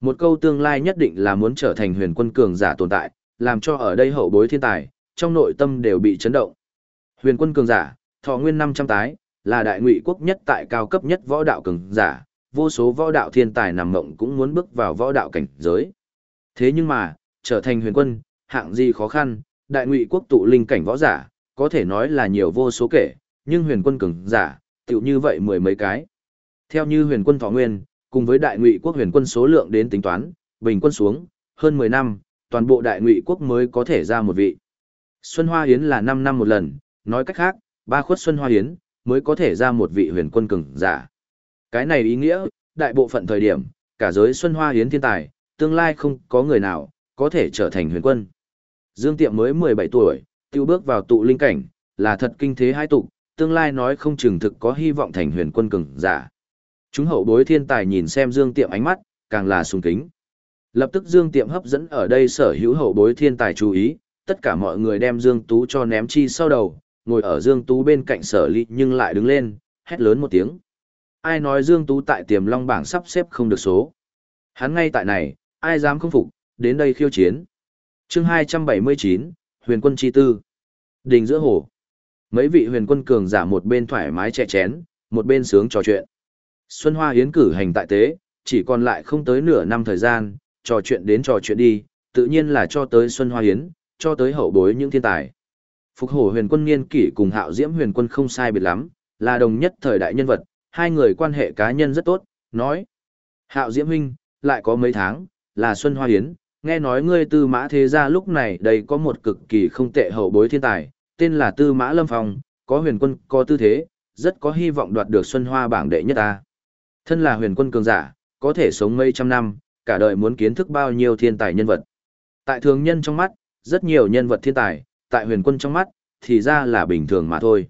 Một câu tương lai nhất định là muốn trở thành huyền quân cường giả tồn tại, làm cho ở đây hậu bối thiên tài, trong nội tâm đều bị chấn động. Huyền quân cường giả, thọ nguyên 500 tái, là đại ngụy quốc nhất tại cao cấp nhất võ đạo cường giả, vô số võ đạo thiên tài nằm mộng cũng muốn bước vào võ đạo cảnh giới. Thế nhưng mà, trở thành huyền quân, hạng gì khó khăn, đại ngụy quốc tụ linh cảnh võ giả, có thể nói là nhiều vô số kể, nhưng huyền quân cường giả, tiểu như vậy mười mấy cái. Theo như huyền quân thọ nguyên, cùng với đại ngụy quốc huyền quân số lượng đến tính toán, bình quân xuống, hơn 10 năm, toàn bộ đại ngụy quốc mới có thể ra một vị. Xuân Hoa Hiến là 5 năm một lần, nói cách khác, ba khuất Xuân Hoa Hiến mới có thể ra một vị huyền quân cường giả. Cái này ý nghĩa, đại bộ phận thời điểm, cả giới Xuân Hoa Hiến thiên tài, tương lai không có người nào có thể trở thành huyền quân. Dương Tiệm mới 17 tuổi, tiêu bước vào tụ linh cảnh, là thật kinh thế hai tụ, tương lai nói không chừng thực có hy vọng thành huyền quân cường giả. Chúng hậu bối thiên tài nhìn xem Dương Tiệm ánh mắt, càng là sùng kính. Lập tức Dương Tiệm hấp dẫn ở đây sở hữu hậu bối thiên tài chú ý, tất cả mọi người đem Dương Tú cho ném chi sau đầu, ngồi ở Dương Tú bên cạnh sở ly nhưng lại đứng lên, hét lớn một tiếng. Ai nói Dương Tú tại tiềm long bảng sắp xếp không được số. Hắn ngay tại này, ai dám không phục, đến đây khiêu chiến. chương 279, Huyền quân chi tư. Đình giữa hồ. Mấy vị huyền quân cường giả một bên thoải mái chè chén, một bên sướng trò chuyện. Xuân Hoa Yến cử hành tại tế, chỉ còn lại không tới nửa năm thời gian, trò chuyện đến trò chuyện đi, tự nhiên là cho tới Xuân Hoa Yến, cho tới hậu bối những thiên tài. Phục hổ huyền quân niên kỷ cùng hạo diễm huyền quân không sai biệt lắm, là đồng nhất thời đại nhân vật, hai người quan hệ cá nhân rất tốt, nói. Hạo diễm huynh, lại có mấy tháng, là Xuân Hoa Yến, nghe nói ngươi tư mã thế gia lúc này đây có một cực kỳ không tệ hậu bối thiên tài, tên là tư mã lâm phong, có huyền quân, có tư thế, rất có hy vọng đoạt được Xuân Hoa bảng đệ nhất ta. Thân là huyền quân cường giả, có thể sống mấy trăm năm, cả đời muốn kiến thức bao nhiêu thiên tài nhân vật. Tại thường nhân trong mắt, rất nhiều nhân vật thiên tài, tại huyền quân trong mắt, thì ra là bình thường mà thôi.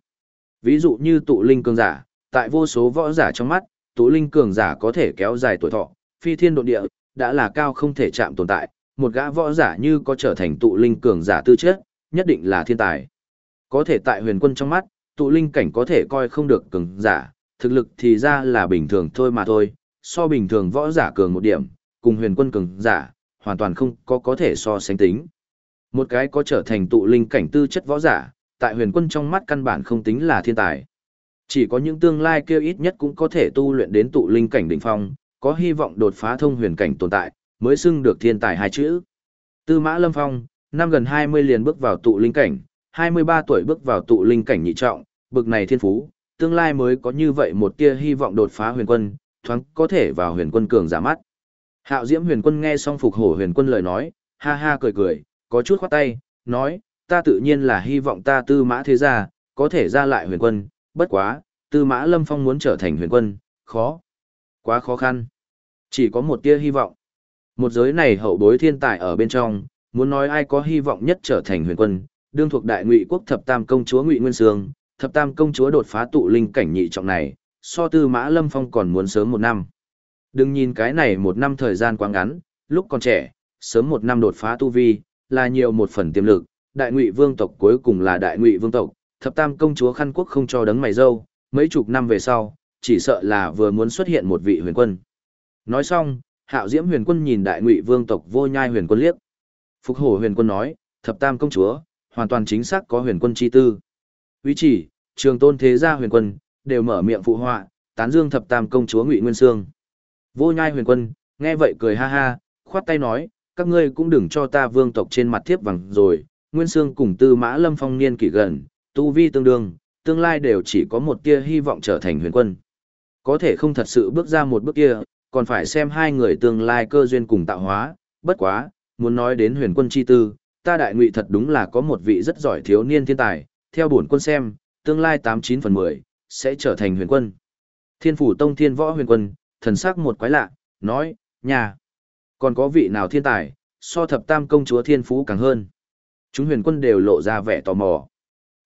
Ví dụ như tụ linh cường giả, tại vô số võ giả trong mắt, tụ linh cường giả có thể kéo dài tuổi thọ, phi thiên độ địa, đã là cao không thể chạm tồn tại, một gã võ giả như có trở thành tụ linh cường giả tư chất, nhất định là thiên tài. Có thể tại huyền quân trong mắt, tụ linh cảnh có thể coi không được cường giả, thực lực thì ra là bình thường thôi mà thôi, so bình thường võ giả cường một điểm, cùng huyền quân cường giả, hoàn toàn không có có thể so sánh tính. Một cái có trở thành tụ linh cảnh tư chất võ giả, tại huyền quân trong mắt căn bản không tính là thiên tài. Chỉ có những tương lai kêu ít nhất cũng có thể tu luyện đến tụ linh cảnh đỉnh phong, có hy vọng đột phá thông huyền cảnh tồn tại, mới xưng được thiên tài hai chữ. Tư Mã Lâm Phong, năm gần 20 liền bước vào tụ linh cảnh, 23 tuổi bước vào tụ linh cảnh nhị trọng, bực này thiên phú, tương lai mới có như vậy một tia hy vọng đột phá huyền quân, thoáng có thể vào huyền quân cường giả mắt. Hạo Diễm huyền quân nghe xong phục hổ huyền quân lời nói, ha ha cười cười, có chút khoát tay, nói, ta tự nhiên là hy vọng ta tư mã thế gia, có thể ra lại huyền quân, bất quá, tư mã lâm phong muốn trở thành huyền quân, khó, quá khó khăn. Chỉ có một tia hy vọng. Một giới này hậu bối thiên tài ở bên trong, muốn nói ai có hy vọng nhất trở thành huyền quân, đương thuộc đại ngụy quốc thập tam công chúa ngụy nguyên sương thập tam công chúa đột phá tụ linh cảnh nhị trọng này, so tư mã lâm phong còn muốn sớm một năm. Đừng nhìn cái này một năm thời gian quá ngắn, lúc còn trẻ, sớm một năm đột phá tu vi, là nhiều một phần tiềm lực, đại ngụy vương tộc cuối cùng là đại ngụy vương tộc, thập tam công chúa khăn quốc không cho đấng mày dâu, mấy chục năm về sau, chỉ sợ là vừa muốn xuất hiện một vị huyền quân. Nói xong, hạo diễm huyền quân nhìn đại ngụy vương tộc vô nhai huyền quân liếc. Phục hổ huyền quân nói, thập tam công chúa, hoàn toàn chính xác có huyền quân chi tư. Quý chỉ, trường tôn thế gia huyền quân, đều mở miệng phụ họa, tán dương thập tam công chúa Ngụy Nguyên Sương. Vô nhai huyền quân, nghe vậy cười ha ha, khoát tay nói, các ngươi cũng đừng cho ta vương tộc trên mặt thiếp vàng rồi, Nguyên Sương cùng tư mã lâm phong niên kỷ gần, tu vi tương đương, tương lai đều chỉ có một tia hy vọng trở thành huyền quân. Có thể không thật sự bước ra một bước kia, còn phải xem hai người tương lai cơ duyên cùng tạo hóa, bất quá, muốn nói đến huyền quân chi tư, ta đại ngụy thật đúng là có một vị rất giỏi thiếu niên thiên tài, theo bổn quân xem, tương lai tám chín phần mười sẽ trở thành huyền quân. Thiên phủ tông thiên võ huyền quân, thần sắc một quái lạ, nói, nhà, còn có vị nào thiên tài, so thập tam công chúa thiên phú càng hơn. Chúng huyền quân đều lộ ra vẻ tò mò.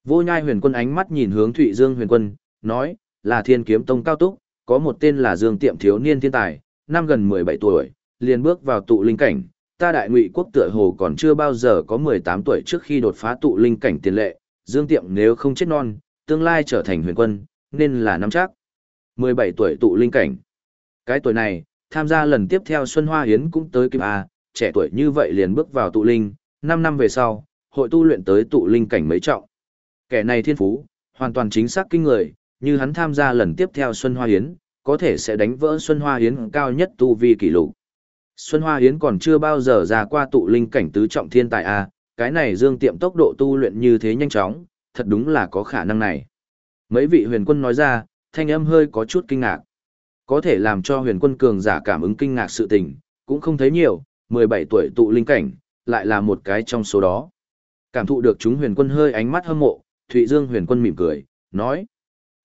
Vô nhai huyền quân ánh mắt nhìn hướng Thụy Dương huyền quân, nói, là thiên kiếm tông cao túc, có một tên là Dương Tiệm thiếu niên thiên tài, năm gần mười bảy tuổi, liền bước vào tụ linh cảnh, ta đại ngụy quốc tựa hồ còn chưa bao giờ có 18 tuổi trước khi đột phá tụ linh cảnh tiền lệ, Dương Tiệm nếu không chết non, tương lai trở thành huyền quân, nên là năm chắc. 17 tuổi tụ linh cảnh. Cái tuổi này, tham gia lần tiếp theo Xuân Hoa Hiến cũng tới kịp A, trẻ tuổi như vậy liền bước vào tụ linh, 5 năm về sau, hội tu luyện tới tụ linh cảnh mấy trọng. Kẻ này thiên phú, hoàn toàn chính xác kinh người, như hắn tham gia lần tiếp theo Xuân Hoa Hiến, có thể sẽ đánh vỡ Xuân Hoa Hiến cao nhất tu vi kỷ lục. Xuân Hoa Hiến còn chưa bao giờ ra qua tụ linh cảnh tứ trọng thiên tài A, cái này dương tiệm tốc độ tu luyện như thế nhanh chóng, thật đúng là có khả năng này. Mấy vị huyền quân nói ra, thanh âm hơi có chút kinh ngạc. Có thể làm cho huyền quân cường giả cảm ứng kinh ngạc sự tình, cũng không thấy nhiều, 17 tuổi tụ linh cảnh, lại là một cái trong số đó. Cảm thụ được chúng huyền quân hơi ánh mắt hâm mộ, Thụy Dương huyền quân mỉm cười, nói.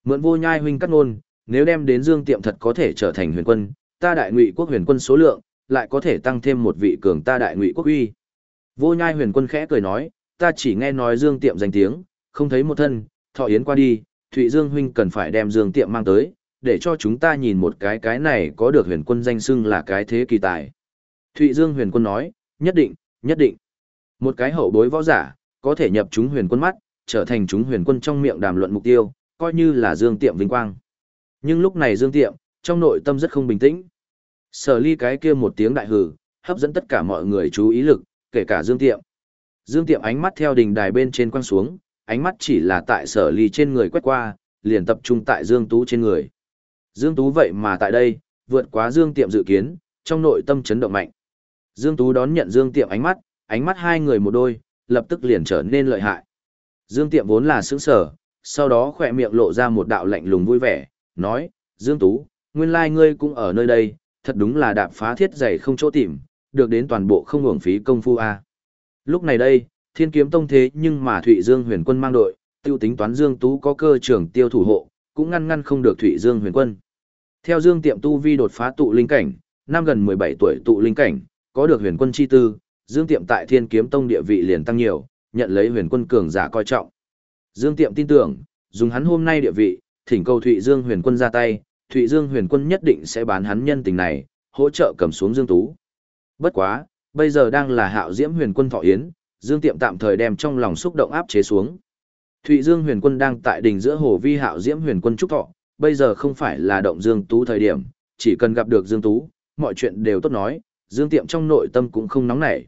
Mượn vô nhai huynh cắt ngôn, nếu đem đến dương tiệm thật có thể trở thành huyền quân, ta đại ngụy quốc huyền quân số lượng, lại có thể tăng thêm một vị cường ta đại ngụy quốc uy. Vô nhai huyền quân khẽ cười nói, ta chỉ nghe nói dương tiệm danh tiếng, không thấy một thân, thọ yến qua đi, Thụy Dương huynh cần phải đem dương tiệm mang tới, để cho chúng ta nhìn một cái cái này có được huyền quân danh xưng là cái thế kỳ tài. Thụy Dương huyền quân nói, nhất định, nhất định. Một cái hậu bối võ giả, có thể nhập chúng huyền quân mắt, trở thành chúng huyền quân trong miệng đàm luận mục tiêu, coi như là Dương Tiệm vinh quang. Nhưng lúc này Dương Tiệm, trong nội tâm rất không bình tĩnh. Sở ly cái kia một tiếng đại hử, hấp dẫn tất cả mọi người chú ý lực, kể cả Dương Tiệm. Dương Tiệm ánh mắt theo đình đài bên trên quăng xuống, ánh mắt chỉ là tại sở ly trên người quét qua, liền tập trung tại Dương Tú trên người. Dương Tú vậy mà tại đây, vượt quá Dương Tiệm dự kiến, trong nội tâm chấn động mạnh. Dương Tú đón nhận Dương Tiệm ánh mắt, ánh mắt hai người một đôi, lập tức liền trở nên lợi hại. Dương Tiệm vốn là sướng sở, sau đó khỏe miệng lộ ra một đạo lạnh lùng vui vẻ, nói, Dương Tú, nguyên lai ngươi cũng ở nơi đây, thật đúng là đạp phá thiết dày không chỗ tìm, được đến toàn bộ không hưởng phí công phu a. Lúc này đây, thiên kiếm tông thế nhưng mà Thụy Dương huyền quân mang đội, tiêu tính toán Dương Tú có cơ trưởng tiêu thủ hộ, cũng ngăn ngăn không được Thụy Dương huyền quân. Theo Dương Tiệm tu vi đột phá tụ linh cảnh, năm gần 17 tuổi tụ linh cảnh, có được huyền quân chi tư, Dương Tiệm tại Thiên Kiếm Tông địa vị liền tăng nhiều, nhận lấy huyền quân cường giả coi trọng. Dương Tiệm tin tưởng, dùng hắn hôm nay địa vị, thỉnh cầu Thụy Dương huyền quân ra tay, Thụy Dương huyền quân nhất định sẽ bán hắn nhân tình này, hỗ trợ cầm xuống Dương Tú. Bất quá, bây giờ đang là hạo diễm huyền quân thọ yến, Dương Tiệm tạm thời đem trong lòng xúc động áp chế xuống. Thụy Dương huyền quân đang tại đỉnh giữa hồ vi hạo diễm huyền quân trúc thọ, bây giờ không phải là động Dương Tú thời điểm, chỉ cần gặp được Dương Tú, mọi chuyện đều tốt nói, Dương Tiệm trong nội tâm cũng không nóng nảy.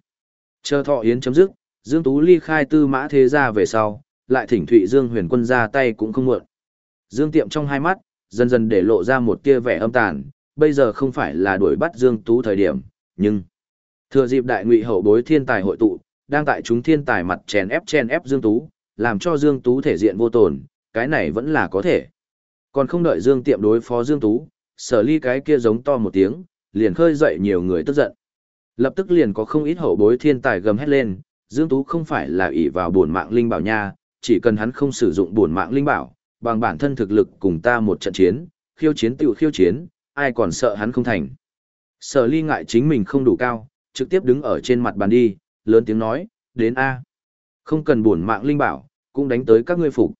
Chờ thọ yến chấm dứt, Dương Tú ly khai tư mã thế ra về sau, lại thỉnh Thụy Dương huyền quân ra tay cũng không muộn. Dương Tiệm trong hai mắt, dần dần để lộ ra một tia vẻ âm tàn, bây giờ không phải là đuổi bắt Dương Tú thời điểm, nhưng thừa dịp đại ngụy hậu bối thiên tài hội tụ, đang tại chúng thiên tài mặt chèn ép chèn ép Dương Tú, làm cho Dương Tú thể diện vô tồn, cái này vẫn là có thể. Còn không đợi Dương Tiệm đối phó Dương Tú, sở ly cái kia giống to một tiếng, liền khơi dậy nhiều người tức giận. Lập tức liền có không ít hậu bối thiên tài gầm hét lên, Dương Tú không phải là ỷ vào bổn mạng linh bảo nha, chỉ cần hắn không sử dụng bổn mạng linh bảo, bằng bản thân thực lực cùng ta một trận chiến, khiêu chiến tiểu khiêu chiến, ai còn sợ hắn không thành. Sở ly ngại chính mình không đủ cao, trực tiếp đứng ở trên mặt bàn đi, lớn tiếng nói, đến A. Không cần buồn mạng linh bảo, cũng đánh tới các ngươi phục.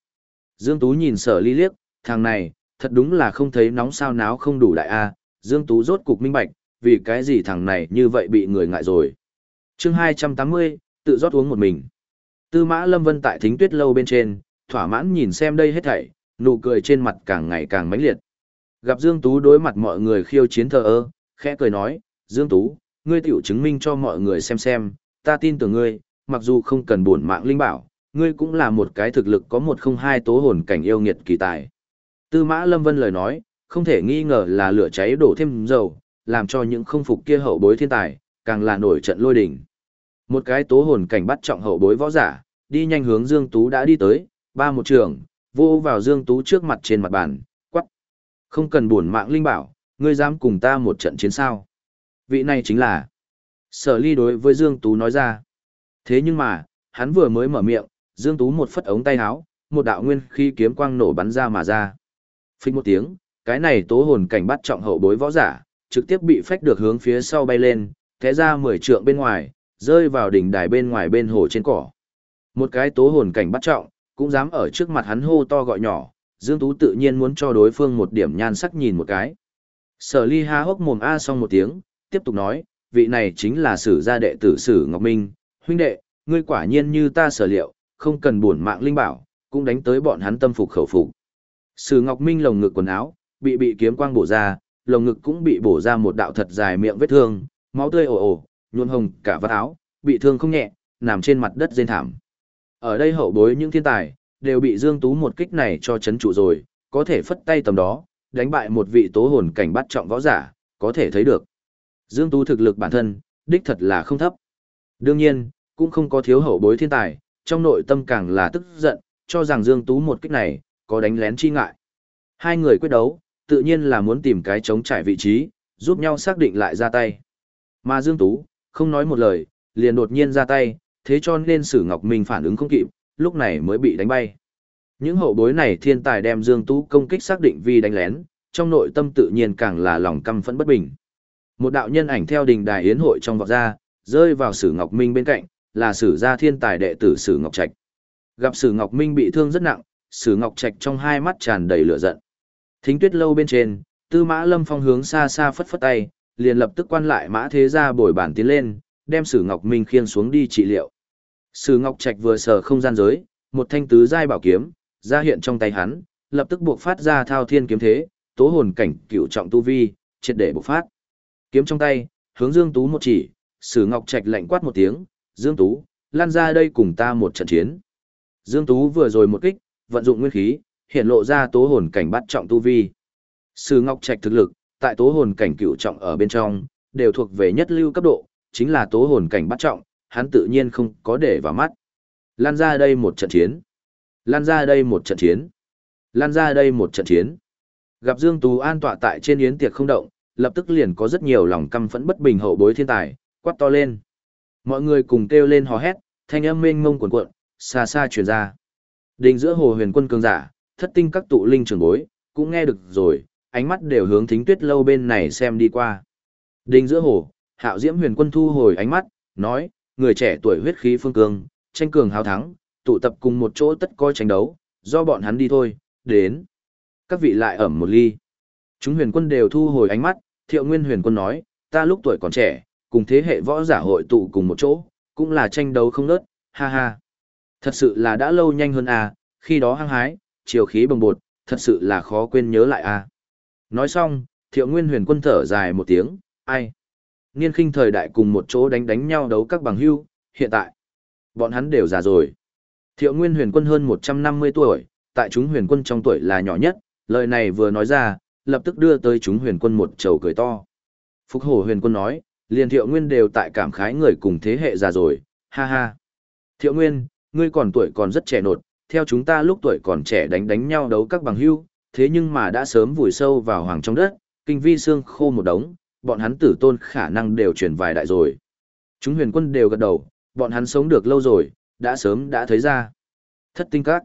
Dương Tú nhìn sở ly liếc, thằng này, thật đúng là không thấy nóng sao náo không đủ đại A, Dương Tú rốt cục minh bạch, vì cái gì thằng này như vậy bị người ngại rồi. chương 280, tự rót uống một mình. Tư mã Lâm Vân tại thính tuyết lâu bên trên, thỏa mãn nhìn xem đây hết thảy, nụ cười trên mặt càng ngày càng mãnh liệt. Gặp Dương Tú đối mặt mọi người khiêu chiến thờ ơ, khẽ cười nói, Dương Tú, ngươi tiểu chứng minh cho mọi người xem xem, ta tin tưởng ngươi, mặc dù không cần buồn mạng linh bảo, ngươi cũng là một cái thực lực có một không hai tố hồn cảnh yêu nghiệt kỳ tài. Tư mã Lâm Vân lời nói, không thể nghi ngờ là lửa cháy đổ thêm dầu, làm cho những không phục kia hậu bối thiên tài, càng là nổi trận lôi đỉnh. Một cái tố hồn cảnh bắt trọng hậu bối võ giả, đi nhanh hướng Dương Tú đã đi tới, ba một trường, vô vào Dương Tú trước mặt trên mặt bàn, quắc. Không cần buồn mạng linh bảo, ngươi dám cùng ta một trận chiến sao. Vị này chính là Sở ly đối với Dương Tú nói ra. Thế nhưng mà, hắn vừa mới mở miệng, Dương Tú một phất ống tay háo một đạo nguyên khi kiếm quang nổ bắn ra mà ra. Phích một tiếng, cái này tố hồn cảnh bắt trọng hậu bối võ giả, trực tiếp bị phách được hướng phía sau bay lên, té ra 10 trượng bên ngoài, rơi vào đỉnh đài bên ngoài bên hồ trên cỏ. Một cái tố hồn cảnh bắt trọng, cũng dám ở trước mặt hắn hô to gọi nhỏ, Dương Tú tự nhiên muốn cho đối phương một điểm nhan sắc nhìn một cái. Sở ly ha hốc mồm A xong một tiếng, tiếp tục nói, vị này chính là sử gia đệ tử sử Ngọc Minh, huynh đệ, ngươi quả nhiên như ta sở liệu, không cần buồn mạng linh bảo, cũng đánh tới bọn hắn tâm phục khẩu phục. Sử Ngọc Minh lồng ngực quần áo, bị bị kiếm quang bổ ra, lồng ngực cũng bị bổ ra một đạo thật dài miệng vết thương, máu tươi ồ ồ, nhuộm hồng cả vạt áo, bị thương không nhẹ, nằm trên mặt đất rên thảm. Ở đây hậu bối những thiên tài, đều bị Dương Tú một kích này cho chấn trụ rồi, có thể phất tay tầm đó, đánh bại một vị tố hồn cảnh bắt trọng võ giả, có thể thấy được. Dương Tú thực lực bản thân, đích thật là không thấp. Đương nhiên, cũng không có thiếu hậu bối thiên tài, trong nội tâm càng là tức giận, cho rằng Dương Tú một kích này, có đánh lén chi ngại. Hai người quyết đấu, tự nhiên là muốn tìm cái chống trải vị trí, giúp nhau xác định lại ra tay. Mà Dương Tú, không nói một lời, liền đột nhiên ra tay, thế cho nên Sử Ngọc Minh phản ứng không kịp, lúc này mới bị đánh bay. Những hậu bối này thiên tài đem Dương Tú công kích xác định vì đánh lén, trong nội tâm tự nhiên càng là lòng căm phẫn bất bình. Một đạo nhân ảnh theo đình đài yến hội trong vọt ra, rơi vào Sử Ngọc Minh bên cạnh, là Sử gia thiên tài đệ tử Sử Ngọc Trạch. Gặp Sử Ngọc Minh bị thương rất nặng, Sử Ngọc Trạch trong hai mắt tràn đầy lửa giận. Thính tuyết lâu bên trên, Tư Mã Lâm Phong hướng xa xa phất phất tay, liền lập tức quan lại Mã Thế Gia bồi bản tiến lên, đem Sử Ngọc Minh khiêng xuống đi trị liệu. Sử Ngọc Trạch vừa sờ không gian giới, một thanh tứ giai bảo kiếm ra hiện trong tay hắn, lập tức buộc phát ra thao thiên kiếm thế, tố hồn cảnh cựu trọng tu vi, triệt để bộc phát. Kiếm trong tay, hướng Dương Tú một chỉ, Sử Ngọc Trạch lạnh quát một tiếng, "Dương Tú, lan ra đây cùng ta một trận chiến." Dương Tú vừa rồi một kích, vận dụng nguyên khí, hiện lộ ra tố hồn cảnh bắt trọng tu vi. Sử Ngọc Trạch thực lực, tại tố hồn cảnh cựu trọng ở bên trong, đều thuộc về nhất lưu cấp độ, chính là tố hồn cảnh bắt trọng, hắn tự nhiên không có để vào mắt. Lan ra đây một trận chiến. Lan ra đây một trận chiến. Lan ra đây một trận chiến. Gặp Dương Tú an tọa tại trên yến tiệc không động, lập tức liền có rất nhiều lòng căm phẫn bất bình hậu bối thiên tài, quát to lên. Mọi người cùng kêu lên hò hét, thanh âm mênh mông cuồn cuộn, xa xa truyền ra. Đình giữa hồ huyền quân cường giả, thất tinh các tụ linh trưởng bối, cũng nghe được rồi, ánh mắt đều hướng thính tuyết lâu bên này xem đi qua. Đình giữa hồ, hạo diễm huyền quân thu hồi ánh mắt, nói, người trẻ tuổi huyết khí phương cường tranh cường hào thắng, tụ tập cùng một chỗ tất coi tranh đấu, do bọn hắn đi thôi, đến. Các vị lại ẩm một ly. Chúng huyền quân đều thu hồi ánh mắt, thiệu nguyên huyền quân nói, ta lúc tuổi còn trẻ, cùng thế hệ võ giả hội tụ cùng một chỗ, cũng là tranh đấu không nớt, ha ha. Thật sự là đã lâu nhanh hơn à, khi đó hăng hái, chiều khí bồng bột, thật sự là khó quên nhớ lại à. Nói xong, thiệu nguyên huyền quân thở dài một tiếng, ai. Niên khinh thời đại cùng một chỗ đánh đánh nhau đấu các bằng hưu, hiện tại, bọn hắn đều già rồi. Thiệu nguyên huyền quân hơn 150 tuổi, tại chúng huyền quân trong tuổi là nhỏ nhất, lời này vừa nói ra, lập tức đưa tới chúng huyền quân một trầu cười to. Phục hổ huyền quân nói, liền thiệu nguyên đều tại cảm khái người cùng thế hệ già rồi, ha ha. Thiệu nguyên, ngươi còn tuổi còn rất trẻ nột, theo chúng ta lúc tuổi còn trẻ đánh đánh nhau đấu các bằng hưu, thế nhưng mà đã sớm vùi sâu vào hoàng trong đất, kinh vi xương khô một đống, bọn hắn tử tôn khả năng đều chuyển vài đại rồi. Chúng huyền quân đều gật đầu, bọn hắn sống được lâu rồi, đã sớm đã thấy ra. Thất tinh các.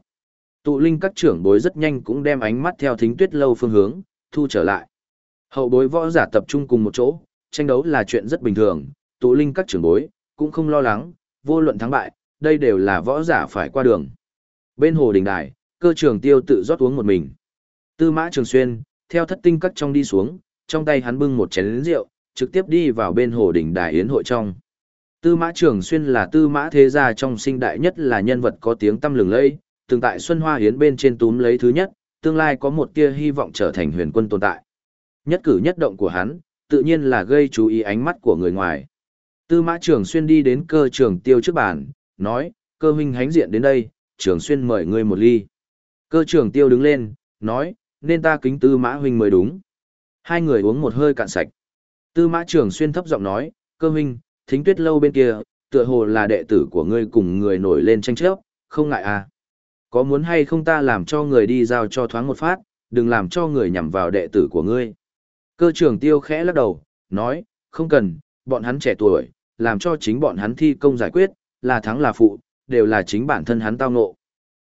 Tụ linh các trưởng bối rất nhanh cũng đem ánh mắt theo thính tuyết lâu phương hướng, thu trở lại. Hậu bối võ giả tập trung cùng một chỗ, tranh đấu là chuyện rất bình thường, tụ linh các trưởng bối, cũng không lo lắng, vô luận thắng bại, đây đều là võ giả phải qua đường. Bên hồ đình đài, cơ trường tiêu tự rót uống một mình. Tư mã trường xuyên, theo thất tinh cắt trong đi xuống, trong tay hắn bưng một chén rượu, trực tiếp đi vào bên hồ đình đài yến hội trong. Tư mã trường xuyên là tư mã thế gia trong sinh đại nhất là nhân vật có tiếng tăm lừng lẫy, từng tại Xuân Hoa Yến bên trên túm lấy thứ nhất, tương lai có một tia hy vọng trở thành huyền quân tồn tại. Nhất cử nhất động của hắn, tự nhiên là gây chú ý ánh mắt của người ngoài. Tư mã trường xuyên đi đến cơ trường tiêu trước bàn, nói, cơ huynh hánh diện đến đây, trường xuyên mời ngươi một ly. Cơ trường tiêu đứng lên, nói, nên ta kính tư mã huynh mới đúng. Hai người uống một hơi cạn sạch. Tư mã trường xuyên thấp giọng nói, cơ huynh, thính tuyết lâu bên kia, tựa hồ là đệ tử của ngươi cùng người nổi lên tranh chấp, không ngại à. Có muốn hay không ta làm cho người đi giao cho thoáng một phát, đừng làm cho người nhằm vào đệ tử của ngươi. Cơ trưởng tiêu khẽ lắc đầu, nói, không cần, bọn hắn trẻ tuổi, làm cho chính bọn hắn thi công giải quyết, là thắng là phụ, đều là chính bản thân hắn tao ngộ.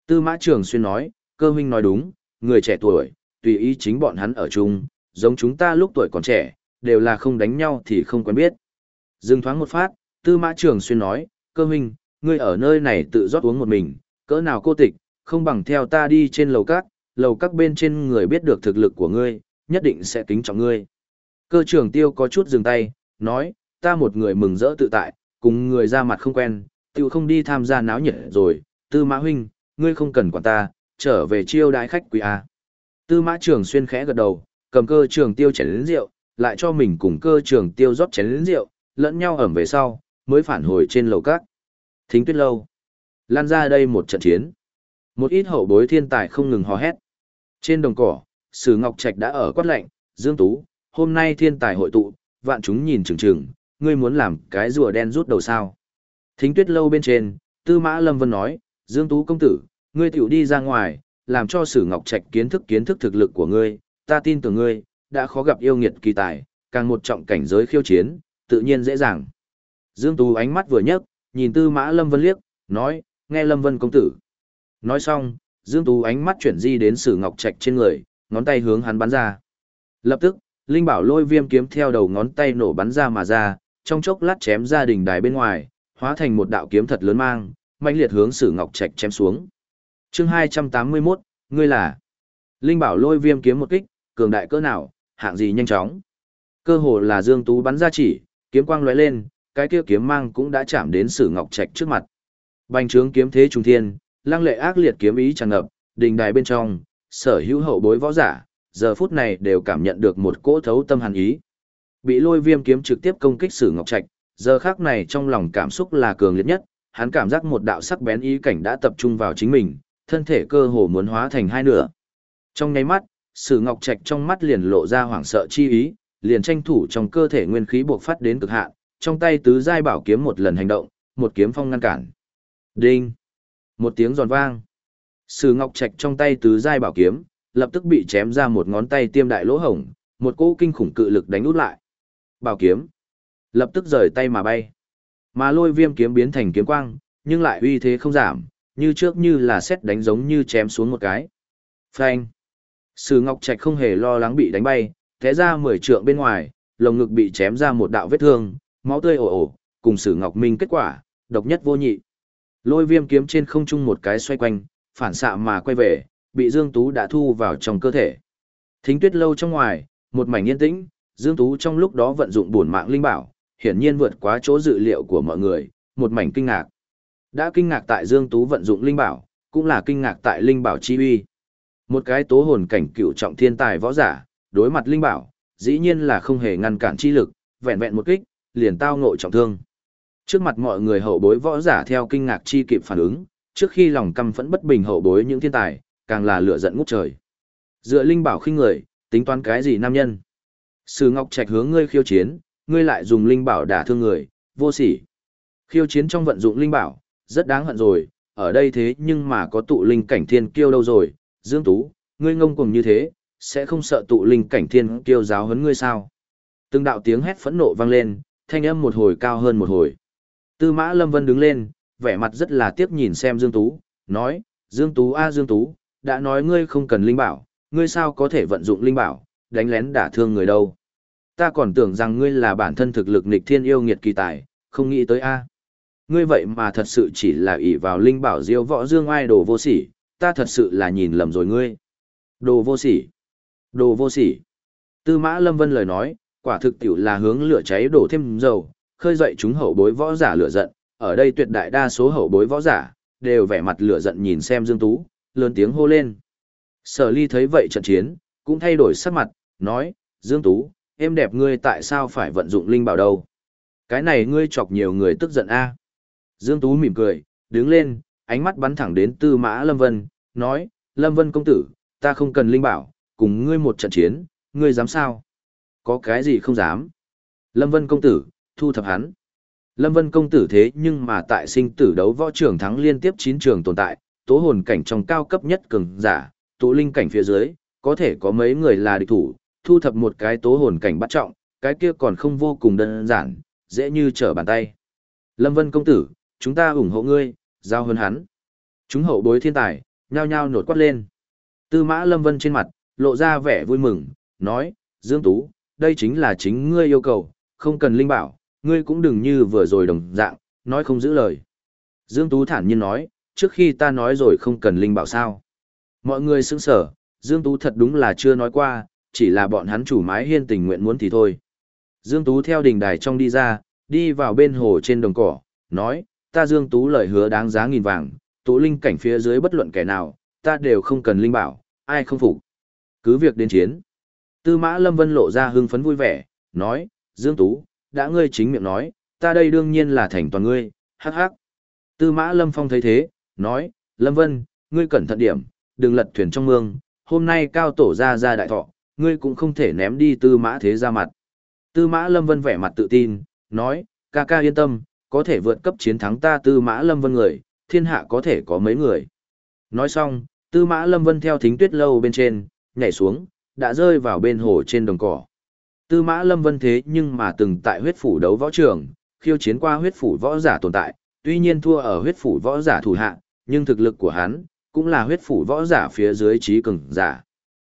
Tư mã trường xuyên nói, cơ huynh nói đúng, người trẻ tuổi, tùy ý chính bọn hắn ở chung, giống chúng ta lúc tuổi còn trẻ, đều là không đánh nhau thì không quen biết. Dừng thoáng một phát, tư mã trường xuyên nói, cơ huynh, ngươi ở nơi này tự rót uống một mình, cỡ nào cô tịch, không bằng theo ta đi trên lầu các, lầu các bên trên người biết được thực lực của ngươi, nhất định sẽ kính trọng ngươi. Cơ trưởng tiêu có chút dừng tay, nói, ta một người mừng rỡ tự tại, cùng người ra mặt không quen, tiêu không đi tham gia náo nhiệt rồi, tư mã huynh, ngươi không cần quản ta, trở về chiêu đái khách quý A. Tư mã trưởng xuyên khẽ gật đầu, cầm cơ trưởng tiêu chén lớn rượu, lại cho mình cùng cơ trưởng tiêu rót chén lớn rượu, lẫn nhau ẩm về sau, mới phản hồi trên lầu các. Thính tuyết lâu. Lan ra đây một trận chiến. Một ít hậu bối thiên tài không ngừng hò hét. Trên đồng cỏ, Sử Ngọc Trạch đã ở quát lạnh, Dương Tú, hôm nay thiên tài hội tụ, vạn chúng nhìn chừng chừng, ngươi muốn làm cái rùa đen rút đầu sao. Thính tuyết lâu bên trên, Tư Mã Lâm Vân nói, Dương Tú công tử, ngươi tiểu đi ra ngoài, làm cho Sử Ngọc Trạch kiến thức kiến thức thực lực của ngươi, ta tin tưởng ngươi, đã khó gặp yêu nghiệt kỳ tài, càng một trọng cảnh giới khiêu chiến, tự nhiên dễ dàng. Dương Tú ánh mắt vừa nhấc, nhìn Tư Mã Lâm Vân liếc, nói, nghe Lâm Vân công tử. Nói xong, Dương Tú ánh mắt chuyển di đến Sử Ngọc Trạch trên người, ngón tay hướng hắn bắn ra. Lập tức, Linh Bảo lôi viêm kiếm theo đầu ngón tay nổ bắn ra mà ra, trong chốc lát chém ra đỉnh đài bên ngoài, hóa thành một đạo kiếm thật lớn mang, mạnh liệt hướng Sử Ngọc Trạch chém xuống. chương 281, ngươi là Linh Bảo lôi viêm kiếm một kích, cường đại cỡ nào, hạng gì nhanh chóng. Cơ hồ là Dương Tú bắn ra chỉ, kiếm quang lóe lên, cái kia kiếm mang cũng đã chạm đến Sử Ngọc Trạch trước mặt. Bành trướng kiếm thế trùng thiên, lăng lệ ác liệt kiếm ý tràn ngập, đình đài bên trong, sở hữu hậu bối võ giả, giờ phút này đều cảm nhận được một cỗ thấu tâm hàn ý. Bị lôi viêm kiếm trực tiếp công kích Sử Ngọc Trạch, giờ khác này trong lòng cảm xúc là cường liệt nhất, hắn cảm giác một đạo sắc bén ý cảnh đã tập trung vào chính mình, thân thể cơ hồ muốn hóa thành hai nửa. Trong nháy mắt, Sử Ngọc Trạch trong mắt liền lộ ra hoảng sợ chi ý, liền tranh thủ trong cơ thể nguyên khí buộc phát đến cực hạn, trong tay tứ giai bảo kiếm một lần hành động, một kiếm phong ngăn cản. Đinh! Một tiếng giòn vang. Sử Ngọc Trạch trong tay tứ giai bảo kiếm, lập tức bị chém ra một ngón tay tiêm đại lỗ hổng, một cỗ kinh khủng cự lực đánh út lại. Bảo kiếm lập tức rời tay mà bay. Mà lôi viêm kiếm biến thành kiếm quang, nhưng lại uy thế không giảm, như trước như là xét đánh giống như chém xuống một cái. Phanh! Sử Ngọc Trạch không hề lo lắng bị đánh bay, thế ra mười trượng bên ngoài, lồng ngực bị chém ra một đạo vết thương, máu tươi ồ ồ, cùng Sử Ngọc Minh kết quả, độc nhất vô nhị. Lôi viêm kiếm trên không trung một cái xoay quanh, phản xạ mà quay về, bị Dương Tú đã thu vào trong cơ thể. Thính tuyết lâu trong ngoài, một mảnh yên tĩnh, Dương Tú trong lúc đó vận dụng bổn mạng linh bảo, hiển nhiên vượt quá chỗ dự liệu của mọi người, một mảnh kinh ngạc. Đã kinh ngạc tại Dương Tú vận dụng linh bảo, cũng là kinh ngạc tại linh bảo chi uy. Một cái tố hồn cảnh cựu trọng thiên tài võ giả, đối mặt linh bảo, dĩ nhiên là không hề ngăn cản chi lực, vẹn vẹn một kích, liền tao ngộ trọng thương. Trước mặt mọi người hậu bối võ giả theo kinh ngạc chi kịp phản ứng, trước khi lòng căm phẫn bất bình hậu bối những thiên tài, càng là lửa giận ngút trời. Dựa linh bảo khinh người, tính toán cái gì nam nhân? Sử Ngọc Trạch hướng ngươi khiêu chiến, ngươi lại dùng linh bảo đả thương người, vô sỉ. Khiêu chiến trong vận dụng linh bảo, rất đáng hận rồi, ở đây thế nhưng mà có tụ linh cảnh thiên kiêu đâu rồi, Dương Tú, ngươi ngông cuồng như thế, sẽ không sợ tụ linh cảnh thiên kiêu giáo huấn ngươi sao? Từng đạo tiếng hét phẫn nộ vang lên, thanh âm một hồi cao hơn một hồi. Tư Mã Lâm Vân đứng lên, vẻ mặt rất là tiếc nhìn xem Dương Tú, nói, Dương Tú a Dương Tú, đã nói ngươi không cần linh bảo, ngươi sao có thể vận dụng linh bảo, đánh lén đả thương người đâu. Ta còn tưởng rằng ngươi là bản thân thực lực nịch thiên yêu nghiệt kỳ tài, không nghĩ tới a. Ngươi vậy mà thật sự chỉ là ỷ vào linh bảo diêu võ dương ai đồ vô sỉ, ta thật sự là nhìn lầm rồi ngươi. Đồ vô sỉ. Đồ vô sỉ. Tư mã Lâm Vân lời nói, quả thực tiểu là hướng lửa cháy đổ thêm dầu, khơi dậy chúng hậu bối võ giả lửa giận, ở đây tuyệt đại đa số hậu bối võ giả, đều vẻ mặt lửa giận nhìn xem Dương Tú, lớn tiếng hô lên. Sở ly thấy vậy trận chiến, cũng thay đổi sắc mặt, nói, Dương Tú, em đẹp ngươi tại sao phải vận dụng linh bảo đâu? Cái này ngươi chọc nhiều người tức giận a Dương Tú mỉm cười, đứng lên, ánh mắt bắn thẳng đến tư mã Lâm Vân, nói, Lâm Vân công tử, ta không cần linh bảo, cùng ngươi một trận chiến, ngươi dám sao? Có cái gì không dám? Lâm Vân công tử, thu thập hắn. Lâm Vân công tử thế nhưng mà tại sinh tử đấu võ trường thắng liên tiếp 9 trường tồn tại, tố hồn cảnh trong cao cấp nhất cường giả, tụ linh cảnh phía dưới, có thể có mấy người là địch thủ, thu thập một cái tố hồn cảnh bắt trọng, cái kia còn không vô cùng đơn giản, dễ như trở bàn tay. Lâm Vân công tử, chúng ta ủng hộ ngươi, giao hơn hắn. Chúng hậu bối thiên tài, nhao nhao nổi quát lên. Tư mã Lâm Vân trên mặt, lộ ra vẻ vui mừng, nói, Dương Tú, đây chính là chính ngươi yêu cầu, không cần linh bảo, ngươi cũng đừng như vừa rồi đồng dạng, nói không giữ lời. Dương Tú thản nhiên nói, trước khi ta nói rồi không cần linh bảo sao. Mọi người sững sở, Dương Tú thật đúng là chưa nói qua, chỉ là bọn hắn chủ mái hiên tình nguyện muốn thì thôi. Dương Tú theo đình đài trong đi ra, đi vào bên hồ trên đồng cỏ, nói, ta Dương Tú lời hứa đáng giá nghìn vàng, tụ linh cảnh phía dưới bất luận kẻ nào, ta đều không cần linh bảo, ai không phục. Cứ việc đến chiến. Tư mã Lâm Vân lộ ra hưng phấn vui vẻ, nói, Dương Tú, đã ngươi chính miệng nói, ta đây đương nhiên là thành toàn ngươi, hắc hắc. Tư mã Lâm Phong thấy thế, nói, Lâm Vân, ngươi cẩn thận điểm, đừng lật thuyền trong mương, hôm nay cao tổ ra ra đại thọ, ngươi cũng không thể ném đi tư mã thế ra mặt. Tư mã Lâm Vân vẻ mặt tự tin, nói, ca ca yên tâm, có thể vượt cấp chiến thắng ta tư mã Lâm Vân người, thiên hạ có thể có mấy người. Nói xong, tư mã Lâm Vân theo thính tuyết lâu bên trên, nhảy xuống, đã rơi vào bên hồ trên đồng cỏ. Tư mã Lâm Vân thế nhưng mà từng tại huyết phủ đấu võ trường, khiêu chiến qua huyết phủ võ giả tồn tại, tuy nhiên thua ở huyết phủ võ giả thủ hạ, nhưng thực lực của hắn cũng là huyết phủ võ giả phía dưới trí cường giả.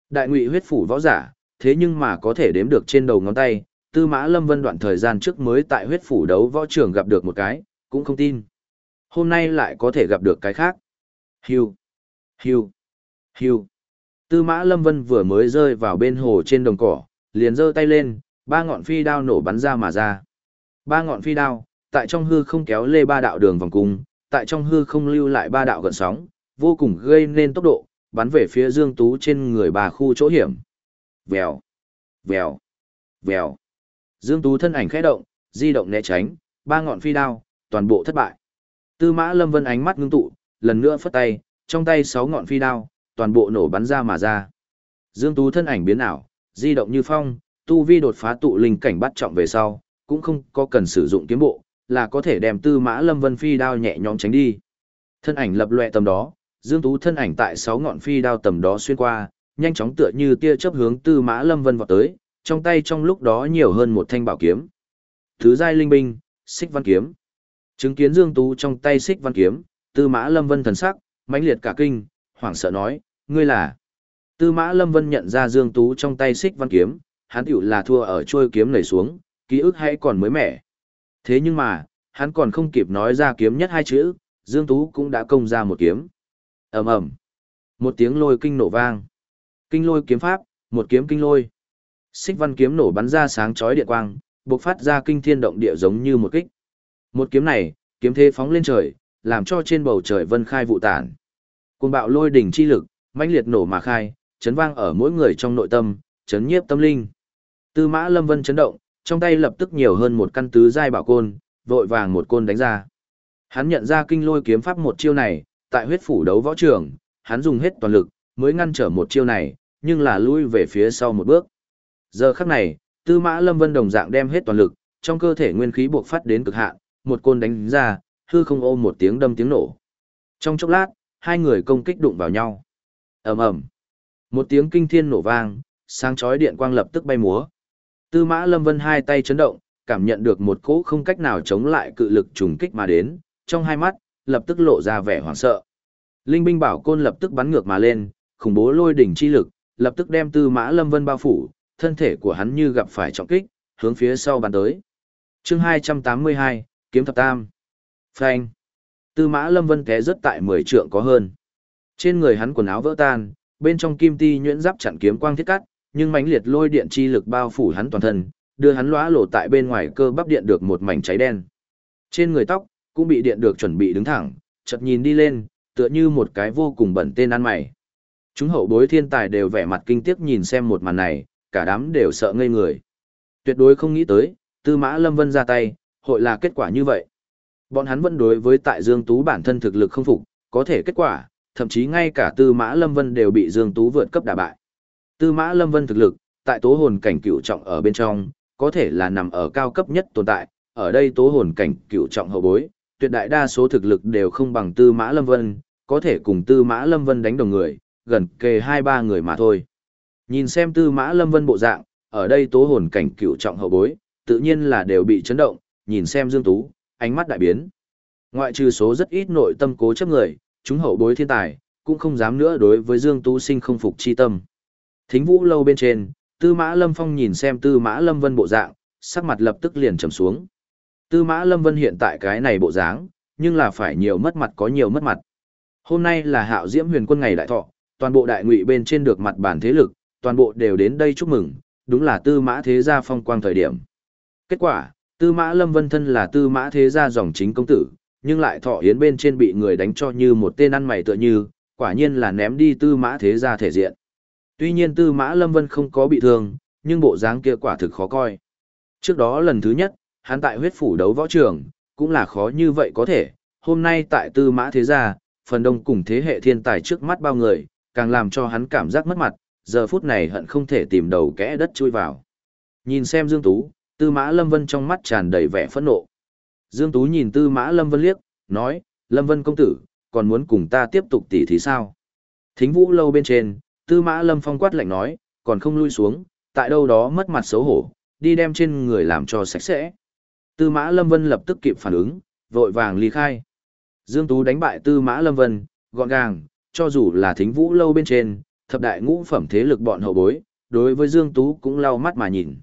Đại ngụy huyết phủ võ giả, thế nhưng mà có thể đếm được trên đầu ngón tay, Tư Mã Lâm Vân đoạn thời gian trước mới tại huyết phủ đấu võ trường gặp được một cái, cũng không tin. Hôm nay lại có thể gặp được cái khác. Hiu, hiu, hiu. Tư Mã Lâm Vân vừa mới rơi vào bên hồ trên đồng cỏ, liền giơ tay lên, ba ngọn phi đao nổ bắn ra mà ra. Ba ngọn phi đao, tại trong hư không kéo lê ba đạo đường vòng cung, tại trong hư không lưu lại ba đạo gợn sóng, vô cùng gây nên tốc độ, bắn về phía Dương Tú trên người bà khu chỗ hiểm. Vèo, vèo, vèo. Dương Tú thân ảnh khẽ động, di động né tránh, ba ngọn phi đao, toàn bộ thất bại. Tư Mã Lâm Vân ánh mắt ngưng tụ, lần nữa phất tay, trong tay sáu ngọn phi đao, toàn bộ nổ bắn ra mà ra. Dương Tú thân ảnh biến ảo, di động như phong, tu vi đột phá tụ linh cảnh bắt trọng về sau, cũng không có cần sử dụng kiếm bộ, là có thể đem Tư Mã Lâm Vân phi đao nhẹ nhõm tránh đi. Thân ảnh lập loè tầm đó, Dương Tú thân ảnh tại sáu ngọn phi đao tầm đó xuyên qua, nhanh chóng tựa như tia chớp hướng Tư Mã Lâm Vân vọt tới, trong tay trong lúc đó nhiều hơn một thanh bảo kiếm. Thứ giai linh binh, Xích Văn kiếm. Chứng kiến Dương Tú trong tay Xích Văn kiếm, Tư Mã Lâm Vân thần sắc, mãnh liệt cả kinh, hoảng sợ nói, ngươi là? Tư Mã Lâm Vân nhận ra Dương Tú trong tay Xích Văn kiếm, hắn tiểu là thua ở trôi kiếm nảy xuống, ký ức hay còn mới mẻ. Thế nhưng mà, hắn còn không kịp nói ra kiếm nhất hai chữ, Dương Tú cũng đã công ra một kiếm. Ầm ầm. Một tiếng lôi kinh nổ vang. Kinh lôi kiếm pháp một kiếm kinh lôi. Xích văn kiếm nổ bắn ra sáng chói điện quang bộc phát ra kinh thiên động địa giống như một kích. Một kiếm này kiếm thế phóng lên trời làm cho trên bầu trời vân khai vụ tản. Cuồng bạo lôi đỉnh chi lực mãnh liệt nổ mà khai chấn vang ở mỗi người trong nội tâm chấn nhiếp tâm linh tư mã lâm vân chấn động trong tay lập tức nhiều hơn một căn tứ giai bảo côn vội vàng một côn đánh ra hắn nhận ra kinh lôi kiếm pháp một chiêu này tại huyết phủ đấu võ trường, hắn dùng hết toàn lực, mới ngăn trở một chiêu này, nhưng là lui về phía sau một bước. Giờ khắc này, tư mã lâm vân đồng dạng đem hết toàn lực, trong cơ thể nguyên khí buộc phát đến cực hạn, một côn đánh ra, hư không ôm một tiếng đâm tiếng nổ. Trong chốc lát, hai người công kích đụng vào nhau. ầm ầm, một tiếng kinh thiên nổ vang, sáng chói điện quang lập tức bay múa. Tư mã lâm vân hai tay chấn động, cảm nhận được một cỗ không cách nào chống lại cự lực trùng kích mà đến, trong hai mắt, lập tức lộ ra vẻ hoảng sợ. Linh binh bảo côn lập tức bắn ngược mà lên, khủng bố lôi đỉnh chi lực, lập tức đem Tư Mã Lâm Vân bao phủ, thân thể của hắn như gặp phải trọng kích, hướng phía sau bắn tới. Chương 282, kiếm thập tam. Phanh. Tư Mã Lâm Vân té rất tại 10 trượng có hơn. Trên người hắn quần áo vỡ tan, bên trong kim ti nhuyễn giáp chặn kiếm quang thiết cắt, nhưng mãnh liệt lôi điện chi lực bao phủ hắn toàn thân, đưa hắn lóa lộ tại bên ngoài cơ bắp điện được một mảnh cháy đen. Trên người tóc, cũng bị điện được chuẩn bị đứng thẳng, chợt nhìn đi lên, tựa như một cái vô cùng bẩn tên ăn mày. Chúng hậu bối thiên tài đều vẻ mặt kinh tiếc nhìn xem một màn này, cả đám đều sợ ngây người. Tuyệt đối không nghĩ tới, Tư Mã Lâm Vân ra tay, hội là kết quả như vậy. Bọn hắn vẫn đối với tại Dương Tú bản thân thực lực không phục, có thể kết quả, thậm chí ngay cả Tư Mã Lâm Vân đều bị Dương Tú vượt cấp đả bại. Tư Mã Lâm Vân thực lực, tại tố hồn cảnh cựu trọng ở bên trong, có thể là nằm ở cao cấp nhất tồn tại, ở đây tố hồn cảnh cựu trọng hậu bối, tuyệt đại đa số thực lực đều không bằng Tư Mã Lâm Vân, có thể cùng Tư Mã Lâm Vân đánh đồng người, gần kề hai ba người mà thôi. Nhìn xem Tư Mã Lâm Vân bộ dạng, ở đây tố hồn cảnh cựu trọng hậu bối, tự nhiên là đều bị chấn động, nhìn xem Dương Tú, ánh mắt đại biến. Ngoại trừ số rất ít nội tâm cố chấp người, chúng hậu bối thiên tài, cũng không dám nữa đối với Dương Tú sinh không phục chi tâm. Thính vũ lâu bên trên, Tư Mã Lâm Phong nhìn xem Tư Mã Lâm Vân bộ dạng, sắc mặt lập tức liền trầm xuống. Tư mã Lâm Vân hiện tại cái này bộ dáng, nhưng là phải nhiều mất mặt có nhiều mất mặt. Hôm nay là hạo diễm huyền quân ngày đại thọ, toàn bộ đại ngụy bên trên được mặt bản thế lực, toàn bộ đều đến đây chúc mừng, đúng là tư mã thế gia phong quang thời điểm. Kết quả, tư mã Lâm Vân thân là tư mã thế gia dòng chính công tử, nhưng lại thọ yến bên trên bị người đánh cho như một tên ăn mày tựa như, quả nhiên là ném đi tư mã thế gia thể diện. Tuy nhiên Tư Mã Lâm Vân không có bị thương, nhưng bộ dáng kia quả thực khó coi. Trước đó lần thứ nhất, hắn tại huyết phủ đấu võ trường, cũng là khó như vậy có thể, hôm nay tại Tư Mã Thế Gia, phần đông cùng thế hệ thiên tài trước mắt bao người, càng làm cho hắn cảm giác mất mặt, giờ phút này hận không thể tìm đầu kẽ đất chui vào. Nhìn xem Dương Tú, Tư Mã Lâm Vân trong mắt tràn đầy vẻ phẫn nộ. Dương Tú nhìn Tư Mã Lâm Vân liếc, nói, Lâm Vân công tử, còn muốn cùng ta tiếp tục tỉ thí sao? Thính vũ lâu bên trên, Tư Mã Lâm Phong quát lạnh nói, còn không lui xuống, tại đâu đó mất mặt xấu hổ, đi đem trên người làm cho sạch sẽ. Tư Mã Lâm Vân lập tức kịp phản ứng, vội vàng ly khai. Dương Tú đánh bại Tư Mã Lâm Vân, gọn gàng, cho dù là thính vũ lâu bên trên, thập đại ngũ phẩm thế lực bọn hậu bối, đối với Dương Tú cũng lau mắt mà nhìn.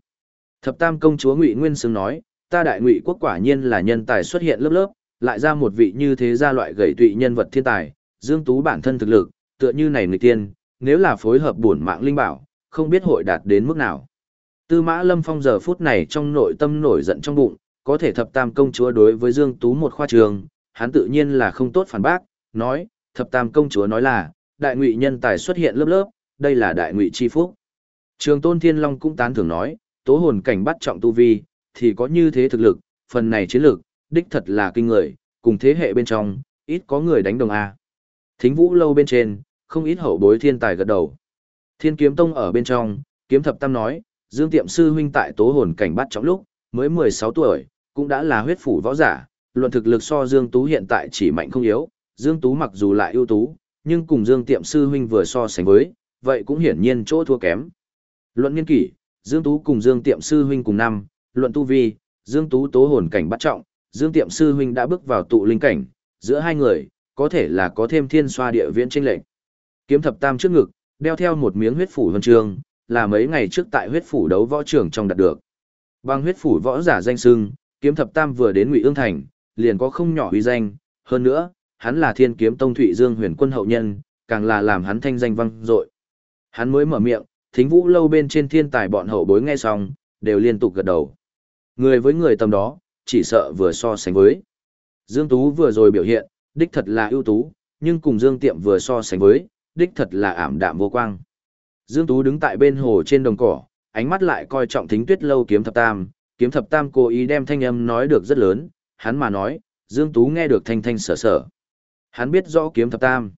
Thập tam công chúa Ngụy Nguyên Sương nói, ta đại ngụy quốc quả nhiên là nhân tài xuất hiện lớp lớp, lại ra một vị như thế ra loại gầy tụy nhân vật thiên tài, Dương Tú bản thân thực lực, tựa như này người tiên, nếu là phối hợp bổn mạng linh bảo, không biết hội đạt đến mức nào. Tư Mã Lâm Phong giờ phút này trong nội tâm nổi giận trong bụng, có thể thập tam công chúa đối với Dương Tú một khoa trường, hắn tự nhiên là không tốt phản bác, nói, thập tam công chúa nói là, đại ngụy nhân tài xuất hiện lớp lớp, đây là đại ngụy chi phúc. Trường Tôn Thiên Long cũng tán thưởng nói, tố hồn cảnh bắt trọng tu vi, thì có như thế thực lực, phần này chiến lược, đích thật là kinh người, cùng thế hệ bên trong, ít có người đánh đồng A. Thính vũ lâu bên trên, không ít hậu bối thiên tài gật đầu. Thiên kiếm tông ở bên trong, kiếm thập tam nói, Dương Tiệm Sư huynh tại tố hồn cảnh bắt trong lúc, mới 16 tuổi, cũng đã là huyết phủ võ giả, luận thực lực so Dương Tú hiện tại chỉ mạnh không yếu, Dương Tú mặc dù lại ưu tú, nhưng cùng Dương Tiệm Sư huynh vừa so sánh với, vậy cũng hiển nhiên chỗ thua kém. Luận nghiên kỷ, Dương Tú cùng Dương Tiệm Sư huynh cùng năm, luận tu vi, Dương Tú tố hồn cảnh bắt trọng, Dương Tiệm Sư huynh đã bước vào tụ linh cảnh, giữa hai người, có thể là có thêm thiên xoa địa viễn tranh lệnh. Kiếm thập tam trước ngực, đeo theo một miếng huyết phủ huân trường, là mấy ngày trước tại huyết phủ đấu võ trưởng trong đạt được. Bằng huyết phủ võ giả danh xưng, kiếm thập tam vừa đến Ngụy Ương thành, liền có không nhỏ uy danh, hơn nữa, hắn là Thiên Kiếm Tông Thụy Dương Huyền Quân hậu nhân, càng là làm hắn thanh danh vang dội. Hắn mới mở miệng, Thính Vũ lâu bên trên thiên tài bọn hậu bối nghe xong, đều liên tục gật đầu. Người với người tầm đó, chỉ sợ vừa so sánh với. Dương Tú vừa rồi biểu hiện, đích thật là ưu tú, nhưng cùng Dương Tiệm vừa so sánh với, đích thật là ảm đạm vô quang. Dương Tú đứng tại bên hồ trên đồng cỏ, ánh mắt lại coi trọng thính tuyết lâu kiếm thập tam, kiếm thập tam cố ý đem thanh âm nói được rất lớn, hắn mà nói, Dương Tú nghe được thanh thanh sở sở. Hắn biết rõ kiếm thập tam.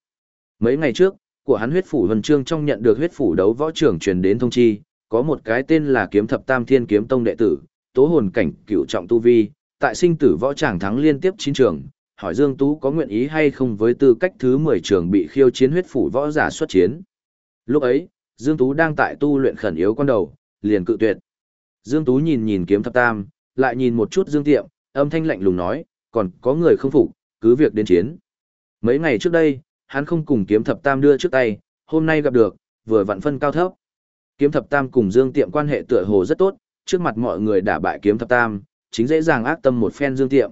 Mấy ngày trước, của hắn huyết phủ Vân trương trong nhận được huyết phủ đấu võ trưởng truyền đến thông chi, có một cái tên là kiếm thập tam thiên kiếm tông đệ tử, tố hồn cảnh cựu trọng tu vi, tại sinh tử võ tràng thắng liên tiếp chín trường, hỏi Dương Tú có nguyện ý hay không với tư cách thứ 10 trường bị khiêu chiến huyết phủ võ giả xuất chiến. Lúc ấy, Dương Tú đang tại tu luyện khẩn yếu con đầu, liền cự tuyệt. Dương Tú nhìn nhìn kiếm thập tam, lại nhìn một chút Dương Tiệm, âm thanh lạnh lùng nói, còn có người không phục, cứ việc đến chiến. Mấy ngày trước đây, hắn không cùng kiếm thập tam đưa trước tay, hôm nay gặp được, vừa vặn phân cao thấp. Kiếm thập tam cùng Dương Tiệm quan hệ tựa hồ rất tốt, trước mặt mọi người đả bại kiếm thập tam, chính dễ dàng ác tâm một phen Dương Tiệm.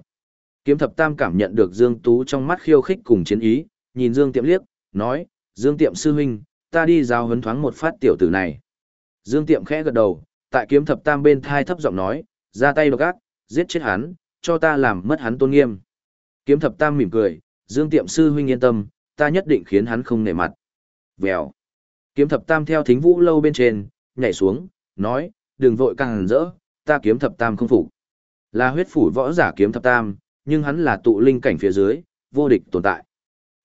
Kiếm thập tam cảm nhận được Dương Tú trong mắt khiêu khích cùng chiến ý, nhìn Dương Tiệm liếc, nói, Dương Tiệm sư huynh, ta đi giao hấn thoáng một phát tiểu tử này. Dương Tiệm khẽ gật đầu, tại kiếm thập tam bên thai thấp giọng nói, ra tay độc ác, giết chết hắn, cho ta làm mất hắn tôn nghiêm. Kiếm thập tam mỉm cười, Dương Tiệm sư huynh yên tâm, ta nhất định khiến hắn không nể mặt. Vèo. Kiếm thập tam theo thính vũ lâu bên trên, nhảy xuống, nói, đừng vội càng rỡ, ta kiếm thập tam không phục. Là huyết phủ võ giả kiếm thập tam, nhưng hắn là tụ linh cảnh phía dưới, vô địch tồn tại.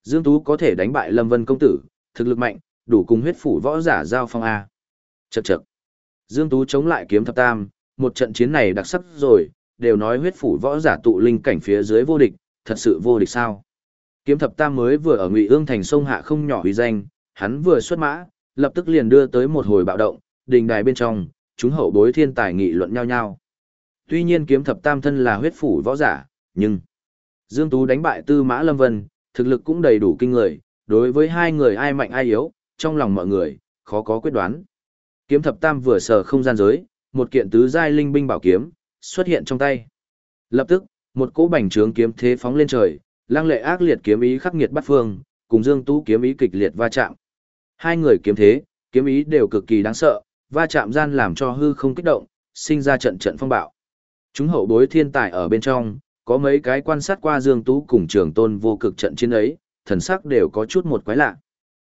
Dương Tú có thể đánh bại Lâm Vân công tử, thực lực mạnh, đủ cùng huyết phủ võ giả giao phong A. Chậc chậc. Dương Tú chống lại kiếm thập tam, một trận chiến này đặc sắc rồi, đều nói huyết phủ võ giả tụ linh cảnh phía dưới vô địch, thật sự vô địch sao? Kiếm thập tam mới vừa ở Ngụy Ương thành sông hạ không nhỏ uy danh, hắn vừa xuất mã, lập tức liền đưa tới một hồi bạo động, đình đài bên trong, chúng hậu bối thiên tài nghị luận nhau nhau. Tuy nhiên kiếm thập tam thân là huyết phủ võ giả, nhưng Dương Tú đánh bại Tư Mã Lâm Vân, thực lực cũng đầy đủ kinh người, đối với hai người ai mạnh ai yếu, trong lòng mọi người, khó có quyết đoán. Kiếm thập tam vừa sờ không gian giới, một kiện tứ giai linh binh bảo kiếm, xuất hiện trong tay. Lập tức, một cỗ bành trướng kiếm thế phóng lên trời, lang lệ ác liệt kiếm ý khắc nghiệt bắt phương, cùng Dương Tú kiếm ý kịch liệt va chạm. Hai người kiếm thế, kiếm ý đều cực kỳ đáng sợ, va chạm gian làm cho hư không kích động, sinh ra trận trận phong bạo. Chúng hậu bối thiên tài ở bên trong, có mấy cái quan sát qua Dương Tú cùng trường tôn vô cực trận chiến ấy, thần sắc đều có chút một quái lạ.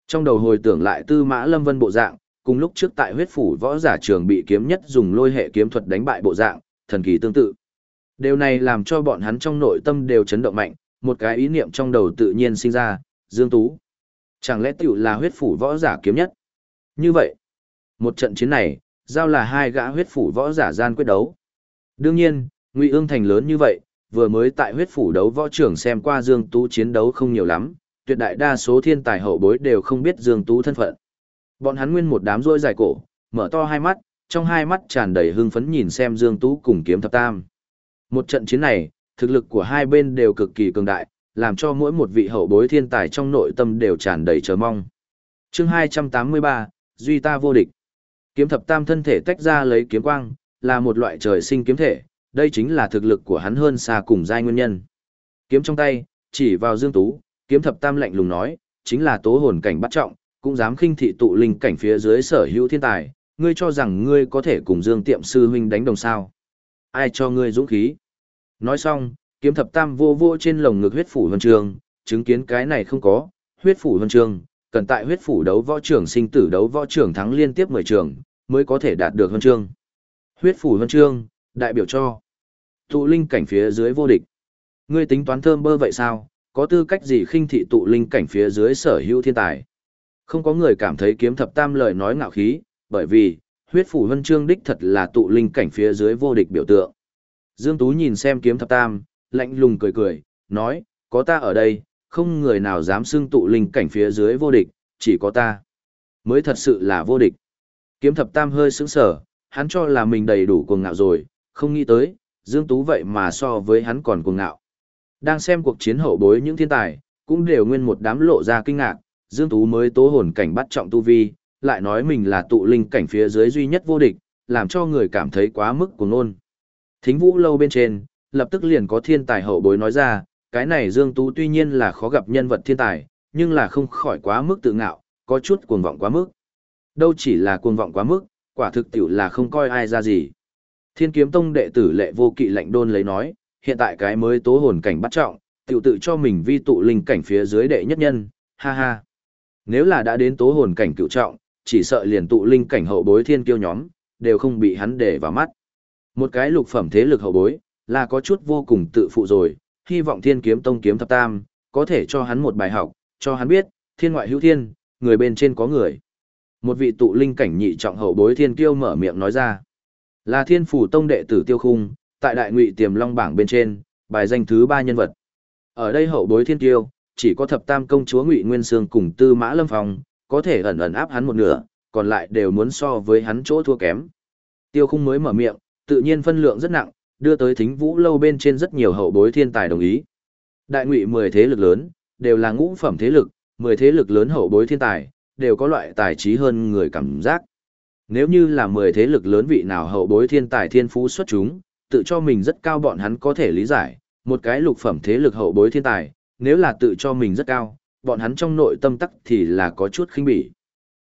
Trong đầu hồi tưởng lại tư mã lâm vân bộ dạng, cùng lúc trước tại huyết phủ võ giả trường bị kiếm nhất dùng lôi hệ kiếm thuật đánh bại bộ dạng, thần kỳ tương tự. Điều này làm cho bọn hắn trong nội tâm đều chấn động mạnh, một cái ý niệm trong đầu tự nhiên sinh ra, Dương Tú. Chẳng lẽ tiểu là huyết phủ võ giả kiếm nhất? Như vậy, một trận chiến này, giao là hai gã huyết phủ võ giả gian quyết đấu. Đương nhiên, Ngụy Ương Thành lớn như vậy, vừa mới tại huyết phủ đấu võ trưởng xem qua Dương Tú chiến đấu không nhiều lắm, tuyệt đại đa số thiên tài hậu bối đều không biết Dương Tú thân phận. Bọn hắn nguyên một đám rôi dài cổ, mở to hai mắt, trong hai mắt tràn đầy hưng phấn nhìn xem Dương Tú cùng kiếm thập tam. Một trận chiến này, thực lực của hai bên đều cực kỳ cường đại, làm cho mỗi một vị hậu bối thiên tài trong nội tâm đều tràn đầy chờ mong. chương 283, Duy ta vô địch. Kiếm thập tam thân thể tách ra lấy kiếm quang, là một loại trời sinh kiếm thể, đây chính là thực lực của hắn hơn xa cùng giai nguyên nhân. Kiếm trong tay, chỉ vào Dương Tú, kiếm thập tam lạnh lùng nói, chính là tố hồn cảnh bắt trọng, cũng dám khinh thị tụ linh cảnh phía dưới sở hữu thiên tài, ngươi cho rằng ngươi có thể cùng Dương Tiệm sư huynh đánh đồng sao? Ai cho ngươi dũng khí? Nói xong, kiếm thập tam vô vô trên lồng ngực huyết phủ vân trường, chứng kiến cái này không có, huyết phủ vân trường, cần tại huyết phủ đấu võ trưởng sinh tử đấu võ trưởng thắng liên tiếp 10 trường, mới có thể đạt được huân chương. Huyết phủ huân chương, đại biểu cho tụ linh cảnh phía dưới vô địch. Ngươi tính toán thơm bơ vậy sao, có tư cách gì khinh thị tụ linh cảnh phía dưới sở hữu thiên tài. Không có người cảm thấy kiếm thập tam lời nói ngạo khí, bởi vì, huyết phủ huân chương đích thật là tụ linh cảnh phía dưới vô địch biểu tượng. Dương Tú nhìn xem kiếm thập tam, lạnh lùng cười cười, nói, có ta ở đây, không người nào dám xưng tụ linh cảnh phía dưới vô địch, chỉ có ta. Mới thật sự là vô địch. Kiếm thập tam hơi sững sở, hắn cho là mình đầy đủ cuồng ngạo rồi, không nghĩ tới, Dương Tú vậy mà so với hắn còn cuồng ngạo. Đang xem cuộc chiến hậu bối những thiên tài, cũng đều nguyên một đám lộ ra kinh ngạc, Dương Tú mới tố hồn cảnh bắt trọng tu vi, lại nói mình là tụ linh cảnh phía dưới duy nhất vô địch, làm cho người cảm thấy quá mức cuồng nôn. Thính vũ lâu bên trên, lập tức liền có thiên tài hậu bối nói ra, cái này Dương Tú tuy nhiên là khó gặp nhân vật thiên tài, nhưng là không khỏi quá mức tự ngạo, có chút cuồng vọng quá mức. Đâu chỉ là cuồng vọng quá mức, quả thực tiểu là không coi ai ra gì. Thiên kiếm tông đệ tử lệ vô kỵ lạnh đôn lấy nói, hiện tại cái mới tố hồn cảnh bắt trọng, tiểu tự cho mình vi tụ linh cảnh phía dưới đệ nhất nhân, ha ha. Nếu là đã đến tố hồn cảnh cựu trọng, chỉ sợ liền tụ linh cảnh hậu bối thiên kiêu nhóm, đều không bị hắn để vào mắt. Một cái lục phẩm thế lực hậu bối, là có chút vô cùng tự phụ rồi, hy vọng thiên kiếm tông kiếm thập tam, có thể cho hắn một bài học, cho hắn biết, thiên ngoại hữu thiên, người bên trên có người. Một vị tụ linh cảnh nhị trọng hậu bối thiên kiêu mở miệng nói ra. Là thiên phủ tông đệ tử tiêu khung, tại đại ngụy tiềm long bảng bên trên, bài danh thứ ba nhân vật. Ở đây hậu bối thiên kiêu, chỉ có thập tam công chúa ngụy Nguyên Sương cùng tư mã lâm phong, có thể ẩn ẩn áp hắn một nửa, còn lại đều muốn so với hắn chỗ thua kém. Tiêu khung mới mở miệng, tự nhiên phân lượng rất nặng, đưa tới thính vũ lâu bên trên rất nhiều hậu bối thiên tài đồng ý. Đại ngụy 10 thế lực lớn, đều là ngũ phẩm thế lực, 10 thế lực lớn hậu bối thiên tài, đều có loại tài trí hơn người cảm giác. Nếu như là 10 thế lực lớn vị nào hậu bối thiên tài thiên phú xuất chúng, tự cho mình rất cao bọn hắn có thể lý giải, một cái lục phẩm thế lực hậu bối thiên tài, nếu là tự cho mình rất cao, bọn hắn trong nội tâm tắc thì là có chút khinh bỉ.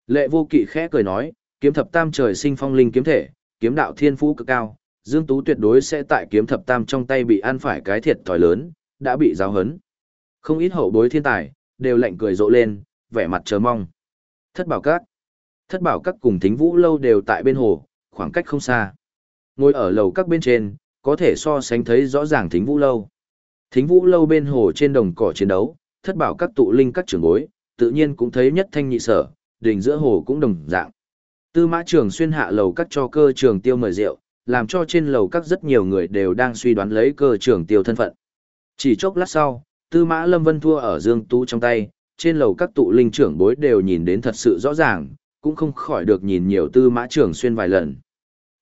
Lệ vô kỵ khẽ cười nói, kiếm thập tam trời sinh phong linh kiếm thể, kiếm đạo thiên phú cực cao, Dương Tú tuyệt đối sẽ tại kiếm thập tam trong tay bị ăn phải cái thiệt thòi lớn, đã bị giáo hấn. Không ít hậu bối thiên tài, đều lạnh cười rộ lên, vẻ mặt chờ mong. Thất bảo các. Thất bảo các cùng thính vũ lâu đều tại bên hồ, khoảng cách không xa. Ngồi ở lầu các bên trên, có thể so sánh thấy rõ ràng thính vũ lâu. Thính vũ lâu bên hồ trên đồng cỏ chiến đấu, thất bảo các tụ linh các trưởng bối, tự nhiên cũng thấy nhất thanh nhị sở, đỉnh giữa hồ cũng đồng dạng. Tư mã trường xuyên hạ lầu các cho cơ trường tiêu mời rượu, làm cho trên lầu các rất nhiều người đều đang suy đoán lấy cơ trường tiêu thân phận. Chỉ chốc lát sau, tư mã lâm vân thua ở dương tú trong tay, trên lầu các tụ linh trưởng bối đều nhìn đến thật sự rõ ràng, cũng không khỏi được nhìn nhiều tư mã trường xuyên vài lần.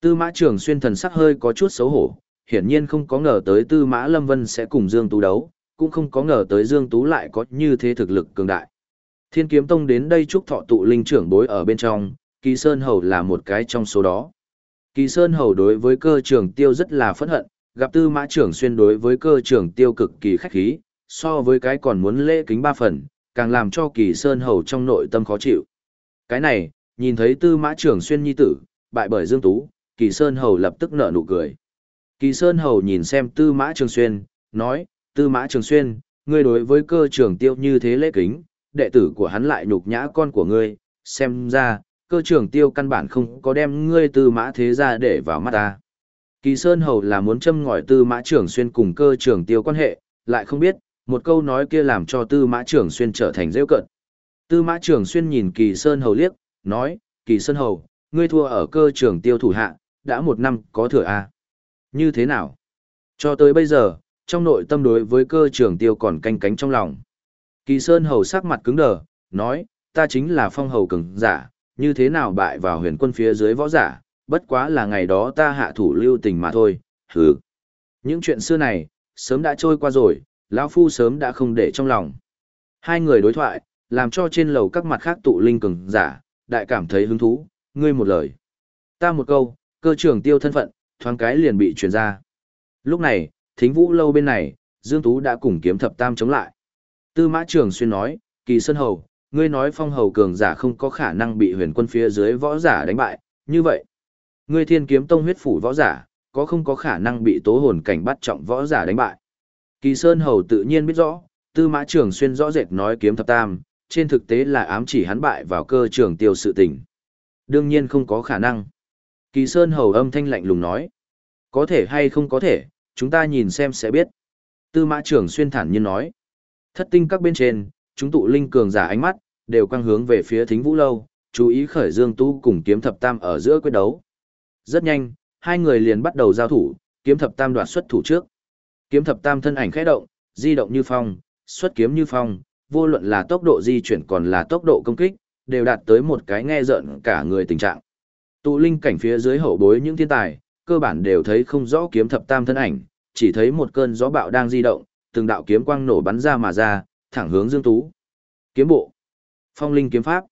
Tư mã trường xuyên thần sắc hơi có chút xấu hổ, hiển nhiên không có ngờ tới tư mã lâm vân sẽ cùng Dương Tú đấu, cũng không có ngờ tới Dương Tú lại có như thế thực lực cường đại. Thiên kiếm tông đến đây chúc thọ tụ linh trưởng bối ở bên trong, Kỳ Sơn Hầu là một cái trong số đó. Kỳ Sơn Hầu đối với cơ trường tiêu rất là phẫn hận, gặp tư mã trưởng xuyên đối với cơ trường tiêu cực kỳ khách khí, so với cái còn muốn lễ kính ba phần, càng làm cho Kỳ Sơn Hầu trong nội tâm khó chịu. Cái này, nhìn thấy tư mã trưởng xuyên nhi tử, bại bởi Dương Tú, Kỳ Sơn Hầu lập tức nở nụ cười. Kỳ Sơn Hầu nhìn xem tư mã trường xuyên, nói, tư mã trường xuyên, ngươi đối với cơ trường tiêu như thế lễ kính, đệ tử của hắn lại nhục nhã con của ngươi, xem ra, cơ trưởng tiêu căn bản không có đem ngươi tư mã thế ra để vào mắt ta. Kỳ Sơn Hầu là muốn châm ngòi tư mã trưởng xuyên cùng cơ trưởng tiêu quan hệ, lại không biết, một câu nói kia làm cho tư mã trưởng xuyên trở thành rêu cận. Tư mã trưởng xuyên nhìn Kỳ Sơn Hầu liếc, nói, Kỳ Sơn Hầu, ngươi thua ở cơ trưởng tiêu thủ hạ, đã một năm có thừa à. Như thế nào? Cho tới bây giờ, trong nội tâm đối với cơ trưởng tiêu còn canh cánh trong lòng. Kỳ Sơn Hầu sắc mặt cứng đờ, nói, ta chính là phong hầu cường giả, như thế nào bại vào huyền quân phía dưới võ giả, bất quá là ngày đó ta hạ thủ lưu tình mà thôi, hừ. Những chuyện xưa này, sớm đã trôi qua rồi, lão Phu sớm đã không để trong lòng. Hai người đối thoại, làm cho trên lầu các mặt khác tụ linh cường giả, đại cảm thấy hứng thú, ngươi một lời. Ta một câu, cơ trưởng tiêu thân phận, thoáng cái liền bị truyền ra. Lúc này, thính vũ lâu bên này, Dương Tú đã cùng kiếm thập tam chống lại. Tư mã trường xuyên nói, kỳ sơn hầu, ngươi nói phong hầu cường giả không có khả năng bị huyền quân phía dưới võ giả đánh bại, như vậy. Ngươi thiên kiếm tông huyết phủ võ giả, có không có khả năng bị tố hồn cảnh bắt trọng võ giả đánh bại. Kỳ sơn hầu tự nhiên biết rõ, tư mã trường xuyên rõ rệt nói kiếm thập tam, trên thực tế là ám chỉ hắn bại vào cơ trường tiêu sự tình. Đương nhiên không có khả năng. Kỳ sơn hầu âm thanh lạnh lùng nói. Có thể hay không có thể, chúng ta nhìn xem sẽ biết. Tư mã Trường xuyên thản nhiên nói. Thất tinh các bên trên, chúng tụ linh cường giả ánh mắt, đều quang hướng về phía thính vũ lâu, chú ý khởi dương tu cùng kiếm thập tam ở giữa quyết đấu. Rất nhanh, hai người liền bắt đầu giao thủ, kiếm thập tam đoạt xuất thủ trước. Kiếm thập tam thân ảnh khẽ động, di động như phong, xuất kiếm như phong, vô luận là tốc độ di chuyển còn là tốc độ công kích, đều đạt tới một cái nghe rợn cả người tình trạng. Tụ linh cảnh phía dưới hậu bối những thiên tài, cơ bản đều thấy không rõ kiếm thập tam thân ảnh, chỉ thấy một cơn gió bạo đang di động, từng đạo kiếm quang nổ bắn ra mà ra, thẳng hướng Dương Tú. Kiếm bộ. Phong linh kiếm pháp.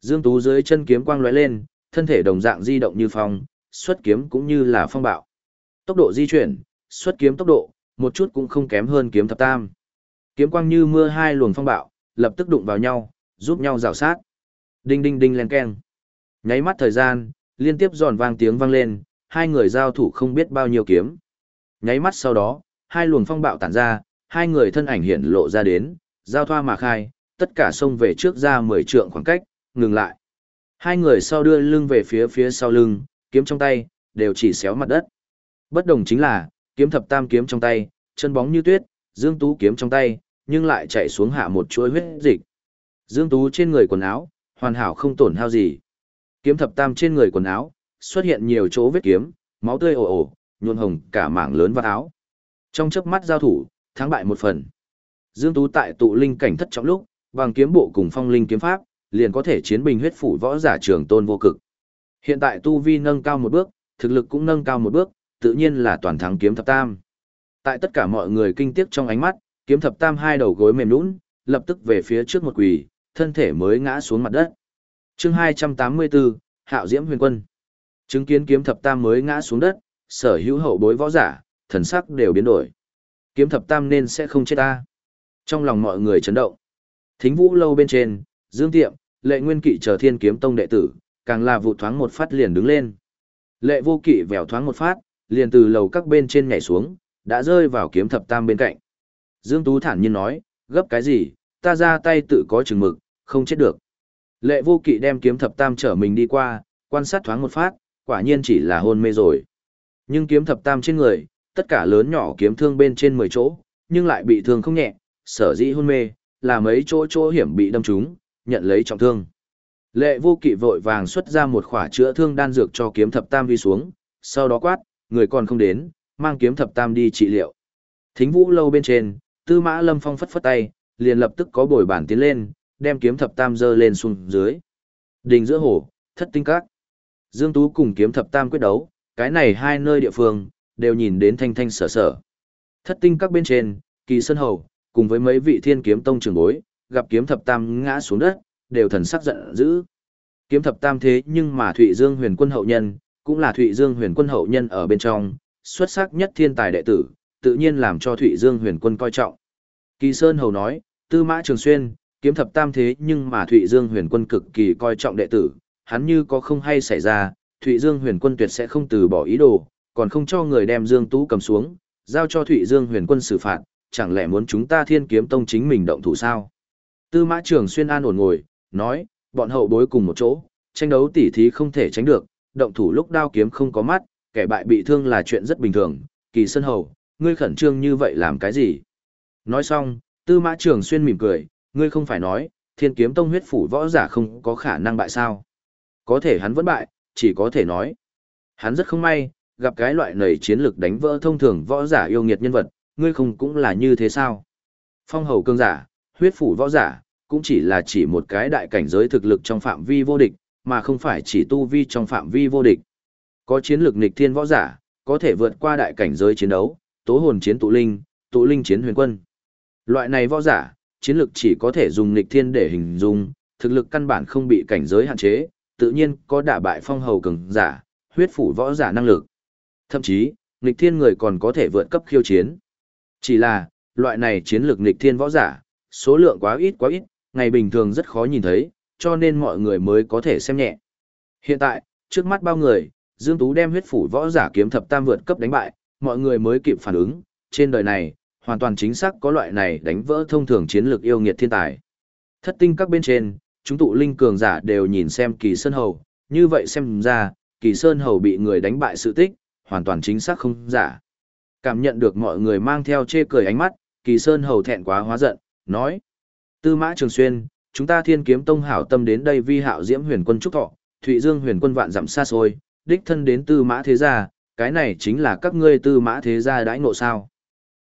Dương Tú dưới chân kiếm quang lóe lên, thân thể đồng dạng di động như phong, xuất kiếm cũng như là phong bạo. Tốc độ di chuyển, xuất kiếm tốc độ, một chút cũng không kém hơn kiếm thập tam. Kiếm quang như mưa hai luồng phong bạo, lập tức đụng vào nhau, giúp nhau rào sát. Đinh đinh đinh len keng. Nháy mắt thời gian, liên tiếp giòn vang tiếng vang lên, hai người giao thủ không biết bao nhiêu kiếm. Nháy mắt sau đó, hai luồng phong bạo tản ra, hai người thân ảnh hiện lộ ra đến, giao thoa mà khai, tất cả xông về trước ra 10 trượng khoảng cách, ngừng lại. Hai người sau đưa lưng về phía phía sau lưng, kiếm trong tay, đều chỉ xéo mặt đất. Bất đồng chính là, kiếm thập tam kiếm trong tay, chân bóng như tuyết, Dương Tú kiếm trong tay, nhưng lại chạy xuống hạ một chuỗi huyết dịch. Dương Tú trên người quần áo, hoàn hảo không tổn hao gì. Kiếm thập tam trên người quần áo, xuất hiện nhiều chỗ vết kiếm, máu tươi ồ ồ, nhuôn hồng cả mảng lớn vào áo. Trong chớp mắt giao thủ, thắng bại một phần. Dương Tú tại tụ linh cảnh thất trọng lúc, bằng kiếm bộ cùng phong linh kiếm pháp, liền có thể chiến bình huyết phủ võ giả trường tôn vô cực. Hiện tại tu vi nâng cao một bước, thực lực cũng nâng cao một bước, tự nhiên là toàn thắng kiếm thập tam. Tại tất cả mọi người kinh tiếc trong ánh mắt, kiếm thập tam hai đầu gối mềm nhũn, lập tức về phía trước một quỳ, thân thể mới ngã xuống mặt đất. Chương 284, Hạo Diễm Huyền Quân. Chứng kiến kiếm thập tam mới ngã xuống đất, sở hữu hậu bối võ giả, thần sắc đều biến đổi. Kiếm thập tam nên sẽ không chết ta. Trong lòng mọi người chấn động. Thính vũ lâu bên trên, Dương Tiệm, lệ nguyên kỵ chờ thiên kiếm tông đệ tử, càng là vụ thoáng một phát liền đứng lên. Lệ vô kỵ vèo thoáng một phát, liền từ lầu các bên trên nhảy xuống, đã rơi vào kiếm thập tam bên cạnh. Dương Tú thản nhiên nói, gấp cái gì, ta ra tay tự có chừng mực, không chết được. Lệ vô kỵ đem kiếm thập tam trở mình đi qua, quan sát thoáng một phát, quả nhiên chỉ là hôn mê rồi. Nhưng kiếm thập tam trên người, tất cả lớn nhỏ kiếm thương bên trên 10 chỗ, nhưng lại bị thương không nhẹ, sở dĩ hôn mê, là mấy chỗ chỗ hiểm bị đâm trúng, nhận lấy trọng thương. Lệ vô kỵ vội vàng xuất ra một khỏa chữa thương đan dược cho kiếm thập tam đi xuống, sau đó quát, người còn không đến, mang kiếm thập tam đi trị liệu. Thính vũ lâu bên trên, tư mã lâm phong phất phất tay, liền lập tức có bồi bản tiến lên, đem kiếm thập tam dơ lên xuống dưới. Đình giữa hồ, thất tinh các. Dương Tú cùng kiếm thập tam quyết đấu, cái này hai nơi địa phương, đều nhìn đến thanh thanh sở sở. Thất tinh các bên trên, kỳ sơn hầu, cùng với mấy vị thiên kiếm tông trưởng bối, gặp kiếm thập tam ngã xuống đất, đều thần sắc giận dữ. Kiếm thập tam thế nhưng mà Thụy Dương huyền quân hậu nhân, cũng là Thụy Dương huyền quân hậu nhân ở bên trong, xuất sắc nhất thiên tài đệ tử, tự nhiên làm cho Thụy Dương huyền quân coi trọng. Kỳ Sơn hầu nói, tư mã trường xuyên, kiếm thập tam thế nhưng mà Thụy Dương huyền quân cực kỳ coi trọng đệ tử, hắn như có không hay xảy ra, Thụy Dương huyền quân tuyệt sẽ không từ bỏ ý đồ, còn không cho người đem Dương Tú cầm xuống, giao cho Thụy Dương huyền quân xử phạt, chẳng lẽ muốn chúng ta thiên kiếm tông chính mình động thủ sao? Tư mã trường xuyên an ổn ngồi, nói, bọn hậu bối cùng một chỗ, tranh đấu tỉ thí không thể tránh được, động thủ lúc đao kiếm không có mắt, kẻ bại bị thương là chuyện rất bình thường, kỳ sân hầu, ngươi khẩn trương như vậy làm cái gì? Nói xong, tư mã trường xuyên mỉm cười, ngươi không phải nói, thiên kiếm tông huyết phủ võ giả không có khả năng bại sao? Có thể hắn vẫn bại, chỉ có thể nói. Hắn rất không may, gặp cái loại nầy chiến lực đánh vỡ thông thường võ giả yêu nghiệt nhân vật, ngươi không cũng là như thế sao? Phong hầu cương giả, huyết phủ võ giả, cũng chỉ là chỉ một cái đại cảnh giới thực lực trong phạm vi vô địch, mà không phải chỉ tu vi trong phạm vi vô địch. Có chiến lược nghịch thiên võ giả, có thể vượt qua đại cảnh giới chiến đấu, tố hồn chiến tụ linh, tụ linh chiến huyền quân. Loại này võ giả, chiến lược chỉ có thể dùng nghịch thiên để hình dung, thực lực căn bản không bị cảnh giới hạn chế, tự nhiên có đả bại phong hầu cường giả, huyết phủ võ giả năng lực. Thậm chí, nghịch thiên người còn có thể vượt cấp khiêu chiến. Chỉ là, loại này chiến lược nghịch thiên võ giả, số lượng quá ít quá ít, ngày bình thường rất khó nhìn thấy, cho nên mọi người mới có thể xem nhẹ. Hiện tại, trước mắt bao người, Dương Tú đem huyết phủ võ giả kiếm thập tam vượt cấp đánh bại, mọi người mới kịp phản ứng, trên đời này, hoàn toàn chính xác có loại này đánh vỡ thông thường chiến lược yêu nghiệt thiên tài. Thất tinh các bên trên, chúng tụ linh cường giả đều nhìn xem kỳ sơn hầu, như vậy xem ra, kỳ sơn hầu bị người đánh bại sự tích, hoàn toàn chính xác không giả. Cảm nhận được mọi người mang theo chê cười ánh mắt, kỳ sơn hầu thẹn quá hóa giận, nói. Tư mã trường xuyên, chúng ta thiên kiếm tông hảo tâm đến đây vi hạo diễm huyền quân trúc thọ, Thụy Dương huyền quân vạn dặm xa xôi, đích thân đến tư mã thế gia, cái này chính là các ngươi tư mã thế gia đãi ngộ sao.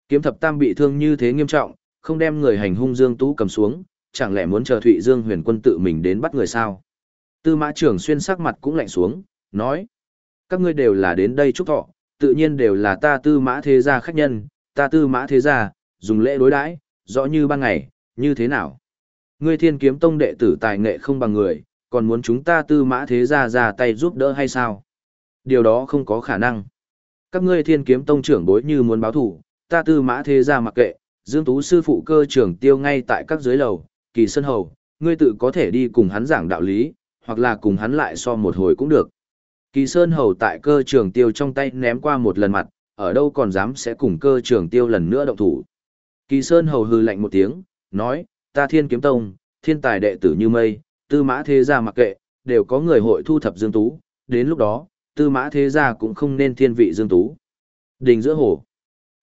Kiếm thập tam bị thương như thế nghiêm trọng, không đem người hành hung Dương Tú cầm xuống, chẳng lẽ muốn chờ Thụy Dương huyền quân tự mình đến bắt người sao? Tư mã trưởng xuyên sắc mặt cũng lạnh xuống, nói. Các ngươi đều là đến đây chúc thọ, tự nhiên đều là ta tư mã thế gia khách nhân, ta tư mã thế gia, dùng lễ đối đãi, rõ như ban ngày, như thế nào? Ngươi thiên kiếm tông đệ tử tài nghệ không bằng người, còn muốn chúng ta tư mã thế gia ra tay giúp đỡ hay sao? Điều đó không có khả năng. Các ngươi thiên kiếm tông trưởng bối như muốn báo thủ, ta tư mã thế gia mặc kệ, Dương Tú sư phụ cơ trưởng tiêu ngay tại các dưới lầu, kỳ sân hầu, ngươi tự có thể đi cùng hắn giảng đạo lý, hoặc là cùng hắn lại so một hồi cũng được. Kỳ sơn hầu tại cơ trường tiêu trong tay ném qua một lần mặt, ở đâu còn dám sẽ cùng cơ trường tiêu lần nữa động thủ. Kỳ sơn hầu hư lạnh một tiếng, nói, ta thiên kiếm tông, thiên tài đệ tử như mây, tư mã thế gia mặc kệ, đều có người hội thu thập dương tú, đến lúc đó, tư mã thế gia cũng không nên thiên vị dương tú. Đình giữa hồ,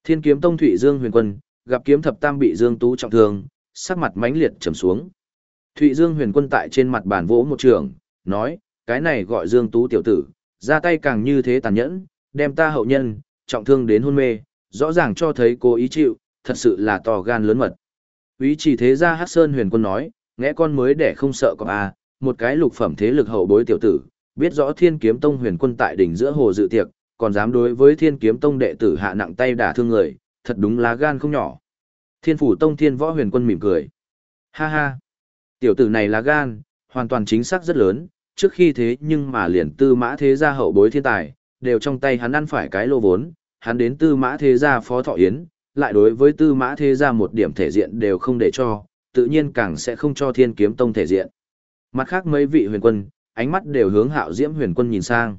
thiên kiếm tông thụy dương huyền quân, gặp kiếm thập tam bị dương tú trọng thương, sắc mặt mãnh liệt trầm xuống. Thụy dương huyền quân tại trên mặt bàn vỗ một trường, nói, cái này gọi dương tú tiểu tử, ra tay càng như thế tàn nhẫn, đem ta hậu nhân, trọng thương đến hôn mê, rõ ràng cho thấy cố ý chịu, thật sự là to gan lớn mật. Ý chỉ thế ra Hát Sơn huyền quân nói, nghe con mới để không sợ có a một cái lục phẩm thế lực hậu bối tiểu tử, biết rõ thiên kiếm tông huyền quân tại đỉnh giữa hồ dự tiệc, còn dám đối với thiên kiếm tông đệ tử hạ nặng tay đả thương người, thật đúng lá gan không nhỏ. Thiên phủ tông thiên võ huyền quân mỉm cười. Ha ha, tiểu tử này lá gan, hoàn toàn chính xác rất lớn, trước khi thế nhưng mà liền tư mã thế gia hậu bối thiên tài, đều trong tay hắn ăn phải cái lô vốn, hắn đến tư mã thế gia phó thọ yến, lại đối với tư mã thế gia một điểm thể diện đều không để cho, tự nhiên càng sẽ không cho thiên kiếm tông thể diện. Mặt khác mấy vị huyền quân, ánh mắt đều hướng hạo diễm huyền quân nhìn sang.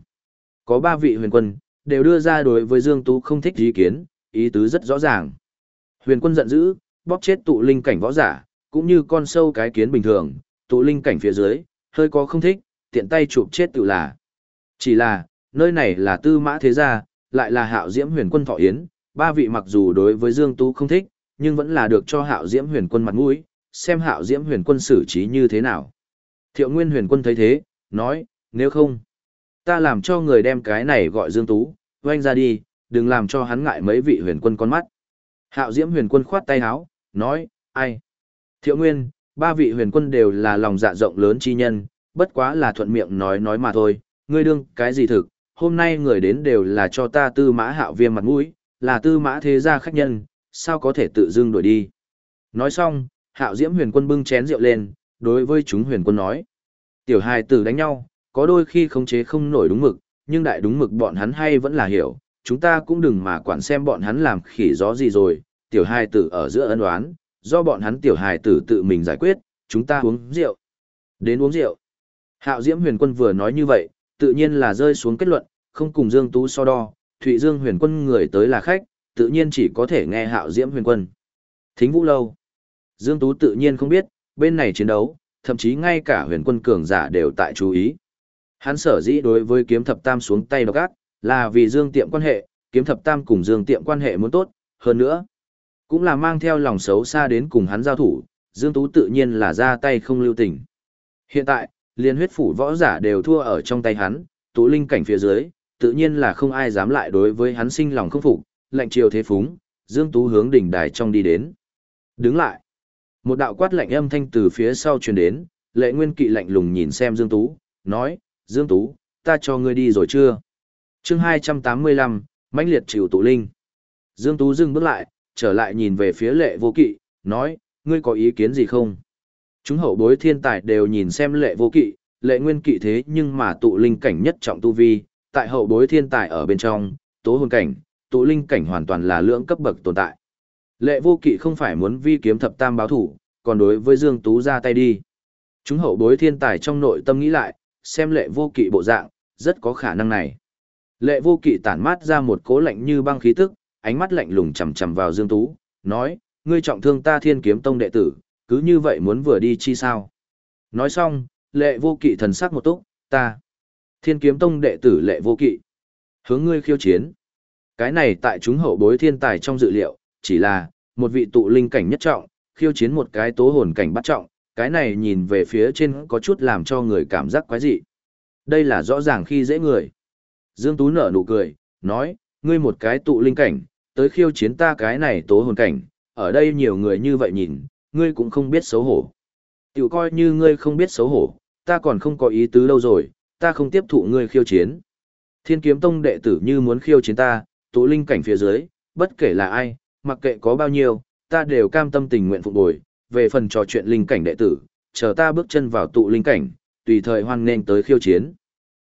Có ba vị huyền quân, đều đưa ra đối với Dương Tú không thích ý kiến, ý tứ rất rõ ràng. Huyền quân giận dữ, bóp chết tụ linh cảnh võ giả, cũng như con sâu cái kiến bình thường, tụ linh cảnh phía dưới, hơi có không thích, tiện tay chụp chết tự là. Chỉ là, nơi này là tư mã thế gia, lại là hạo diễm huyền quân thọ yến, ba vị mặc dù đối với Dương Tú không thích, nhưng vẫn là được cho hạo diễm huyền quân mặt mũi, xem hạo diễm huyền quân xử trí như thế nào. Thiệu nguyên huyền quân thấy thế, nói, nếu không, ta làm cho người đem cái này gọi Dương Tú, oanh ra đi, đừng làm cho hắn ngại mấy vị huyền quân con mắt. Hạo diễm huyền quân khoát tay háo, nói, ai? Thiệu nguyên, ba vị huyền quân đều là lòng dạ rộng lớn chi nhân, bất quá là thuận miệng nói nói mà thôi, ngươi đương cái gì thực, hôm nay người đến đều là cho ta tư mã hạo viêm mặt mũi, là tư mã thế gia khách nhân, sao có thể tự dưng đổi đi. Nói xong, hạo diễm huyền quân bưng chén rượu lên, đối với chúng huyền quân nói. Tiểu hài tử đánh nhau, có đôi khi khống chế không nổi đúng mực, nhưng đại đúng mực bọn hắn hay vẫn là hiểu, chúng ta cũng đừng mà quản xem bọn hắn làm khỉ gió gì rồi, tiểu hài tử ở giữa ân oán, do bọn hắn tiểu hài tử tự mình giải quyết, chúng ta uống rượu. Đến uống rượu. Hạo Diễm Huyền Quân vừa nói như vậy, tự nhiên là rơi xuống kết luận, không cùng Dương Tú so đo, Thụy Dương Huyền Quân người tới là khách, tự nhiên chỉ có thể nghe Hạo Diễm Huyền Quân. Thính Vũ Lâu. Dương Tú tự nhiên không biết, bên này chiến đấu, thậm chí ngay cả huyền quân cường giả đều tại chú ý. Hắn sở dĩ đối với kiếm thập tam xuống tay độc ác, là vì Dương Tiệm quan hệ, kiếm thập tam cùng Dương Tiệm quan hệ muốn tốt, hơn nữa. Cũng là mang theo lòng xấu xa đến cùng hắn giao thủ, Dương Tú tự nhiên là ra tay không lưu tình. Hiện tại, liên huyết phủ võ giả đều thua ở trong tay hắn, tụ linh cảnh phía dưới, tự nhiên là không ai dám lại đối với hắn sinh lòng không phục, lệnh chiều thế phúng, Dương Tú hướng đỉnh đài trong đi đến. Đứng lại. Một đạo quát lạnh âm thanh từ phía sau truyền đến, lệ nguyên kỵ lạnh lùng nhìn xem Dương Tú, nói, Dương Tú, ta cho ngươi đi rồi chưa? chương 285, mãnh liệt chịu tụ linh. Dương Tú dừng bước lại, trở lại nhìn về phía lệ vô kỵ, nói, ngươi có ý kiến gì không? Chúng hậu bối thiên tài đều nhìn xem lệ vô kỵ, lệ nguyên kỵ thế nhưng mà tụ linh cảnh nhất trọng tu vi, tại hậu bối thiên tài ở bên trong, tố hồn cảnh, tụ linh cảnh hoàn toàn là lưỡng cấp bậc tồn tại. Lệ vô kỵ không phải muốn vi kiếm thập tam báo thủ, còn đối với Dương Tú ra tay đi. Chúng hậu bối thiên tài trong nội tâm nghĩ lại, xem lệ vô kỵ bộ dạng, rất có khả năng này. Lệ vô kỵ tản mát ra một cố lạnh như băng khí tức, ánh mắt lạnh lùng chầm chầm vào Dương Tú, nói, ngươi trọng thương ta thiên kiếm tông đệ tử, cứ như vậy muốn vừa đi chi sao. Nói xong, lệ vô kỵ thần sắc một túc, ta. Thiên kiếm tông đệ tử lệ vô kỵ. Hướng ngươi khiêu chiến. Cái này tại chúng hậu bối thiên tài trong dự liệu, chỉ là, một vị tụ linh cảnh nhất trọng, khiêu chiến một cái tố hồn cảnh bắt trọng, cái này nhìn về phía trên có chút làm cho người cảm giác quái dị. Đây là rõ ràng khi dễ người. Dương Tú nở nụ cười, nói, ngươi một cái tụ linh cảnh, tới khiêu chiến ta cái này tố hồn cảnh, ở đây nhiều người như vậy nhìn, ngươi cũng không biết xấu hổ. Tiểu coi như ngươi không biết xấu hổ, ta còn không có ý tứ lâu rồi, ta không tiếp thụ ngươi khiêu chiến. Thiên kiếm tông đệ tử như muốn khiêu chiến ta, tụ linh cảnh phía dưới, bất kể là ai, mặc kệ có bao nhiêu, ta đều cam tâm tình nguyện phục bồi, về phần trò chuyện linh cảnh đệ tử, chờ ta bước chân vào tụ linh cảnh, tùy thời hoan nên tới khiêu chiến.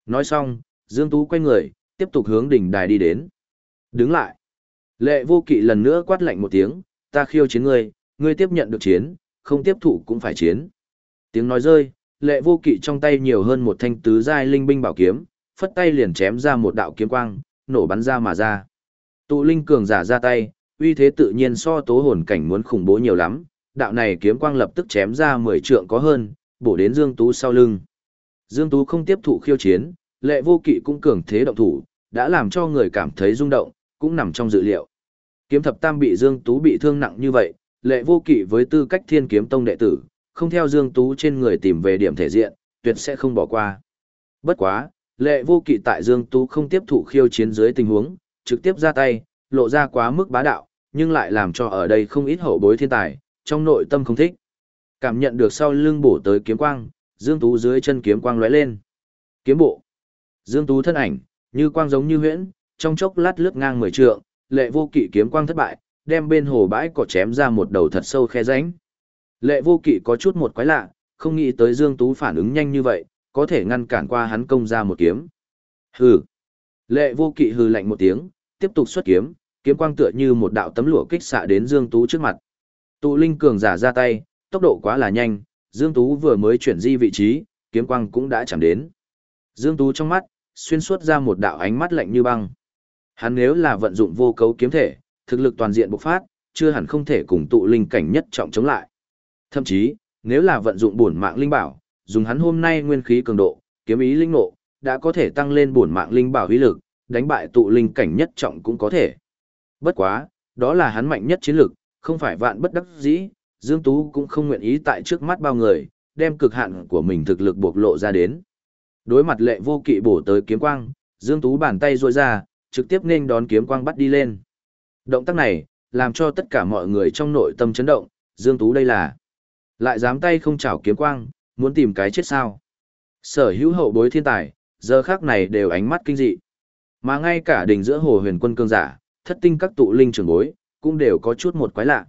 Nói xong, Dương Tú quay người, tiếp tục hướng đỉnh đài đi đến. Đứng lại. Lệ vô kỵ lần nữa quát lạnh một tiếng, ta khiêu chiến ngươi, ngươi tiếp nhận được chiến, không tiếp thụ cũng phải chiến. Tiếng nói rơi, lệ vô kỵ trong tay nhiều hơn một thanh tứ giai linh binh bảo kiếm, phất tay liền chém ra một đạo kiếm quang, nổ bắn ra mà ra. Tụ linh cường giả ra tay, uy thế tự nhiên so tố hồn cảnh muốn khủng bố nhiều lắm, đạo này kiếm quang lập tức chém ra 10 trượng có hơn, bổ đến Dương Tú sau lưng. Dương Tú không tiếp thụ khiêu chiến, lệ vô kỵ cũng cường thế động thủ, đã làm cho người cảm thấy rung động, cũng nằm trong dự liệu. Kiếm thập tam bị Dương Tú bị thương nặng như vậy, lệ vô kỵ với tư cách thiên kiếm tông đệ tử, không theo Dương Tú trên người tìm về điểm thể diện, tuyệt sẽ không bỏ qua. Bất quá, lệ vô kỵ tại Dương Tú không tiếp thụ khiêu chiến dưới tình huống, trực tiếp ra tay, lộ ra quá mức bá đạo, nhưng lại làm cho ở đây không ít hậu bối thiên tài, trong nội tâm không thích. Cảm nhận được sau lưng bổ tới kiếm quang, Dương Tú dưới chân kiếm quang lóe lên. Kiếm bộ. Dương Tú thân ảnh, như quang giống như huyễn, trong chốc lát lướt ngang mười trượng, lệ vô kỵ kiếm quang thất bại, đem bên hồ bãi cỏ chém ra một đầu thật sâu khe rãnh. Lệ vô kỵ có chút một quái lạ, không nghĩ tới Dương Tú phản ứng nhanh như vậy, có thể ngăn cản qua hắn công ra một kiếm. Hừ. Lệ vô kỵ hừ lạnh một tiếng, tiếp tục xuất kiếm, kiếm quang tựa như một đạo tấm lụa kích xạ đến Dương Tú trước mặt. Tụ linh cường giả ra tay, tốc độ quá là nhanh, Dương Tú vừa mới chuyển di vị trí, kiếm quang cũng đã chạm đến. Dương Tú trong mắt, xuyên suốt ra một đạo ánh mắt lạnh như băng. Hắn nếu là vận dụng vô cấu kiếm thể, thực lực toàn diện bộc phát, chưa hẳn không thể cùng tụ linh cảnh nhất trọng chống lại. Thậm chí, nếu là vận dụng bổn mạng linh bảo, dùng hắn hôm nay nguyên khí cường độ, kiếm ý linh nộ, đã có thể tăng lên bổn mạng linh bảo uy lực, đánh bại tụ linh cảnh nhất trọng cũng có thể. Bất quá, đó là hắn mạnh nhất chiến lực, không phải vạn bất đắc dĩ, Dương Tú cũng không nguyện ý tại trước mắt bao người, đem cực hạn của mình thực lực bộc lộ ra đến. Đối mặt lệ vô kỵ bổ tới kiếm quang, Dương Tú bàn tay ruôi ra, trực tiếp nên đón kiếm quang bắt đi lên. Động tác này, làm cho tất cả mọi người trong nội tâm chấn động, Dương Tú đây là lại dám tay không chảo kiếm quang, muốn tìm cái chết sao. Sở hữu hậu bối thiên tài, giờ khác này đều ánh mắt kinh dị. Mà ngay cả đỉnh giữa hồ huyền quân cương giả, thất tinh các tụ linh trường bối, cũng đều có chút một quái lạ.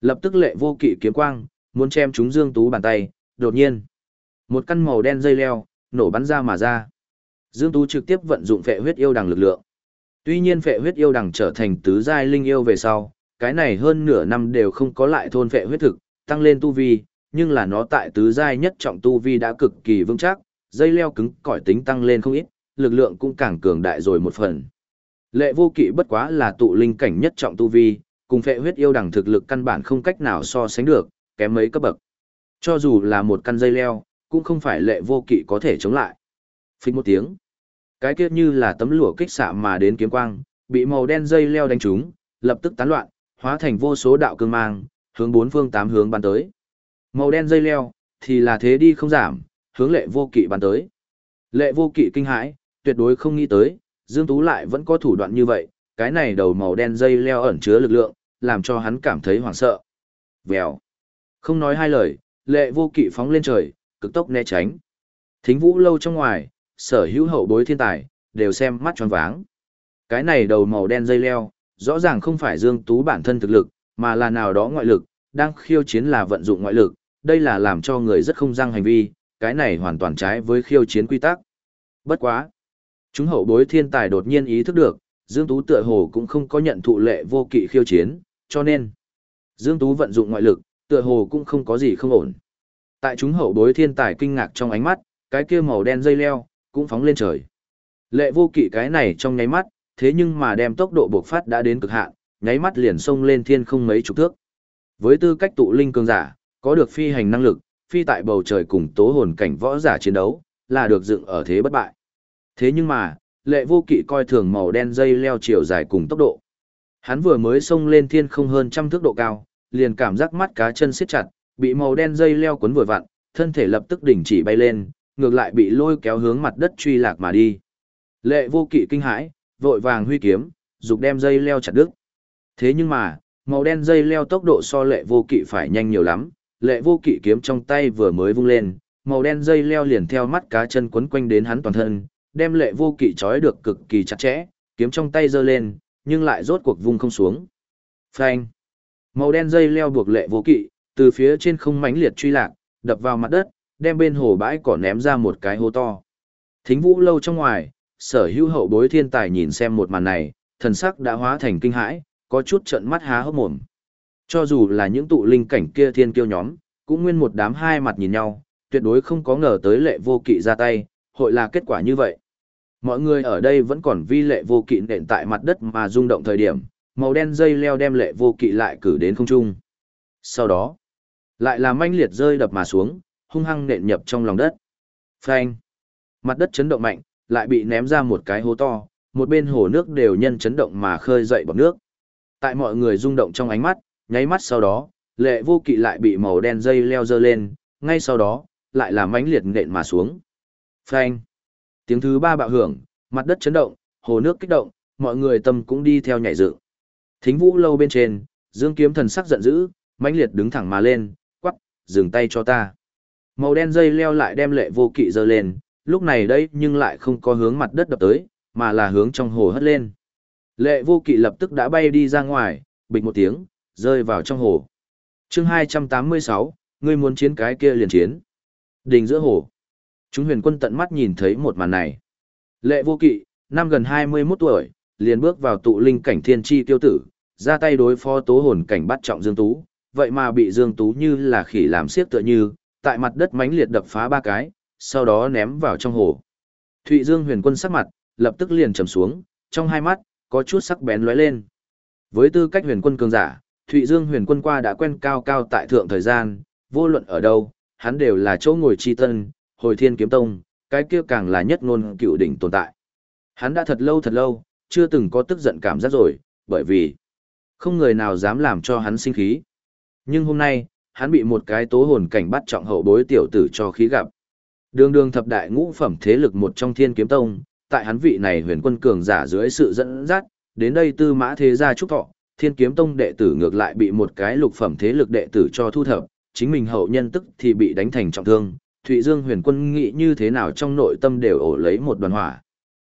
Lập tức lệ vô kỵ kiếm quang, muốn chém chúng Dương Tú bàn tay, đột nhiên. Một căn màu đen dây leo, nổ bắn ra mà ra. Dương Tú trực tiếp vận dụng phệ huyết yêu đằng lực lượng. Tuy nhiên phệ huyết yêu đằng trở thành tứ giai linh yêu về sau, cái này hơn nửa năm đều không có lại thôn phệ huyết thực, tăng lên tu vi, nhưng là nó tại tứ giai nhất trọng tu vi đã cực kỳ vững chắc, dây leo cứng cỏi tính tăng lên không ít, lực lượng cũng càng cường đại rồi một phần. Lệ vô kỵ bất quá là tụ linh cảnh nhất trọng tu vi, cùng phệ huyết yêu đẳng thực lực căn bản không cách nào so sánh được, kém mấy cấp bậc. Cho dù là một căn dây leo, cũng không phải lệ vô kỵ có thể chống lại. Phích một tiếng. Cái kia như là tấm lụa kích xạ mà đến kiếm quang, bị màu đen dây leo đánh trúng, lập tức tán loạn, hóa thành vô số đạo cương mang, hướng bốn phương tám hướng bắn tới. Màu đen dây leo, thì là thế đi không giảm, hướng lệ vô kỵ bắn tới. Lệ vô kỵ kinh hãi, tuyệt đối không nghĩ tới, Dương Tú lại vẫn có thủ đoạn như vậy, cái này đầu màu đen dây leo ẩn chứa lực lượng, làm cho hắn cảm thấy hoảng sợ. Vèo. Không nói hai lời, lệ vô kỵ phóng lên trời, cực tốc né tránh. Thính vũ lâu trong ngoài, sở hữu hậu bối thiên tài, đều xem mắt tròn váng. Cái này đầu màu đen dây leo, rõ ràng không phải Dương Tú bản thân thực lực, mà là nào đó ngoại lực, đang khiêu chiến là vận dụng ngoại lực, đây là làm cho người rất không răng hành vi, cái này hoàn toàn trái với khiêu chiến quy tắc. Bất quá. Chúng hậu bối thiên tài đột nhiên ý thức được, Dương Tú tựa hồ cũng không có nhận thụ lệ vô kỵ khiêu chiến, cho nên Dương Tú vận dụng ngoại lực, tựa hồ cũng không có gì không ổn. Tại chúng hậu bối thiên tài kinh ngạc trong ánh mắt, cái kia màu đen dây leo, cũng phóng lên trời. Lệ vô kỵ cái này trong nháy mắt, thế nhưng mà đem tốc độ bộc phát đã đến cực hạn, nháy mắt liền xông lên thiên không mấy chục thước. Với tư cách tụ linh cường giả, có được phi hành năng lực, phi tại bầu trời cùng tố hồn cảnh võ giả chiến đấu, là được dựng ở thế bất bại. Thế nhưng mà, lệ vô kỵ coi thường màu đen dây leo chiều dài cùng tốc độ. Hắn vừa mới xông lên thiên không hơn trăm thước độ cao, liền cảm giác mắt cá chân siết chặt, bị màu đen dây leo cuốn vừa vặn, thân thể lập tức đình chỉ bay lên, ngược lại bị lôi kéo hướng mặt đất truy lạc mà đi. Lệ vô kỵ kinh hãi, vội vàng huy kiếm, dục đem dây leo chặt đứt. Thế nhưng mà, màu đen dây leo tốc độ so lệ vô kỵ phải nhanh nhiều lắm, lệ vô kỵ kiếm trong tay vừa mới vung lên, màu đen dây leo liền theo mắt cá chân quấn quanh đến hắn toàn thân, đem lệ vô kỵ trói được cực kỳ chặt chẽ, kiếm trong tay giơ lên, nhưng lại rốt cuộc vung không xuống. Phanh! Màu đen dây leo buộc lệ vô kỵ, từ phía trên không mãnh liệt truy lạc, đập vào mặt đất, đem bên hồ bãi cỏ ném ra một cái hố to. Thính vũ lâu trong ngoài, sở hữu hậu bối thiên tài nhìn xem một màn này, thần sắc đã hóa thành kinh hãi, có chút trận mắt há hốc mồm. Cho dù là những tụ linh cảnh kia thiên kiêu nhóm, cũng nguyên một đám hai mặt nhìn nhau, tuyệt đối không có ngờ tới lệ vô kỵ ra tay, hội là kết quả như vậy. Mọi người ở đây vẫn còn vi lệ vô kỵ nện tại mặt đất mà rung động thời điểm, màu đen dây leo đem lệ vô kỵ lại cử đến không trung. Sau đó, lại là manh liệt rơi đập mà xuống, hung hăng nện nhập trong lòng đất. Phanh! Mặt đất chấn động mạnh, lại bị ném ra một cái hố to, một bên hồ nước đều nhân chấn động mà khơi dậy bọt nước. Tại mọi người rung động trong ánh mắt, nháy mắt sau đó, lệ vô kỵ lại bị màu đen dây leo dơ lên, ngay sau đó, lại là mãnh liệt nện mà xuống. Phanh! Tiếng thứ ba bạo hưởng, mặt đất chấn động, hồ nước kích động, mọi người tâm cũng đi theo nhảy dựng. Thính vũ lâu bên trên, Dương Kiếm thần sắc giận dữ, mãnh liệt đứng thẳng mà lên, quắc, dừng tay cho ta. Màu đen dây leo lại đem lệ vô kỵ dơ lên, lúc này đây nhưng lại không có hướng mặt đất đập tới, mà là hướng trong hồ hất lên. Lệ vô kỵ lập tức đã bay đi ra ngoài, bịch một tiếng, rơi vào trong hồ. chương 286, ngươi muốn chiến cái kia liền chiến. Đình giữa hồ. Chúng huyền quân tận mắt nhìn thấy một màn này. Lệ vô kỵ, năm gần 21 tuổi, liền bước vào tụ linh cảnh thiên tri tiêu tử, ra tay đối phó tố hồn cảnh bắt trọng Dương Tú, vậy mà bị Dương Tú như là khỉ làm xiếc tựa như, tại mặt đất mánh liệt đập phá ba cái, sau đó ném vào trong hồ. Thụy Dương huyền quân sắc mặt, lập tức liền trầm xuống, trong hai mắt, có chút sắc bén lóe lên. Với tư cách huyền quân cường giả, Thụy Dương huyền quân qua đã quen cao cao tại thượng thời gian, vô luận ở đâu, hắn đều là chỗ ngồi chi tân, hồi thiên kiếm tông, cái kia càng là nhất ngôn cựu đỉnh tồn tại. Hắn đã thật lâu thật lâu, chưa từng có tức giận cảm giác rồi, bởi vì không người nào dám làm cho hắn sinh khí. Nhưng hôm nay, hắn bị một cái tố hồn cảnh bắt trọng hậu bối tiểu tử cho khí gặp. Đường đường thập đại ngũ phẩm thế lực một trong thiên kiếm tông, tại hắn vị này huyền quân cường giả dưới sự dẫn dắt, đến đây tư mã thế gia trúc thọ, thiên kiếm tông đệ tử ngược lại bị một cái lục phẩm thế lực đệ tử cho thu thập, chính mình hậu nhân tức thì bị đánh thành trọng thương, Thụy Dương huyền quân nghĩ như thế nào trong nội tâm đều ổ lấy một đoàn hỏa.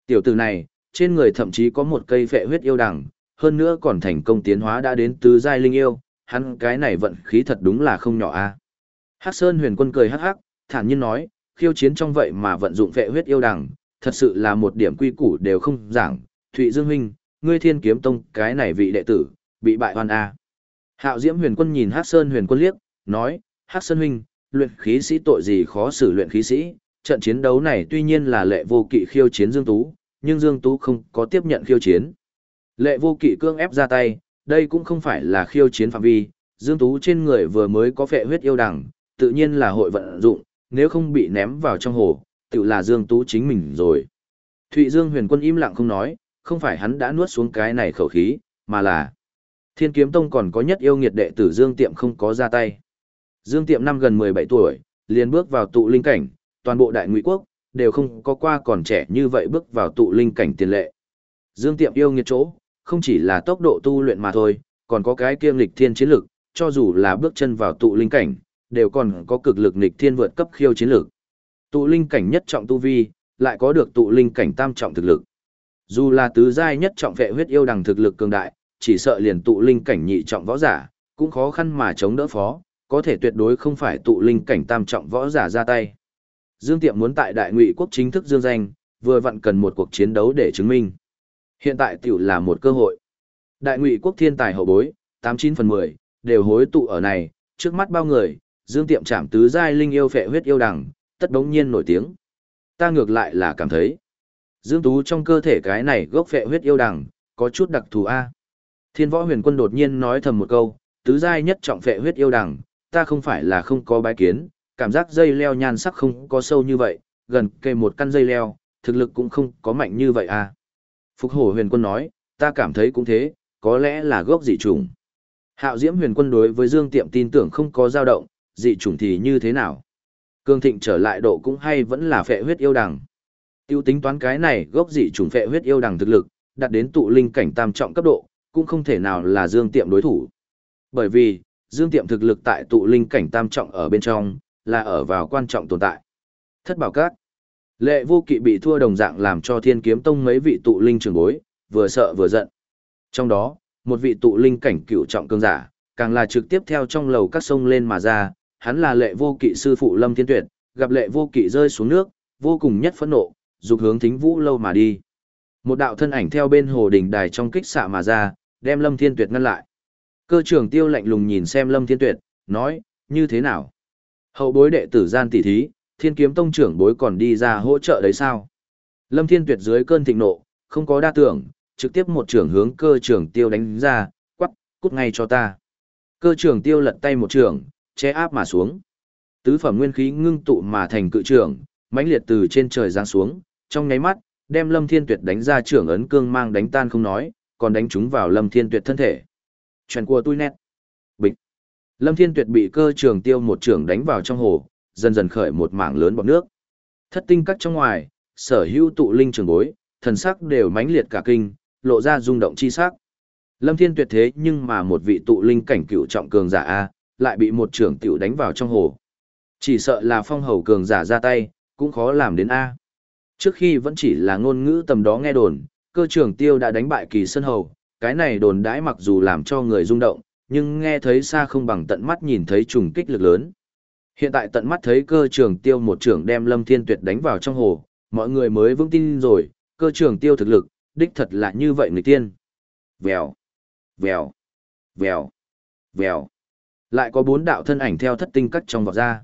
Tiểu tử này, trên người thậm chí có một cây phệ huyết yêu đằng, hơn nữa còn thành công tiến hóa đã đến tứ giai linh yêu, hắn cái này vận khí thật đúng là không nhỏ a. Hắc Sơn huyền quân cười hắc hắc, thản nhiên nói, khiêu chiến trong vậy mà vận dụng phệ huyết yêu đằng, thật sự là một điểm quy củ đều không giảng, Thụy Dương huynh, ngươi thiên kiếm tông cái này vị đệ tử, bị bại hoàn a. Hạo Diễm huyền quân nhìn Hắc Sơn huyền quân liếc, nói, Hắc Sơn huynh, luyện khí sĩ tội gì khó xử luyện khí sĩ, trận chiến đấu này tuy nhiên là lệ vô kỵ khiêu chiến Dương Tú, nhưng Dương Tú không có tiếp nhận khiêu chiến. Lệ vô kỵ cương ép ra tay, đây cũng không phải là khiêu chiến phạm vi, Dương Tú trên người vừa mới có phệ huyết yêu đằng, tự nhiên là hội vận dụng, nếu không bị ném vào trong hồ, tự là Dương Tú chính mình rồi. Thụy Dương huyền quân im lặng không nói, không phải hắn đã nuốt xuống cái này khẩu khí, mà là Thiên Kiếm Tông còn có nhất yêu nghiệt đệ tử Dương Tiệm không có ra tay. Dương Tiệm năm gần 17 tuổi, liền bước vào tụ linh cảnh, toàn bộ đại ngụy quốc, đều không có qua còn trẻ như vậy bước vào tụ linh cảnh tiền lệ. Dương Tiệm yêu nghiệt chỗ, không chỉ là tốc độ tu luyện mà thôi, còn có cái kiêm lịch thiên chiến lực, cho dù là bước chân vào tụ linh cảnh, đều còn có cực lực nghịch thiên vượt cấp khiêu chiến lực. Tụ linh cảnh nhất trọng tu vi, lại có được tụ linh cảnh tam trọng thực lực. Dù là tứ giai nhất trọng vệ huyết yêu đằng thực lực cường đại, chỉ sợ liền tụ linh cảnh nhị trọng võ giả, cũng khó khăn mà chống đỡ phó, có thể tuyệt đối không phải tụ linh cảnh tam trọng võ giả ra tay. Dương Tiệm muốn tại Đại Ngụy quốc chính thức dương danh, vừa vặn cần một cuộc chiến đấu để chứng minh. Hiện tại tiểu là một cơ hội. Đại Ngụy quốc thiên tài hậu bối, 89 phần 10, đều hối tụ ở này, trước mắt bao người, Dương Tiệm chạm tứ giai linh yêu phệ huyết yêu đằng, tất đống nhiên nổi tiếng. Ta ngược lại là cảm thấy, Dương Tú trong cơ thể cái này gốc phệ huyết yêu đằng, có chút đặc thù A. Thiên võ huyền quân đột nhiên nói thầm một câu, tứ giai nhất trọng phệ huyết yêu đằng, ta không phải là không có bái kiến, cảm giác dây leo nhan sắc không có sâu như vậy, gần kề một căn dây leo, thực lực cũng không có mạnh như vậy à. Phục hổ huyền quân nói, ta cảm thấy cũng thế, có lẽ là gốc dị trùng. Hạo diễm huyền quân đối với Dương Tiệm tin tưởng không có dao động, dị trùng thì như thế nào? Cương thịnh trở lại độ cũng hay vẫn là phệ huyết yêu đằng. Tiêu tính toán cái này gốc dị trùng phệ huyết yêu đằng thực lực, đạt đến tụ linh cảnh tam trọng cấp độ, cũng không thể nào là Dương Tiệm đối thủ. Bởi vì, Dương Tiệm thực lực tại tụ linh cảnh tam trọng ở bên trong, là ở vào quan trọng tồn tại. Thất bảo các. Lệ vô kỵ bị thua đồng dạng làm cho thiên kiếm tông mấy vị tụ linh trường bối, vừa sợ vừa giận. Trong đó, một vị tụ linh cảnh cửu trọng cương giả, càng là trực tiếp theo trong lầu các sông lên mà ra, hắn là lệ vô kỵ sư phụ Lâm Thiên Tuyệt, gặp lệ vô kỵ rơi xuống nước, vô cùng nhất phẫn nộ, dục hướng thính vũ lâu mà đi. Một đạo thân ảnh theo bên hồ đỉnh đài trong kích xạ mà ra, đem Lâm Thiên Tuyệt ngăn lại. Cơ trưởng tiêu lạnh lùng nhìn xem Lâm Thiên Tuyệt, nói, như thế nào? Hậu bối đệ tử gian tỷ thí, thiên kiếm tông trưởng bối còn đi ra hỗ trợ đấy sao? Lâm Thiên Tuyệt dưới cơn thịnh nộ, không có đa tưởng, trực tiếp một trưởng hướng cơ trưởng tiêu đánh ra, quắc, cút ngay cho ta. Cơ trưởng tiêu lật tay một trưởng, che áp mà xuống. Tứ phẩm nguyên khí ngưng tụ mà thành cự trưởng, mãnh liệt từ trên trời giáng xuống, trong nháy mắt, đem Lâm Thiên Tuyệt đánh ra trưởng ấn cương mang đánh tan không nói, còn đánh trúng vào Lâm Thiên Tuyệt thân thể. Chuyện của tôi nét. Bịch. Lâm Thiên Tuyệt bị cơ trường tiêu một trưởng đánh vào trong hồ, dần dần khởi một mảng lớn bọt nước. Thất tinh cắt trong ngoài, sở hữu tụ linh trường bối, thần sắc đều mãnh liệt cả kinh, lộ ra rung động chi sắc. Lâm Thiên Tuyệt thế nhưng mà một vị tụ linh cảnh cựu trọng cường giả a, lại bị một trưởng tiểu đánh vào trong hồ. Chỉ sợ là phong hầu cường giả ra tay, cũng khó làm đến a. Trước khi vẫn chỉ là ngôn ngữ tầm đó nghe đồn, cơ trưởng tiêu đã đánh bại kỳ sơn hầu, cái này đồn đãi mặc dù làm cho người rung động, nhưng nghe thấy xa không bằng tận mắt nhìn thấy trùng kích lực lớn. Hiện tại tận mắt thấy cơ trưởng tiêu một trưởng đem Lâm Thiên Tuyệt đánh vào trong hồ, mọi người mới vững tin rồi, cơ trưởng tiêu thực lực, đích thật là như vậy người tiên. Vèo, vèo, vèo, vèo. Lại có bốn đạo thân ảnh theo thất tinh cắt trong vọt ra.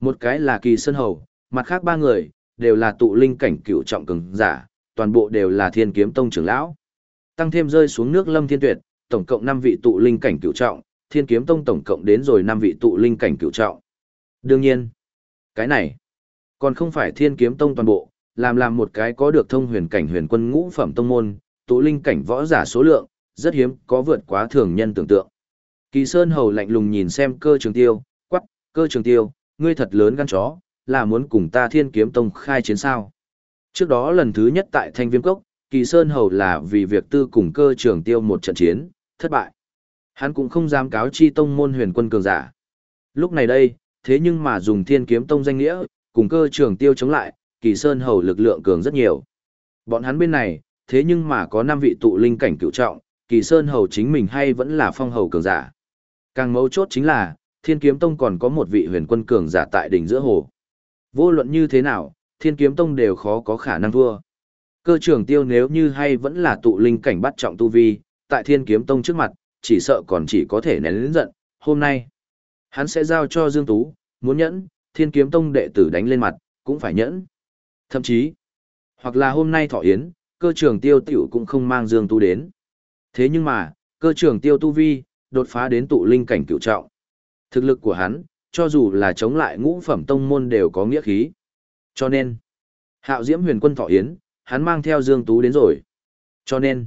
Một cái là kỳ sơn hầu, mặt khác ba người, đều là tụ linh cảnh cửu trọng cường giả, toàn bộ đều là thiên kiếm tông trưởng lão. Tăng thêm rơi xuống nước lâm thiên tuyệt, tổng cộng 5 vị tụ linh cảnh cửu trọng, thiên kiếm tông tổng cộng đến rồi 5 vị tụ linh cảnh cửu trọng. Đương nhiên, cái này, còn không phải thiên kiếm tông toàn bộ, làm làm một cái có được thông huyền cảnh huyền quân ngũ phẩm tông môn, tụ linh cảnh võ giả số lượng, rất hiếm, có vượt quá thường nhân tưởng tượng. Kỳ Sơn Hầu lạnh lùng nhìn xem cơ trường tiêu, quắc, cơ trường tiêu, ngươi thật lớn gan chó, là muốn cùng ta thiên kiếm tông khai chiến sao. Trước đó lần thứ nhất tại Thanh Viêm Cốc, Kỳ Sơn Hầu là vì việc tư cùng cơ trường tiêu một trận chiến, thất bại. Hắn cũng không dám cáo chi tông môn huyền quân cường giả. Lúc này đây, thế nhưng mà dùng thiên kiếm tông danh nghĩa, cùng cơ trường tiêu chống lại, kỳ sơn hầu lực lượng cường rất nhiều. Bọn hắn bên này, thế nhưng mà có 5 vị tụ linh cảnh cựu trọng, kỳ sơn hầu chính mình hay vẫn là phong hầu cường giả. Càng mấu chốt chính là, thiên kiếm tông còn có một vị huyền quân cường giả tại đỉnh giữa hồ. Vô luận như thế nào, thiên kiếm tông đều khó có khả năng thua. Cơ trưởng tiêu nếu như hay vẫn là tụ linh cảnh bắt trọng tu vi, tại thiên kiếm tông trước mặt, chỉ sợ còn chỉ có thể nén lĩnh giận, hôm nay. Hắn sẽ giao cho Dương Tú, muốn nhẫn, thiên kiếm tông đệ tử đánh lên mặt, cũng phải nhẫn. Thậm chí, hoặc là hôm nay thọ yến, cơ trưởng tiêu tiểu cũng không mang Dương Tú đến. Thế nhưng mà, cơ trưởng tiêu tu vi, đột phá đến tụ linh cảnh cựu trọng. Thực lực của hắn, cho dù là chống lại ngũ phẩm tông môn đều có nghĩa khí. Cho nên, Hạo Diễm huyền quân thọ yến, hắn mang theo Dương Tú đến rồi. Cho nên,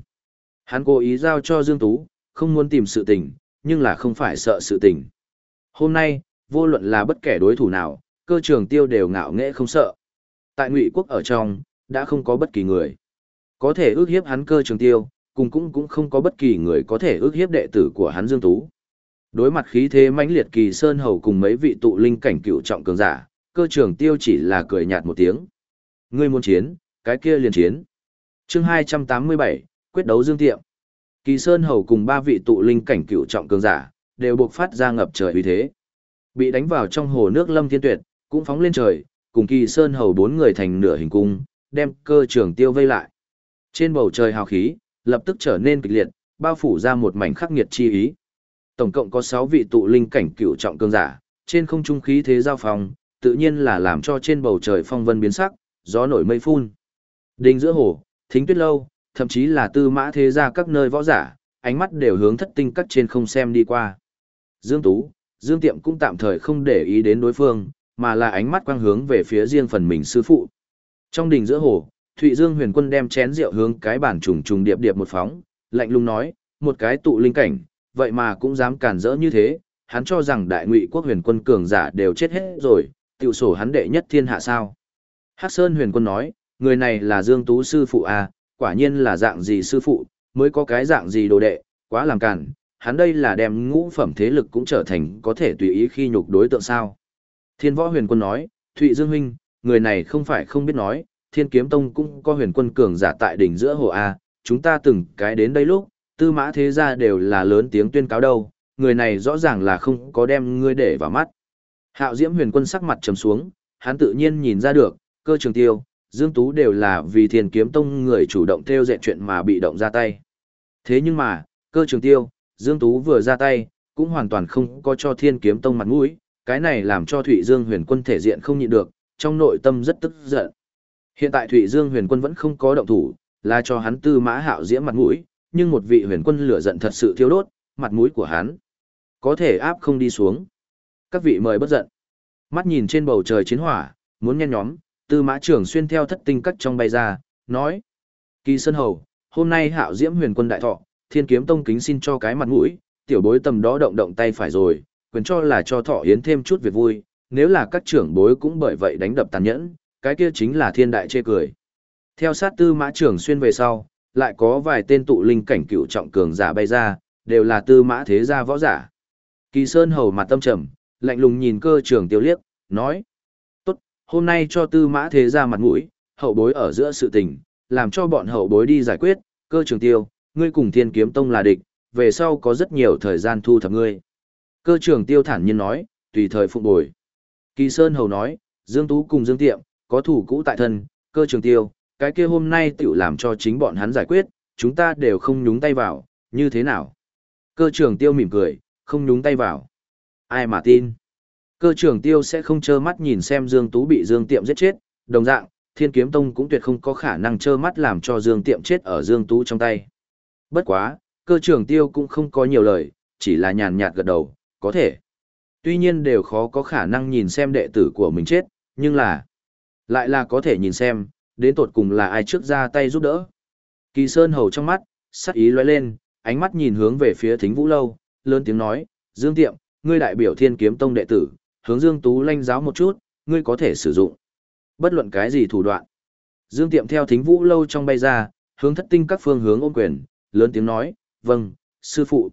hắn cố ý giao cho Dương Tú, không muốn tìm sự tình, nhưng là không phải sợ sự tình. Hôm nay, vô luận là bất kể đối thủ nào, cơ trường tiêu đều ngạo nghễ không sợ. Tại ngụy quốc ở trong, đã không có bất kỳ người. Có thể ước hiếp hắn cơ trường tiêu, cùng cũng cũng không có bất kỳ người có thể ước hiếp đệ tử của hắn Dương Tú. Đối mặt khí thế mãnh liệt kỳ sơn hầu cùng mấy vị tụ linh cảnh cựu trọng cường giả, cơ trưởng tiêu chỉ là cười nhạt một tiếng. Ngươi muốn chiến, cái kia liền chiến. chương 287, quyết đấu dương tiệm. Kỳ sơn hầu cùng ba vị tụ linh cảnh cựu trọng cường giả, đều buộc phát ra ngập trời uy thế. Bị đánh vào trong hồ nước lâm thiên tuyệt, cũng phóng lên trời, cùng kỳ sơn hầu bốn người thành nửa hình cung, đem cơ trưởng tiêu vây lại. Trên bầu trời hào khí, lập tức trở nên kịch liệt, bao phủ ra một mảnh khắc nghiệt chi ý. Tổng cộng có 6 vị tụ linh cảnh cửu trọng cường giả, trên không trung khí thế giao phòng, tự nhiên là làm cho trên bầu trời phong vân biến sắc, gió nổi mây phun. Đình giữa hồ, thính tuyết lâu, thậm chí là tư mã thế gia các nơi võ giả, ánh mắt đều hướng thất tinh cắt trên không xem đi qua. Dương Tú, Dương Tiệm cũng tạm thời không để ý đến đối phương, mà là ánh mắt quang hướng về phía riêng phần mình sư phụ. Trong đình giữa hồ, Thụy Dương huyền quân đem chén rượu hướng cái bản trùng trùng điệp điệp một phóng, lạnh lùng nói, một cái tụ linh cảnh, vậy mà cũng dám cản rỡ như thế, hắn cho rằng đại ngụy quốc huyền quân cường giả đều chết hết rồi, tiểu sổ hắn đệ nhất thiên hạ sao. Hắc Sơn huyền quân nói, người này là Dương Tú sư phụ à, quả nhiên là dạng gì sư phụ, mới có cái dạng gì đồ đệ, quá làm cản, hắn đây là đem ngũ phẩm thế lực cũng trở thành có thể tùy ý khi nhục đối tượng sao. Thiên võ huyền quân nói, Thụy Dương huynh, người này không phải không biết nói, thiên kiếm tông cũng có huyền quân cường giả tại đỉnh giữa hồ A, chúng ta từng cái đến đây lúc, tư mã thế gia đều là lớn tiếng tuyên cáo đâu, người này rõ ràng là không có đem ngươi để vào mắt. Hạo diễm huyền quân sắc mặt trầm xuống, hắn tự nhiên nhìn ra được, cơ trường tiêu, Dương Tú đều là vì thiên kiếm tông người chủ động theo dẹn chuyện mà bị động ra tay. Thế nhưng mà, cơ trường tiêu, Dương Tú vừa ra tay, cũng hoàn toàn không có cho thiên kiếm tông mặt mũi, cái này làm cho Thụy Dương huyền quân thể diện không nhịn được, trong nội tâm rất tức giận. Hiện tại Thụy Dương huyền quân vẫn không có động thủ, là cho hắn tư mã hạo diễm mặt mũi, nhưng một vị huyền quân lửa giận thật sự thiêu đốt, mặt mũi của hắn có thể áp không đi xuống. Các vị mời bất giận. Mắt nhìn trên bầu trời chiến hỏa, muốn nhen nhóm, tư mã trưởng xuyên theo thất tinh cắt trong bay ra, nói. Kỳ Sơn Hầu, hôm nay hạo diễm huyền quân đại thọ, thiên kiếm tông kính xin cho cái mặt mũi, tiểu bối tầm đó động động tay phải rồi, quyền cho là cho thọ yến thêm chút việc vui, nếu là các trưởng bối cũng bởi vậy đánh đập tàn nhẫn, cái kia chính là thiên đại chê cười. Theo sát tư mã trưởng xuyên về sau, lại có vài tên tụ linh cảnh cựu trọng cường giả bay ra, đều là tư mã thế gia võ giả. Kỳ Sơn hầu mặt tâm trầm, lạnh lùng nhìn cơ trưởng tiêu liếc, nói. Tốt, hôm nay cho tư mã thế gia mặt mũi, hậu bối ở giữa sự tình, làm cho bọn hậu bối đi giải quyết, cơ trưởng tiêu, ngươi cùng thiên kiếm tông là địch, về sau có rất nhiều thời gian thu thập ngươi. Cơ trưởng tiêu thản nhiên nói, tùy thời phụng bồi. Kỳ Sơn hầu nói, Dương Tú cùng Dương Tiệm, có thủ cũ tại thân, cơ trưởng tiêu, cái kia hôm nay tiểu làm cho chính bọn hắn giải quyết, chúng ta đều không nhúng tay vào, như thế nào? Cơ trưởng tiêu mỉm cười, không nhúng tay vào. Ai mà tin? Cơ trưởng tiêu sẽ không trơ mắt nhìn xem Dương Tú bị Dương Tiệm giết chết, đồng dạng, Thiên Kiếm Tông cũng tuyệt không có khả năng trơ mắt làm cho Dương Tiệm chết ở Dương Tú trong tay. Bất quá, cơ trưởng tiêu cũng không có nhiều lời, chỉ là nhàn nhạt gật đầu, có thể. Tuy nhiên đều khó có khả năng nhìn xem đệ tử của mình chết, nhưng là, lại là có thể nhìn xem, đến tột cùng là ai trước ra tay giúp đỡ. Kỳ Sơn hầu trong mắt, sắc ý lóe lên, ánh mắt nhìn hướng về phía Thính Vũ lâu, lớn tiếng nói, "Dương Tiệm, ngươi đại biểu Thiên Kiếm Tông đệ tử, hướng Dương Tú lanh giáo một chút, ngươi có thể sử dụng bất luận cái gì thủ đoạn." Dương Tiệm theo Thính Vũ lâu trong bay ra, hướng thất tinh các phương hướng ôm quyền, lớn tiếng nói, "Vâng, sư phụ."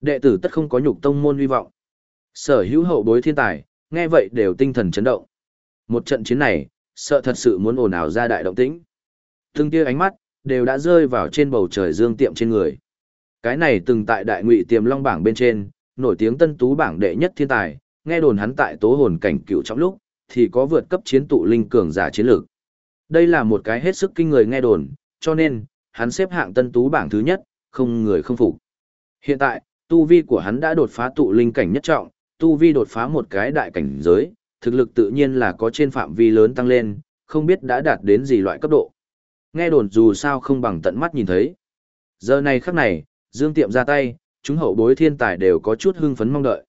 Đệ tử tất không có nhục tông môn hy vọng. Sở hữu hậu bối thiên tài, nghe vậy đều tinh thần chấn động. Một trận chiến này, sợ thật sự muốn ồn ào ra đại động tĩnh. Từng tia ánh mắt, đều đã rơi vào trên bầu trời dương tiệm trên người. Cái này từng tại đại ngụy tiềm long bảng bên trên, nổi tiếng tân tú bảng đệ nhất thiên tài, nghe đồn hắn tại tố hồn cảnh cựu trong lúc, thì có vượt cấp chiến tụ linh cường giả chiến lược. Đây là một cái hết sức kinh người nghe đồn, cho nên, hắn xếp hạng tân tú bảng thứ nhất, không người không phục. Hiện tại, tu vi của hắn đã đột phá tụ linh cảnh nhất trọng, tu vi đột phá một cái đại cảnh giới, thực lực tự nhiên là có trên phạm vi lớn tăng lên, không biết đã đạt đến gì loại cấp độ. Nghe đồn dù sao không bằng tận mắt nhìn thấy. Giờ này khắc này, Dương Tiệm ra tay, chúng hậu bối thiên tài đều có chút hưng phấn mong đợi.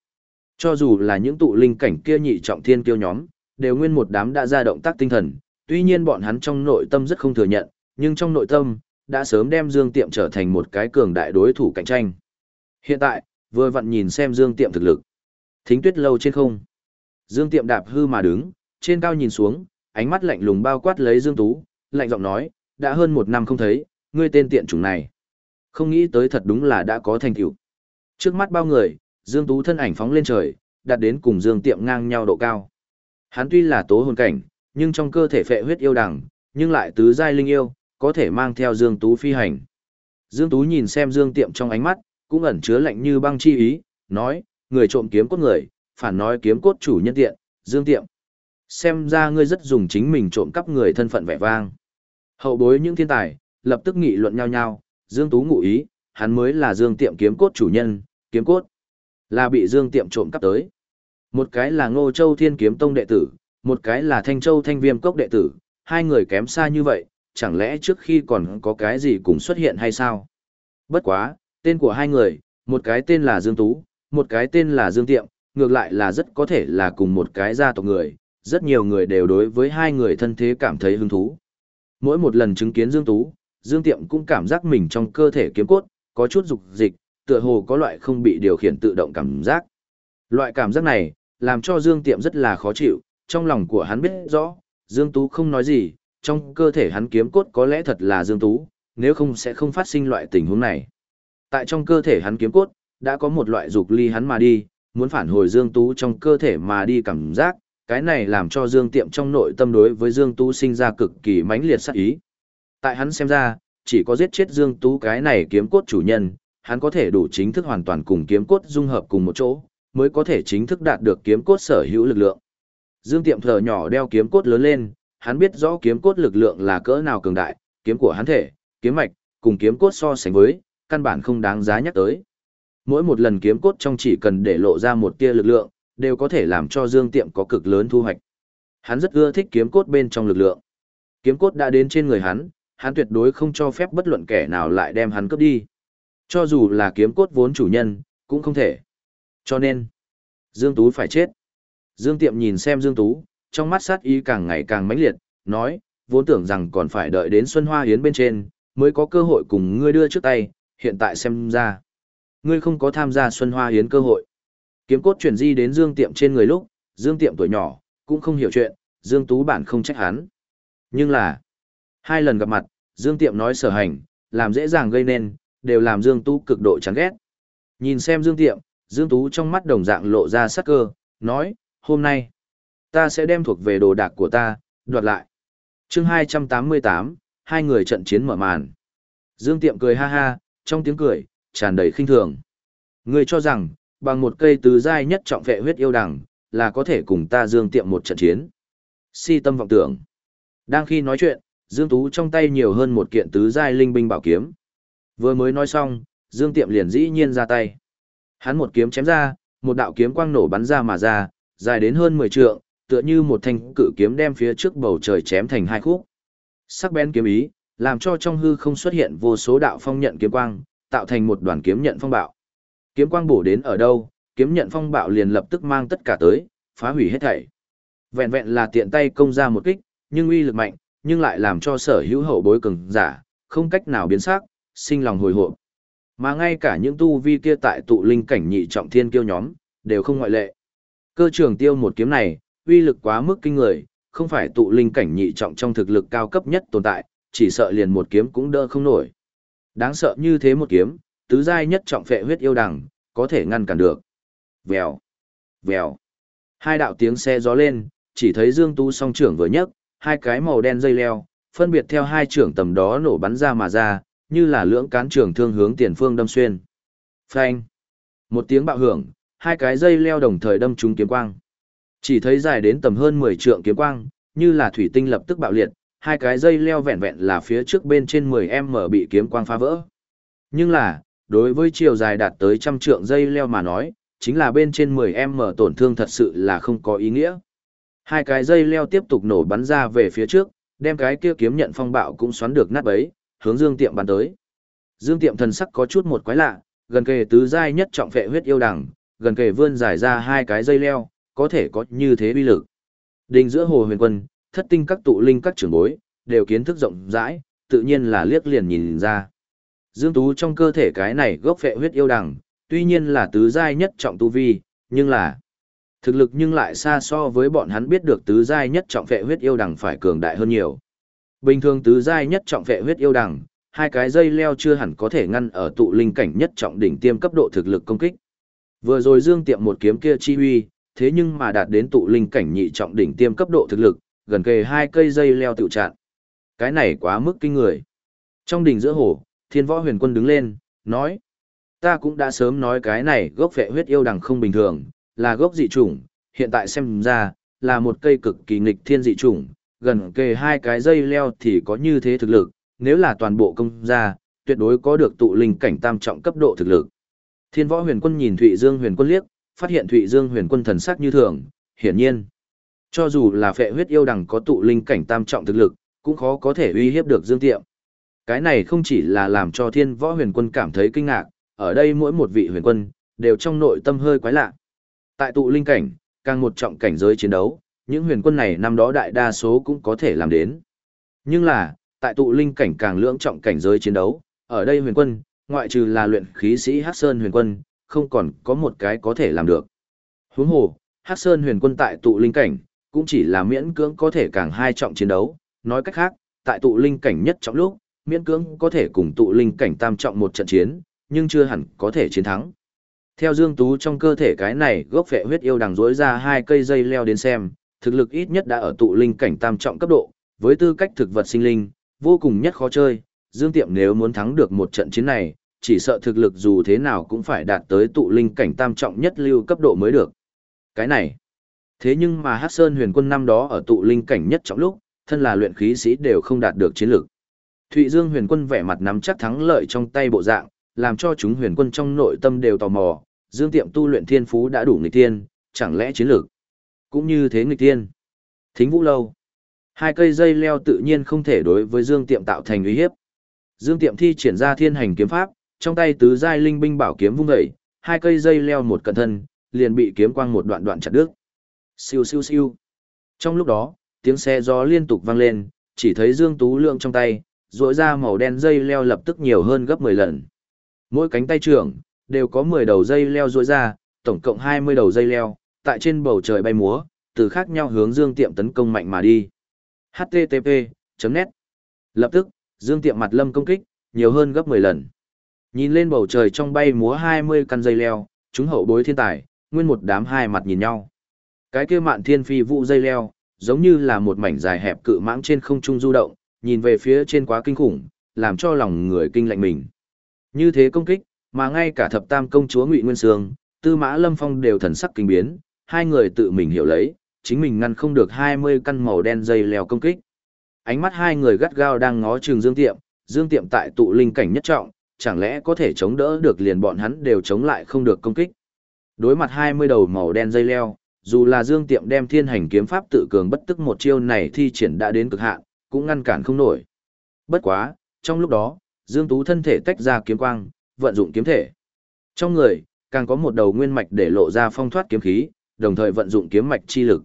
Cho dù là những tụ linh cảnh kia nhị trọng thiên kiêu nhóm, đều nguyên một đám đã ra động tác tinh thần, Tuy nhiên bọn hắn trong nội tâm rất không thừa nhận, nhưng trong nội tâm, đã sớm đem Dương Tiệm trở thành một cái cường đại đối thủ cạnh tranh. Hiện tại, vừa vặn nhìn xem Dương Tiệm thực lực. Thính tuyết lâu trên không. Dương Tiệm đạp hư mà đứng, trên cao nhìn xuống, ánh mắt lạnh lùng bao quát lấy Dương Tú, lạnh giọng nói, đã hơn một năm không thấy, ngươi tên tiện chủng này. Không nghĩ tới thật đúng là đã có thành tựu. Trước mắt bao người, Dương Tú thân ảnh phóng lên trời, đạt đến cùng Dương Tiệm ngang nhau độ cao. Hắn tuy là tố hồn cảnh, nhưng trong cơ thể phệ huyết yêu đằng, nhưng lại tứ giai linh yêu, có thể mang theo Dương Tú phi hành. Dương Tú nhìn xem Dương Tiệm trong ánh mắt, cũng ẩn chứa lạnh như băng chi ý, nói, người trộm kiếm cốt người, phản nói kiếm cốt chủ nhân tiện, Dương Tiệm. Xem ra ngươi rất dùng chính mình trộm cắp người thân phận vẻ vang. Hậu bối những thiên tài, lập tức nghị luận nhau nhau, Dương Tú ngụ ý, hắn mới là Dương Tiệm kiếm cốt chủ nhân, kiếm cốt là bị Dương Tiệm trộm cắp tới. Một cái là Ngô Châu Thiên Kiếm Tông đệ tử, một cái là Thanh Châu Thanh Viêm Cốc đệ tử, hai người kém xa như vậy, chẳng lẽ trước khi còn có cái gì cùng xuất hiện hay sao? Bất quá, tên của hai người, một cái tên là Dương Tú, một cái tên là Dương Tiệm, ngược lại là rất có thể là cùng một cái gia tộc người, rất nhiều người đều đối với hai người thân thế cảm thấy hứng thú. Mỗi một lần chứng kiến Dương Tú, Dương Tiệm cũng cảm giác mình trong cơ thể kiếm cốt, có chút dục dịch, tựa hồ có loại không bị điều khiển tự động cảm giác. Loại cảm giác này, làm cho Dương Tiệm rất là khó chịu, trong lòng của hắn biết rõ, Dương Tú không nói gì, trong cơ thể hắn kiếm cốt có lẽ thật là Dương Tú, nếu không sẽ không phát sinh loại tình huống này. Tại trong cơ thể hắn kiếm cốt, đã có một loại dục ly hắn mà đi, muốn phản hồi Dương Tú trong cơ thể mà đi cảm giác, cái này làm cho Dương Tiệm trong nội tâm đối với Dương Tú sinh ra cực kỳ mãnh liệt sát ý. Tại hắn xem ra, chỉ có giết chết Dương Tú cái này kiếm cốt chủ nhân, hắn có thể đủ chính thức hoàn toàn cùng kiếm cốt dung hợp cùng một chỗ, mới có thể chính thức đạt được kiếm cốt sở hữu lực lượng. Dương Tiệm thở nhỏ đeo kiếm cốt lớn lên, hắn biết rõ kiếm cốt lực lượng là cỡ nào cường đại, kiếm của hắn thể, kiếm mạch, cùng kiếm cốt so sánh với, căn bản không đáng giá nhắc tới. Mỗi một lần kiếm cốt trong chỉ cần để lộ ra một tia lực lượng, đều có thể làm cho Dương Tiệm có cực lớn thu hoạch. Hắn rất ưa thích kiếm cốt bên trong lực lượng. Kiếm cốt đã đến trên người hắn, hắn tuyệt đối không cho phép bất luận kẻ nào lại đem hắn cướp đi. Cho dù là kiếm cốt vốn chủ nhân, cũng không thể. Cho nên, Dương Tú phải chết. Dương Tiệm nhìn xem Dương Tú, trong mắt sát ý càng ngày càng mãnh liệt, nói, vốn tưởng rằng còn phải đợi đến Xuân Hoa Hiến bên trên, mới có cơ hội cùng ngươi đưa trước tay, hiện tại xem ra. Ngươi không có tham gia Xuân Hoa Hiến cơ hội. Kiếm cốt chuyển di đến Dương Tiệm trên người lúc, Dương Tiệm tuổi nhỏ, cũng không hiểu chuyện, Dương Tú bản không trách hắn. Nhưng là, hai lần gặp mặt, Dương Tiệm nói sở hành, làm dễ dàng gây nên, đều làm Dương Tú cực độ chán ghét. Nhìn xem Dương Tiệm, Dương Tú trong mắt đồng dạng lộ ra sắc cơ, nói, hôm nay, ta sẽ đem thuộc về đồ đạc của ta, đoạt lại. chương 288, hai người trận chiến mở màn. Dương Tiệm cười ha ha, trong tiếng cười, tràn đầy khinh thường. Ngươi cho rằng, bằng một cây tứ giai nhất trọng vệ huyết yêu đằng, là có thể cùng ta Dương Tiệm một trận chiến. Si tâm vọng tưởng. Đang khi nói chuyện, Dương Tú trong tay nhiều hơn một kiện tứ giai linh binh bảo kiếm. Vừa mới nói xong, Dương Tiệm liền dĩ nhiên ra tay. Hắn một kiếm chém ra, một đạo kiếm quang nổ bắn ra mà ra, dài đến hơn 10 trượng, tựa như một thanh cự kiếm đem phía trước bầu trời chém thành hai khúc. Sắc bén kiếm ý, làm cho trong hư không xuất hiện vô số đạo phong nhận kiếm quang, tạo thành một đoàn kiếm nhận phong bạo. Kiếm quang bổ đến ở đâu, kiếm nhận phong bạo liền lập tức mang tất cả tới, phá hủy hết thảy. Vẹn vẹn là tiện tay công ra một kích, nhưng uy lực mạnh, nhưng lại làm cho sở hữu hậu bối cường giả, không cách nào biến sắc, sinh lòng hồi hộp. Mà ngay cả những tu vi kia tại tụ linh cảnh nhị trọng thiên kiêu nhóm, đều không ngoại lệ. Cơ trường tiêu một kiếm này, uy lực quá mức kinh người, không phải tụ linh cảnh nhị trọng trong thực lực cao cấp nhất tồn tại, chỉ sợ liền một kiếm cũng đỡ không nổi. Đáng sợ như thế một kiếm, tứ giai nhất trọng phệ huyết yêu đằng, có thể ngăn cản được. Vèo, vèo. Hai đạo tiếng xe gió lên, chỉ thấy Dương Tu song trưởng vừa nhấc, hai cái màu đen dây leo, phân biệt theo hai trưởng tầm đó nổ bắn ra mà ra, như là lưỡng cán trưởng thương hướng tiền phương đâm xuyên. Phanh. Một tiếng bạo hưởng, hai cái dây leo đồng thời đâm trúng kiếm quang. Chỉ thấy dài đến tầm hơn 10 trượng kiếm quang, như là thủy tinh lập tức bạo liệt, hai cái dây leo vẹn vẹn là phía trước bên trên 10m bị kiếm quang phá vỡ. Nhưng là, đối với chiều dài đạt tới trăm trượng dây leo mà nói, chính là bên trên 10m tổn thương thật sự là không có ý nghĩa. Hai cái dây leo tiếp tục nổ bắn ra về phía trước, đem cái kia kiếm nhận phong bạo cũng xoắn được nát bấy, hướng Dương Tiệm bắn tới. Dương Tiệm thần sắc có chút một quái lạ, gần kề tứ giai nhất trọng vệ huyết yêu đằng, gần kề vươn dài ra hai cái dây leo, có thể có như thế uy lực. Đình giữa hồ huyền quân, thất tinh các tụ linh các trưởng bối, đều kiến thức rộng rãi, tự nhiên là liếc liền nhìn ra. Dương Tú trong cơ thể cái này gốc phệ huyết yêu đằng, tuy nhiên là tứ giai nhất trọng tu vi, nhưng là thực lực nhưng lại xa so với bọn hắn biết được tứ giai nhất trọng phệ huyết yêu đằng phải cường đại hơn nhiều. Bình thường tứ giai nhất trọng phệ huyết yêu đằng, hai cái dây leo chưa hẳn có thể ngăn ở tụ linh cảnh nhất trọng đỉnh tiêm cấp độ thực lực công kích. Vừa rồi Dương Tiệm một kiếm kia chi huy, thế nhưng mà đạt đến tụ linh cảnh nhị trọng đỉnh tiêm cấp độ thực lực, gần kề hai cây dây leo tự chặn. Cái này quá mức kinh người. Trong đỉnh giữa hồ, Thiên Võ Huyền Quân đứng lên, nói: "Ta cũng đã sớm nói cái này gốc phệ huyết yêu đằng không bình thường, là gốc dị chủng, hiện tại xem ra là một cây cực kỳ nghịch thiên dị chủng, gần kề hai cái dây leo thì có như thế thực lực, nếu là toàn bộ công ra, tuyệt đối có được tụ linh cảnh tam trọng cấp độ thực lực." Thiên Võ Huyền Quân nhìn Thụy Dương Huyền Quân liếc, phát hiện Thụy Dương Huyền Quân thần sắc như thường, hiển nhiên, cho dù là phệ huyết yêu đằng có tụ linh cảnh tam trọng thực lực, cũng khó có thể uy hiếp được Dương Tiệm. Cái này không chỉ là làm cho Thiên Võ Huyền Quân cảm thấy kinh ngạc, ở đây mỗi một vị huyền quân đều trong nội tâm hơi quái lạ. Tại tụ linh cảnh, càng một trọng cảnh giới chiến đấu, những huyền quân này năm đó đại đa số cũng có thể làm đến. Nhưng là, tại tụ linh cảnh càng lưỡng trọng cảnh giới chiến đấu, ở đây huyền quân, ngoại trừ là luyện khí sĩ Hắc Sơn huyền quân, không còn có một cái có thể làm được. Huống hồ, Hắc Sơn huyền quân tại tụ linh cảnh, cũng chỉ là miễn cưỡng có thể càng hai trọng chiến đấu, nói cách khác, tại tụ linh cảnh nhất trọng lúc, miễn cưỡng có thể cùng tụ linh cảnh tam trọng một trận chiến, nhưng chưa hẳn có thể chiến thắng. Theo Dương Tú trong cơ thể cái này gốc phệ huyết yêu đằng rối ra hai cây dây leo đến xem, thực lực ít nhất đã ở tụ linh cảnh tam trọng cấp độ, với tư cách thực vật sinh linh, vô cùng nhất khó chơi, Dương Tiệm nếu muốn thắng được một trận chiến này, chỉ sợ thực lực dù thế nào cũng phải đạt tới tụ linh cảnh tam trọng nhất lưu cấp độ mới được. Cái này. Thế nhưng mà hắc Sơn huyền quân năm đó ở tụ linh cảnh nhất trọng lúc, thân là luyện khí sĩ đều không đạt được chiến lực. Thụy Dương huyền quân vẻ mặt nắm chắc thắng lợi trong tay bộ dạng, làm cho chúng huyền quân trong nội tâm đều tò mò, Dương Tiệm tu luyện thiên phú đã đủ nghịch tiên, chẳng lẽ chiến lược cũng như thế nghịch tiên. Thính Vũ lâu. Hai cây dây leo tự nhiên không thể đối với Dương Tiệm tạo thành uy hiếp. Dương Tiệm thi triển ra thiên hành kiếm pháp, trong tay tứ giai linh binh bảo kiếm vung dậy, hai cây dây leo một cẩn thân, liền bị kiếm quang một đoạn đoạn chặt đứt. Siêu siêu siêu. Trong lúc đó, tiếng xe gió liên tục vang lên, chỉ thấy Dương Tú Lượng trong tay, rỗi ra màu đen dây leo lập tức nhiều hơn gấp 10 lần. Mỗi cánh tay trưởng, đều có 10 đầu dây leo rỗi ra, tổng cộng 20 đầu dây leo, tại trên bầu trời bay múa, từ khác nhau hướng Dương Tiệm tấn công mạnh mà đi. HTTP, net. Lập tức, Dương Tiệm mặt lâm công kích, nhiều hơn gấp 10 lần. Nhìn lên bầu trời trong bay múa 20 căn dây leo, chúng hậu bối thiên tài, nguyên một đám hai mặt nhìn nhau. Cái kia mạn thiên phi vụ dây leo, giống như là một mảnh dài hẹp cự mãng trên không trung du động, nhìn về phía trên quá kinh khủng, làm cho lòng người kinh lạnh mình. Như thế công kích, mà ngay cả thập tam công chúa Ngụy Nguyên Sương, Tư Mã Lâm Phong đều thần sắc kinh biến, hai người tự mình hiểu lấy, chính mình ngăn không được 20 căn màu đen dây leo công kích. Ánh mắt hai người gắt gao đang ngó Trường Dương Tiệm, Dương Tiệm tại tụ linh cảnh nhất trọng, chẳng lẽ có thể chống đỡ được liền bọn hắn đều chống lại không được công kích. Đối mặt 20 đầu màu đen dây leo, dù là Dương Tiệm đem thiên hành kiếm pháp tự cường bất tức một chiêu này thi triển đã đến cực hạn, cũng ngăn cản không nổi. Bất quá, trong lúc đó, Dương Tú thân thể tách ra kiếm quang, vận dụng kiếm thể. Trong người, càng có một đầu nguyên mạch để lộ ra phong thoát kiếm khí, đồng thời vận dụng kiếm mạch chi lực.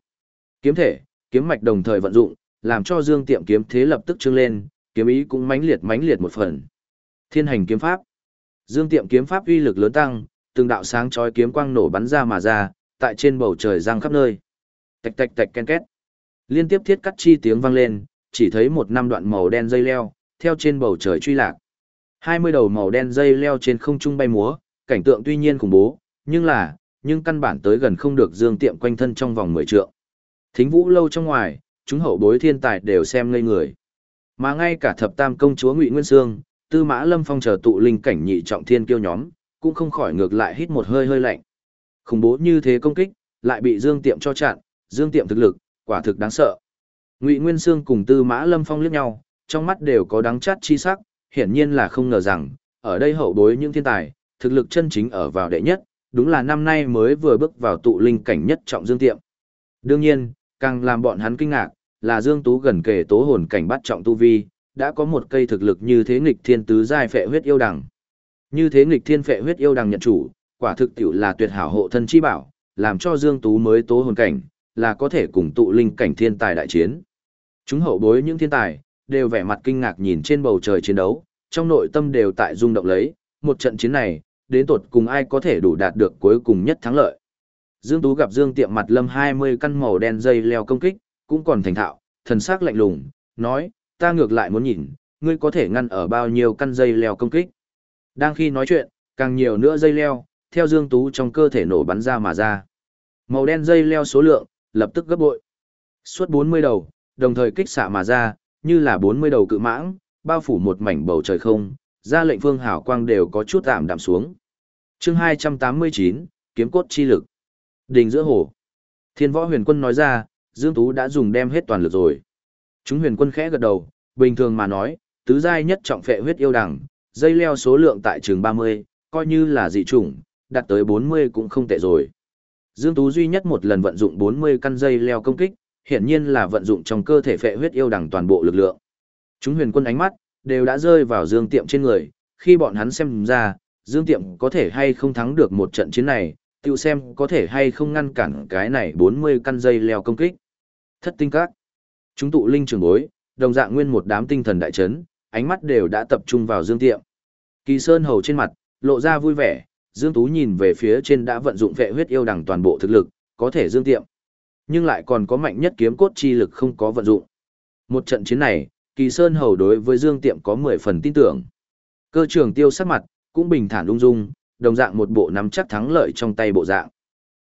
Kiếm thể, kiếm mạch đồng thời vận dụng, làm cho Dương Tiệm kiếm thế lập tức trưng lên, kiếm ý cũng mãnh liệt mãnh liệt một phần. Thiên hành kiếm pháp. Dương Tiệm kiếm pháp uy lực lớn tăng, từng đạo sáng chói kiếm quang nổ bắn ra mà ra, tại trên bầu trời giang khắp nơi. Tạch tạch tạch ken két. Liên tiếp thiết cắt chi tiếng vang lên, chỉ thấy một năm đoạn màu đen dây leo, theo trên bầu trời truy lạc. Hai mươi đầu màu đen dây leo trên không trung bay múa, cảnh tượng tuy nhiên khủng bố, nhưng là, nhưng căn bản tới gần không được Dương Tiệm quanh thân trong vòng mười trượng. Thính vũ lâu trong ngoài, chúng hậu bối thiên tài đều xem ngây người. Mà ngay cả thập tam công chúa Ngụy Nguyên Sương, Tư Mã Lâm Phong chờ tụ linh cảnh nhị trọng thiên kiêu nhóm, cũng không khỏi ngược lại hít một hơi hơi lạnh. Khủng bố như thế công kích, lại bị Dương Tiệm cho chặn, Dương Tiệm thực lực, quả thực đáng sợ. Ngụy Nguyên Sương cùng Tư Mã Lâm Phong liếc nhau, trong mắt đều có đắng chát chi sắc, hiển nhiên là không ngờ rằng, ở đây hậu bối những thiên tài, thực lực chân chính ở vào đệ nhất, đúng là năm nay mới vừa bước vào tụ linh cảnh nhất trọng Dương Tiệm. Đương nhiên, càng làm bọn hắn kinh ngạc, là Dương Tú gần kề tố hồn cảnh bắt trọng tu vi, đã có một cây thực lực như thế nghịch thiên tứ giai phệ huyết yêu đằng. Như thế nghịch thiên phệ huyết yêu đằng nhận chủ, quả thực tiểu là tuyệt hảo hộ thân chi bảo, làm cho Dương Tú mới tố hồn cảnh, là có thể cùng tụ linh cảnh thiên tài đại chiến. Chúng hậu bối những thiên tài, đều vẻ mặt kinh ngạc nhìn trên bầu trời chiến đấu, trong nội tâm đều tại rung động lấy, một trận chiến này, đến tột cùng ai có thể đủ đạt được cuối cùng nhất thắng lợi. Dương Tú gặp Dương Tiệm mặt lâm 20 căn màu đen dây leo công kích, cũng còn thành thạo, thần sắc lạnh lùng, nói, ta ngược lại muốn nhìn, ngươi có thể ngăn ở bao nhiêu căn dây leo công kích. Đang khi nói chuyện, càng nhiều nữa dây leo, theo Dương Tú trong cơ thể nổ bắn ra mà ra. Màu đen dây leo số lượng, lập tức gấp bội. Suốt 40 đầu, đồng thời kích xạ mà ra, như là 40 đầu cự mãng, bao phủ một mảnh bầu trời không, ra lệnh phương hảo quang đều có chút tạm đạm xuống. chương 289, kiếm cốt chi lực. Đình giữa hồ. Thiên võ huyền quân nói ra, Dương Tú đã dùng đem hết toàn lực rồi. Chúng huyền quân khẽ gật đầu, bình thường mà nói, tứ giai nhất trọng phệ huyết yêu đằng, dây leo số lượng tại trường 30, coi như là dị chủng, đạt tới 40 cũng không tệ rồi. Dương Tú duy nhất một lần vận dụng 40 căn dây leo công kích, hiển nhiên là vận dụng trong cơ thể phệ huyết yêu đằng toàn bộ lực lượng. Chúng huyền quân ánh mắt, đều đã rơi vào Dương Tiệm trên người, khi bọn hắn xem ra, Dương Tiệm có thể hay không thắng được một trận chiến này, tiêu xem có thể hay không ngăn cản cái này 40 căn dây leo công kích. Thất tinh các. Chúng tụ linh trường bối, đồng dạng nguyên một đám tinh thần đại chấn, ánh mắt đều đã tập trung vào Dương Tiệm. Kỳ Sơn hầu trên mặt, lộ ra vui vẻ, Dương Tú nhìn về phía trên đã vận dụng vệ huyết yêu đằng toàn bộ thực lực, có thể Dương Tiệm. Nhưng lại còn có mạnh nhất kiếm cốt chi lực không có vận dụng. Một trận chiến này, Kỳ Sơn hầu đối với Dương Tiệm có 10 phần tin tưởng. Cơ trưởng tiêu sắc mặt, cũng bình thản ung dung, đồng dạng một bộ nắm chắc thắng lợi trong tay bộ dạng.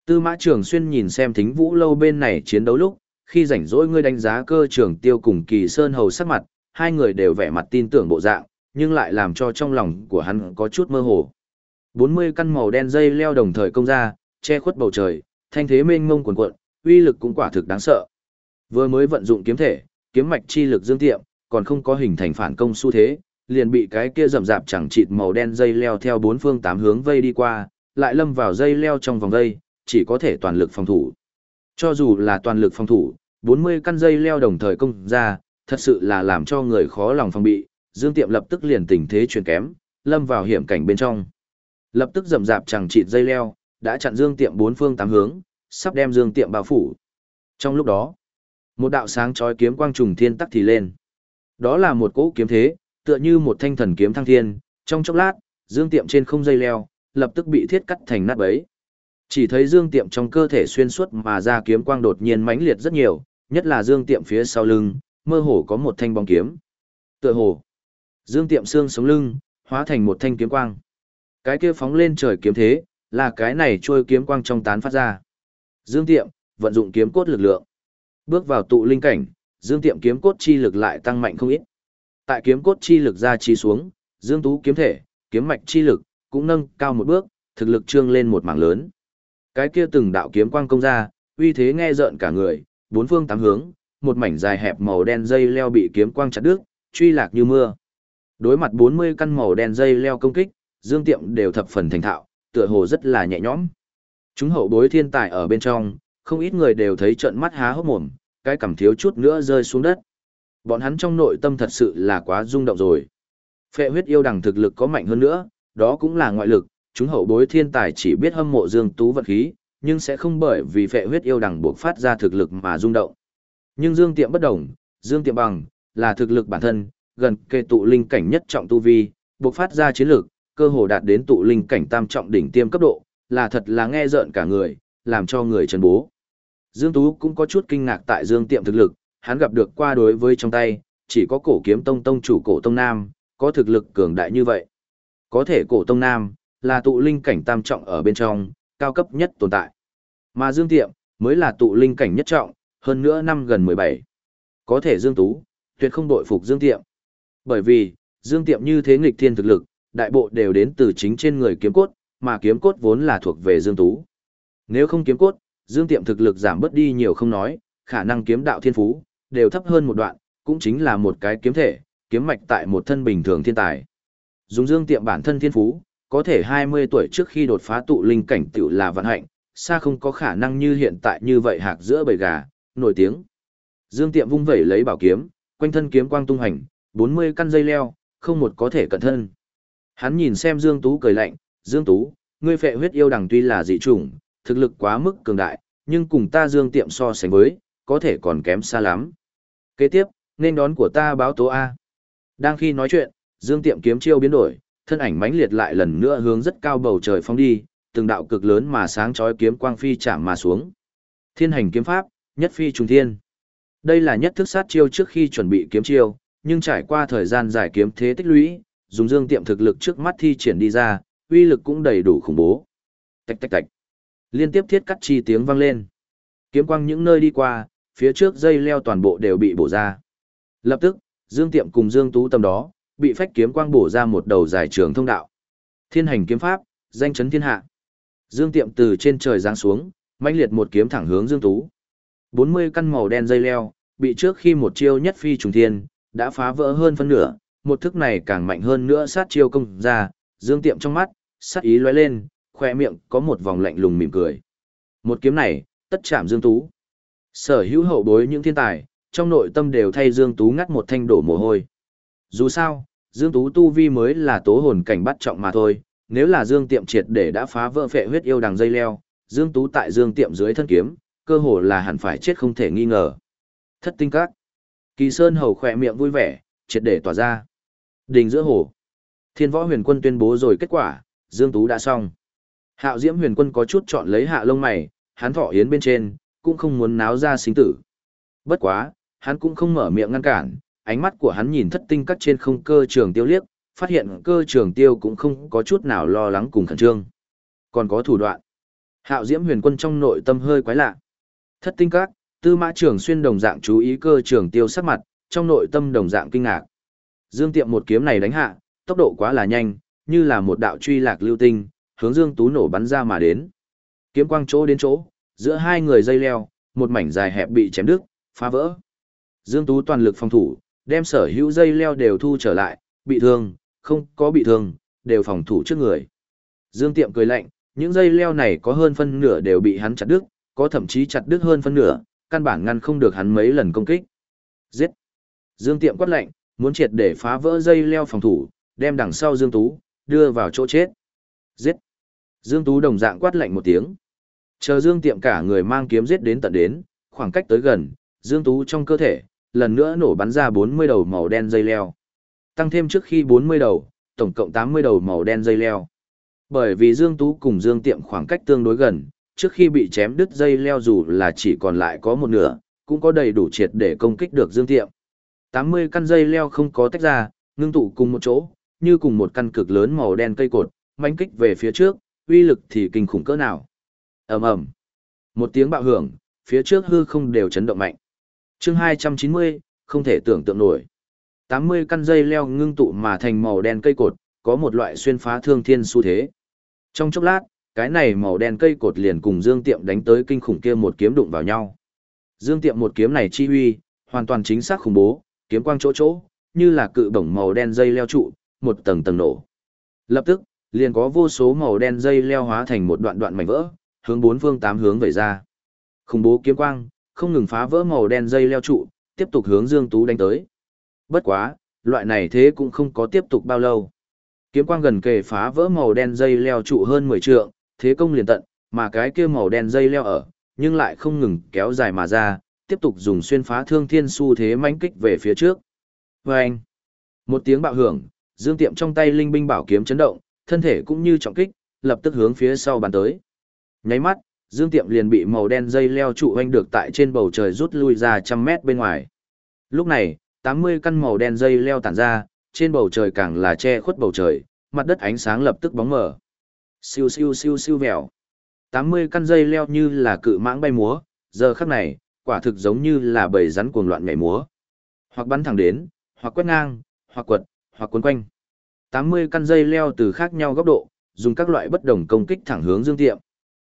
Tư mã trường xuyên nhìn xem thính vũ lâu bên này chiến đấu lúc, khi rảnh rỗi ngươi đánh giá cơ trưởng tiêu cùng kỳ sơn hầu sắc mặt, hai người đều vẻ mặt tin tưởng bộ dạng, nhưng lại làm cho trong lòng của hắn có chút mơ hồ. 40 căn màu đen dây leo đồng thời công ra, che khuất bầu trời, thanh thế mênh mông cuồn cuộn, uy lực cũng quả thực đáng sợ. Vừa mới vận dụng kiếm thể, kiếm mạch chi lực dương tiệm, còn không có hình thành phản công xu thế, liền bị cái kia rậm rạp chẳng chịt màu đen dây leo theo bốn phương tám hướng vây đi qua, lại lâm vào dây leo trong vòng dây, chỉ có thể toàn lực phòng thủ. Cho dù là toàn lực phòng thủ, 40 căn dây leo đồng thời công ra, thật sự là làm cho người khó lòng phòng bị, Dương Tiệm lập tức liền tình thế chuyển kém, lâm vào hiểm cảnh bên trong. Lập tức rầm rạp chẳng chịt dây leo, đã chặn Dương Tiệm bốn phương tám hướng, sắp đem Dương Tiệm bao phủ. Trong lúc đó, một đạo sáng chói kiếm quang trùng thiên tắc thì lên. Đó là một cỗ kiếm thế, tựa như một thanh thần kiếm thăng thiên, trong chốc lát, Dương Tiệm trên không dây leo, lập tức bị thiết cắt thành nát bấy. Chỉ thấy Dương Tiệm trong cơ thể xuyên suốt mà ra kiếm quang đột nhiên mãnh liệt rất nhiều, nhất là Dương Tiệm phía sau lưng, mơ hồ có một thanh bóng kiếm. Tựa hồ, Dương Tiệm xương sống lưng, hóa thành một thanh kiếm quang. Cái kia phóng lên trời kiếm thế, là cái này trôi kiếm quang trong tán phát ra. Dương Tiệm, vận dụng kiếm cốt lực lượng. Bước vào tụ linh cảnh, Dương Tiệm kiếm cốt chi lực lại tăng mạnh không ít. Tại kiếm cốt chi lực ra chi xuống, Dương Tú kiếm thể, kiếm mạch chi lực cũng nâng cao một bước, thực lực trương lên một mảng lớn. Cái kia từng đạo kiếm quang công ra, uy thế nghe rợn cả người, bốn phương tám hướng, một mảnh dài hẹp màu đen dây leo bị kiếm quang chặt đứt, truy lạc như mưa. Đối mặt 40 căn màu đen dây leo công kích, Dương Tiệm đều thập phần thành thạo, tựa hồ rất là nhẹ nhõm. Chúng hậu bối thiên tài ở bên trong, không ít người đều thấy trợn mắt há hốc mồm, cái cảm thiếu chút nữa rơi xuống đất. Bọn hắn trong nội tâm thật sự là quá rung động rồi. Phệ huyết yêu đằng thực lực có mạnh hơn nữa, đó cũng là ngoại lực, chúng hậu bối thiên tài chỉ biết hâm mộ Dương Tú vật khí, nhưng sẽ không bởi vì phệ huyết yêu đằng buộc phát ra thực lực mà rung động. Nhưng Dương Tiệm bất đồng, Dương Tiệm bằng, là thực lực bản thân, gần kề tụ linh cảnh nhất trọng tu vi, buộc phát ra chiến lực, cơ hồ đạt đến tụ linh cảnh tam trọng đỉnh tiêm cấp độ, là thật là nghe rợn cả người, làm cho người chấn bố. Dương Tú cũng có chút kinh ngạc tại Dương Tiệm thực lực, hắn gặp được qua đối với trong tay, chỉ có cổ kiếm tông tông chủ cổ tông nam, có thực lực cường đại như vậy. Có thể cổ tông nam, là tụ linh cảnh tam trọng ở bên trong, cao cấp nhất tồn tại. Mà Dương Tiệm, mới là tụ linh cảnh nhất trọng, hơn nữa năm gần 17. Có thể Dương Tú, tuyệt không đội phục Dương Tiệm. Bởi vì, Dương Tiệm như thế nghịch thiên thực lực, đại bộ đều đến từ chính trên người kiếm cốt, mà kiếm cốt vốn là thuộc về Dương Tú. Nếu không kiếm cốt, Dương Tiệm thực lực giảm bớt đi nhiều không nói, khả năng kiếm đạo thiên phú, đều thấp hơn một đoạn, cũng chính là một cái kiếm thể, kiếm mạch tại một thân bình thường thiên tài. Dùng Dương Tiệm bản thân thiên phú, có thể 20 tuổi trước khi đột phá tụ linh cảnh tiểu là vận hạnh, xa không có khả năng như hiện tại như vậy hạc giữa bầy gà, nổi tiếng. Dương Tiệm vung vẩy lấy bảo kiếm, quanh thân kiếm quang tung hành, 40 căn dây leo, không một có thể cẩn thân. Hắn nhìn xem Dương Tú cười lạnh, Dương Tú, ngươi phệ huyết yêu đằng tuy là dị chủng, thực lực quá mức cường đại, nhưng cùng ta Dương Tiệm so sánh với, có thể còn kém xa lắm. Kế tiếp, nên đón của ta báo tố A. Đang khi nói chuyện, Dương Tiệm kiếm chiêu biến đổi, thân ảnh mãnh liệt lại lần nữa hướng rất cao bầu trời phóng đi, từng đạo cực lớn mà sáng chói kiếm quang phi chạm mà xuống. Thiên hành kiếm pháp, nhất phi trùng thiên. Đây là nhất thức sát chiêu trước khi chuẩn bị kiếm chiêu, nhưng trải qua thời gian dài kiếm thế tích lũy, dùng Dương Tiệm thực lực trước mắt thi triển đi ra, uy lực cũng đầy đủ khủng bố. Tạch tạch tạch. Liên tiếp thiết cắt chi tiếng vang lên. Kiếm quang những nơi đi qua, phía trước dây leo toàn bộ đều bị bổ ra. Lập tức, Dương Tiệm cùng Dương Tú tầm đó, bị phách kiếm quang bổ ra một đầu dài trường thông đạo. Thiên hành kiếm pháp, danh chấn thiên hạ. Dương Tiệm từ trên trời giáng xuống, mãnh liệt một kiếm thẳng hướng Dương Tú. 40 căn màu đen dây leo, bị trước khi một chiêu nhất phi trùng thiên, đã phá vỡ hơn phân nửa, một thức này càng mạnh hơn nữa sát chiêu công ra, Dương Tiệm trong mắt, sát ý lóe lên, khoe miệng có một vòng lạnh lùng mỉm cười. Một kiếm này, tất chạm Dương Tú. Sở hữu hậu bối những thiên tài, trong nội tâm đều thay Dương Tú ngắt một thanh đổ mồ hôi. Dù sao, Dương Tú tu vi mới là tố hồn cảnh bắt trọng mà thôi, nếu là Dương Tiệm triệt để đã phá vỡ phệ huyết yêu đằng dây leo, Dương Tú tại Dương Tiệm dưới thân kiếm, cơ hồ là hẳn phải chết không thể nghi ngờ. Thất tinh các. Kỳ Sơn hầu khỏe miệng vui vẻ, triệt để tỏa ra. Đình giữa hồ. Thiên võ huyền quân tuyên bố rồi kết quả, Dương Tú đã xong. Hạo Diễm huyền quân có chút chọn lấy hạ lông mày, hắn thọ yến bên trên, cũng không muốn náo ra sinh tử. Bất quá, hắn cũng không mở miệng ngăn cản, ánh mắt của hắn nhìn thất tinh các trên không cơ trường tiêu liếc, phát hiện cơ trường tiêu cũng không có chút nào lo lắng cùng khẩn trương. Còn có thủ đoạn. Hạo Diễm huyền quân trong nội tâm hơi quái lạ. Thất tinh các, tư mã trường xuyên đồng dạng chú ý cơ trường tiêu sắc mặt, trong nội tâm đồng dạng kinh ngạc. Dương tiệm một kiếm này đánh hạ, tốc độ quá là nhanh, như là một đạo truy lạc lưu tinh, hướng Dương Tú nổ bắn ra mà đến. Kiếm quang chỗ đến chỗ, giữa hai người dây leo, một mảnh dài hẹp bị chém đứt, phá vỡ. Dương Tú toàn lực phòng thủ, đem sở hữu dây leo đều thu trở lại, bị thương, không có bị thương, đều phòng thủ trước người. Dương Tiệm cười lạnh, những dây leo này có hơn phân nửa đều bị hắn chặt đứt, có thậm chí chặt đứt hơn phân nửa, căn bản ngăn không được hắn mấy lần công kích. Giết! Dương Tiệm quát lạnh, muốn triệt để phá vỡ dây leo phòng thủ, đem đằng sau Dương Tú, đưa vào chỗ chết. Giết! Dương Tú đồng dạng quát lạnh một tiếng. Chờ Dương Tiệm cả người mang kiếm giết đến tận đến, khoảng cách tới gần, Dương Tú trong cơ thể, lần nữa nổ bắn ra 40 đầu màu đen dây leo. Tăng thêm trước khi 40 đầu, tổng cộng 80 đầu màu đen dây leo. Bởi vì Dương Tú cùng Dương Tiệm khoảng cách tương đối gần, trước khi bị chém đứt dây leo dù là chỉ còn lại có một nửa, cũng có đầy đủ triệt để công kích được Dương Tiệm. 80 căn dây leo không có tách ra, ngưng tụ cùng một chỗ, như cùng một căn cực lớn màu đen cây cột, mãnh kích về phía trước, uy lực thì kinh khủng cỡ nào. ầm ầm Một tiếng bạo hưởng, phía trước hư không đều chấn động mạnh. chương 290, không thể tưởng tượng nổi. 80 căn dây leo ngưng tụ mà thành màu đen cây cột, có một loại xuyên phá thương thiên xu thế. Trong chốc lát, cái này màu đen cây cột liền cùng Dương Tiệm đánh tới kinh khủng kia một kiếm đụng vào nhau. Dương Tiệm một kiếm này chi huy, hoàn toàn chính xác khủng bố, kiếm quang chỗ chỗ, như là cự bổng màu đen dây leo trụ, một tầng tầng nổ. Lập tức, liền có vô số màu đen dây leo hóa thành một đoạn đoạn mảnh vỡ, hướng bốn phương tám hướng về ra. Khủng bố kiếm quang, không ngừng phá vỡ màu đen dây leo trụ, tiếp tục hướng Dương Tú đánh tới. Bất quá, loại này thế cũng không có tiếp tục bao lâu. Kiếm quang gần kề phá vỡ màu đen dây leo trụ hơn 10 trượng, thế công liền tận, mà cái kia màu đen dây leo ở, nhưng lại không ngừng kéo dài mà ra, tiếp tục dùng xuyên phá thương thiên su thế mãnh kích về phía trước. Và anh, một tiếng bạo hưởng, Dương Tiệm trong tay linh binh bảo kiếm chấn động, thân thể cũng như trọng kích, lập tức hướng phía sau bàn tới. Nháy mắt, Dương Tiệm liền bị màu đen dây leo trụ hoanh được tại trên bầu trời rút lui ra trăm mét bên ngoài. Lúc này, 80 căn màu đen dây leo tản ra, trên bầu trời càng là che khuất bầu trời, mặt đất ánh sáng lập tức bóng mờ. Siêu siêu siêu siêu vèo. 80 căn dây leo như là cự mãng bay múa, giờ khắc này, quả thực giống như là bầy rắn cuồng loạn nhảy múa. Hoặc bắn thẳng đến, hoặc quét ngang, hoặc quật, hoặc cuốn quanh. 80 căn dây leo từ khác nhau góc độ, dùng các loại bất đồng công kích thẳng hướng Dương Tiệm.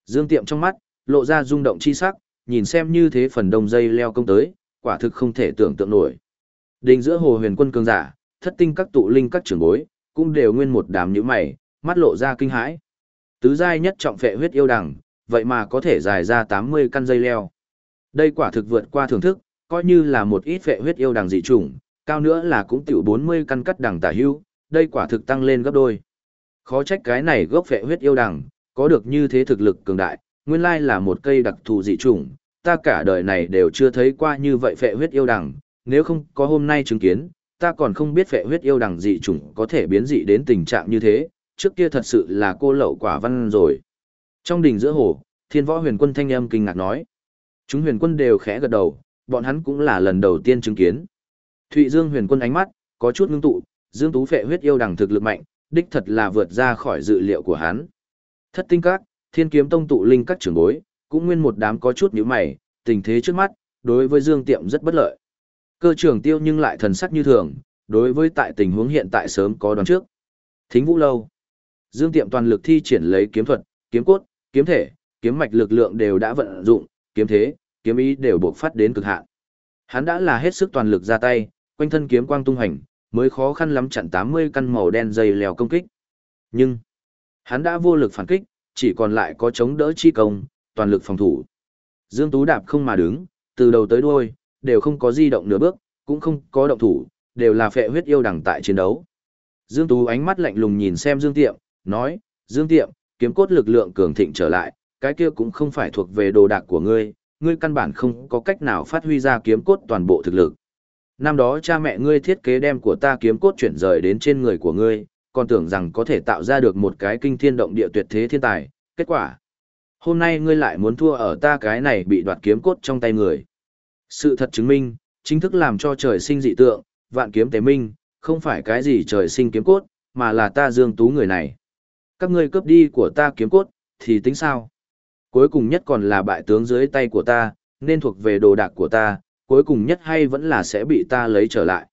Dương Tiệm trong mắt, lộ ra rung động chi sắc, nhìn xem như thế phần đông dây leo công tới, quả thực không thể tưởng tượng nổi. Đình giữa hồ huyền quân cường giả, thất tinh các tụ linh các trưởng bối, cũng đều nguyên một đám nhíu mày, mắt lộ ra kinh hãi. Tứ giai nhất trọng phệ huyết yêu đằng, vậy mà có thể dài ra 80 căn dây leo. Đây quả thực vượt qua thưởng thức, coi như là một ít vệ huyết yêu đằng dị chủng, cao nữa là cũng tiểu 40 căn cắt đằng tả hưu, đây quả thực tăng lên gấp đôi. Khó trách cái này gốc vệ huyết yêu đằng, có được như thế thực lực cường đại, nguyên lai là một cây đặc thù dị chủng, ta cả đời này đều chưa thấy qua như vậy vệ huyết yêu đằng, nếu không có hôm nay chứng kiến, ta còn không biết vệ huyết yêu đằng dị chủng có thể biến dị đến tình trạng như thế, trước kia thật sự là cô lậu quả văn rồi. Trong đỉnh giữa hồ, thiên võ huyền quân thanh âm kinh ngạc nói. Chúng huyền quân đều khẽ gật đầu, bọn hắn cũng là lần đầu tiên chứng kiến. Thụy Dương huyền quân ánh mắt, có chút ngưng tụ, Dương Tú phệ huyết yêu đằng thực lực mạnh, đích thật là vượt ra khỏi dự liệu của hắn. Thất tinh các, thiên kiếm tông tụ linh các trưởng bối, cũng nguyên một đám có chút nhíu mày, tình thế trước mắt, đối với Dương Tiệm rất bất lợi. Cơ trưởng tiêu nhưng lại thần sắc như thường, đối với tại tình huống hiện tại sớm có đoán trước. Thính vũ lâu. Dương Tiệm toàn lực thi triển lấy kiếm thuật, kiếm cốt, kiếm thể, kiếm mạch lực lượng đều đã vận dụng, kiếm thế, kiếm ý đều buộc phát đến cực hạn. Hắn đã là hết sức toàn lực ra tay, quanh thân kiếm quang tung hành, mới khó khăn lắm chặn 80 căn màu đen dày lèo công kích. Nhưng, hắn đã vô lực phản kích, chỉ còn lại có chống đỡ chi công, toàn lực phòng thủ. Dương Tú đạp không mà đứng, từ đầu tới đuôi, đều không có di động nửa bước, cũng không có động thủ, đều là phệ huyết yêu đẳng tại chiến đấu. Dương Tú ánh mắt lạnh lùng nhìn xem Dương Tiệm, nói, Dương Tiệm, kiếm cốt lực lượng cường thịnh trở lại, cái kia cũng không phải thuộc về đồ đạc của ngươi, ngươi căn bản không có cách nào phát huy ra kiếm cốt toàn bộ thực lực. Năm đó cha mẹ ngươi thiết kế đem của ta kiếm cốt chuyển rời đến trên người của ngươi, còn tưởng rằng có thể tạo ra được một cái kinh thiên động địa tuyệt thế thiên tài, kết quả. Hôm nay ngươi lại muốn thua ở ta cái này bị đoạt kiếm cốt trong tay người. Sự thật chứng minh, chính thức làm cho trời sinh dị tượng, vạn kiếm tế minh, không phải cái gì trời sinh kiếm cốt, mà là ta dương tú người này. Các ngươi cướp đi của ta kiếm cốt, thì tính sao? Cuối cùng nhất còn là bại tướng dưới tay của ta, nên thuộc về đồ đạc của ta, cuối cùng nhất hay vẫn là sẽ bị ta lấy trở lại.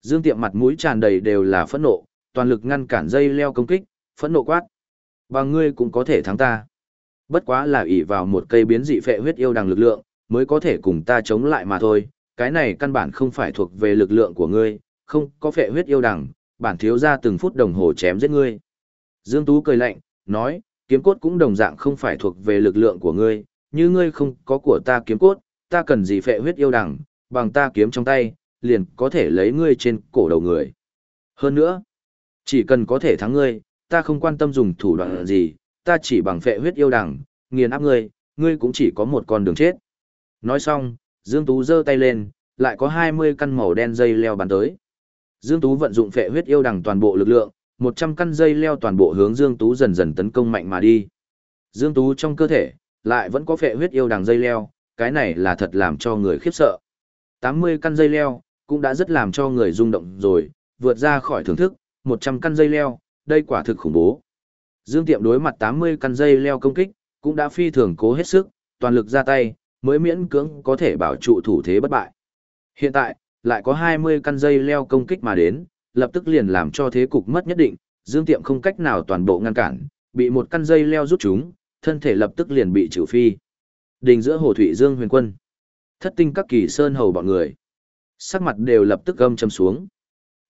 Dương Tiệm mặt mũi tràn đầy đều là phẫn nộ, toàn lực ngăn cản dây leo công kích, phẫn nộ quát. Và ngươi cũng có thể thắng ta. Bất quá là ỷ vào một cây biến dị phệ huyết yêu đằng lực lượng, mới có thể cùng ta chống lại mà thôi, cái này căn bản không phải thuộc về lực lượng của ngươi, không có phệ huyết yêu đằng, bản thiếu ra từng phút đồng hồ chém giết ngươi. Dương Tú cười lạnh, nói, kiếm cốt cũng đồng dạng không phải thuộc về lực lượng của ngươi, như ngươi không có của ta kiếm cốt, ta cần gì phệ huyết yêu đằng, bằng ta kiếm trong tay, liền có thể lấy ngươi trên cổ đầu người. Hơn nữa, chỉ cần có thể thắng ngươi, ta không quan tâm dùng thủ đoạn gì, ta chỉ bằng phệ huyết yêu đằng, nghiền áp ngươi, ngươi cũng chỉ có một con đường chết. Nói xong, Dương Tú giơ tay lên, lại có 20 căn màu đen dây leo bắn tới. Dương Tú vận dụng phệ huyết yêu đằng toàn bộ lực lượng, 100 căn dây leo toàn bộ hướng Dương Tú dần dần tấn công mạnh mà đi. Dương Tú trong cơ thể, lại vẫn có phệ huyết yêu đằng dây leo, cái này là thật làm cho người khiếp sợ. 80 căn dây leo, cũng đã rất làm cho người rung động rồi, vượt ra khỏi thưởng thức, 100 căn dây leo, đây quả thực khủng bố. Dương Tiệm đối mặt 80 căn dây leo công kích, cũng đã phi thường cố hết sức, toàn lực ra tay, mới miễn cưỡng có thể bảo trụ thủ thế bất bại. Hiện tại, lại có 20 căn dây leo công kích mà đến, lập tức liền làm cho thế cục mất nhất định, Dương Tiệm không cách nào toàn bộ ngăn cản, bị một căn dây leo rút chúng, thân thể lập tức liền bị trừ phi. Đình giữa Hồ Thụy Dương huyền quân, thất tinh các kỳ sơn hầu bọn người, sắc mặt đều lập tức gâm châm xuống.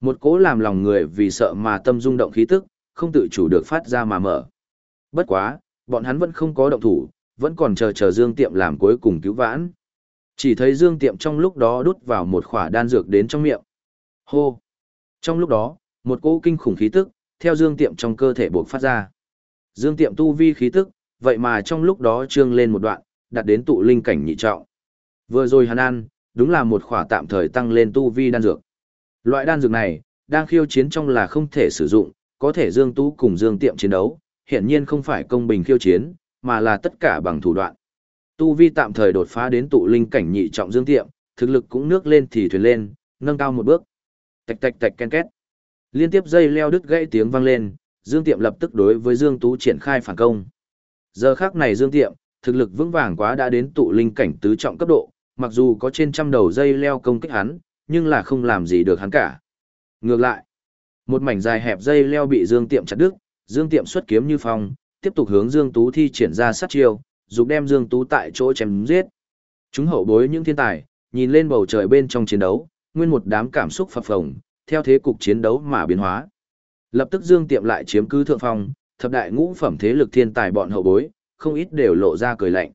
Một cố làm lòng người vì sợ mà tâm rung động khí tức, không tự chủ được phát ra mà mở. Bất quá, bọn hắn vẫn không có động thủ, vẫn còn chờ chờ Dương Tiệm làm cuối cùng cứu vãn. Chỉ thấy Dương Tiệm trong lúc đó đút vào một khỏa đan dược đến trong miệng. Hô! Trong lúc đó, một cỗ kinh khủng khí tức, theo Dương Tiệm trong cơ thể buộc phát ra. Dương Tiệm tu vi khí tức, vậy mà trong lúc đó trương lên một đoạn, đạt đến tụ linh cảnh nhị trọng. Vừa rồi hắn ăn, đúng là một khỏa tạm thời tăng lên tu vi đan dược. Loại đan dược này, đang khiêu chiến trong là không thể sử dụng, có thể Dương Tú cùng Dương Tiệm chiến đấu, hiện nhiên không phải công bình khiêu chiến, mà là tất cả bằng thủ đoạn. Tu vi tạm thời đột phá đến tụ linh cảnh nhị trọng Dương Tiệm, thực lực cũng nước lên thì thuyền lên, nâng cao một bước. Tạch tạch tạch ken két. Liên tiếp dây leo đứt gãy tiếng vang lên, Dương Tiệm lập tức đối với Dương Tú triển khai phản công. Giờ khác này Dương Tiệm, thực lực vững vàng quá đã đến tụ linh cảnh tứ trọng cấp độ, mặc dù có trên trăm đầu dây leo công kích hắn, nhưng là không làm gì được hắn cả. Ngược lại, một mảnh dài hẹp dây leo bị Dương Tiệm chặt đứt, Dương Tiệm xuất kiếm như phong, tiếp tục hướng Dương Tú thi triển ra sát chiêu, dục đem Dương Tú tại chỗ chém giết. Chúng hậu bối những thiên tài, nhìn lên bầu trời bên trong chiến đấu, nguyên một đám cảm xúc phập phồng, theo thế cục chiến đấu mà biến hóa. Lập tức Dương Tiệm lại chiếm cứ thượng phong, thập đại ngũ phẩm thế lực thiên tài bọn hậu bối, không ít đều lộ ra cười lạnh.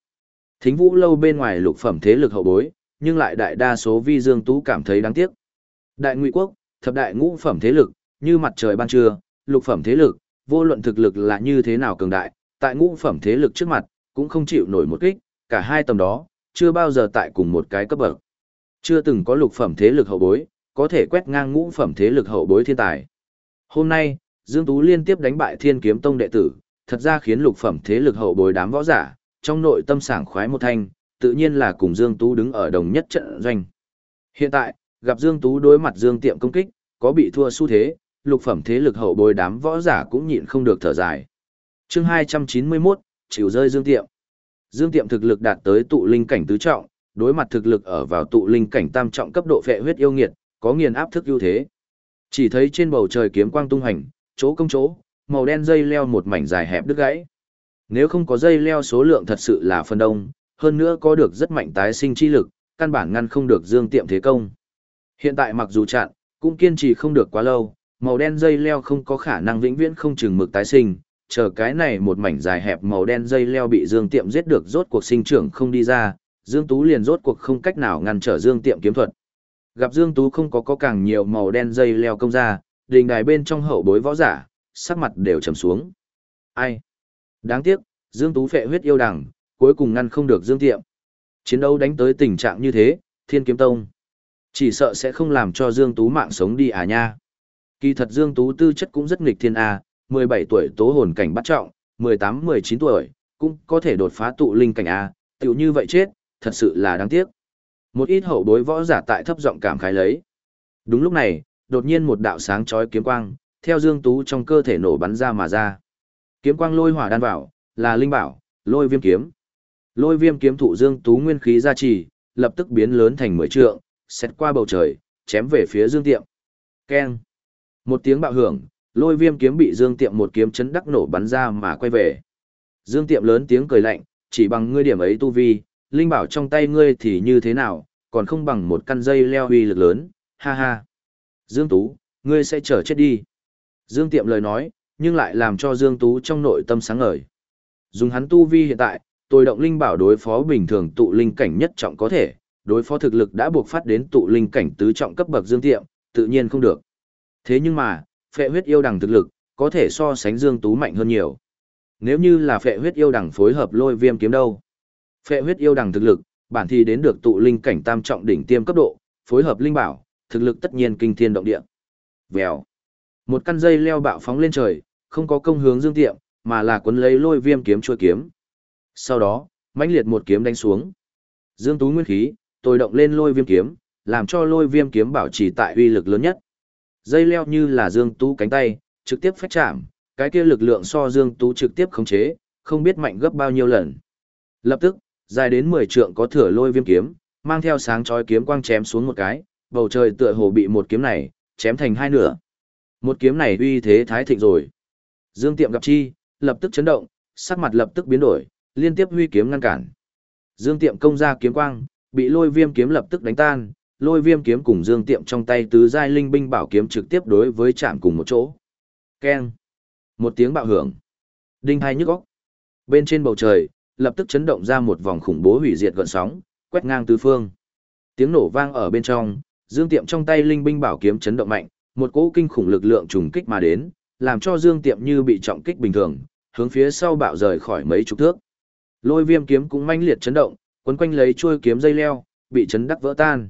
Thính vũ lâu bên ngoài lục phẩm thế lực hậu bối, nhưng lại đại đa số vi Dương Tú cảm thấy đáng tiếc. Đại ngụy quốc, thập đại ngũ phẩm thế lực, như mặt trời ban trưa, lục phẩm thế lực, vô luận thực lực là như thế nào cường đại, tại ngũ phẩm thế lực trước mặt, cũng không chịu nổi một kích, cả hai tầm đó, chưa bao giờ tại cùng một cái cấp bậc. Chưa từng có lục phẩm thế lực hậu bối, có thể quét ngang ngũ phẩm thế lực hậu bối thiên tài. Hôm nay, Dương Tú liên tiếp đánh bại Thiên Kiếm Tông đệ tử, thật ra khiến lục phẩm thế lực hậu bối đám võ giả, trong nội tâm sảng khoái một thanh, tự nhiên là cùng Dương Tú đứng ở đồng nhất trận doanh. Hiện tại, gặp Dương Tú đối mặt Dương Tiệm công kích, có bị thua xu thế, lục phẩm thế lực hậu bối đám võ giả cũng nhịn không được thở dài. chương 291, chịu rơi Dương Tiệm. Dương Tiệm thực lực đạt tới tụ linh cảnh tứ trọng, đối mặt thực lực ở vào tụ linh cảnh tam trọng cấp độ phệ huyết yêu nghiệt, có nghiền áp thức ưu thế. Chỉ thấy trên bầu trời kiếm quang tung hành, chỗ công chỗ, màu đen dây leo một mảnh dài hẹp đứt gãy. Nếu không có dây leo số lượng thật sự là phân đông, hơn nữa có được rất mạnh tái sinh chi lực, căn bản ngăn không được Dương Tiệm thế công. Hiện tại mặc dù chặn, cũng kiên trì không được quá lâu, màu đen dây leo không có khả năng vĩnh viễn không chừng mực tái sinh, chờ cái này một mảnh dài hẹp màu đen dây leo bị Dương Tiệm giết được rốt cuộc sinh trưởng không đi ra, Dương Tú liền rốt cuộc không cách nào ngăn trở Dương Tiệm kiếm thuật. Gặp Dương Tú không có có càng nhiều màu đen dây leo công ra, đình đài bên trong hậu bối võ giả, sắc mặt đều trầm xuống. Ai? Đáng tiếc, Dương Tú phệ huyết yêu đằng, cuối cùng ngăn không được Dương Tiệm. Chiến đấu đánh tới tình trạng như thế, Thiên Kiếm Tông. Chỉ sợ sẽ không làm cho Dương Tú mạng sống đi à nha. Kỳ thật Dương Tú tư chất cũng rất nghịch thiên à, A, 17 tuổi tố hồn cảnh bắt trọng, 18-19 tuổi, cũng có thể đột phá tụ linh cảnh A, tiểu như vậy chết, thật sự là đáng tiếc. Một ít hậu bối võ giả tại thấp giọng cảm khái lấy. Đúng lúc này, đột nhiên một đạo sáng chói kiếm quang, theo Dương Tú trong cơ thể nổ bắn ra mà ra. Kiếm quang lôi hỏa đan vào, là linh bảo, lôi viêm kiếm. Lôi viêm kiếm thụ Dương Tú nguyên khí gia trì, lập tức biến lớn thành mười trượng, xét qua bầu trời, chém về phía Dương Tiệm. Keng. Một tiếng bạo hưởng, lôi viêm kiếm bị Dương Tiệm một kiếm chấn đắc nổ bắn ra mà quay về. Dương Tiệm lớn tiếng cười lạnh, chỉ bằng ngươi điểm ấy tu vi, linh bảo trong tay ngươi thì như thế nào, còn không bằng một căn dây leo uy lực lớn, ha ha. Dương Tú, ngươi sẽ trở chết đi. Dương Tiệm lời nói, nhưng lại làm cho Dương Tú trong nội tâm sáng ngời. Dùng hắn tu vi hiện tại, tôi động linh bảo đối phó bình thường tụ linh cảnh nhất trọng có thể, đối phó thực lực đã buộc phát đến tụ linh cảnh tứ trọng cấp bậc Dương Tiệm, tự nhiên không được. Thế nhưng mà, phệ huyết yêu đằng thực lực, có thể so sánh Dương Tú mạnh hơn nhiều. Nếu như là phệ huyết yêu đằng phối hợp lôi viêm kiếm đâu. Phệ huyết yêu đằng thực lực, bản thì đến được tụ linh cảnh tam trọng đỉnh tiêm cấp độ, phối hợp linh bảo, thực lực tất nhiên kinh thiên động địa. Vèo. Một căn dây leo bạo phóng lên trời, không có công hướng Dương Tiệm, mà là cuốn lấy lôi viêm kiếm chuôi kiếm. Sau đó, mãnh liệt một kiếm đánh xuống. Dương Tú nguyên khí, tôi động lên lôi viêm kiếm, làm cho lôi viêm kiếm bảo trì tại uy lực lớn nhất. Dây leo như là Dương Tú cánh tay, trực tiếp phách chạm, cái kia lực lượng so Dương Tú trực tiếp khống chế, không biết mạnh gấp bao nhiêu lần. Lập tức, dài đến 10 trượng có thừa lôi viêm kiếm, mang theo sáng chói kiếm quang chém xuống một cái, bầu trời tựa hồ bị một kiếm này chém thành hai nửa. Một kiếm này uy thế thái thịnh rồi. Dương Tiệm gặp chi, lập tức chấn động, sắc mặt lập tức biến đổi, liên tiếp huy kiếm ngăn cản. Dương Tiệm công ra kiếm quang, bị lôi viêm kiếm lập tức đánh tan, lôi viêm kiếm cùng dương tiệm trong tay tứ giai linh binh bảo kiếm trực tiếp đối với chạm cùng một chỗ. Keng. Một tiếng bạo hưởng. Đinh hai nhức óc. Bên trên bầu trời, lập tức chấn động ra một vòng khủng bố hủy diệt gợn sóng, quét ngang tứ phương. Tiếng nổ vang ở bên trong, dương tiệm trong tay linh binh bảo kiếm chấn động mạnh, một cỗ kinh khủng lực lượng trùng kích mà đến, làm cho dương tiệm như bị trọng kích bình thường, hướng phía sau bạo rời khỏi mấy chục thước. Lôi viêm kiếm cũng manh liệt chấn động, quấn quanh lấy chuôi kiếm dây leo, bị chấn đắc vỡ tan.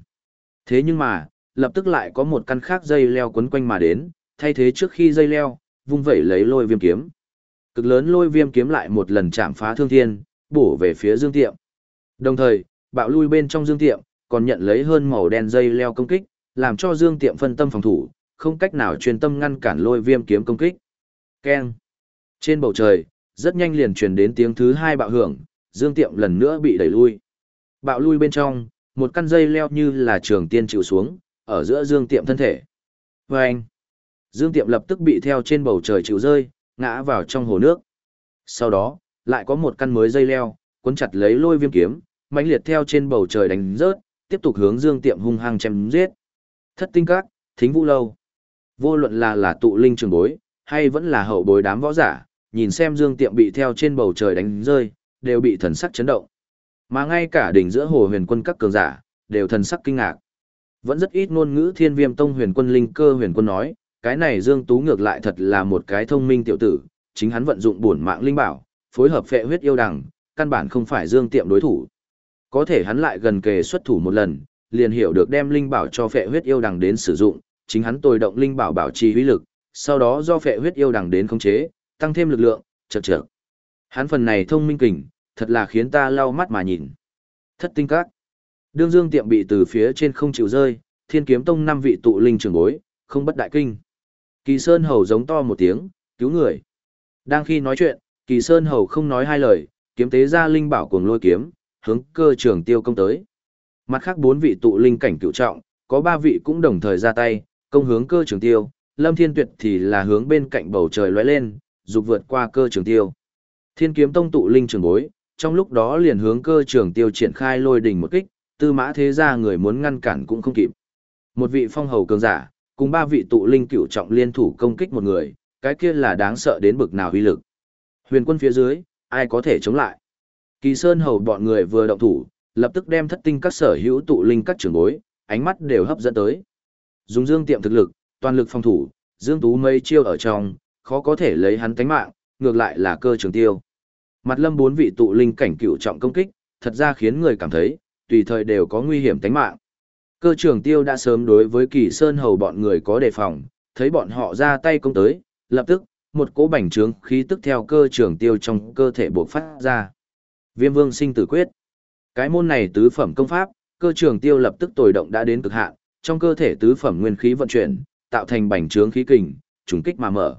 Thế nhưng mà, lập tức lại có một căn khác dây leo quấn quanh mà đến, thay thế trước khi dây leo, vung vẩy lấy lôi viêm kiếm. Cực lớn lôi viêm kiếm lại một lần chạm phá thương thiên, bổ về phía Dương Tiệm. Đồng thời, bạo lui bên trong Dương Tiệm, còn nhận lấy hơn màu đen dây leo công kích, làm cho Dương Tiệm phân tâm phòng thủ, không cách nào chuyên tâm ngăn cản lôi viêm kiếm công kích. Keng. Trên bầu trời, rất nhanh liền truyền đến tiếng thứ hai bạo hưởng, Dương Tiệm lần nữa bị đẩy lui. Bạo lui bên trong, một căn dây leo như là trường tiên chịu xuống, ở giữa Dương Tiệm thân thể. Và anh, Dương Tiệm lập tức bị theo trên bầu trời chịu rơi, ngã vào trong hồ nước. Sau đó, lại có một căn mới dây leo, cuốn chặt lấy lôi viêm kiếm, mãnh liệt theo trên bầu trời đánh rớt, tiếp tục hướng Dương Tiệm hung hăng chém giết. Thất tinh các, thính vũ lâu. Vô luận là là tụ linh trường bối, hay vẫn là hậu bối đám võ giả, nhìn xem Dương Tiệm bị theo trên bầu trời đánh rơi, đều bị thần sắc chấn động. Mà ngay cả đỉnh giữa hồ huyền quân các cường giả, đều thần sắc kinh ngạc. Vẫn rất ít ngôn ngữ thiên viêm tông huyền quân linh cơ huyền quân nói, cái này Dương Tú ngược lại thật là một cái thông minh tiểu tử, chính hắn vận dụng bổn mạng linh bảo, phối hợp phệ huyết yêu đằng, căn bản không phải Dương Tiệm đối thủ. Có thể hắn lại gần kề xuất thủ một lần, liền hiểu được đem linh bảo cho phệ huyết yêu đằng đến sử dụng, chính hắn tôi động linh bảo bảo trì uy lực, sau đó do phệ huyết yêu đằng đến khống chế, tăng thêm lực lượng, chật chật. Hắn phần này thông minh kình, thật là khiến ta lau mắt mà nhìn. Thất tinh các. Đương Dương tiệm bị từ phía trên không chịu rơi, Thiên Kiếm Tông năm vị tụ linh trưởng bối, không bất đại kinh. Kỳ Sơn Hầu giống to một tiếng, cứu người. Đang khi nói chuyện, Kỳ Sơn Hầu không nói hai lời, kiếm tế ra linh bảo cuồng lôi kiếm, hướng cơ trường tiêu công tới. Mặt khác bốn vị tụ linh cảnh cựu trọng, có ba vị cũng đồng thời ra tay, công hướng cơ trường tiêu, Lâm Thiên Tuyệt thì là hướng bên cạnh bầu trời lóe lên, dục vượt qua cơ trường tiêu. Thiên kiếm tông tụ linh trường bối, trong lúc đó liền hướng cơ trường tiêu triển khai lôi đỉnh một kích, tư mã thế ra người muốn ngăn cản cũng không kịp. Một vị phong hầu cường giả, cùng ba vị tụ linh cựu trọng liên thủ công kích một người, cái kia là đáng sợ đến bực nào uy lực. Huyền quân phía dưới, ai có thể chống lại? Kỳ Sơn hầu bọn người vừa động thủ, lập tức đem thất tinh các sở hữu tụ linh các trưởng bối, ánh mắt đều hấp dẫn tới. Dùng Dương Tiệm thực lực, toàn lực phòng thủ, Dương Tú mây chiêu ở trong, khó có thể lấy hắn tánh mạng, ngược lại là cơ trường tiêu. Mặt lâm bốn vị tụ linh cảnh cựu trọng công kích, thật ra khiến người cảm thấy, tùy thời đều có nguy hiểm tánh mạng. Cơ trường tiêu đã sớm đối với kỳ sơn hầu bọn người có đề phòng, thấy bọn họ ra tay công tới, lập tức, một cỗ bành trướng khí tức theo cơ trường tiêu trong cơ thể bộc phát ra. Viêm vương sinh tử quyết. Cái môn này tứ phẩm công pháp, cơ trường tiêu lập tức tồi động đã đến cực hạn, trong cơ thể tứ phẩm nguyên khí vận chuyển, tạo thành bành trướng khí kình, trùng kích mà mở.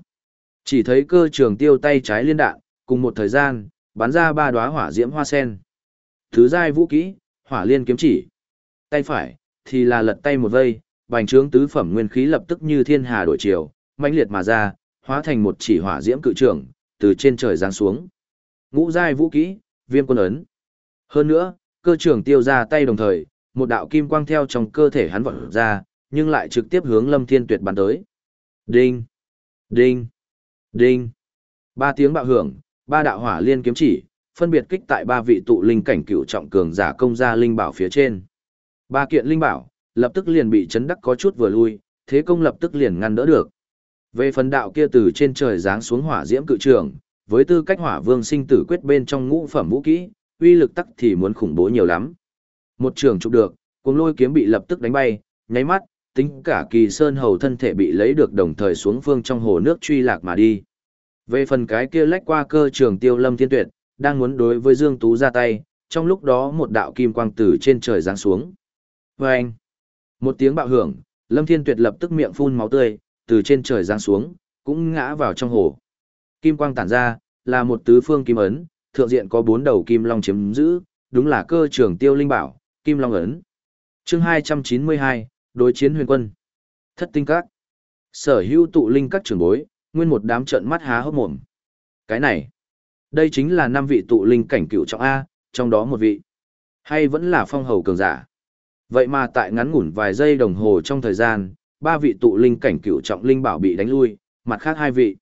Chỉ thấy cơ trường tiêu tay trái liên đạn, cùng một thời gian, bắn ra ba đóa hỏa diễm hoa sen. Thứ giai vũ kỹ, hỏa liên kiếm chỉ. Tay phải, thì là lật tay một vây, bành trướng tứ phẩm nguyên khí lập tức như thiên hà đổi chiều, mãnh liệt mà ra, hóa thành một chỉ hỏa diễm cự trường, từ trên trời giáng xuống. Ngũ giai vũ kỹ, viêm quân ấn. Hơn nữa, cơ trưởng tiêu ra tay đồng thời, một đạo kim quang theo trong cơ thể hắn vọt ra, nhưng lại trực tiếp hướng Lâm Thiên Tuyệt bắn tới. Đinh, đinh, đinh. Ba tiếng bạo hưởng, ba đạo hỏa liên kiếm chỉ, phân biệt kích tại ba vị tụ linh cảnh cựu trọng cường giả công gia linh bảo phía trên. Ba kiện linh bảo, lập tức liền bị chấn đắc có chút vừa lui, thế công lập tức liền ngăn đỡ được. Về phần đạo kia từ trên trời giáng xuống hỏa diễm cự trường, với tư cách hỏa vương sinh tử quyết bên trong ngũ phẩm vũ kỹ, uy lực tắc thì muốn khủng bố nhiều lắm. Một trường chụp được, cuồng lôi kiếm bị lập tức đánh bay, nháy mắt, tính cả kỳ sơn hầu thân thể bị lấy được đồng thời xuống phương trong hồ nước truy lạc mà đi. Về phần cái kia lách qua cơ trường tiêu lâm thiên tuyệt, đang muốn đối với Dương Tú ra tay, trong lúc đó một đạo kim quang từ trên trời giáng xuống. Vâng! Một tiếng bạo hưởng, lâm thiên tuyệt lập tức miệng phun máu tươi, từ trên trời giáng xuống, cũng ngã vào trong hồ. Kim quang tản ra, là một tứ phương kim ấn, thượng diện có bốn đầu kim long chiếm giữ, đúng là cơ trưởng tiêu linh bảo, kim long ấn. chương 292, đối chiến huyền quân. Thất tinh các. Sở hữu tụ linh các trưởng bối, nguyên một đám trận mắt há hốc mồm. Cái này, đây chính là năm vị tụ linh cảnh cựu trọng A, trong đó một vị. Hay vẫn là phong hầu cường giả. Vậy mà tại ngắn ngủn vài giây đồng hồ trong thời gian, ba vị tụ linh cảnh cửu trọng linh bảo bị đánh lui, mặt khác hai vị.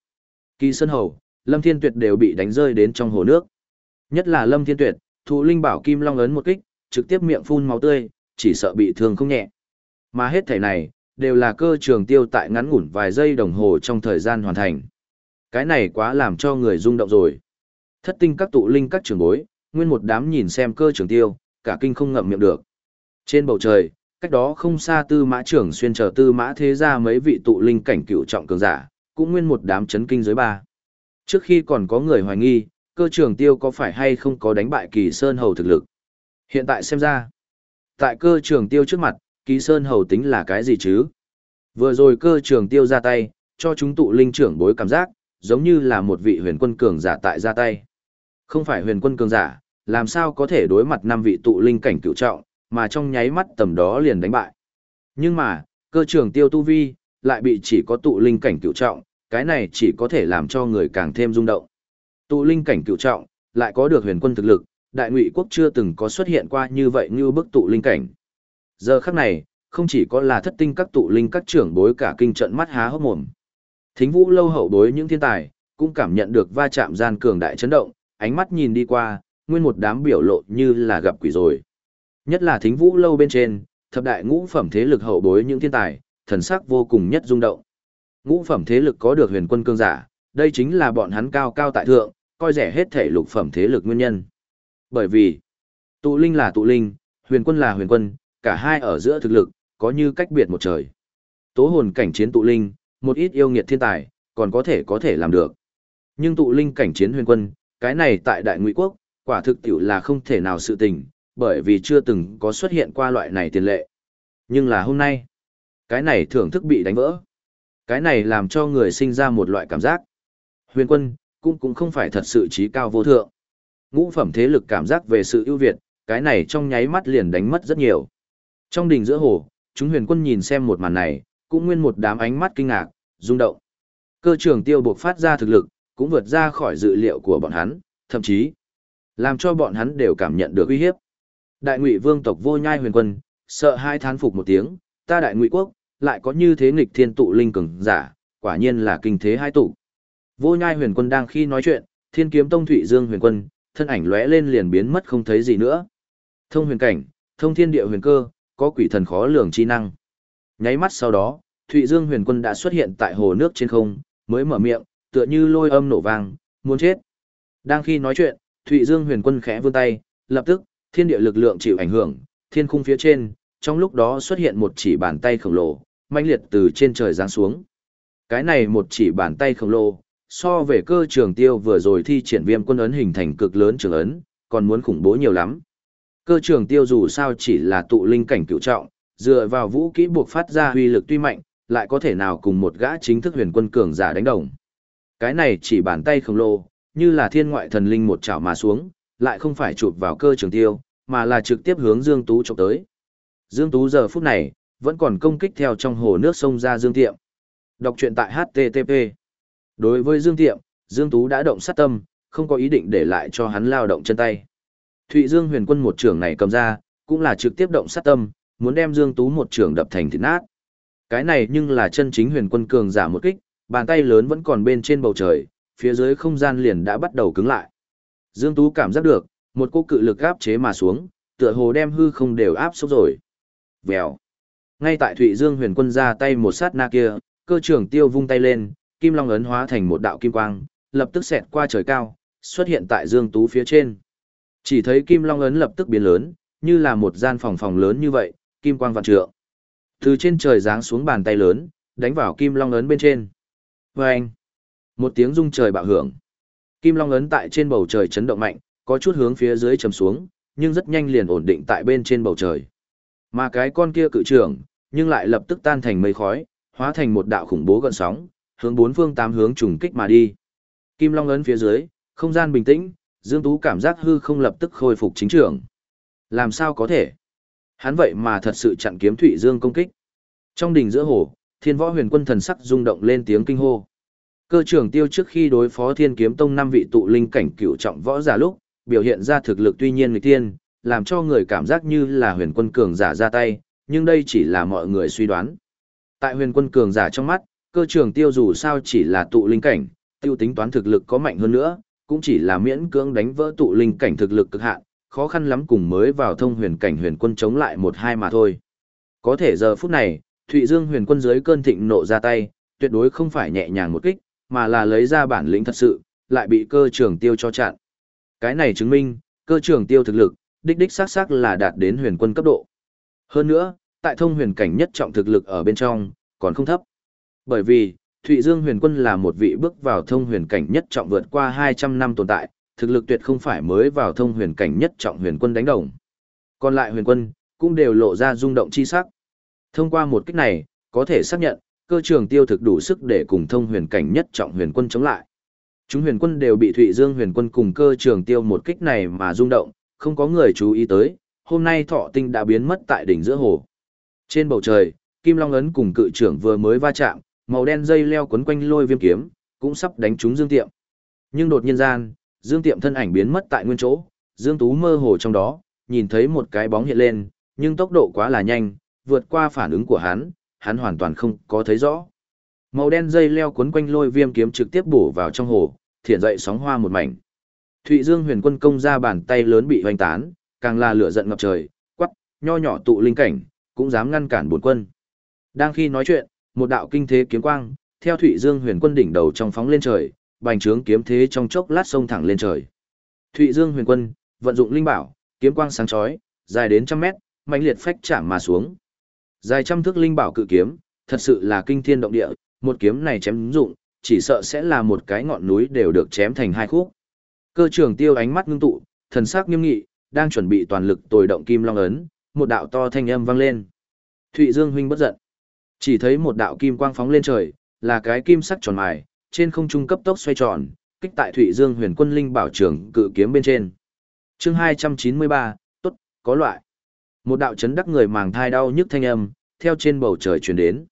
Kỳ Sơn Hầu, Lâm Thiên Tuyệt đều bị đánh rơi đến trong hồ nước. Nhất là Lâm Thiên Tuyệt, thụ linh bảo kim long ấn một kích, trực tiếp miệng phun máu tươi, chỉ sợ bị thương không nhẹ. Mà hết thể này, đều là cơ trường tiêu tại ngắn ngủn vài giây đồng hồ trong thời gian hoàn thành. Cái này quá làm cho người rung động rồi. Thất tinh các tụ linh các trường bối, nguyên một đám nhìn xem cơ trường tiêu, cả kinh không ngậm miệng được. Trên bầu trời, cách đó không xa tư mã trưởng xuyên chờ tư mã thế ra mấy vị tụ linh cảnh cựu trọng cường giả, cũng nguyên một đám chấn kinh giới ba. Trước khi còn có người hoài nghi, cơ trường tiêu có phải hay không có đánh bại kỳ sơn hầu thực lực. Hiện tại xem ra, tại cơ trường tiêu trước mặt, kỳ sơn hầu tính là cái gì chứ? Vừa rồi cơ trường tiêu ra tay, cho chúng tụ linh trưởng bối cảm giác, giống như là một vị huyền quân cường giả tại ra tay. Không phải huyền quân cường giả, làm sao có thể đối mặt năm vị tụ linh cảnh cựu trọng, mà trong nháy mắt tầm đó liền đánh bại. Nhưng mà, cơ trường tiêu tu vi, lại bị chỉ có tụ linh cảnh cựu trọng, cái này chỉ có thể làm cho người càng thêm rung động. Tụ linh cảnh cựu trọng, lại có được huyền quân thực lực, đại ngụy quốc chưa từng có xuất hiện qua như vậy như bức tụ linh cảnh. Giờ khắc này, không chỉ có là thất tinh các tụ linh các trưởng bối cả kinh trận mắt há hốc mồm. Thính vũ lâu hậu bối những thiên tài, cũng cảm nhận được va chạm gian cường đại chấn động, ánh mắt nhìn đi qua, nguyên một đám biểu lộ như là gặp quỷ rồi. Nhất là thính vũ lâu bên trên, thập đại ngũ phẩm thế lực hậu bối những thiên tài, thần sắc vô cùng nhất rung động. Ngũ phẩm thế lực có được huyền quân cương giả, đây chính là bọn hắn cao cao tại thượng, coi rẻ hết thể lục phẩm thế lực nguyên nhân. Bởi vì, tụ linh là tụ linh, huyền quân là huyền quân, cả hai ở giữa thực lực, có như cách biệt một trời. Tố hồn cảnh chiến tụ linh, một ít yêu nghiệt thiên tài, còn có thể có thể làm được. Nhưng tụ linh cảnh chiến huyền quân, cái này tại đại ngụy quốc, quả thực tiểu là không thể nào sự tình, bởi vì chưa từng có xuất hiện qua loại này tiền lệ. Nhưng là hôm nay, cái này thưởng thức bị đánh vỡ. Cái này làm cho người sinh ra một loại cảm giác. Huyền quân, cũng cũng không phải thật sự trí cao vô thượng. Ngũ phẩm thế lực cảm giác về sự ưu việt, cái này trong nháy mắt liền đánh mất rất nhiều. Trong đình giữa hồ, chúng huyền quân nhìn xem một màn này, cũng nguyên một đám ánh mắt kinh ngạc, rung động. Cơ trưởng tiêu buộc phát ra thực lực, cũng vượt ra khỏi dự liệu của bọn hắn, thậm chí làm cho bọn hắn đều cảm nhận được uy hiếp. Đại ngụy vương tộc vô nhai huyền quân, sợ hai thán phục một tiếng, ta đại ngụy quốc, lại có như thế nghịch thiên tụ linh cường giả, quả nhiên là kinh thế hai tụ. Vô nhai huyền quân đang khi nói chuyện, thiên kiếm tông thụy dương huyền quân, thân ảnh lóe lên liền biến mất không thấy gì nữa. Thông huyền cảnh, thông thiên địa huyền cơ, có quỷ thần khó lường chi năng. Nháy mắt sau đó, Thụy Dương huyền quân đã xuất hiện tại hồ nước trên không, mới mở miệng, tựa như lôi âm nổ vang, muốn chết. Đang khi nói chuyện, Thụy Dương huyền quân khẽ vươn tay, lập tức, thiên địa lực lượng chịu ảnh hưởng, thiên khung phía trên, trong lúc đó xuất hiện một chỉ bàn tay khổng lồ, mãnh liệt từ trên trời giáng xuống. Cái này một chỉ bàn tay khổng lồ, so về cơ trường tiêu vừa rồi thi triển viêm quân ấn hình thành cực lớn trường ấn, còn muốn khủng bố nhiều lắm. Cơ trường tiêu dù sao chỉ là tụ linh cảnh cựu trọng, dựa vào vũ kỹ buộc phát ra huy lực tuy mạnh, lại có thể nào cùng một gã chính thức huyền quân cường giả đánh đồng. Cái này chỉ bàn tay khổng lồ, như là thiên ngoại thần linh một chảo mà xuống, lại không phải chụp vào cơ trường tiêu, mà là trực tiếp hướng Dương Tú chụp tới. Dương Tú giờ phút này, vẫn còn công kích theo trong hồ nước sông ra Dương Tiệm. Đọc truyện tại HTTP. Đối với Dương Tiệm, Dương Tú đã động sát tâm, không có ý định để lại cho hắn lao động chân tay. Thụy Dương huyền quân một trưởng này cầm ra, cũng là trực tiếp động sát tâm, muốn đem Dương Tú một trưởng đập thành thịt nát. Cái này nhưng là chân chính huyền quân cường giả một kích, bàn tay lớn vẫn còn bên trên bầu trời, phía dưới không gian liền đã bắt đầu cứng lại. Dương Tú cảm giác được, một cô cự lực áp chế mà xuống, tựa hồ đem hư không đều áp sốc rồi. Vèo. Ngay tại Thụy Dương huyền quân ra tay một sát na kia, cơ trưởng tiêu vung tay lên, kim long ấn hóa thành một đạo kim quang, lập tức xẹt qua trời cao, xuất hiện tại Dương Tú phía trên. Chỉ thấy kim long ấn lập tức biến lớn, như là một gian phòng phòng lớn như vậy, kim quang vạn trượng. Từ trên trời giáng xuống bàn tay lớn, đánh vào kim long ấn bên trên. Vâng! Một tiếng rung trời bạo hưởng. Kim long ấn tại trên bầu trời chấn động mạnh, có chút hướng phía dưới chầm xuống, nhưng rất nhanh liền ổn định tại bên trên bầu trời. Mà cái con kia cự trưởng, nhưng lại lập tức tan thành mây khói, hóa thành một đạo khủng bố gần sóng, hướng bốn phương tám hướng trùng kích mà đi. Kim long ấn phía dưới, không gian bình tĩnh, Dương Tú cảm giác hư không lập tức khôi phục chính trưởng. Làm sao có thể? Hắn vậy mà thật sự chặn kiếm Thụy Dương công kích. Trong đỉnh giữa hồ, Thiên Võ Huyền Quân thần sắc rung động lên tiếng kinh hô. Cơ trưởng Tiêu trước khi đối phó Thiên Kiếm Tông năm vị tụ linh cảnh cửu trọng võ giả lúc, biểu hiện ra thực lực tuy nhiên người tiên, làm cho người cảm giác như là Huyền Quân cường giả ra tay, nhưng đây chỉ là mọi người suy đoán. Tại Huyền Quân cường giả trong mắt, cơ trưởng Tiêu dù sao chỉ là tụ linh cảnh, tiêu tính toán thực lực có mạnh hơn nữa, cũng chỉ là miễn cưỡng đánh vỡ tụ linh cảnh thực lực cực hạn, khó khăn lắm cùng mới vào thông huyền cảnh huyền quân chống lại một hai mà thôi. Có thể giờ phút này, Thụy Dương huyền quân dưới cơn thịnh nộ ra tay, tuyệt đối không phải nhẹ nhàng một kích, mà là lấy ra bản lĩnh thật sự, lại bị cơ trường tiêu cho chặn. Cái này chứng minh, cơ trường tiêu thực lực, đích đích xác xác là đạt đến huyền quân cấp độ. Hơn nữa, tại thông huyền cảnh nhất trọng thực lực ở bên trong, còn không thấp. Bởi vì, Thụy Dương huyền quân là một vị bước vào thông huyền cảnh nhất trọng vượt qua 200 năm tồn tại, thực lực tuyệt không phải mới vào thông huyền cảnh nhất trọng huyền quân đánh đồng. Còn lại huyền quân, cũng đều lộ ra rung động chi sắc. Thông qua một kích này, có thể xác nhận, cơ trường tiêu thực đủ sức để cùng thông huyền cảnh nhất trọng huyền quân chống lại. Chúng huyền quân đều bị Thụy Dương huyền quân cùng cơ trường tiêu một kích này mà rung động, không có người chú ý tới, hôm nay thọ tinh đã biến mất tại đỉnh giữa hồ. Trên bầu trời, Kim Long Ấn cùng cự trưởng vừa mới va chạm, màu đen dây leo quấn quanh lôi viêm kiếm, cũng sắp đánh trúng Dương Tiệm. Nhưng đột nhiên gian, Dương Tiệm thân ảnh biến mất tại nguyên chỗ, Dương Tú mơ hồ trong đó, nhìn thấy một cái bóng hiện lên, nhưng tốc độ quá là nhanh, vượt qua phản ứng của hắn, hắn hoàn toàn không có thấy rõ. Màu đen dây leo cuốn quanh lôi viêm kiếm trực tiếp bổ vào trong hồ, thiện dậy sóng hoa một mảnh. Thụy Dương huyền quân công ra bàn tay lớn bị hoành tán, càng là lửa giận ngập trời, quắc, nho nhỏ tụ linh cảnh, cũng dám ngăn cản bổn quân. Đang khi nói chuyện, một đạo kinh thế kiếm quang, theo Thụy Dương huyền quân đỉnh đầu trong phóng lên trời, bành trướng kiếm thế trong chốc lát sông thẳng lên trời. Thụy Dương huyền quân, vận dụng linh bảo, kiếm quang sáng chói, dài đến trăm mét, mạnh liệt phách chạm mà xuống. Dài trăm thước linh bảo cự kiếm, thật sự là kinh thiên động địa, một kiếm này chém dụng, chỉ sợ sẽ là một cái ngọn núi đều được chém thành hai khúc. Cơ trưởng tiêu ánh mắt ngưng tụ, thần sắc nghiêm nghị, đang chuẩn bị toàn lực tồi động kim long ấn, một đạo to thanh âm vang lên. Thụy Dương huynh bất giận. Chỉ thấy một đạo kim quang phóng lên trời, là cái kim sắc tròn mài, trên không trung cấp tốc xoay tròn, kích tại Thụy Dương Huyền Quân Linh bảo trưởng cự kiếm bên trên. Chương 293, tốt, có loại. Một đạo chấn đắc người màng thai đau nhức thanh âm, theo trên bầu trời truyền đến.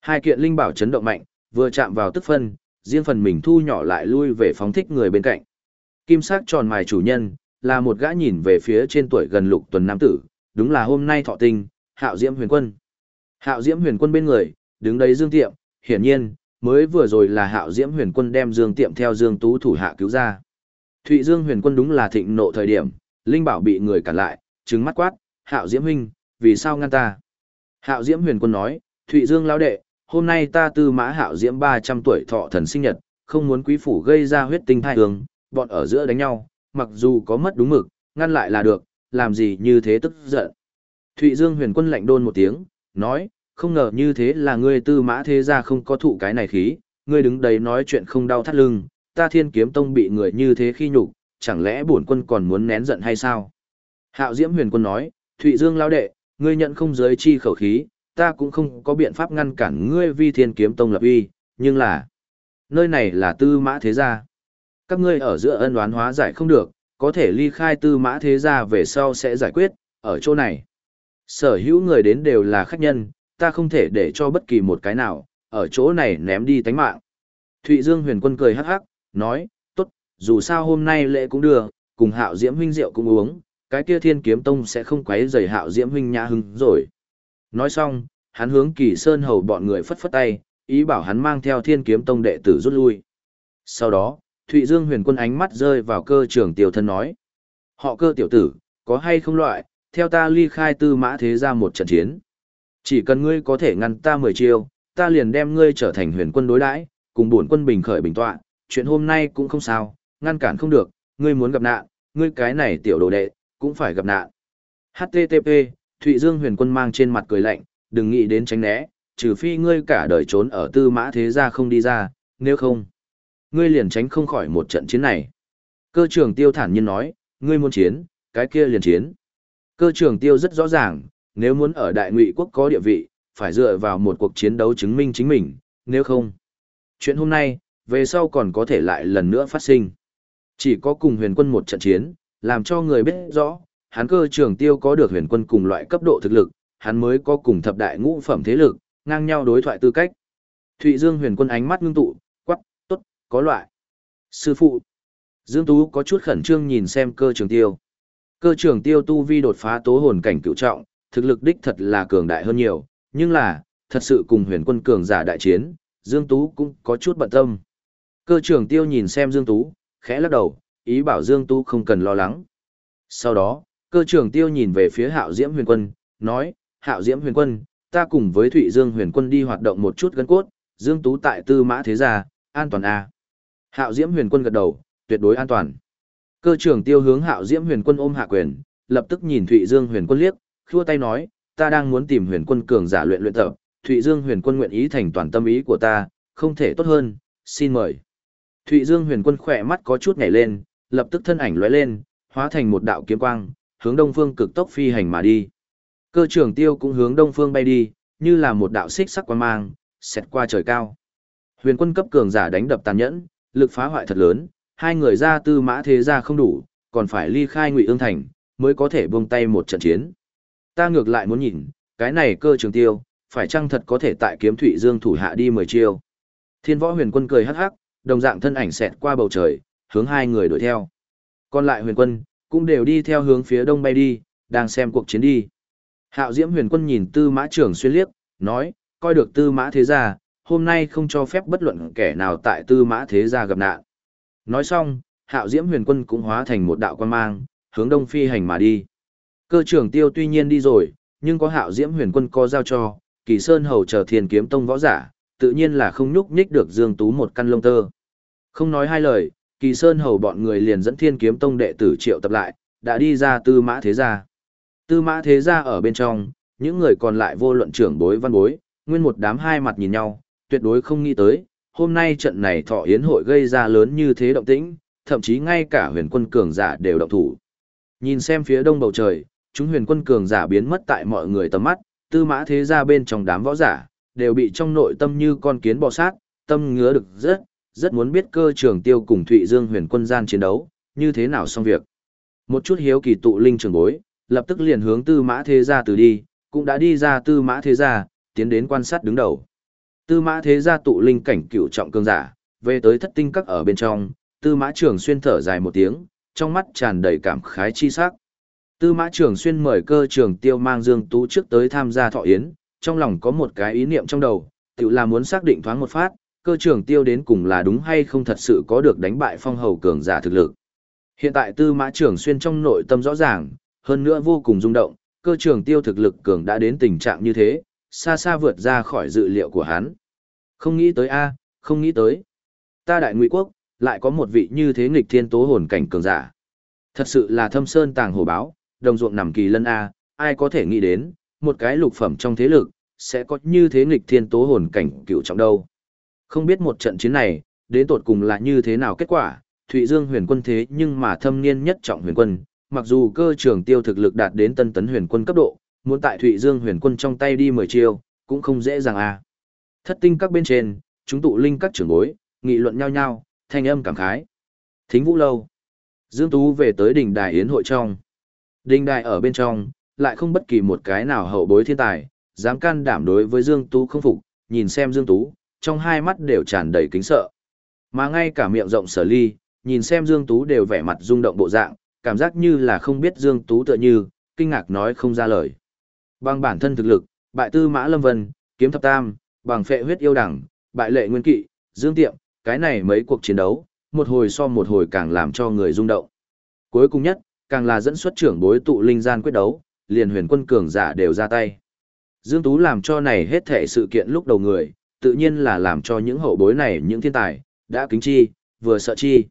Hai kiện linh bảo chấn động mạnh, vừa chạm vào tức phân, riêng phần mình thu nhỏ lại lui về phóng thích người bên cạnh. Kim sắc tròn mài chủ nhân, là một gã nhìn về phía trên tuổi gần lục tuần nam tử, đúng là hôm nay thọ tinh, Hạo Diễm Huyền Quân. Hạo Diễm Huyền Quân bên người, đứng đấy Dương Tiệm, hiển nhiên, mới vừa rồi là Hạo Diễm Huyền Quân đem Dương Tiệm theo Dương Tú thủ hạ cứu ra. Thụy Dương Huyền Quân đúng là thịnh nộ thời điểm, linh bảo bị người cản lại, trừng mắt quát, "Hạo Diễm huynh, vì sao ngăn ta?" Hạo Diễm Huyền Quân nói, "Thụy Dương lão đệ, hôm nay ta tư mã Hạo Diễm 300 tuổi thọ thần sinh nhật, không muốn quý phủ gây ra huyết tinh thai hương, bọn ở giữa đánh nhau, mặc dù có mất đúng mực, ngăn lại là được, làm gì như thế tức giận." Thụy Dương Huyền Quân lạnh đôn một tiếng, nói, không ngờ như thế là ngươi tư mã thế gia không có thụ cái này khí, ngươi đứng đấy nói chuyện không đau thắt lưng, ta thiên kiếm tông bị người như thế khi nhục, chẳng lẽ bổn quân còn muốn nén giận hay sao? Hạo Diễm Huyền Quân nói, Thụy Dương lao đệ, ngươi nhận không giới chi khẩu khí, ta cũng không có biện pháp ngăn cản ngươi vi thiên kiếm tông lập uy, nhưng là, nơi này là tư mã thế gia. Các ngươi ở giữa ân oán hóa giải không được, có thể ly khai tư mã thế gia về sau sẽ giải quyết, ở chỗ này. Sở hữu người đến đều là khách nhân, ta không thể để cho bất kỳ một cái nào, ở chỗ này ném đi tánh mạng. Thụy Dương huyền quân cười hắc hắc, nói, tốt, dù sao hôm nay lễ cũng đưa, cùng hạo diễm huynh rượu cũng uống, cái kia thiên kiếm tông sẽ không quấy rầy hạo diễm huynh nhã hứng rồi. Nói xong, hắn hướng kỳ sơn hầu bọn người phất phất tay, ý bảo hắn mang theo thiên kiếm tông đệ tử rút lui. Sau đó, Thụy Dương huyền quân ánh mắt rơi vào cơ trưởng tiểu thân nói. Họ cơ tiểu tử, có hay không loại, theo ta ly khai tư mã thế ra một trận chiến. Chỉ cần ngươi có thể ngăn ta mười chiêu, ta liền đem ngươi trở thành huyền quân đối đãi, cùng bổn quân bình khởi bình tọa, chuyện hôm nay cũng không sao, ngăn cản không được, ngươi muốn gặp nạn, ngươi cái này tiểu đồ đệ, cũng phải gặp nạn. HTTP, Thụy Dương huyền quân mang trên mặt cười lạnh, đừng nghĩ đến tránh né, trừ phi ngươi cả đời trốn ở tư mã thế gia không đi ra, nếu không, ngươi liền tránh không khỏi một trận chiến này. Cơ trưởng tiêu thản nhiên nói, ngươi muốn chiến, cái kia liền chiến. Cơ trưởng tiêu rất rõ ràng, nếu muốn ở đại ngụy quốc có địa vị, phải dựa vào một cuộc chiến đấu chứng minh chính mình, nếu không. Chuyện hôm nay, về sau còn có thể lại lần nữa phát sinh. Chỉ có cùng huyền quân một trận chiến, làm cho người biết rõ, hắn cơ Trường tiêu có được huyền quân cùng loại cấp độ thực lực, hắn mới có cùng thập đại ngũ phẩm thế lực, ngang nhau đối thoại tư cách. Thụy Dương huyền quân ánh mắt ngưng tụ, quắc, tốt, có loại. Sư phụ. Dương Tú có chút khẩn trương nhìn xem cơ trường tiêu. Cơ Trường tiêu tu vi đột phá tố hồn cảnh cựu trọng, thực lực đích thật là cường đại hơn nhiều, nhưng là, thật sự cùng huyền quân cường giả đại chiến, Dương Tú cũng có chút bận tâm. Cơ Trường tiêu nhìn xem Dương Tú, khẽ lắc đầu, ý bảo Dương Tú không cần lo lắng. Sau đó, cơ trưởng tiêu nhìn về phía hạo diễm huyền quân, nói, hạo diễm huyền quân, ta cùng với Thụy Dương huyền quân đi hoạt động một chút gân cốt, Dương Tú tại tư mã thế gia, an toàn A. Hạo diễm huyền quân gật đầu, tuyệt đối an toàn. Cơ trưởng tiêu hướng hạo diễm huyền quân ôm hạ quyền, lập tức nhìn Thụy Dương huyền quân liếc, khua tay nói, ta đang muốn tìm huyền quân cường giả luyện luyện tập, Thụy Dương huyền quân nguyện ý thành toàn tâm ý của ta, không thể tốt hơn, xin mời. Thụy Dương huyền quân khỏe mắt có chút nhảy lên, lập tức thân ảnh lóe lên, hóa thành một đạo kiếm quang, hướng đông phương cực tốc phi hành mà đi. Cơ trưởng tiêu cũng hướng đông phương bay đi, như là một đạo xích sắc quang mang, xẹt qua trời cao. Huyền quân cấp cường giả đánh đập tàn nhẫn, lực phá hoại thật lớn, hai người ra tư mã thế ra không đủ, còn phải ly khai ngụy ương thành, mới có thể buông tay một trận chiến. Ta ngược lại muốn nhìn, cái này cơ trường tiêu, phải chăng thật có thể tại kiếm thủy dương thủ hạ đi mười chiêu. Thiên võ huyền quân cười hắc hắc, đồng dạng thân ảnh xẹt qua bầu trời, hướng hai người đuổi theo. Còn lại huyền quân, cũng đều đi theo hướng phía đông bay đi, đang xem cuộc chiến đi. Hạo diễm huyền quân nhìn tư mã trưởng xuyên liếc, nói, coi được tư mã thế gia, hôm nay không cho phép bất luận kẻ nào tại tư mã thế gia gặp nạn. Nói xong, hạo diễm huyền quân cũng hóa thành một đạo quan mang, hướng đông phi hành mà đi. Cơ trưởng tiêu tuy nhiên đi rồi, nhưng có hạo diễm huyền quân có giao cho, kỳ sơn hầu chờ thiên kiếm tông võ giả, tự nhiên là không nhúc nhích được dương tú một căn lông tơ. Không nói hai lời, kỳ sơn hầu bọn người liền dẫn thiên kiếm tông đệ tử triệu tập lại, đã đi ra tư mã thế gia. Tư mã thế gia ở bên trong, những người còn lại vô luận trưởng bối văn bối, nguyên một đám hai mặt nhìn nhau, tuyệt đối không nghĩ tới, hôm nay trận này thọ yến hội gây ra lớn như thế động tĩnh, thậm chí ngay cả huyền quân cường giả đều động thủ. Nhìn xem phía đông bầu trời, chúng huyền quân cường giả biến mất tại mọi người tầm mắt, tư mã thế gia bên trong đám võ giả, đều bị trong nội tâm như con kiến bò sát, tâm ngứa được rất, rất muốn biết cơ trường tiêu cùng Thụy Dương huyền quân gian chiến đấu, như thế nào xong việc. Một chút hiếu kỳ tụ linh trường bối, lập tức liền hướng tư mã thế gia từ đi, cũng đã đi ra tư mã thế gia, tiến đến quan sát đứng đầu. Tư mã thế gia tụ linh cảnh cựu trọng cương giả, về tới thất tinh các ở bên trong, tư mã trường xuyên thở dài một tiếng, trong mắt tràn đầy cảm khái chi sắc. Tư mã trường xuyên mời cơ trường tiêu mang Dương Tú trước tới tham gia thọ yến, trong lòng có một cái ý niệm trong đầu, tự là muốn xác định thoáng một phát, cơ trưởng tiêu đến cùng là đúng hay không thật sự có được đánh bại phong hầu cường giả thực lực. Hiện tại tư mã trưởng xuyên trong nội tâm rõ ràng, hơn nữa vô cùng rung động, cơ trưởng tiêu thực lực cường đã đến tình trạng như thế, xa xa vượt ra khỏi dự liệu của hắn. Không nghĩ tới a, không nghĩ tới. Ta đại ngụy quốc, lại có một vị như thế nghịch thiên tố hồn cảnh cường giả. Thật sự là thâm sơn tàng hổ báo, đồng ruộng nằm kỳ lân a, ai có thể nghĩ đến, một cái lục phẩm trong thế lực, sẽ có như thế nghịch thiên tố hồn cảnh cựu trọng đâu. Không biết một trận chiến này, đến tột cùng là như thế nào kết quả, Thụy Dương huyền quân thế nhưng mà thâm niên nhất trọng huyền quân, mặc dù cơ trường tiêu thực lực đạt đến tân tấn huyền quân cấp độ, muốn tại Thụy Dương huyền quân trong tay đi mười chiêu, cũng không dễ dàng à. Thất tinh các bên trên, chúng tụ linh các trưởng bối, nghị luận nhau nhau, thanh âm cảm khái. Thính vũ lâu. Dương Tú về tới đỉnh đài yến hội trong. Đỉnh đài ở bên trong, lại không bất kỳ một cái nào hậu bối thiên tài, dám can đảm đối với Dương Tú không phục, nhìn xem Dương Tú, trong hai mắt đều tràn đầy kính sợ. Mà ngay cả miệng rộng sở ly, nhìn xem Dương Tú đều vẻ mặt rung động bộ dạng, cảm giác như là không biết Dương Tú tựa như, kinh ngạc nói không ra lời. Bằng bản thân thực lực, bại tư mã lâm vân, kiếm thập tam, bằng phệ huyết yêu đẳng, bại lệ nguyên kỵ, dương tiệm, cái này mấy cuộc chiến đấu, một hồi so một hồi càng làm cho người rung động. Cuối cùng nhất, càng là dẫn xuất trưởng bối tụ linh gian quyết đấu, liền huyền quân cường giả đều ra tay. Dương Tú làm cho này hết thể sự kiện lúc đầu người, tự nhiên là làm cho những hậu bối này những thiên tài, đã kính chi, vừa sợ chi.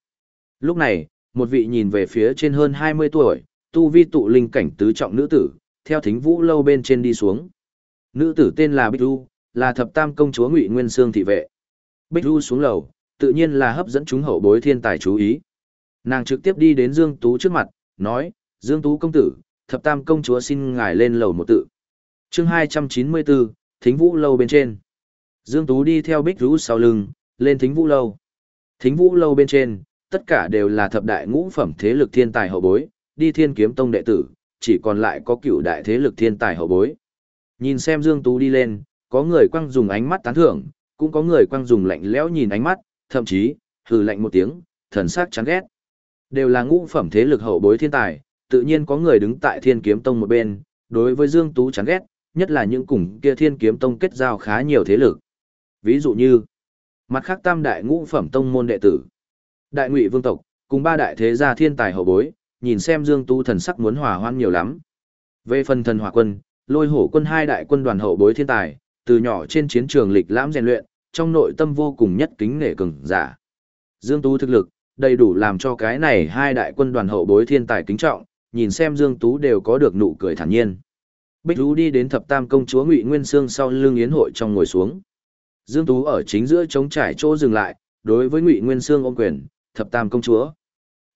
Lúc này, một vị nhìn về phía trên hơn 20 tuổi, tu vi tụ linh cảnh tứ trọng nữ tử, theo thính vũ lâu bên trên đi xuống. Nữ tử tên là Bích Du, là thập tam công chúa Ngụy Nguyên Sương thị vệ. Bích Du xuống lầu, tự nhiên là hấp dẫn chúng hậu bối thiên tài chú ý. Nàng trực tiếp đi đến Dương Tú trước mặt, nói, Dương Tú công tử, thập tam công chúa xin ngài lên lầu một tự. chương 294, thính vũ lâu bên trên. Dương Tú đi theo Bích Du sau lưng, lên thính vũ lâu. Thính vũ lâu bên trên, tất cả đều là thập đại ngũ phẩm thế lực thiên tài hậu bối, đi thiên kiếm tông đệ tử, chỉ còn lại có cựu đại thế lực thiên tài hậu bối. Nhìn xem Dương Tú đi lên, có người quăng dùng ánh mắt tán thưởng, cũng có người quăng dùng lạnh lẽo nhìn ánh mắt, thậm chí, hừ lạnh một tiếng, thần sắc chán ghét. Đều là ngũ phẩm thế lực hậu bối thiên tài, tự nhiên có người đứng tại Thiên Kiếm Tông một bên, đối với Dương Tú chán ghét, nhất là những cùng kia Thiên Kiếm Tông kết giao khá nhiều thế lực. Ví dụ như, mặt khác tam đại ngũ phẩm tông môn đệ tử, đại ngụy vương tộc, cùng ba đại thế gia thiên tài hậu bối, nhìn xem Dương Tú thần sắc muốn hòa hoan nhiều lắm. Về phần thần hỏa quân, lôi hổ quân hai đại quân đoàn hậu bối thiên tài, từ nhỏ trên chiến trường lịch lãm rèn luyện, trong nội tâm vô cùng nhất kính nể cường giả. Dương Tú thực lực, đầy đủ làm cho cái này hai đại quân đoàn hậu bối thiên tài kính trọng, nhìn xem Dương Tú đều có được nụ cười thản nhiên. Bích lũ đi đến thập tam công chúa Ngụy Nguyên Sương sau lưng yến hội trong ngồi xuống. Dương Tú ở chính giữa chống trải chỗ dừng lại, đối với Ngụy Nguyên Sương ôm quyền, thập tam công chúa.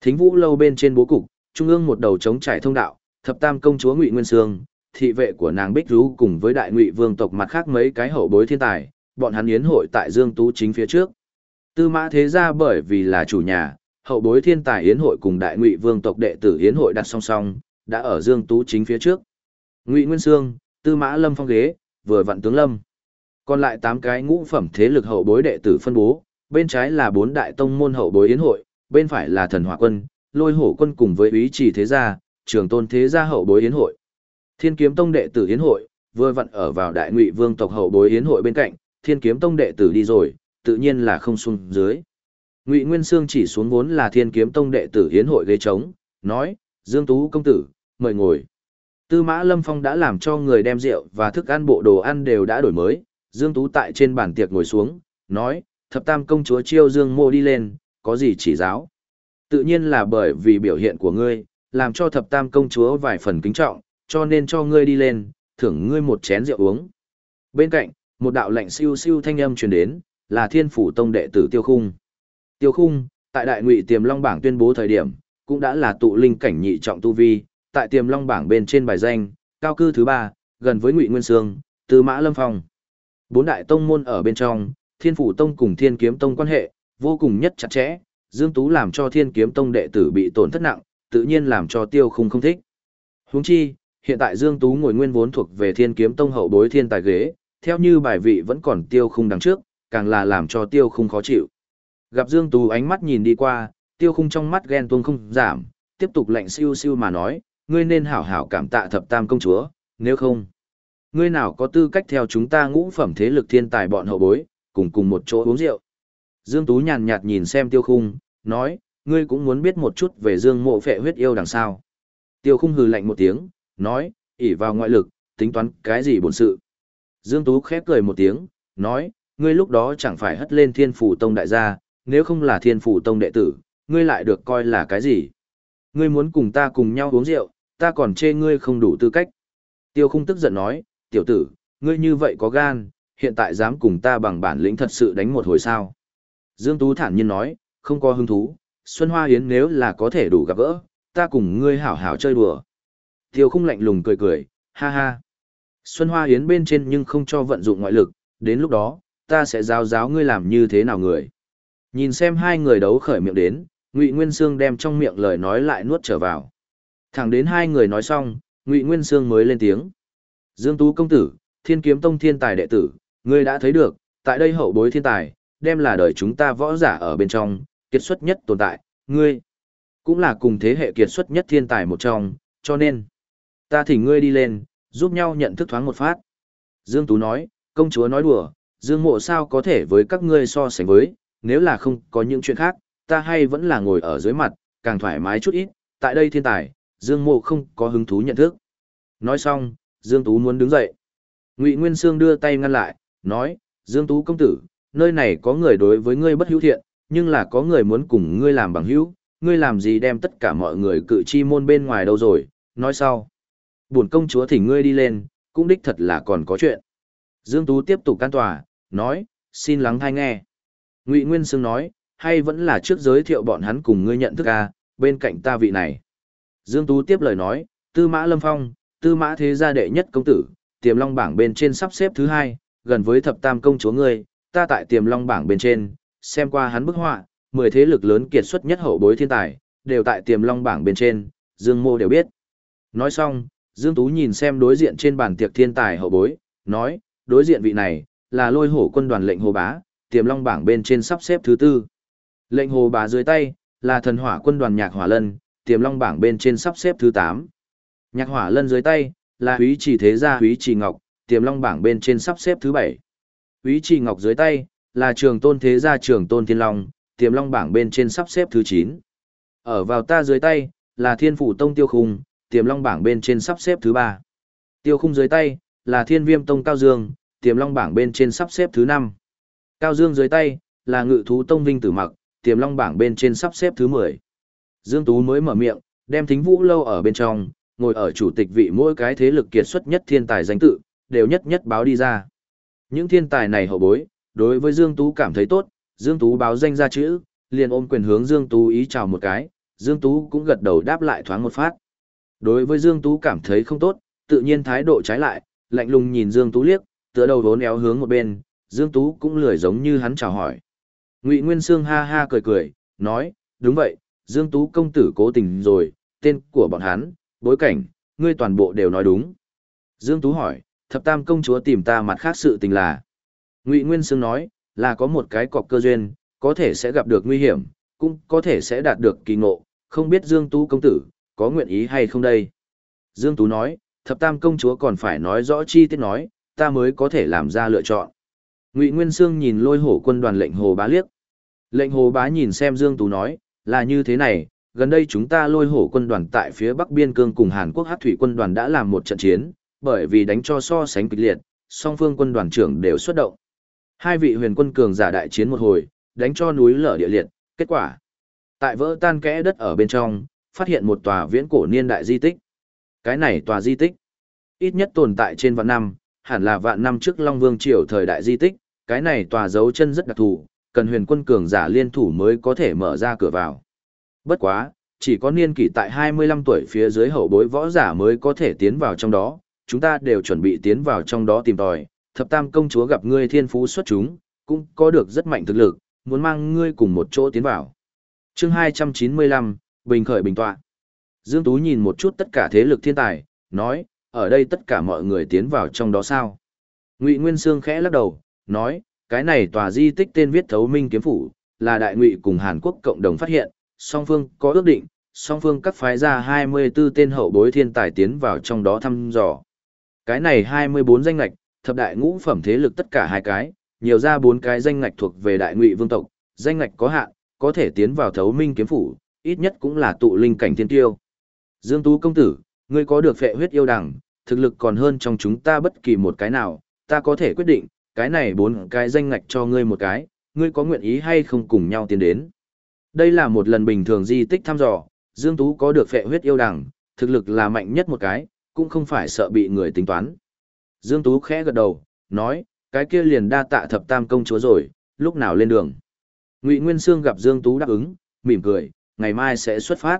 Thính vũ lâu bên trên bố cục, trung ương một đầu chống trải thông đạo, thập tam công chúa Ngụy Nguyên Sương, thị vệ của nàng Bích Rú cùng với đại ngụy vương tộc mặt khác mấy cái hậu bối thiên tài, bọn hắn yến hội tại Dương Tú chính phía trước. Tư mã thế ra bởi vì là chủ nhà, hậu bối thiên tài yến hội cùng đại ngụy vương tộc đệ tử yến hội đặt song song, đã ở Dương Tú chính phía trước. Ngụy Nguyên Sương, Tư mã Lâm phong ghế, vừa vặn tướng Lâm. Còn lại 8 cái ngũ phẩm thế lực hậu bối đệ tử phân bố, bên trái là bốn đại tông môn hậu bối yến hội, bên phải là thần hỏa quân, lôi hổ quân cùng với ý chỉ thế gia, trường tôn thế gia hậu bối yến hội. Thiên kiếm tông đệ tử yến hội, vừa vặn ở vào đại ngụy vương tộc hậu bối yến hội bên cạnh, thiên kiếm tông đệ tử đi rồi, tự nhiên là không xuống dưới. Ngụy Nguyên Sương chỉ xuống vốn là thiên kiếm tông đệ tử yến hội ghế trống, nói, Dương Tú công tử, mời ngồi. Tư mã Lâm Phong đã làm cho người đem rượu và thức ăn bộ đồ ăn đều đã đổi mới, Dương Tú tại trên bàn tiệc ngồi xuống, nói, thập tam công chúa chiêu Dương mô đi lên, có gì chỉ giáo. Tự nhiên là bởi vì biểu hiện của ngươi, làm cho thập tam công chúa vài phần kính trọng, cho nên cho ngươi đi lên, thưởng ngươi một chén rượu uống. Bên cạnh, một đạo lệnh siêu siêu thanh âm truyền đến, là Thiên phủ tông đệ tử Tiêu Khung. Tiêu Khung, tại Đại Ngụy Tiềm Long bảng tuyên bố thời điểm, cũng đã là tụ linh cảnh nhị trọng tu vi, tại Tiềm Long bảng bên trên bài danh, cao cư thứ ba, gần với Ngụy Nguyên Sương, từ Mã Lâm Phong. Bốn đại tông môn ở bên trong, Thiên phủ tông cùng Thiên Kiếm tông quan hệ vô cùng nhất chặt chẽ, Dương Tú làm cho Thiên Kiếm tông đệ tử bị tổn thất nặng, tự nhiên làm cho Tiêu Khung không thích. Huống chi, hiện tại Dương Tú ngồi nguyên vốn thuộc về Thiên Kiếm tông hậu bối thiên tài ghế, theo như bài vị vẫn còn Tiêu Khung đằng trước, càng là làm cho Tiêu Khung khó chịu. Gặp Dương Tú ánh mắt nhìn đi qua, Tiêu Khung trong mắt ghen tuông không giảm, tiếp tục lạnh siêu siêu mà nói, ngươi nên hảo hảo cảm tạ thập tam công chúa, nếu không, ngươi nào có tư cách theo chúng ta ngũ phẩm thế lực thiên tài bọn hậu bối, cùng cùng một chỗ uống rượu. Dương Tú nhàn nhạt nhìn xem Tiêu Khung, nói, ngươi cũng muốn biết một chút về Dương mộ phệ huyết yêu đằng sau. Tiêu Khung hừ lạnh một tiếng, nói, ỉ vào ngoại lực, tính toán cái gì bổn sự. Dương Tú khép cười một tiếng, nói, ngươi lúc đó chẳng phải hất lên thiên phủ tông đại gia, nếu không là thiên phủ tông đệ tử, ngươi lại được coi là cái gì? Ngươi muốn cùng ta cùng nhau uống rượu, ta còn chê ngươi không đủ tư cách. Tiêu khung tức giận nói, tiểu tử, ngươi như vậy có gan, hiện tại dám cùng ta bằng bản lĩnh thật sự đánh một hồi sao. Dương Tú thản nhiên nói, không có hứng thú, Xuân Hoa Yến nếu là có thể đủ gặp gỡ, ta cùng ngươi hảo hảo chơi đùa. Tiêu không lạnh lùng cười cười, ha ha. Xuân Hoa Yến bên trên nhưng không cho vận dụng ngoại lực, đến lúc đó, ta sẽ giáo giáo ngươi làm như thế nào người. Nhìn xem hai người đấu khởi miệng đến, Ngụy Nguyên Sương đem trong miệng lời nói lại nuốt trở vào. Thẳng đến hai người nói xong, Ngụy Nguyên Sương mới lên tiếng. Dương Tú công tử, Thiên Kiếm Tông thiên tài đệ tử, ngươi đã thấy được, tại đây hậu bối thiên tài, đem là đời chúng ta võ giả ở bên trong, kiệt xuất nhất tồn tại, ngươi cũng là cùng thế hệ kiệt xuất nhất thiên tài một trong, cho nên ta thỉnh ngươi đi lên, giúp nhau nhận thức thoáng một phát. Dương Tú nói, công chúa nói đùa, Dương Mộ sao có thể với các ngươi so sánh với, nếu là không có những chuyện khác, ta hay vẫn là ngồi ở dưới mặt, càng thoải mái chút ít, tại đây thiên tài, Dương Mộ không có hứng thú nhận thức. Nói xong, Dương Tú muốn đứng dậy. Ngụy Nguyên Sương đưa tay ngăn lại, nói, Dương Tú công tử, nơi này có người đối với ngươi bất hữu thiện, nhưng là có người muốn cùng ngươi làm bằng hữu, ngươi làm gì đem tất cả mọi người cự chi môn bên ngoài đâu rồi, nói sau. Buồn công chúa thỉnh ngươi đi lên, cũng đích thật là còn có chuyện. Dương Tú tiếp tục can tòa, nói, xin lắng thai nghe. Ngụy Nguyên Sương nói, hay vẫn là trước giới thiệu bọn hắn cùng ngươi nhận thức à, bên cạnh ta vị này. Dương Tú tiếp lời nói, Tư Mã Lâm Phong, Tư Mã Thế gia đệ nhất công tử, tiềm long bảng bên trên sắp xếp thứ hai, gần với thập tam công chúa ngươi, ta tại tiềm long bảng bên trên, xem qua hắn bức họa, 10 thế lực lớn kiệt xuất nhất hậu bối thiên tài, đều tại tiềm long bảng bên trên, Dương Mô đều biết. Nói xong, Dương Tú nhìn xem đối diện trên bàn tiệc thiên tài hậu bối, nói, đối diện vị này, là lôi hổ quân đoàn lệnh hồ bá, tiềm long bảng bên trên sắp xếp thứ tư. Lệnh hồ bá dưới tay, là thần hỏa quân đoàn nhạc hỏa lân, tiềm long bảng bên trên sắp xếp thứ 8. Nhạc hỏa lân dưới tay, là húy chỉ thế gia húy chỉ ngọc, tiềm long bảng bên trên sắp xếp thứ bảy. Húy chỉ ngọc dưới tay, là trường tôn thế gia trường tôn thiên long, tiềm long bảng bên trên sắp xếp thứ chín. Ở vào ta dưới tay, là thiên phủ tông tiêu khung, tiềm long bảng bên trên sắp xếp thứ ba. Tiêu khung dưới tay, là thiên viêm tông cao dương, tiềm long bảng bên trên sắp xếp thứ năm. Cao Dương dưới tay, là ngự thú tông vinh tử mặc, tiềm long bảng bên trên sắp xếp thứ 10. Dương Tú mới mở miệng, đem thính vũ lâu ở bên trong, ngồi ở chủ tịch vị mỗi cái thế lực kiệt xuất nhất thiên tài danh tự, đều nhất nhất báo đi ra. Những thiên tài này hậu bối, đối với Dương Tú cảm thấy tốt, Dương Tú báo danh ra chữ, liền ôm quyền hướng Dương Tú ý chào một cái, Dương Tú cũng gật đầu đáp lại thoáng một phát. Đối với Dương Tú cảm thấy không tốt, tự nhiên thái độ trái lại, lạnh lùng nhìn Dương Tú liếc, tựa đầu vốn éo hướng một bên, Dương Tú cũng lười giống như hắn chào hỏi. Ngụy Nguyên Sương ha ha cười cười, nói, đúng vậy, Dương Tú công tử cố tình rồi, tên của bọn hắn, bối cảnh, ngươi toàn bộ đều nói đúng. Dương Tú hỏi, thập tam công chúa tìm ta mặt khác sự tình là. Ngụy Nguyên Sương nói, là có một cái cọc cơ duyên, có thể sẽ gặp được nguy hiểm, cũng có thể sẽ đạt được kỳ ngộ, không biết Dương Tú công tử, có nguyện ý hay không đây. Dương Tú nói, thập tam công chúa còn phải nói rõ chi tiết nói, ta mới có thể làm ra lựa chọn. Ngụy Nguyên Sương nhìn lôi hổ quân đoàn lệnh hồ bá liếc. Lệnh hồ bá nhìn xem Dương Tú nói, là như thế này, gần đây chúng ta lôi hổ quân đoàn tại phía bắc biên cương cùng Hàn Quốc hát thủy quân đoàn đã làm một trận chiến, bởi vì đánh cho so sánh kịch liệt, song phương quân đoàn trưởng đều xuất động. Hai vị huyền quân cường giả đại chiến một hồi, đánh cho núi lở địa liệt, kết quả. Tại vỡ tan kẽ đất ở bên trong, phát hiện một tòa viễn cổ niên đại di tích. Cái này tòa di tích, ít nhất tồn tại trên vạn năm, hẳn là vạn năm trước Long Vương triều thời đại di tích, cái này tòa dấu chân rất đặc thù, cần huyền quân cường giả liên thủ mới có thể mở ra cửa vào. Bất quá, chỉ có niên kỷ tại 25 tuổi phía dưới hậu bối võ giả mới có thể tiến vào trong đó, chúng ta đều chuẩn bị tiến vào trong đó tìm tòi, thập tam công chúa gặp ngươi thiên phú xuất chúng, cũng có được rất mạnh thực lực, muốn mang ngươi cùng một chỗ tiến vào. chương 295, Bình khởi bình tọa. Dương Tú nhìn một chút tất cả thế lực thiên tài, nói, ở đây tất cả mọi người tiến vào trong đó sao? Ngụy Nguyên Sương khẽ lắc đầu, nói, cái này tòa di tích tên viết thấu minh kiếm phủ, là đại ngụy cùng Hàn Quốc cộng đồng phát hiện, song phương có ước định, song phương cắt phái ra 24 tên hậu bối thiên tài tiến vào trong đó thăm dò. Cái này 24 danh ngạch, thập đại ngũ phẩm thế lực tất cả hai cái, nhiều ra bốn cái danh ngạch thuộc về đại ngụy vương tộc, danh ngạch có hạn, có thể tiến vào thấu minh kiếm phủ, ít nhất cũng là tụ linh cảnh thiên tiêu. Dương Tú công tử, ngươi có được phệ huyết yêu đằng, thực lực còn hơn trong chúng ta bất kỳ một cái nào, ta có thể quyết định, cái này bốn cái danh ngạch cho ngươi một cái, ngươi có nguyện ý hay không cùng nhau tiến đến. Đây là một lần bình thường di tích thăm dò, Dương Tú có được phệ huyết yêu đằng, thực lực là mạnh nhất một cái, cũng không phải sợ bị người tính toán. Dương Tú khẽ gật đầu, nói, cái kia liền đa tạ thập tam công chúa rồi, lúc nào lên đường. Ngụy Nguyên Sương gặp Dương Tú đáp ứng, mỉm cười, ngày mai sẽ xuất phát.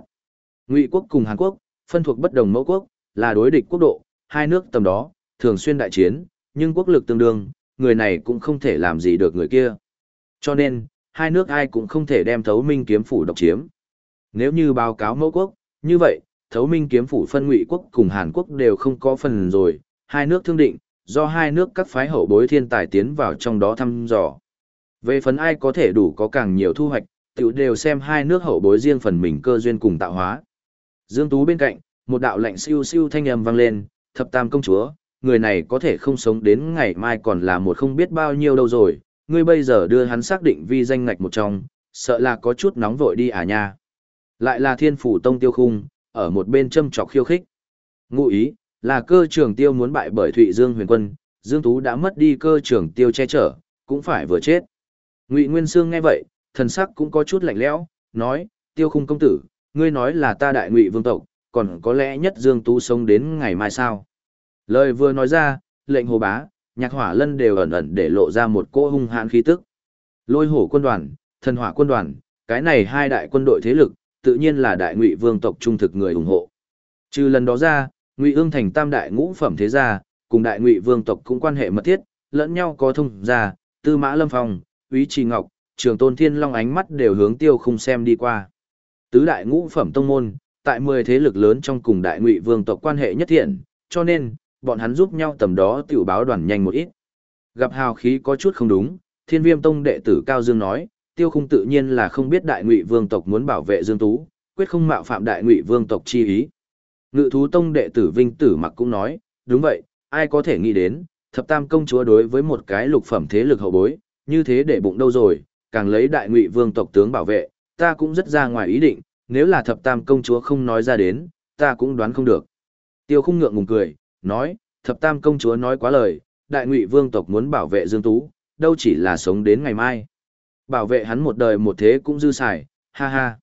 Ngụy quốc cùng Hàn Quốc, phân thuộc bất đồng mẫu quốc, là đối địch quốc độ, hai nước tầm đó, thường xuyên đại chiến, nhưng quốc lực tương đương, người này cũng không thể làm gì được người kia. Cho nên, hai nước ai cũng không thể đem thấu minh kiếm phủ độc chiếm. Nếu như báo cáo mẫu quốc, như vậy, thấu minh kiếm phủ phân ngụy quốc cùng Hàn Quốc đều không có phần rồi, hai nước thương định, do hai nước các phái hậu bối thiên tài tiến vào trong đó thăm dò. Về phần ai có thể đủ có càng nhiều thu hoạch, tiểu đều xem hai nước hậu bối riêng phần mình cơ duyên cùng tạo hóa. Dương Tú bên cạnh, một đạo lệnh siêu siêu thanh âm vang lên, thập tam công chúa, người này có thể không sống đến ngày mai còn là một không biết bao nhiêu đâu rồi, ngươi bây giờ đưa hắn xác định vi danh ngạch một trong, sợ là có chút nóng vội đi à nha. Lại là thiên phủ tông tiêu khung, ở một bên châm trọc khiêu khích. Ngụ ý, là cơ trưởng tiêu muốn bại bởi Thụy Dương huyền quân, Dương Tú đã mất đi cơ trưởng tiêu che chở, cũng phải vừa chết. Ngụy Nguyên Sương nghe vậy, thần sắc cũng có chút lạnh lẽo, nói, tiêu khung công tử, ngươi nói là ta đại ngụy vương tộc, còn có lẽ nhất Dương Tú sống đến ngày mai sao. Lời vừa nói ra, lệnh hồ bá, nhạc hỏa lân đều ẩn ẩn để lộ ra một cỗ hung hãn khí tức. Lôi hổ quân đoàn, thần hỏa quân đoàn, cái này hai đại quân đội thế lực, tự nhiên là đại ngụy vương tộc trung thực người ủng hộ. Trừ lần đó ra, ngụy ương thành tam đại ngũ phẩm thế gia, cùng đại ngụy vương tộc cũng quan hệ mật thiết, lẫn nhau có thông gia, tư mã lâm phong, úy trì ngọc, trường tôn thiên long ánh mắt đều hướng tiêu không xem đi qua. Tứ đại ngũ phẩm tông môn, tại mười thế lực lớn trong cùng đại ngụy vương tộc quan hệ nhất thiện, cho nên, bọn hắn giúp nhau tầm đó tiểu báo đoàn nhanh một ít. Gặp hào khí có chút không đúng, thiên viêm tông đệ tử Cao Dương nói, tiêu khung tự nhiên là không biết đại ngụy vương tộc muốn bảo vệ Dương Tú, quyết không mạo phạm đại ngụy vương tộc chi ý. Ngự thú tông đệ tử Vinh Tử Mặc cũng nói, đúng vậy, ai có thể nghĩ đến, thập tam công chúa đối với một cái lục phẩm thế lực hậu bối, như thế để bụng đâu rồi, càng lấy đại ngụy vương tộc tướng bảo vệ, ta cũng rất ra ngoài ý định, nếu là thập tam công chúa không nói ra đến, ta cũng đoán không được. Tiêu khung ngượng ngùng cười, nói, thập tam công chúa nói quá lời, đại ngụy vương tộc muốn bảo vệ Dương Tú, đâu chỉ là sống đến ngày mai. Bảo vệ hắn một đời một thế cũng dư xài, ha ha.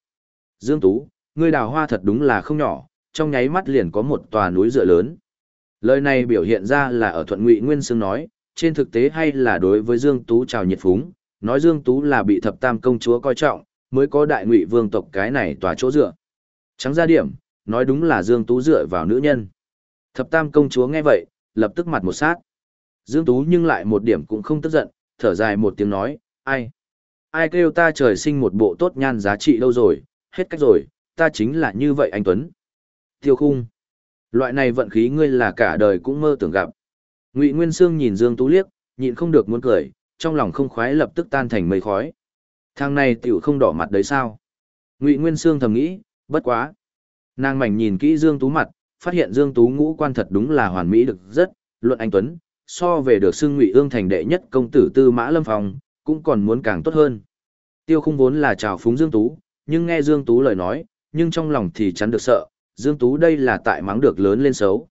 Dương Tú, ngươi đào hoa thật đúng là không nhỏ, trong nháy mắt liền có một tòa núi dựa lớn. Lời này biểu hiện ra là ở thuận ngụy Nguyên Sương nói, trên thực tế hay là đối với Dương Tú chào nhiệt phúng, nói Dương Tú là bị thập tam công chúa coi trọng, mới có đại ngụy vương tộc cái này tòa chỗ dựa. Trắng ra điểm, nói đúng là Dương Tú dựa vào nữ nhân. Thập tam công chúa nghe vậy, lập tức mặt một sát. Dương Tú nhưng lại một điểm cũng không tức giận, thở dài một tiếng nói, ai? Ai kêu ta trời sinh một bộ tốt nhan giá trị đâu rồi, hết cách rồi, ta chính là như vậy anh Tuấn. Tiêu khung. Loại này vận khí ngươi là cả đời cũng mơ tưởng gặp. Ngụy Nguyên Sương nhìn Dương Tú liếc, nhịn không được muốn cười, trong lòng không khoái lập tức tan thành mây khói. Thằng này tiểu không đỏ mặt đấy sao? Ngụy Nguyên Sương thầm nghĩ, bất quá. Nàng mảnh nhìn kỹ Dương Tú mặt, phát hiện Dương Tú ngũ quan thật đúng là hoàn mỹ được rất, luận anh Tuấn, so về được xưng Ngụy Ương thành đệ nhất công tử Tư Mã Lâm phòng cũng còn muốn càng tốt hơn. Tiêu không vốn là chào phúng Dương Tú, nhưng nghe Dương Tú lời nói, nhưng trong lòng thì chắn được sợ, Dương Tú đây là tại mắng được lớn lên xấu.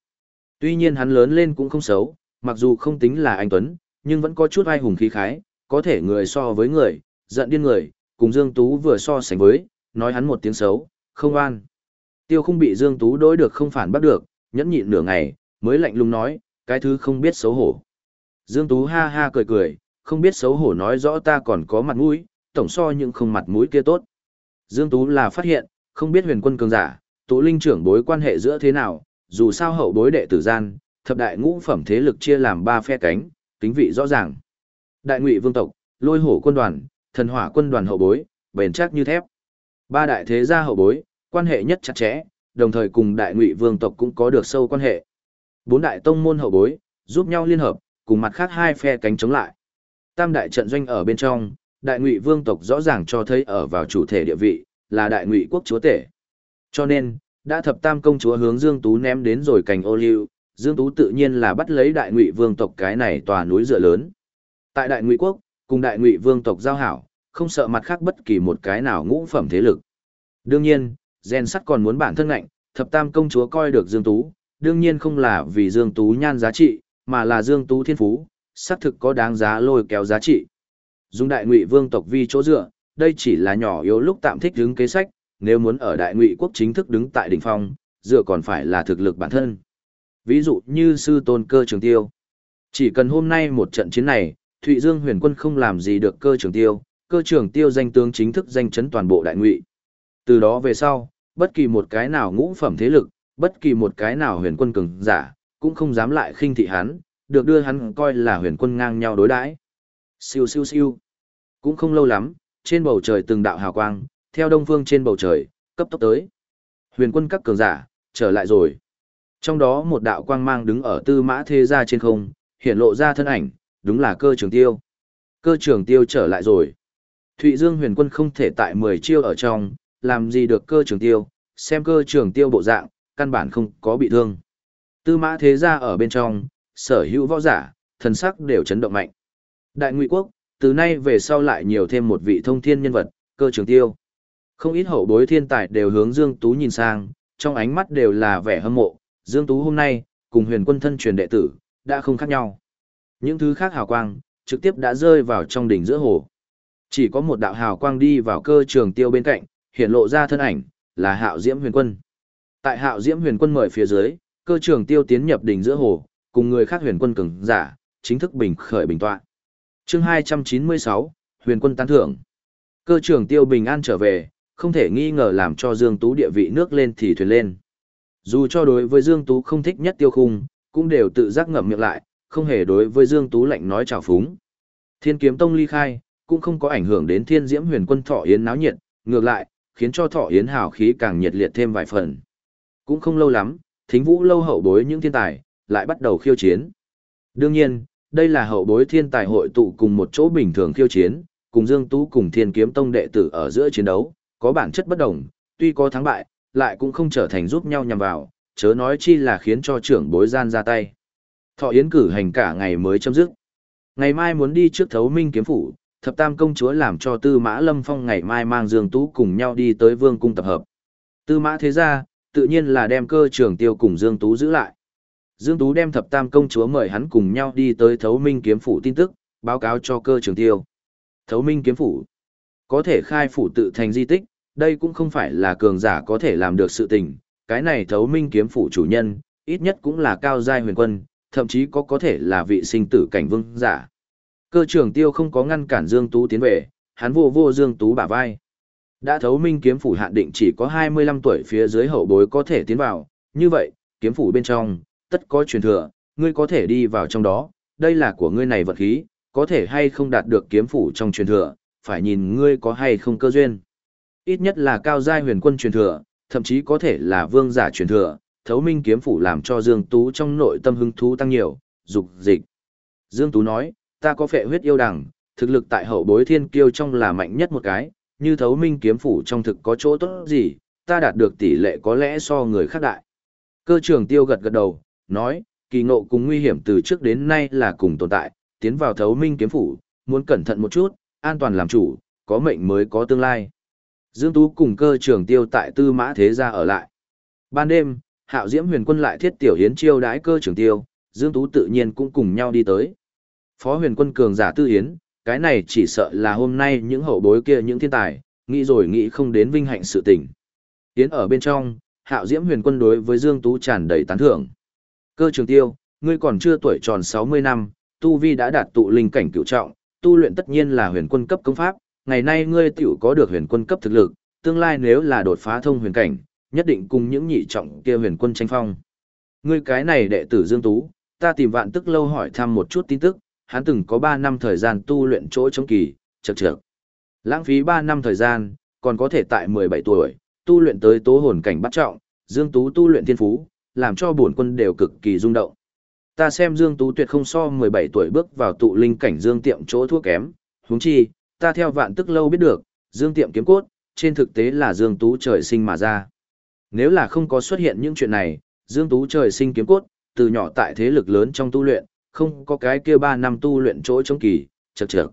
Tuy nhiên hắn lớn lên cũng không xấu, mặc dù không tính là anh Tuấn, nhưng vẫn có chút ai hùng khí khái, có thể người so với người, giận điên người, cùng Dương Tú vừa so sánh với, nói hắn một tiếng xấu, không an. Tiêu không bị Dương Tú đối được không phản bắt được, nhẫn nhịn nửa ngày, mới lạnh lùng nói, cái thứ không biết xấu hổ. Dương Tú ha ha cười cười, không biết xấu hổ nói rõ ta còn có mặt mũi, tổng so những không mặt mũi kia tốt. Dương Tú là phát hiện, không biết huyền quân cường giả, tụ linh trưởng bối quan hệ giữa thế nào, dù sao hậu bối đệ tử gian, thập đại ngũ phẩm thế lực chia làm ba phe cánh, tính vị rõ ràng. Đại ngụy vương tộc, lôi hổ quân đoàn, thần hỏa quân đoàn hậu bối, bền chắc như thép. Ba đại thế gia hậu bối, quan hệ nhất chặt chẽ, đồng thời cùng đại ngụy vương tộc cũng có được sâu quan hệ. Bốn đại tông môn hậu bối, giúp nhau liên hợp, cùng mặt khác hai phe cánh chống lại. Tam đại trận doanh ở bên trong, đại ngụy vương tộc rõ ràng cho thấy ở vào chủ thể địa vị, là đại ngụy quốc chúa tể. Cho nên, đã thập tam công chúa hướng Dương Tú ném đến rồi cành ô liu, Dương Tú tự nhiên là bắt lấy đại ngụy vương tộc cái này tòa núi dựa lớn. Tại đại ngụy quốc, cùng đại ngụy vương tộc giao hảo, không sợ mặt khác bất kỳ một cái nào ngũ phẩm thế lực. Đương nhiên, gen sắt còn muốn bản thân ngạnh, thập tam công chúa coi được Dương Tú, đương nhiên không là vì Dương Tú nhan giá trị, mà là Dương Tú thiên phú, xác thực có đáng giá lôi kéo giá trị. Dùng đại ngụy vương tộc vi chỗ dựa, đây chỉ là nhỏ yếu lúc tạm thích đứng kế sách, nếu muốn ở đại ngụy quốc chính thức đứng tại đỉnh phong, dựa còn phải là thực lực bản thân. Ví dụ như sư tôn cơ trường tiêu. Chỉ cần hôm nay một trận chiến này, Thụy Dương huyền quân không làm gì được cơ trường tiêu, cơ trường tiêu danh tướng chính thức danh chấn toàn bộ đại ngụy. Từ đó về sau, bất kỳ một cái nào ngũ phẩm thế lực, bất kỳ một cái nào huyền quân cường giả, cũng không dám lại khinh thị hắn, được đưa hắn coi là huyền quân ngang nhau đối đãi. Siêu siêu siêu. Cũng không lâu lắm, trên bầu trời từng đạo hào quang, theo đông phương trên bầu trời, cấp tốc tới. Huyền quân các cường giả, trở lại rồi. Trong đó một đạo quang mang đứng ở tư mã thế gia trên không, hiện lộ ra thân ảnh, đúng là cơ trường tiêu. Cơ trường tiêu trở lại rồi. Thụy Dương huyền quân không thể tại 10 chiêu ở trong, làm gì được cơ trường tiêu, xem cơ trường tiêu bộ dạng, căn bản không có bị thương. Tư mã thế gia ở bên trong, sở hữu võ giả, thần sắc đều chấn động mạnh. Đại ngụy quốc, từ nay về sau lại nhiều thêm một vị thông thiên nhân vật, cơ trường tiêu. Không ít hậu bối thiên tài đều hướng Dương Tú nhìn sang, trong ánh mắt đều là vẻ hâm mộ, Dương Tú hôm nay, cùng huyền quân thân truyền đệ tử, đã không khác nhau. Những thứ khác hào quang, trực tiếp đã rơi vào trong đỉnh giữa hồ. Chỉ có một đạo hào quang đi vào cơ trường tiêu bên cạnh, hiện lộ ra thân ảnh, là hạo diễm huyền quân. Tại hạo diễm huyền quân mời phía dưới, cơ trường tiêu tiến nhập đỉnh giữa hồ, cùng người khác huyền quân cường giả, chính thức bình khởi bình tọa. chương 296, huyền quân tán thưởng. Cơ trường tiêu bình an trở về, không thể nghi ngờ làm cho Dương Tú địa vị nước lên thì thuyền lên. Dù cho đối với Dương Tú không thích nhất tiêu khung, cũng đều tự giác ngậm miệng lại, không hề đối với Dương Tú lạnh nói chào phúng. Thiên kiếm tông ly khai, cũng không có ảnh hưởng đến thiên diễm huyền quân thọ yến náo nhiệt, ngược lại, khiến cho thọ yến hào khí càng nhiệt liệt thêm vài phần. Cũng không lâu lắm, thính vũ lâu hậu bối những thiên tài, lại bắt đầu khiêu chiến. Đương nhiên, đây là hậu bối thiên tài hội tụ cùng một chỗ bình thường khiêu chiến, cùng Dương Tú cùng thiên kiếm tông đệ tử ở giữa chiến đấu, có bản chất bất đồng, tuy có thắng bại, lại cũng không trở thành giúp nhau nhằm vào, chớ nói chi là khiến cho trưởng bối gian ra tay. Thọ yến cử hành cả ngày mới chấm dứt. Ngày mai muốn đi trước thấu minh kiếm phủ, thập tam công chúa làm cho tư mã lâm phong ngày mai mang dương tú cùng nhau đi tới vương cung tập hợp. Tư mã thế ra, tự nhiên là đem cơ Trường tiêu cùng dương tú giữ lại. Dương Tú đem thập tam công chúa mời hắn cùng nhau đi tới thấu minh kiếm phủ tin tức, báo cáo cho cơ Trường tiêu. Thấu minh kiếm phủ, có thể khai phủ tự thành di tích, đây cũng không phải là cường giả có thể làm được sự tình, cái này thấu minh kiếm phủ chủ nhân, ít nhất cũng là cao giai huyền quân, thậm chí có có thể là vị sinh tử cảnh vương giả. Cơ trưởng tiêu không có ngăn cản Dương Tú tiến về, hắn vô vô Dương Tú bả vai. Đã thấu minh kiếm phủ hạn định chỉ có 25 tuổi phía dưới hậu bối có thể tiến vào, như vậy, kiếm phủ bên trong, tất có truyền thừa, ngươi có thể đi vào trong đó, đây là của ngươi này vật khí, có thể hay không đạt được kiếm phủ trong truyền thừa, phải nhìn ngươi có hay không cơ duyên. Ít nhất là cao giai huyền quân truyền thừa, thậm chí có thể là vương giả truyền thừa, thấu minh kiếm phủ làm cho Dương Tú trong nội tâm hứng thú tăng nhiều, dục dịch. Dương Tú nói, ta có phệ huyết yêu đằng, thực lực tại hậu bối thiên kiêu trong là mạnh nhất một cái, như thấu minh kiếm phủ trong thực có chỗ tốt gì, ta đạt được tỷ lệ có lẽ so người khác đại. Cơ trưởng tiêu gật gật đầu, nói, kỳ ngộ cùng nguy hiểm từ trước đến nay là cùng tồn tại, tiến vào thấu minh kiếm phủ, muốn cẩn thận một chút, an toàn làm chủ, có mệnh mới có tương lai. Dương Tú cùng cơ trưởng tiêu tại tư mã thế gia ở lại. Ban đêm, hạo diễm huyền quân lại thiết tiểu hiến chiêu đái cơ trưởng tiêu, Dương Tú tự nhiên cũng cùng nhau đi tới. Phó huyền quân cường giả tư hiến, cái này chỉ sợ là hôm nay những hậu bối kia những thiên tài, nghĩ rồi nghĩ không đến vinh hạnh sự tình. Yến ở bên trong, Hạo Diễm Huyền Quân đối với Dương Tú tràn đầy tán thưởng. Cơ trường tiêu, ngươi còn chưa tuổi tròn 60 năm, tu vi đã đạt tụ linh cảnh cửu trọng, tu luyện tất nhiên là huyền quân cấp công pháp, ngày nay ngươi tiểu có được huyền quân cấp thực lực, tương lai nếu là đột phá thông huyền cảnh, nhất định cùng những nhị trọng kia huyền quân tranh phong. Ngươi cái này đệ tử Dương Tú, ta tìm vạn tức lâu hỏi thăm một chút tin tức, hắn từng có 3 năm thời gian tu luyện chỗ chống kỳ, chật trưởng. Lãng phí 3 năm thời gian, còn có thể tại 17 tuổi, tu luyện tới tố hồn cảnh bắt trọng, Dương Tú tu luyện thiên phú, làm cho bổn quân đều cực kỳ rung động. Ta xem Dương Tú tuyệt không so 17 tuổi bước vào tụ linh cảnh Dương Tiệm chỗ thua kém, huống chi, ta theo vạn tức lâu biết được, Dương Tiệm kiếm cốt, trên thực tế là Dương Tú trời sinh mà ra. Nếu là không có xuất hiện những chuyện này, Dương Tú trời sinh kiếm cốt, từ nhỏ tại thế lực lớn trong tu luyện, không có cái kia 3 năm tu luyện chỗ chống kỳ, chật chật.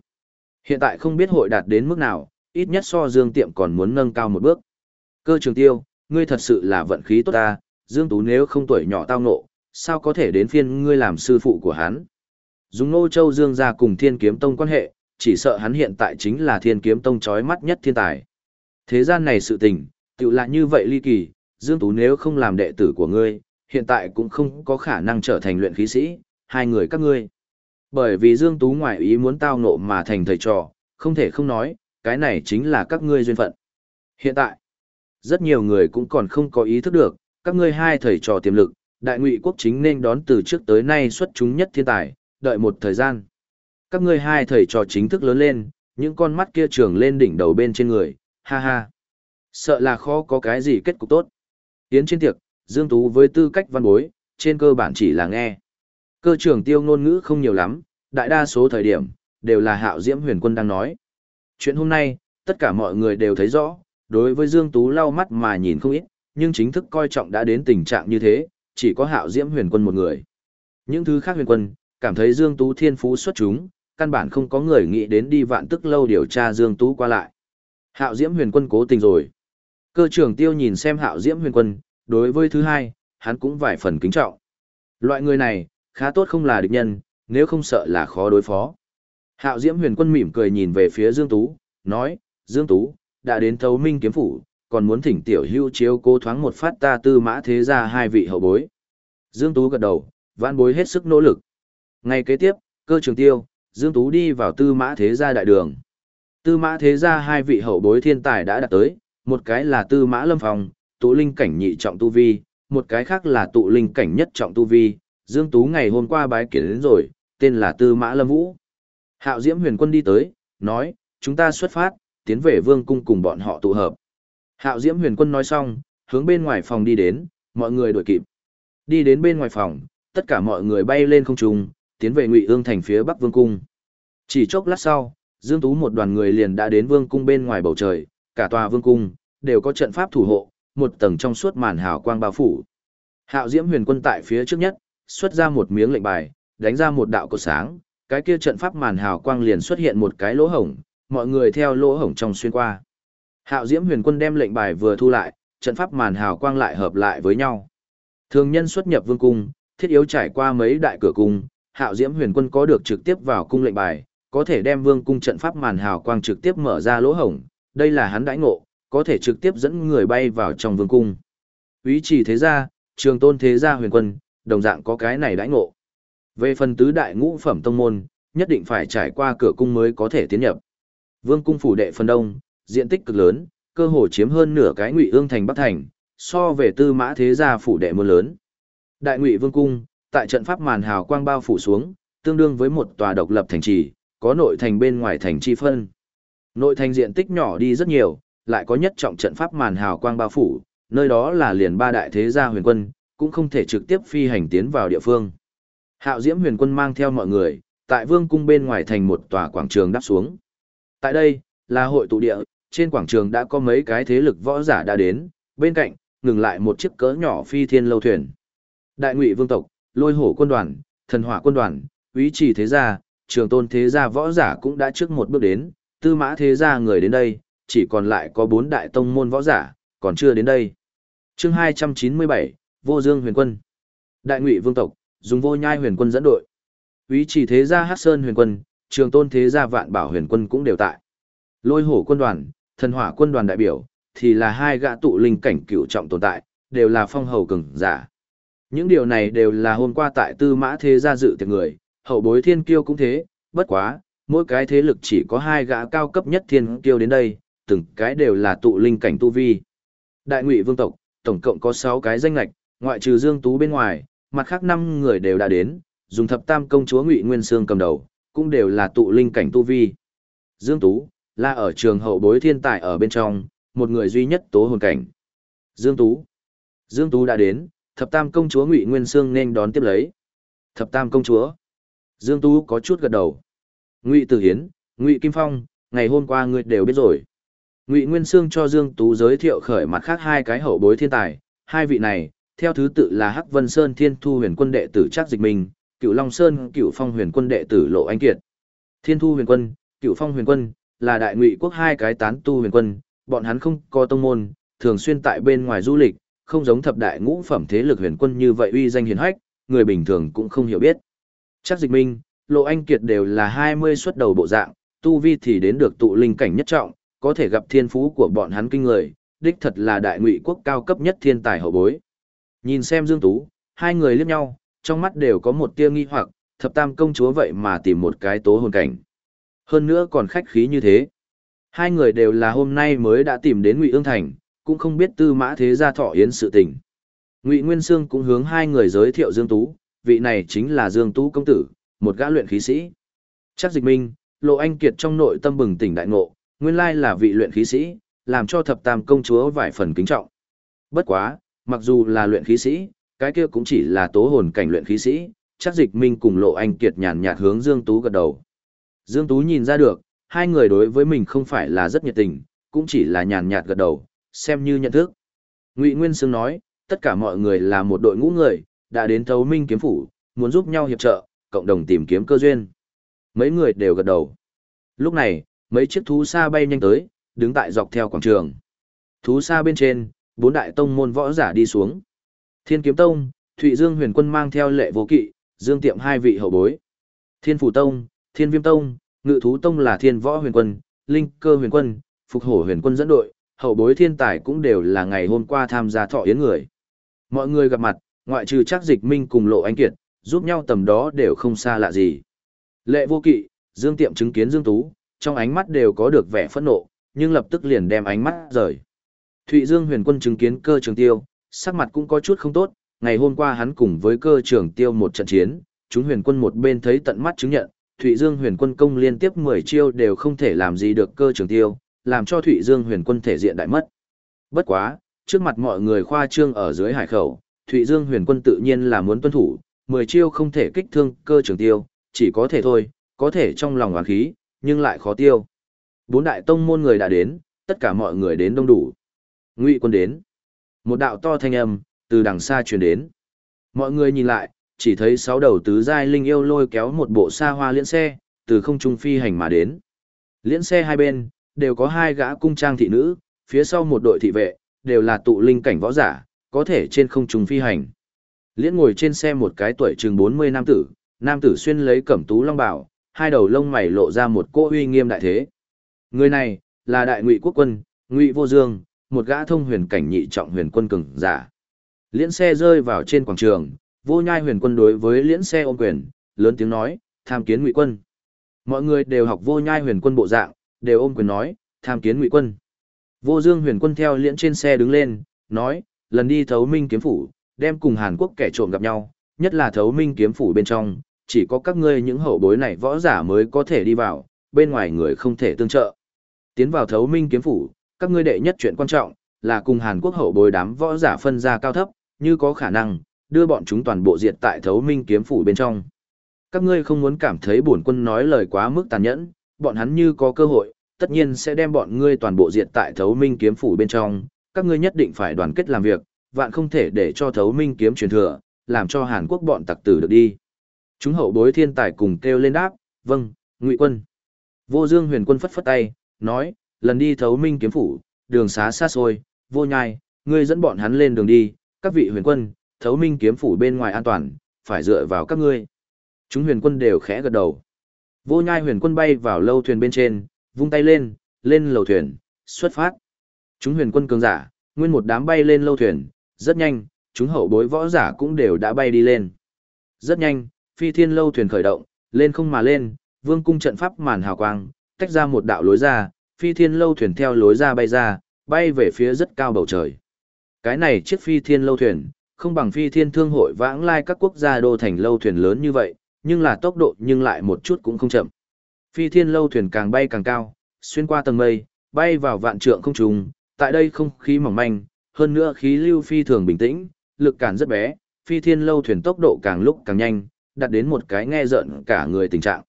Hiện tại không biết hội đạt đến mức nào, ít nhất so Dương Tiệm còn muốn nâng cao một bước. Cơ trường tiêu, ngươi thật sự là vận khí tốt ta, Dương Tú nếu không tuổi nhỏ tao nộ, sao có thể đến phiên ngươi làm sư phụ của hắn. Dùng Nô Châu Dương ra cùng Thiên Kiếm Tông quan hệ, chỉ sợ hắn hiện tại chính là Thiên Kiếm Tông chói mắt nhất thiên tài. Thế gian này sự tình, tự lại như vậy ly kỳ, Dương Tú nếu không làm đệ tử của ngươi, hiện tại cũng không có khả năng trở thành luyện khí sĩ, hai người các ngươi. Bởi vì Dương Tú ngoại ý muốn tao nộ mà thành thầy trò, không thể không nói, cái này chính là các ngươi duyên phận. Hiện tại, rất nhiều người cũng còn không có ý thức được, các ngươi hai thầy trò tiềm lực, đại ngụy quốc chính nên đón từ trước tới nay xuất chúng nhất thiên tài, đợi một thời gian. Các ngươi hai thầy trò chính thức lớn lên, những con mắt kia trường lên đỉnh đầu bên trên người, ha ha. Sợ là khó có cái gì kết cục tốt. Tiến trên tiệc, Dương Tú với tư cách văn bối, trên cơ bản chỉ là nghe. Cơ trưởng tiêu ngôn ngữ không nhiều lắm, đại đa số thời điểm, đều là hạo diễm huyền quân đang nói. Chuyện hôm nay, tất cả mọi người đều thấy rõ, đối với Dương Tú lau mắt mà nhìn không ít, nhưng chính thức coi trọng đã đến tình trạng như thế, chỉ có hạo diễm huyền quân một người. Những thứ khác huyền quân, cảm thấy Dương Tú thiên phú xuất chúng, căn bản không có người nghĩ đến đi vạn tức lâu điều tra Dương Tú qua lại. Hạo diễm huyền quân cố tình rồi. Cơ trưởng tiêu nhìn xem hạo diễm huyền quân, đối với thứ hai, hắn cũng vài phần kính trọng. Loại người này, khá tốt không là địch nhân, nếu không sợ là khó đối phó. Hạo diễm huyền quân mỉm cười nhìn về phía Dương Tú, nói, Dương Tú, đã đến thấu minh kiếm phủ, còn muốn thỉnh tiểu hưu chiếu cố thoáng một phát ta tư mã thế ra hai vị hậu bối. Dương Tú gật đầu, vãn bối hết sức nỗ lực. Ngay kế tiếp, cơ trường tiêu, Dương Tú đi vào tư mã thế gia đại đường. Tư mã thế gia hai vị hậu bối thiên tài đã đạt tới, một cái là tư mã lâm phòng, tụ linh cảnh nhị trọng tu vi, một cái khác là tụ linh cảnh nhất trọng tu vi. Dương Tú ngày hôm qua bái kiến đến rồi, tên là tư mã lâm vũ. Hạo Diễm huyền quân đi tới, nói, chúng ta xuất phát, tiến về vương cung cùng bọn họ tụ hợp. Hạo Diễm huyền quân nói xong, hướng bên ngoài phòng đi đến, mọi người đuổi kịp. Đi đến bên ngoài phòng, tất cả mọi người bay lên không trung, tiến về Ngụy Ương thành phía Bắc Vương cung. Chỉ chốc lát sau, Dương Tú một đoàn người liền đã đến Vương cung bên ngoài bầu trời, cả tòa Vương cung đều có trận pháp thủ hộ, một tầng trong suốt màn hào quang bao phủ. Hạo Diễm Huyền Quân tại phía trước nhất, xuất ra một miếng lệnh bài, đánh ra một đạo cột sáng, cái kia trận pháp màn hào quang liền xuất hiện một cái lỗ hổng, mọi người theo lỗ hổng trong xuyên qua. Hạo Diễm Huyền Quân đem lệnh bài vừa thu lại, trận pháp màn hào quang lại hợp lại với nhau. Thường nhân xuất nhập vương cung, thiết yếu trải qua mấy đại cửa cung, Hạo Diễm Huyền Quân có được trực tiếp vào cung lệnh bài, có thể đem vương cung trận pháp màn hào quang trực tiếp mở ra lỗ hổng, đây là hắn đãi ngộ, có thể trực tiếp dẫn người bay vào trong vương cung. Úy chỉ thế gia, trường tôn thế gia huyền quân, đồng dạng có cái này đãi ngộ. Về phần tứ đại ngũ phẩm tông môn, nhất định phải trải qua cửa cung mới có thể tiến nhập. Vương cung phủ đệ phần đông, diện tích cực lớn, cơ hồ chiếm hơn nửa cái Ngụy Ương thành Bắc thành, so về Tư Mã thế gia phủ đệ môn lớn. Đại Ngụy Vương cung, tại trận pháp màn hào quang bao phủ xuống, tương đương với một tòa độc lập thành trì, có nội thành bên ngoài thành chi phân. Nội thành diện tích nhỏ đi rất nhiều, lại có nhất trọng trận pháp màn hào quang bao phủ, nơi đó là liền ba đại thế gia huyền quân, cũng không thể trực tiếp phi hành tiến vào địa phương. Hạo Diễm huyền quân mang theo mọi người, tại vương cung bên ngoài thành một tòa quảng trường đáp xuống. Tại đây, là hội tụ địa, trên quảng trường đã có mấy cái thế lực võ giả đã đến, bên cạnh, ngừng lại một chiếc cỡ nhỏ phi thiên lâu thuyền. Đại ngụy vương tộc, lôi hổ quân đoàn, thần hỏa quân đoàn, úy trì thế gia, trường tôn thế gia võ giả cũng đã trước một bước đến, tư mã thế gia người đến đây, chỉ còn lại có bốn đại tông môn võ giả, còn chưa đến đây. chương 297, Vô Dương huyền quân. Đại ngụy vương tộc, dùng vô nhai huyền quân dẫn đội. ý chỉ thế gia hát sơn huyền quân, trường tôn thế gia vạn bảo huyền quân cũng đều tại. Lôi hổ quân đoàn, thần hỏa quân đoàn đại biểu, thì là hai gã tụ linh cảnh cựu trọng tồn tại, đều là phong hầu cường giả. Những điều này đều là hôm qua tại tư mã thế gia dự tiệc người, hậu bối thiên kiêu cũng thế, bất quá, mỗi cái thế lực chỉ có hai gã cao cấp nhất thiên kiêu đến đây, từng cái đều là tụ linh cảnh tu vi. Đại ngụy vương tộc, tổng cộng có sáu cái danh lệch ngoại trừ Dương Tú bên ngoài, mặt khác 5 người đều đã đến, dùng thập tam công chúa Ngụy Nguyên Sương cầm đầu, cũng đều là tụ linh cảnh tu vi. Dương Tú, là ở trường hậu bối thiên tài ở bên trong, một người duy nhất tố hồn cảnh. Dương Tú. Dương Tú đã đến, thập tam công chúa Ngụy Nguyên Sương nên đón tiếp lấy. Thập tam công chúa. Dương Tú có chút gật đầu. Ngụy Tử Hiến, Ngụy Kim Phong, ngày hôm qua ngươi đều biết rồi. Ngụy Nguyên Sương cho Dương Tú giới thiệu khởi mặt khác hai cái hậu bối thiên tài, hai vị này, theo thứ tự là Hắc Vân Sơn Thiên Thu Huyền Quân đệ tử Trác Dịch Minh, Cựu Long Sơn Cựu Phong Huyền Quân đệ tử Lộ Anh Kiệt. Thiên Thu Huyền Quân, Cựu Phong Huyền Quân là đại ngụy quốc hai cái tán tu huyền quân, bọn hắn không có tông môn, thường xuyên tại bên ngoài du lịch, không giống thập đại ngũ phẩm thế lực huyền quân như vậy uy danh hiển hách, người bình thường cũng không hiểu biết. Trác Dịch Minh, Lộ Anh Kiệt đều là 20 xuất đầu bộ dạng, tu vi thì đến được tụ linh cảnh nhất trọng, có thể gặp thiên phú của bọn hắn kinh người, đích thật là đại ngụy quốc cao cấp nhất thiên tài hậu bối. Nhìn xem Dương Tú, hai người liếc nhau, trong mắt đều có một tia nghi hoặc, thập tam công chúa vậy mà tìm một cái tố hồn cảnh. Hơn nữa còn khách khí như thế. Hai người đều là hôm nay mới đã tìm đến Ngụy Ương Thành, cũng không biết tư mã thế gia thọ yến sự tình. Ngụy Nguyên Sương cũng hướng hai người giới thiệu Dương Tú, vị này chính là Dương Tú công tử, một gã luyện khí sĩ. Chắc dịch minh, Lộ Anh Kiệt trong nội tâm bừng tỉnh đại ngộ, nguyên lai là vị luyện khí sĩ, làm cho thập tam công chúa vài phần kính trọng. Bất quá, mặc dù là luyện khí sĩ, cái kia cũng chỉ là tố hồn cảnh luyện khí sĩ, chắc dịch minh cùng Lộ Anh Kiệt nhàn nhạt hướng Dương Tú gật đầu. Dương Tú nhìn ra được, hai người đối với mình không phải là rất nhiệt tình, cũng chỉ là nhàn nhạt gật đầu, xem như nhận thức. Ngụy Nguyên Sương nói, tất cả mọi người là một đội ngũ người, đã đến thấu minh kiếm phủ, muốn giúp nhau hiệp trợ, cộng đồng tìm kiếm cơ duyên. Mấy người đều gật đầu. Lúc này, mấy chiếc thú xa bay nhanh tới, đứng tại dọc theo quảng trường. Thú xa bên trên, bốn đại tông môn võ giả đi xuống. Thiên Kiếm Tông, Thụy Dương Huyền Quân mang theo lệ vô kỵ, Dương Tiệm hai vị hậu bối. Thiên Phủ Tông, Thiên Viêm Tông, Ngự Thú Tông là Thiên Võ Huyền Quân, Linh Cơ Huyền Quân, Phục Hổ Huyền Quân dẫn đội, hậu bối thiên tài cũng đều là ngày hôm qua tham gia thọ yến người. Mọi người gặp mặt, ngoại trừ chắc dịch minh cùng Lộ Anh Kiệt, giúp nhau tầm đó đều không xa lạ gì. Lệ vô kỵ, Dương Tiệm chứng kiến Dương Tú, trong ánh mắt đều có được vẻ phẫn nộ, nhưng lập tức liền đem ánh mắt rời. Thụy Dương huyền quân chứng kiến cơ trường tiêu, sắc mặt cũng có chút không tốt, ngày hôm qua hắn cùng với cơ trường tiêu một trận chiến, chúng huyền quân một bên thấy tận mắt chứng nhận, Thụy Dương huyền quân công liên tiếp 10 chiêu đều không thể làm gì được cơ trường tiêu, làm cho Thụy Dương huyền quân thể diện đại mất. Bất quá, trước mặt mọi người khoa trương ở dưới hải khẩu, Thụy Dương huyền quân tự nhiên là muốn tuân thủ, 10 chiêu không thể kích thương cơ trường tiêu, chỉ có thể thôi, có thể trong lòng oán khí, nhưng lại khó tiêu. Bốn đại tông môn người đã đến, tất cả mọi người đến đông đủ. Ngụy quân đến. Một đạo to thanh âm, từ đằng xa truyền đến. Mọi người nhìn lại, chỉ thấy sáu đầu tứ giai linh yêu lôi kéo một bộ xa hoa liễn xe, từ không trung phi hành mà đến. Liễn xe hai bên, đều có hai gã cung trang thị nữ, phía sau một đội thị vệ, đều là tụ linh cảnh võ giả, có thể trên không trung phi hành. Liễn ngồi trên xe một cái tuổi chừng 40 nam tử, nam tử xuyên lấy cẩm tú long bảo, hai đầu lông mày lộ ra một cỗ uy nghiêm đại thế. Người này, là đại ngụy quốc quân, ngụy vô dương, một gã thông huyền cảnh nhị trọng huyền quân cường giả. Liễn xe rơi vào trên quảng trường, vô nhai huyền quân đối với liễn xe ôm quyền, lớn tiếng nói, tham kiến ngụy quân. Mọi người đều học vô nhai huyền quân bộ dạng, đều ôm quyền nói, tham kiến ngụy quân. Vô dương huyền quân theo liễn trên xe đứng lên, nói, lần đi thấu minh kiếm phủ, đem cùng Hàn Quốc kẻ trộm gặp nhau, nhất là thấu minh kiếm phủ bên trong, chỉ có các ngươi những hậu bối này võ giả mới có thể đi vào, bên ngoài người không thể tương trợ. Tiến vào thấu minh kiếm phủ, các ngươi đệ nhất chuyện quan trọng, là cùng Hàn Quốc hậu bối đám võ giả phân ra cao thấp, như có khả năng, đưa bọn chúng toàn bộ diệt tại thấu minh kiếm phủ bên trong. Các ngươi không muốn cảm thấy bổn quân nói lời quá mức tàn nhẫn, bọn hắn như có cơ hội, tất nhiên sẽ đem bọn ngươi toàn bộ diệt tại thấu minh kiếm phủ bên trong, các ngươi nhất định phải đoàn kết làm việc, vạn không thể để cho thấu minh kiếm truyền thừa, làm cho Hàn Quốc bọn tặc tử được đi. Chúng hậu bối thiên tài cùng kêu lên đáp, vâng, ngụy quân. Vô dương huyền quân phất phất tay, nói, lần đi thấu minh kiếm phủ, đường xá xa xôi, vô nhai, ngươi dẫn bọn hắn lên đường đi, các vị huyền quân, thấu minh kiếm phủ bên ngoài an toàn, phải dựa vào các ngươi. Chúng huyền quân đều khẽ gật đầu. Vô nhai huyền quân bay vào lâu thuyền bên trên, vung tay lên, lên lầu thuyền, xuất phát. Chúng huyền quân cường giả, nguyên một đám bay lên lâu thuyền, rất nhanh, chúng hậu bối võ giả cũng đều đã bay đi lên. Rất nhanh, phi thiên lâu thuyền khởi động, lên không mà lên, vương cung trận pháp màn hào quang, tách ra một đạo lối ra, phi thiên lâu thuyền theo lối ra bay ra, bay về phía rất cao bầu trời. Cái này chiếc phi thiên lâu thuyền, không bằng phi thiên thương hội vãng lai các quốc gia đô thành lâu thuyền lớn như vậy, nhưng là tốc độ nhưng lại một chút cũng không chậm. Phi thiên lâu thuyền càng bay càng cao, xuyên qua tầng mây, bay vào vạn trượng không trùng, tại đây không khí mỏng manh, hơn nữa khí lưu phi thường bình tĩnh, lực cản rất bé, phi thiên lâu thuyền tốc độ càng lúc càng nhanh, đạt đến một cái nghe rợn cả người tình trạng.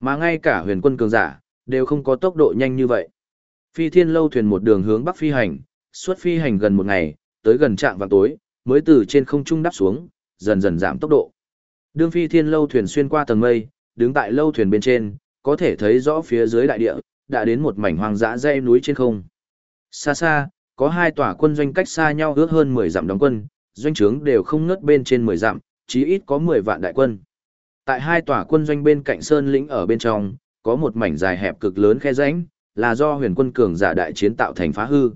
Mà ngay cả huyền quân cường giả, đều không có tốc độ nhanh như vậy. Phi thiên lâu thuyền một đường hướng bắc phi hành, suốt phi hành gần một ngày, tới gần trạm vào tối, mới từ trên không trung đáp xuống, dần dần giảm tốc độ. Đường phi thiên lâu thuyền xuyên qua tầng mây, đứng tại lâu thuyền bên trên, có thể thấy rõ phía dưới đại địa, đã đến một mảnh hoang dã dãy núi trên không. Xa xa, có hai tòa quân doanh cách xa nhau ước hơn 10 dặm đóng quân, doanh trướng đều không ngớt bên trên 10 dặm, chí ít có 10 vạn đại quân. Tại hai tòa quân doanh bên cạnh sơn lĩnh ở bên trong, có một mảnh dài hẹp cực lớn khe rãnh, là do huyền quân cường giả đại chiến tạo thành phá hư.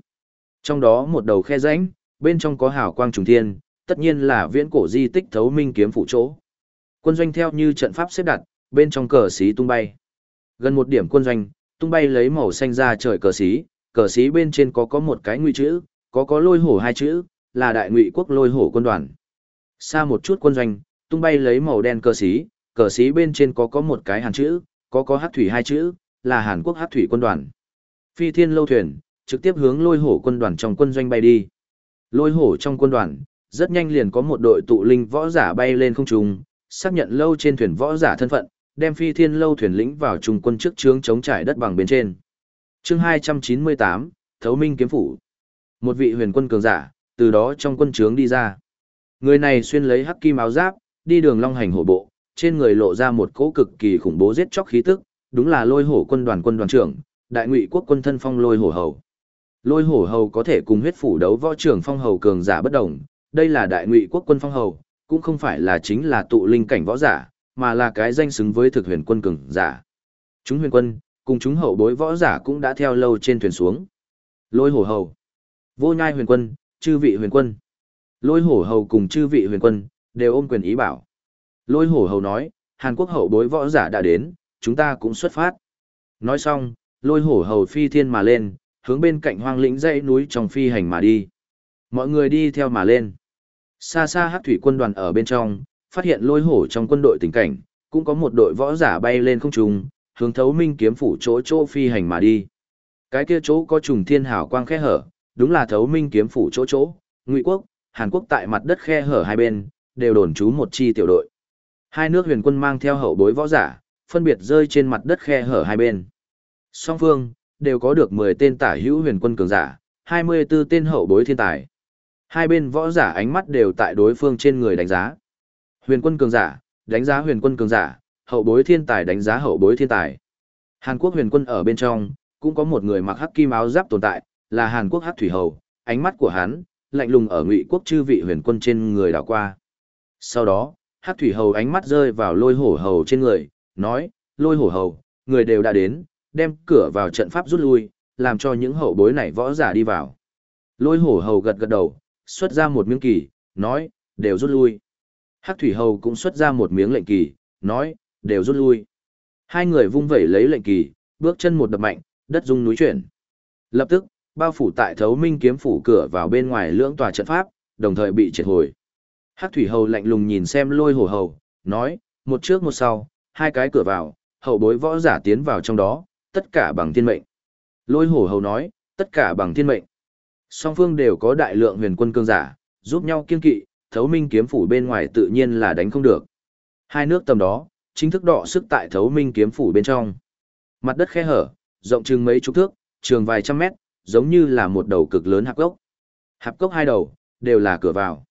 Trong đó một đầu khe rãnh, bên trong có hào quang trùng thiên, tất nhiên là viễn cổ di tích thấu minh kiếm phụ chỗ. Quân doanh theo như trận pháp xếp đặt, bên trong cờ xí tung bay. Gần một điểm quân doanh, tung bay lấy màu xanh ra trời cờ xí, cờ xí bên trên có có một cái nguy chữ, có có lôi hổ hai chữ, là đại ngụy quốc lôi hổ quân đoàn. Xa một chút quân doanh, tung bay lấy màu đen cờ xí, cờ xí bên trên có có một cái hàn chữ, có có hát thủy hai chữ, là Hàn Quốc hát thủy quân đoàn. Phi thiên lâu thuyền, trực tiếp hướng lôi hổ quân đoàn trong quân doanh bay đi. Lôi hổ trong quân đoàn, rất nhanh liền có một đội tụ linh võ giả bay lên không trung, xác nhận lâu trên thuyền võ giả thân phận, đem phi thiên lâu thuyền lĩnh vào trung quân trước trướng chống trải đất bằng bên trên. chương 298, Thấu Minh Kiếm Phủ. Một vị huyền quân cường giả, từ đó trong quân trướng đi ra. Người này xuyên lấy hắc kim áo giáp, đi đường long hành hổ bộ, trên người lộ ra một cỗ cực kỳ khủng bố giết chóc khí tức, đúng là lôi hổ quân đoàn quân đoàn trưởng, đại ngụy quốc quân thân phong lôi hổ hầu. Lôi hổ hầu có thể cùng huyết phủ đấu võ trưởng phong hầu cường giả bất đồng, đây là đại ngụy quốc quân phong hầu, cũng không phải là chính là tụ linh cảnh võ giả, mà là cái danh xứng với thực huyền quân cường giả. Chúng huyền quân, cùng chúng hậu bối võ giả cũng đã theo lâu trên thuyền xuống. Lôi hổ hầu, vô nhai huyền quân, chư vị huyền quân. Lôi hổ hầu cùng chư vị huyền quân, đều ôm quyền ý bảo. Lôi hổ hầu nói, Hàn Quốc hậu bối võ giả đã đến, chúng ta cũng xuất phát. Nói xong, lôi hổ hầu phi thiên mà lên, hướng bên cạnh hoang lĩnh dãy núi trong phi hành mà đi. Mọi người đi theo mà lên. Xa xa hát thủy quân đoàn ở bên trong, phát hiện lôi hổ trong quân đội tình cảnh, cũng có một đội võ giả bay lên không trung, hướng thấu minh kiếm phủ chỗ chỗ phi hành mà đi. Cái kia chỗ có trùng thiên hảo quang khe hở, đúng là thấu minh kiếm phủ chỗ chỗ, Ngụy quốc, Hàn Quốc tại mặt đất khe hở hai bên, đều đồn trú một chi tiểu đội. Hai nước huyền quân mang theo hậu bối võ giả, phân biệt rơi trên mặt đất khe hở hai bên. Song phương, đều có được 10 tên tả hữu huyền quân cường giả, 24 tên hậu bối thiên tài. Hai bên võ giả ánh mắt đều tại đối phương trên người đánh giá. Huyền quân cường giả, đánh giá huyền quân cường giả, hậu bối thiên tài đánh giá hậu bối thiên tài. Hàn Quốc huyền quân ở bên trong, cũng có một người mặc hắc kim áo giáp tồn tại, là Hàn Quốc hắc thủy hầu, ánh mắt của hắn, lạnh lùng ở ngụy quốc chư vị huyền quân trên người đảo qua. Sau đó, hắc thủy hầu ánh mắt rơi vào lôi hổ hầu trên người, nói, lôi hổ hầu, người đều đã đến, đem cửa vào trận pháp rút lui, làm cho những hậu bối này võ giả đi vào. Lôi hổ hầu gật gật đầu, xuất ra một miếng kỳ, nói, đều rút lui. Hắc thủy hầu cũng xuất ra một miếng lệnh kỳ, nói, đều rút lui. Hai người vung vẩy lấy lệnh kỳ, bước chân một đập mạnh, đất rung núi chuyển. Lập tức, bao phủ tại thấu minh kiếm phủ cửa vào bên ngoài lưỡng tòa trận pháp, đồng thời bị triệt hồi. Hắc thủy hầu lạnh lùng nhìn xem lôi hổ hầu, nói, một trước một sau, hai cái cửa vào, hậu bối võ giả tiến vào trong đó, tất cả bằng thiên mệnh. Lôi hổ hầu nói, tất cả bằng thiên mệnh. Song phương đều có đại lượng huyền quân cương giả, giúp nhau kiên kỵ, thấu minh kiếm phủ bên ngoài tự nhiên là đánh không được. Hai nước tầm đó, chính thức đọ sức tại thấu minh kiếm phủ bên trong. Mặt đất khe hở, rộng chừng mấy chục thước, trường vài trăm mét, giống như là một đầu cực lớn hạp gốc. Hạp gốc hai đầu, đều là cửa vào.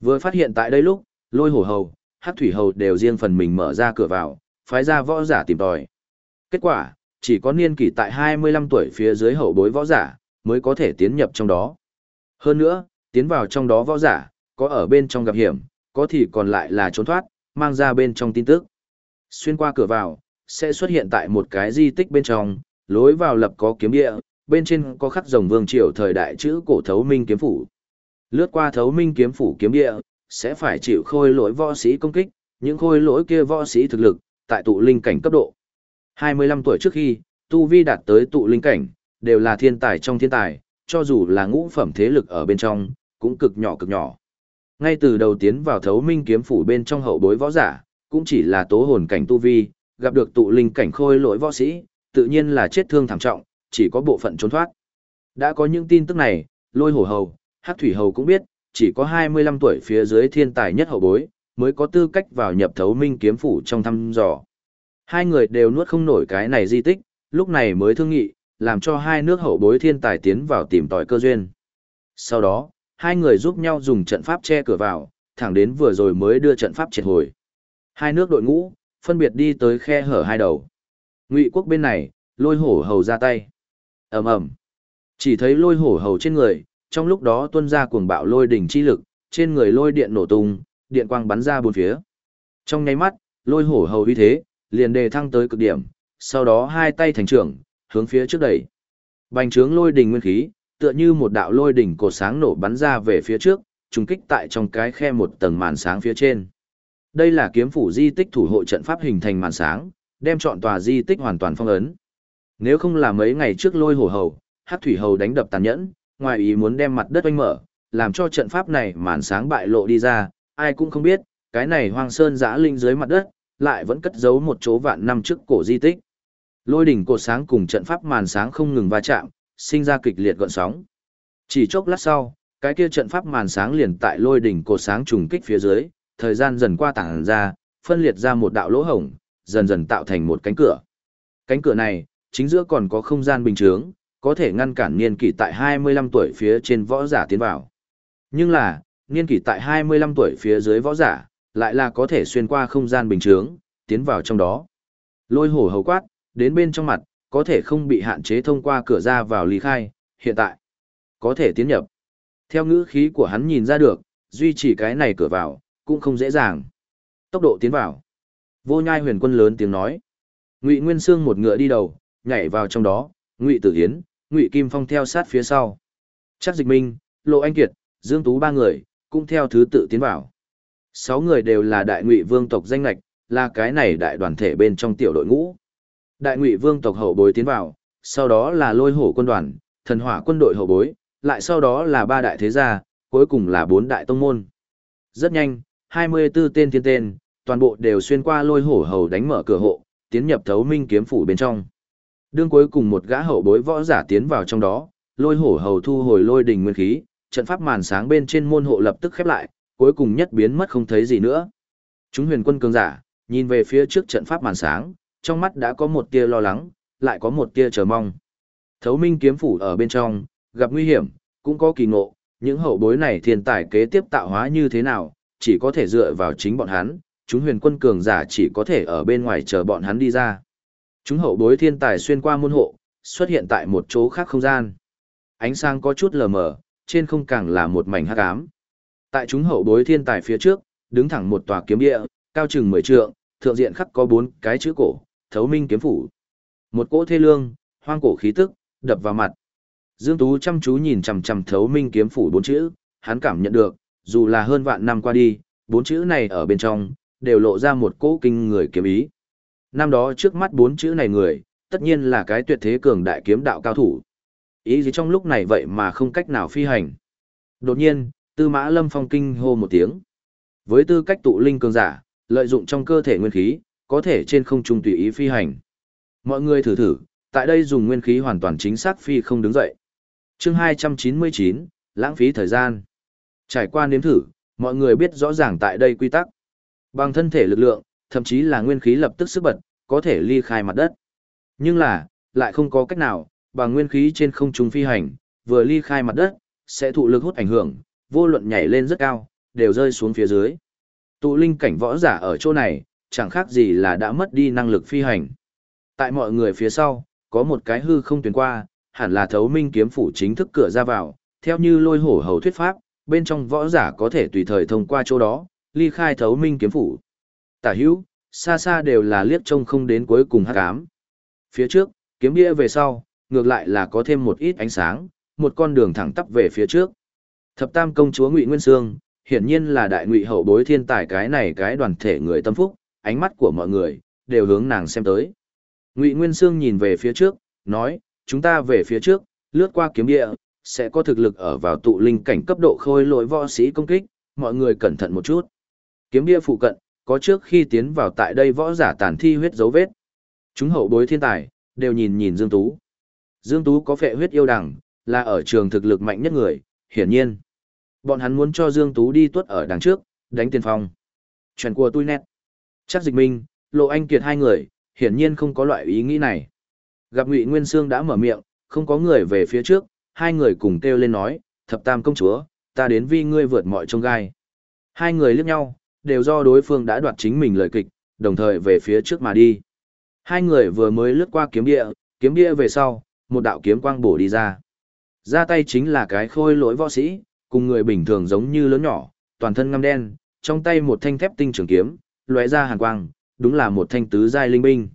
Vừa phát hiện tại đây lúc, lôi hổ hầu, hắc thủy hầu đều riêng phần mình mở ra cửa vào, phái ra võ giả tìm tòi. Kết quả, chỉ có niên kỷ tại 25 tuổi phía dưới hậu bối võ giả, mới có thể tiến nhập trong đó. Hơn nữa, tiến vào trong đó võ giả, có ở bên trong gặp hiểm, có thì còn lại là trốn thoát, mang ra bên trong tin tức. Xuyên qua cửa vào, sẽ xuất hiện tại một cái di tích bên trong, lối vào lập có kiếm địa, bên trên có khắc rồng vương triều thời đại chữ cổ thấu minh kiếm phủ. Lướt qua thấu minh kiếm phủ kiếm địa, sẽ phải chịu khôi lỗi võ sĩ công kích, những khôi lỗi kia võ sĩ thực lực, tại tụ linh cảnh cấp độ. 25 tuổi trước khi, tu vi đạt tới tụ linh cảnh, đều là thiên tài trong thiên tài, cho dù là ngũ phẩm thế lực ở bên trong, cũng cực nhỏ cực nhỏ. Ngay từ đầu tiến vào thấu minh kiếm phủ bên trong hậu bối võ giả, cũng chỉ là tố hồn cảnh tu vi, gặp được tụ linh cảnh khôi lỗi võ sĩ, tự nhiên là chết thương thảm trọng, chỉ có bộ phận trốn thoát. Đã có những tin tức này, lôi hổ hầu, hắc thủy hầu cũng biết, chỉ có 25 tuổi phía dưới thiên tài nhất hậu bối, mới có tư cách vào nhập thấu minh kiếm phủ trong thăm dò. Hai người đều nuốt không nổi cái này di tích, lúc này mới thương nghị, làm cho hai nước hậu bối thiên tài tiến vào tìm tòi cơ duyên. Sau đó, hai người giúp nhau dùng trận pháp che cửa vào, thẳng đến vừa rồi mới đưa trận pháp triệt hồi. Hai nước đội ngũ, phân biệt đi tới khe hở hai đầu. Ngụy quốc bên này, lôi hổ hầu ra tay. ầm ầm Chỉ thấy lôi hổ hầu trên người, trong lúc đó tuôn ra cuồng bạo lôi đỉnh chi lực, trên người lôi điện nổ tung, điện quang bắn ra bốn phía. Trong nháy mắt, lôi hổ hầu uy thế, liền đề thăng tới cực điểm, sau đó hai tay thành trưởng, hướng phía trước đẩy. Bành trướng lôi đỉnh nguyên khí, tựa như một đạo lôi đỉnh cổ sáng nổ bắn ra về phía trước, trùng kích tại trong cái khe một tầng màn sáng phía trên. Đây là kiếm phủ di tích thủ hộ trận pháp hình thành màn sáng, đem chọn tòa di tích hoàn toàn phong ấn. Nếu không là mấy ngày trước lôi hổ hầu, hát thủy hầu đánh đập tàn nhẫn, ngoài ý muốn đem mặt đất oanh mở, làm cho trận pháp này màn sáng bại lộ đi ra, ai cũng không biết, cái này hoang sơn giã linh dưới mặt đất, lại vẫn cất giấu một chỗ vạn năm trước cổ di tích. Lôi đỉnh cột sáng cùng trận pháp màn sáng không ngừng va chạm, sinh ra kịch liệt gọn sóng. Chỉ chốc lát sau, cái kia trận pháp màn sáng liền tại lôi đỉnh cột sáng trùng kích phía dưới, thời gian dần qua tảng ra, phân liệt ra một đạo lỗ hổng, dần dần tạo thành một cánh cửa. Cánh cửa này, chính giữa còn có không gian bình chướng, có thể ngăn cản niên kỷ tại 25 tuổi phía trên võ giả tiến vào. Nhưng là, niên kỷ tại 25 tuổi phía dưới võ giả, lại là có thể xuyên qua không gian bình thường tiến vào trong đó. Lôi hổ hầu quát, đến bên trong mặt, có thể không bị hạn chế thông qua cửa ra vào lý khai, hiện tại, có thể tiến nhập. Theo ngữ khí của hắn nhìn ra được, duy trì cái này cửa vào, cũng không dễ dàng. Tốc độ tiến vào. Vô nhai huyền quân lớn tiếng nói. Ngụy Nguyên Sương một ngựa đi đầu, nhảy vào trong đó, Ngụy Tử Hiến, Ngụy Kim Phong theo sát phía sau. Chắc Dịch Minh, Lộ Anh Kiệt, Dương Tú ba người, cũng theo thứ tự tiến vào. Sáu người đều là đại ngụy vương tộc danh lệch là cái này đại đoàn thể bên trong tiểu đội ngũ. Đại ngụy vương tộc hậu bối tiến vào, sau đó là lôi hổ quân đoàn, thần hỏa quân đội hậu bối, lại sau đó là ba đại thế gia, cuối cùng là bốn đại tông môn. Rất nhanh, 24 tên thiên tên, toàn bộ đều xuyên qua lôi hổ hầu đánh mở cửa hộ, tiến nhập thấu minh kiếm phủ bên trong. Đương cuối cùng một gã hậu bối võ giả tiến vào trong đó, lôi hổ hầu thu hồi lôi đình nguyên khí, trận pháp màn sáng bên trên môn hộ lập tức khép lại, cuối cùng nhất biến mất không thấy gì nữa. Chúng huyền quân cường giả, nhìn về phía trước trận pháp màn sáng, trong mắt đã có một tia lo lắng, lại có một tia chờ mong. Thấu minh kiếm phủ ở bên trong, gặp nguy hiểm, cũng có kỳ ngộ, những hậu bối này thiên tài kế tiếp tạo hóa như thế nào, chỉ có thể dựa vào chính bọn hắn, chúng huyền quân cường giả chỉ có thể ở bên ngoài chờ bọn hắn đi ra. Chúng hậu bối thiên tài xuyên qua môn hộ, xuất hiện tại một chỗ khác không gian. Ánh sáng có chút lờ mờ, trên không càng là một mảnh hắc ám. Tại chúng hậu bối thiên tài phía trước, đứng thẳng một tòa kiếm địa, cao chừng 10 trượng, thượng diện khắc có bốn cái chữ cổ, thấu minh kiếm phủ. Một cỗ thê lương, hoang cổ khí tức, đập vào mặt. Dương Tú chăm chú nhìn chằm chằm thấu minh kiếm phủ bốn chữ, hắn cảm nhận được, dù là hơn vạn năm qua đi, bốn chữ này ở bên trong, đều lộ ra một cỗ kinh người kiếm ý. Năm đó trước mắt bốn chữ này người, tất nhiên là cái tuyệt thế cường đại kiếm đạo cao thủ. Ý gì trong lúc này vậy mà không cách nào phi hành. Đột nhiên, Tư Mã Lâm Phong kinh hô một tiếng. Với tư cách tụ linh cường giả, lợi dụng trong cơ thể nguyên khí, có thể trên không trung tùy ý phi hành. Mọi người thử thử, tại đây dùng nguyên khí hoàn toàn chính xác phi không đứng dậy. Chương 299, lãng phí thời gian. Trải qua nếm thử, mọi người biết rõ ràng tại đây quy tắc. Bằng thân thể lực lượng, thậm chí là nguyên khí lập tức sức bật, có thể ly khai mặt đất. Nhưng là, lại không có cách nào, bằng nguyên khí trên không trung phi hành, vừa ly khai mặt đất, sẽ thụ lực hút ảnh hưởng, vô luận nhảy lên rất cao, đều rơi xuống phía dưới. Tụ linh cảnh võ giả ở chỗ này, chẳng khác gì là đã mất đi năng lực phi hành. Tại mọi người phía sau, có một cái hư không tuyển qua, hẳn là thấu minh kiếm phủ chính thức cửa ra vào, theo như lôi hổ hầu thuyết pháp, bên trong võ giả có thể tùy thời thông qua chỗ đó, ly khai thấu minh kiếm phủ. Tả hữu, xa xa đều là liếc trông không đến cuối cùng hắc ám. Phía trước, kiếm bia về sau, ngược lại là có thêm một ít ánh sáng, một con đường thẳng tắp về phía trước. Thập Tam công chúa Ngụy Nguyên Sương, hiển nhiên là đại ngụy hậu bối thiên tài cái này cái đoàn thể người tâm phúc, ánh mắt của mọi người đều hướng nàng xem tới. Ngụy Nguyên Sương nhìn về phía trước, nói, chúng ta về phía trước, lướt qua kiếm địa, sẽ có thực lực ở vào tụ linh cảnh cấp độ khôi lỗi võ sĩ công kích, mọi người cẩn thận một chút. Kiếm địa phụ cận, có trước khi tiến vào tại đây võ giả tàn thi huyết dấu vết. Chúng hậu bối thiên tài, đều nhìn nhìn Dương Tú. Dương Tú có phệ huyết yêu đẳng, là ở trường thực lực mạnh nhất người, hiển nhiên. Bọn hắn muốn cho Dương Tú đi tuất ở đằng trước, đánh tiền phong. Chuyện của tôi nét. Chắc dịch minh, Lộ Anh Kiệt hai người, hiển nhiên không có loại ý nghĩ này. Gặp Ngụy Nguyên Sương đã mở miệng, không có người về phía trước, hai người cùng kêu lên nói, thập tam công chúa, ta đến vi ngươi vượt mọi trông gai. Hai người liếc nhau, đều do đối phương đã đoạt chính mình lời kịch, đồng thời về phía trước mà đi. Hai người vừa mới lướt qua kiếm địa, kiếm địa về sau, một đạo kiếm quang bổ đi ra. Ra tay chính là cái khôi lỗi võ sĩ, cùng người bình thường giống như lớn nhỏ, toàn thân ngăm đen, trong tay một thanh thép tinh trường kiếm, lóe ra hàn quang, đúng là một thanh tứ giai linh binh.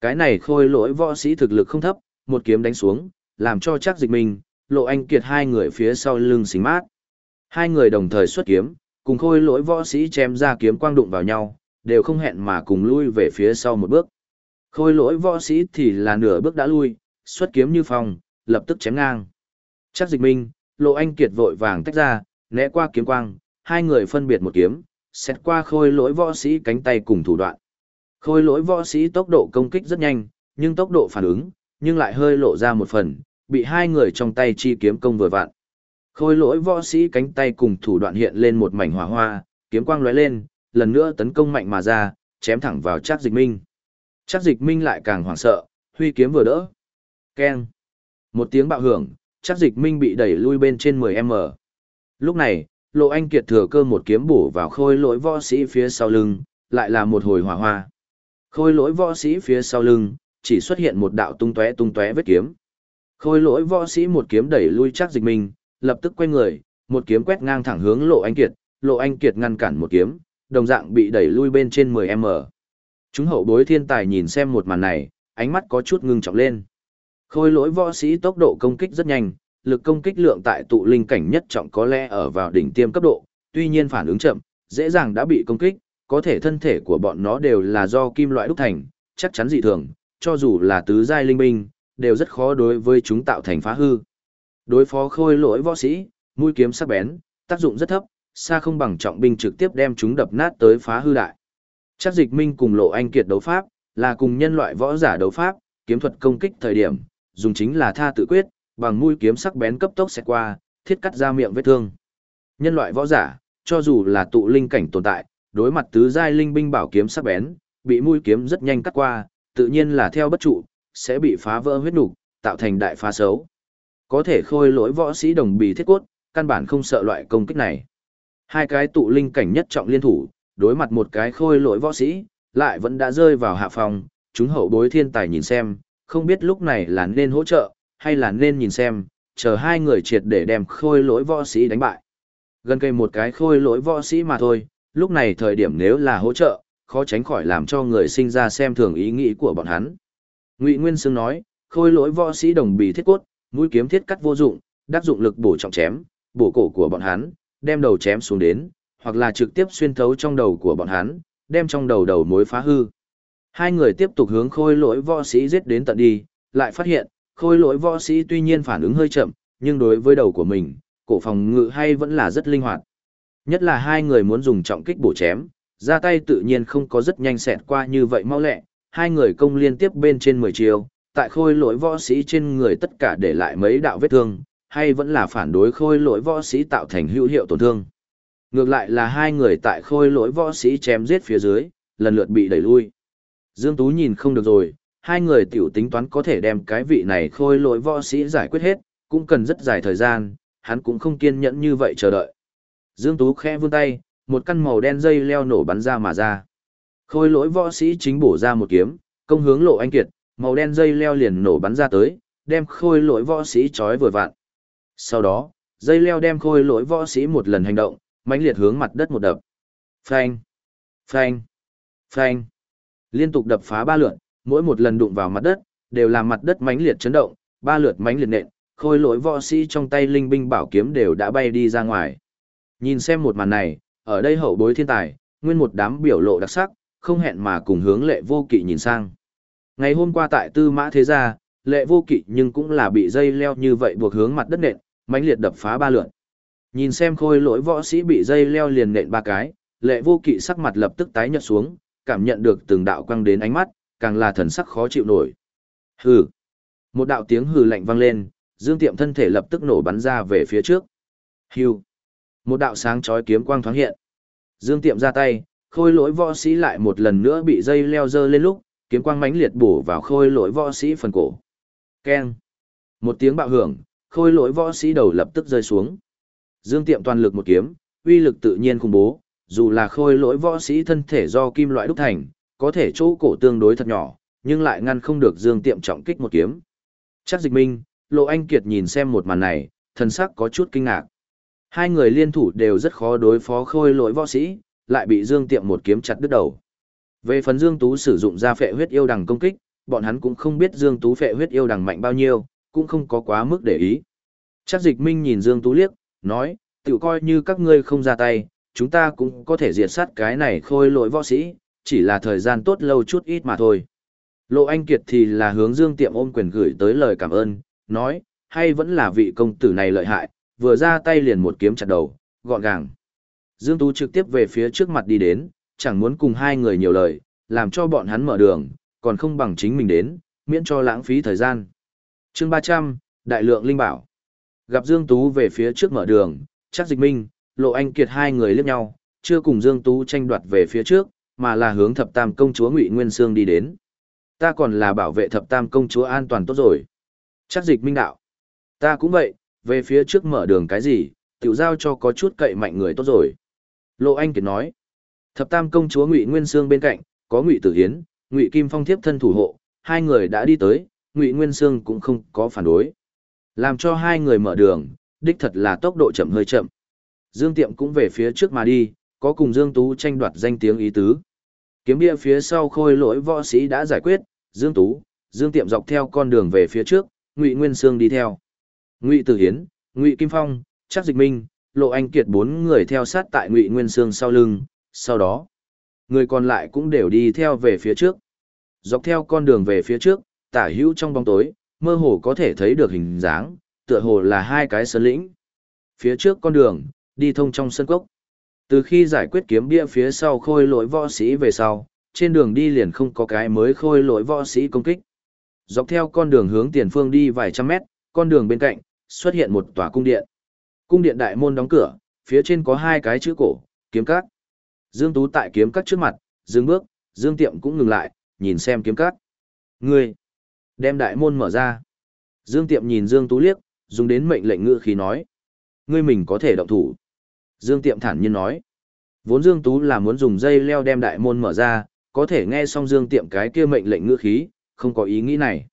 Cái này khôi lỗi võ sĩ thực lực không thấp, một kiếm đánh xuống, làm cho chắc dịch mình, lộ anh kiệt hai người phía sau lưng xính mát. Hai người đồng thời xuất kiếm, cùng khôi lỗi võ sĩ chém ra kiếm quang đụng vào nhau, đều không hẹn mà cùng lui về phía sau một bước. Khôi lỗi võ sĩ thì là nửa bước đã lui, xuất kiếm như phong, lập tức chém ngang. Chắc dịch minh, lộ anh kiệt vội vàng tách ra, né qua kiếm quang, hai người phân biệt một kiếm, xét qua khôi lỗi võ sĩ cánh tay cùng thủ đoạn. Khôi lỗi võ sĩ tốc độ công kích rất nhanh, nhưng tốc độ phản ứng, nhưng lại hơi lộ ra một phần, bị hai người trong tay chi kiếm công vừa vặn. Khôi lỗi võ sĩ cánh tay cùng thủ đoạn hiện lên một mảnh hỏa hoa, kiếm quang lóe lên, lần nữa tấn công mạnh mà ra, chém thẳng vào Trác Dịch Minh. Trác Dịch Minh lại càng hoảng sợ, huy kiếm vừa đỡ. Keng. Một tiếng bạo hưởng, Trác Dịch Minh bị đẩy lui bên trên 10m. Lúc này, Lộ Anh Kiệt thừa cơ một kiếm bổ vào khôi lỗi võ sĩ phía sau lưng, lại là một hồi hỏa hoa. Khôi lỗi võ sĩ phía sau lưng, chỉ xuất hiện một đạo tung tóe tung tóe vết kiếm. Khôi lỗi võ sĩ một kiếm đẩy lui Trác dịch Minh lập tức quay người, một kiếm quét ngang thẳng hướng Lộ Anh Kiệt, Lộ Anh Kiệt ngăn cản một kiếm, đồng dạng bị đẩy lui bên trên 10m. Chúng hậu bối thiên tài nhìn xem một màn này, ánh mắt có chút ngưng trọng lên. Khôi lỗi võ sĩ tốc độ công kích rất nhanh, lực công kích lượng tại tụ linh cảnh nhất trọng có lẽ ở vào đỉnh tiêm cấp độ, tuy nhiên phản ứng chậm, dễ dàng đã bị công kích, có thể thân thể của bọn nó đều là do kim loại đúc thành, chắc chắn dị thường, cho dù là tứ giai linh binh, đều rất khó đối với chúng tạo thành phá hư. Đối phó khôi lỗi võ sĩ, mũi kiếm sắc bén, tác dụng rất thấp, xa không bằng trọng binh trực tiếp đem chúng đập nát tới phá hư đại. Chắc dịch minh cùng lộ anh kiệt đấu pháp, là cùng nhân loại võ giả đấu pháp, kiếm thuật công kích thời điểm, dùng chính là tha tự quyết, bằng mũi kiếm sắc bén cấp tốc xẹt qua, thiết cắt ra miệng vết thương. Nhân loại võ giả, cho dù là tụ linh cảnh tồn tại, đối mặt tứ giai linh binh bảo kiếm sắc bén, bị mũi kiếm rất nhanh cắt qua, tự nhiên là theo bất trụ, sẽ bị phá vỡ huyết nục, tạo thành đại phá xấu. Có thể khôi lỗi võ sĩ đồng bì thiết cốt, căn bản không sợ loại công kích này. Hai cái tụ linh cảnh nhất trọng liên thủ, đối mặt một cái khôi lỗi võ sĩ, lại vẫn đã rơi vào hạ phòng, chúng hậu bối thiên tài nhìn xem, không biết lúc này là nên hỗ trợ, hay là nên nhìn xem, chờ hai người triệt để đem khôi lỗi võ sĩ đánh bại. Gần cây một cái khôi lỗi võ sĩ mà thôi, lúc này thời điểm nếu là hỗ trợ, khó tránh khỏi làm cho người sinh ra xem thường ý nghĩ của bọn hắn. Ngụy Nguyên Sương nói, khôi lỗi võ sĩ đồng bì thiết cốt, mũi kiếm thiết cắt vô dụng, đắc dụng lực bổ trọng chém, bổ cổ của bọn hắn, đem đầu chém xuống đến, hoặc là trực tiếp xuyên thấu trong đầu của bọn hắn, đem trong đầu đầu mối phá hư. Hai người tiếp tục hướng khôi lỗi võ sĩ giết đến tận đi, lại phát hiện, khôi lỗi võ sĩ tuy nhiên phản ứng hơi chậm, nhưng đối với đầu của mình, cổ phòng ngự hay vẫn là rất linh hoạt. Nhất là hai người muốn dùng trọng kích bổ chém, ra tay tự nhiên không có rất nhanh xẹt qua như vậy mau lẹ, hai người công liên tiếp bên trên 10 chiều, tại khôi lỗi võ sĩ trên người tất cả để lại mấy đạo vết thương, hay vẫn là phản đối khôi lỗi võ sĩ tạo thành hữu hiệu tổn thương. Ngược lại là hai người tại khôi lỗi võ sĩ chém giết phía dưới, lần lượt bị đẩy lui. Dương Tú nhìn không được rồi, hai người tiểu tính toán có thể đem cái vị này khôi lỗi võ sĩ giải quyết hết, cũng cần rất dài thời gian, hắn cũng không kiên nhẫn như vậy chờ đợi. Dương Tú khẽ vươn tay, một căn màu đen dây leo nổ bắn ra mà ra. Khôi lỗi võ sĩ chính bổ ra một kiếm, công hướng lộ anh kiệt, màu đen dây leo liền nổ bắn ra tới, đem khôi lỗi võ sĩ trói vừa vặn. Sau đó, dây leo đem khôi lỗi võ sĩ một lần hành động, mãnh liệt hướng mặt đất một đập. Phanh, phanh, phanh. Liên tục đập phá ba lượt, mỗi một lần đụng vào mặt đất, đều làm mặt đất mãnh liệt chấn động, ba lượt mãnh liệt nện, khôi lỗi võ sĩ trong tay linh binh bảo kiếm đều đã bay đi ra ngoài. Nhìn xem một màn này, ở đây hậu bối thiên tài, nguyên một đám biểu lộ đặc sắc, không hẹn mà cùng hướng lệ vô kỵ nhìn sang. Ngày hôm qua tại tư mã thế gia, lệ vô kỵ nhưng cũng là bị dây leo như vậy buộc hướng mặt đất nện, mãnh liệt đập phá ba lượn. Nhìn xem khôi lỗi võ sĩ bị dây leo liền nện ba cái, lệ vô kỵ sắc mặt lập tức tái nhợt xuống, cảm nhận được từng đạo quăng đến ánh mắt, càng là thần sắc khó chịu nổi. Hừ. Một đạo tiếng hừ lạnh vang lên, Dương Tiệm thân thể lập tức nổ bắn ra về phía trước. Hưu. Một đạo sáng chói kiếm quang thoáng hiện. Dương Tiệm ra tay, khôi lỗi võ sĩ lại một lần nữa bị dây leo dơ lên lúc, kiếm quang mãnh liệt bổ vào khôi lỗi võ sĩ phần cổ. Keng. Một tiếng bạo hưởng, khôi lỗi võ sĩ đầu lập tức rơi xuống. Dương Tiệm toàn lực một kiếm, uy lực tự nhiên khủng bố, dù là khôi lỗi võ sĩ thân thể do kim loại đúc thành, có thể chỗ cổ tương đối thật nhỏ, nhưng lại ngăn không được Dương Tiệm trọng kích một kiếm. Chắc dịch minh, Lộ Anh Kiệt nhìn xem một màn này, thần sắc có chút kinh ngạc. Hai người liên thủ đều rất khó đối phó khôi lỗi võ sĩ, lại bị Dương Tiệm một kiếm chặt đứt đầu. Về phần Dương Tú sử dụng ra phệ huyết yêu đằng công kích, bọn hắn cũng không biết Dương Tú phệ huyết yêu đằng mạnh bao nhiêu, cũng không có quá mức để ý. Chắc dịch minh nhìn Dương Tú liếc, nói, tự coi như các ngươi không ra tay, chúng ta cũng có thể diệt sát cái này khôi lỗi võ sĩ, chỉ là thời gian tốt lâu chút ít mà thôi. Lộ Anh Kiệt thì là hướng Dương Tiệm ôm quyền gửi tới lời cảm ơn, nói, hay vẫn là vị công tử này lợi hại, vừa ra tay liền một kiếm chặt đầu, gọn gàng. Dương Tú trực tiếp về phía trước mặt đi đến, chẳng muốn cùng hai người nhiều lời, làm cho bọn hắn mở đường, còn không bằng chính mình đến, miễn cho lãng phí thời gian. chương 300, Đại lượng Linh Bảo. Gặp Dương Tú về phía trước mở đường, chắc dịch minh, Lộ Anh Kiệt hai người liếc nhau, chưa cùng Dương Tú tranh đoạt về phía trước, mà là hướng thập tam công chúa Ngụy Nguyên Sương đi đến. Ta còn là bảo vệ thập tam công chúa an toàn tốt rồi. Chắc dịch minh đạo. Ta cũng vậy, về phía trước mở đường cái gì, tiểu giao cho có chút cậy mạnh người tốt rồi. Lộ Anh Kiệt nói. Thập tam công chúa Ngụy Nguyên Sương bên cạnh, có Ngụy Tử Hiến, Ngụy Kim Phong thiếp thân thủ hộ, hai người đã đi tới, Ngụy Nguyên Sương cũng không có phản đối. Làm cho hai người mở đường, đích thật là tốc độ chậm hơi chậm. Dương Tiệm cũng về phía trước mà đi, có cùng Dương Tú tranh đoạt danh tiếng ý tứ. Kiếm bia phía sau khôi lỗi võ sĩ đã giải quyết, Dương Tú, Dương Tiệm dọc theo con đường về phía trước, Ngụy Nguyên Sương đi theo. Ngụy Tử Hiến, Ngụy Kim Phong, Trác Dịch Minh, Lộ Anh Kiệt bốn người theo sát tại Ngụy Nguyên Sương sau lưng, sau đó, người còn lại cũng đều đi theo về phía trước. Dọc theo con đường về phía trước, tả hữu trong bóng tối, mơ hồ có thể thấy được hình dáng, tựa hồ là hai cái sơn lĩnh. Phía trước con đường, đi thông trong sân cốc. Từ khi giải quyết kiếm bia phía sau khôi lỗi võ sĩ về sau, trên đường đi liền không có cái mới khôi lỗi võ sĩ công kích. Dọc theo con đường hướng tiền phương đi vài trăm mét, con đường bên cạnh, xuất hiện một tòa cung điện. Cung điện đại môn đóng cửa, phía trên có hai cái chữ cổ, kiếm cắt. Dương Tú tại kiếm cắt trước mặt, dừng bước, Dương Tiệm cũng ngừng lại, nhìn xem kiếm cắt. Ngươi, đem đại môn mở ra. Dương Tiệm nhìn Dương Tú liếc, dùng đến mệnh lệnh ngữ khí nói. Ngươi mình có thể động thủ. Dương Tiệm thản nhiên nói. Vốn Dương Tú là muốn dùng dây leo đem đại môn mở ra, có thể nghe xong Dương Tiệm cái kia mệnh lệnh ngữ khí, không có ý nghĩ này.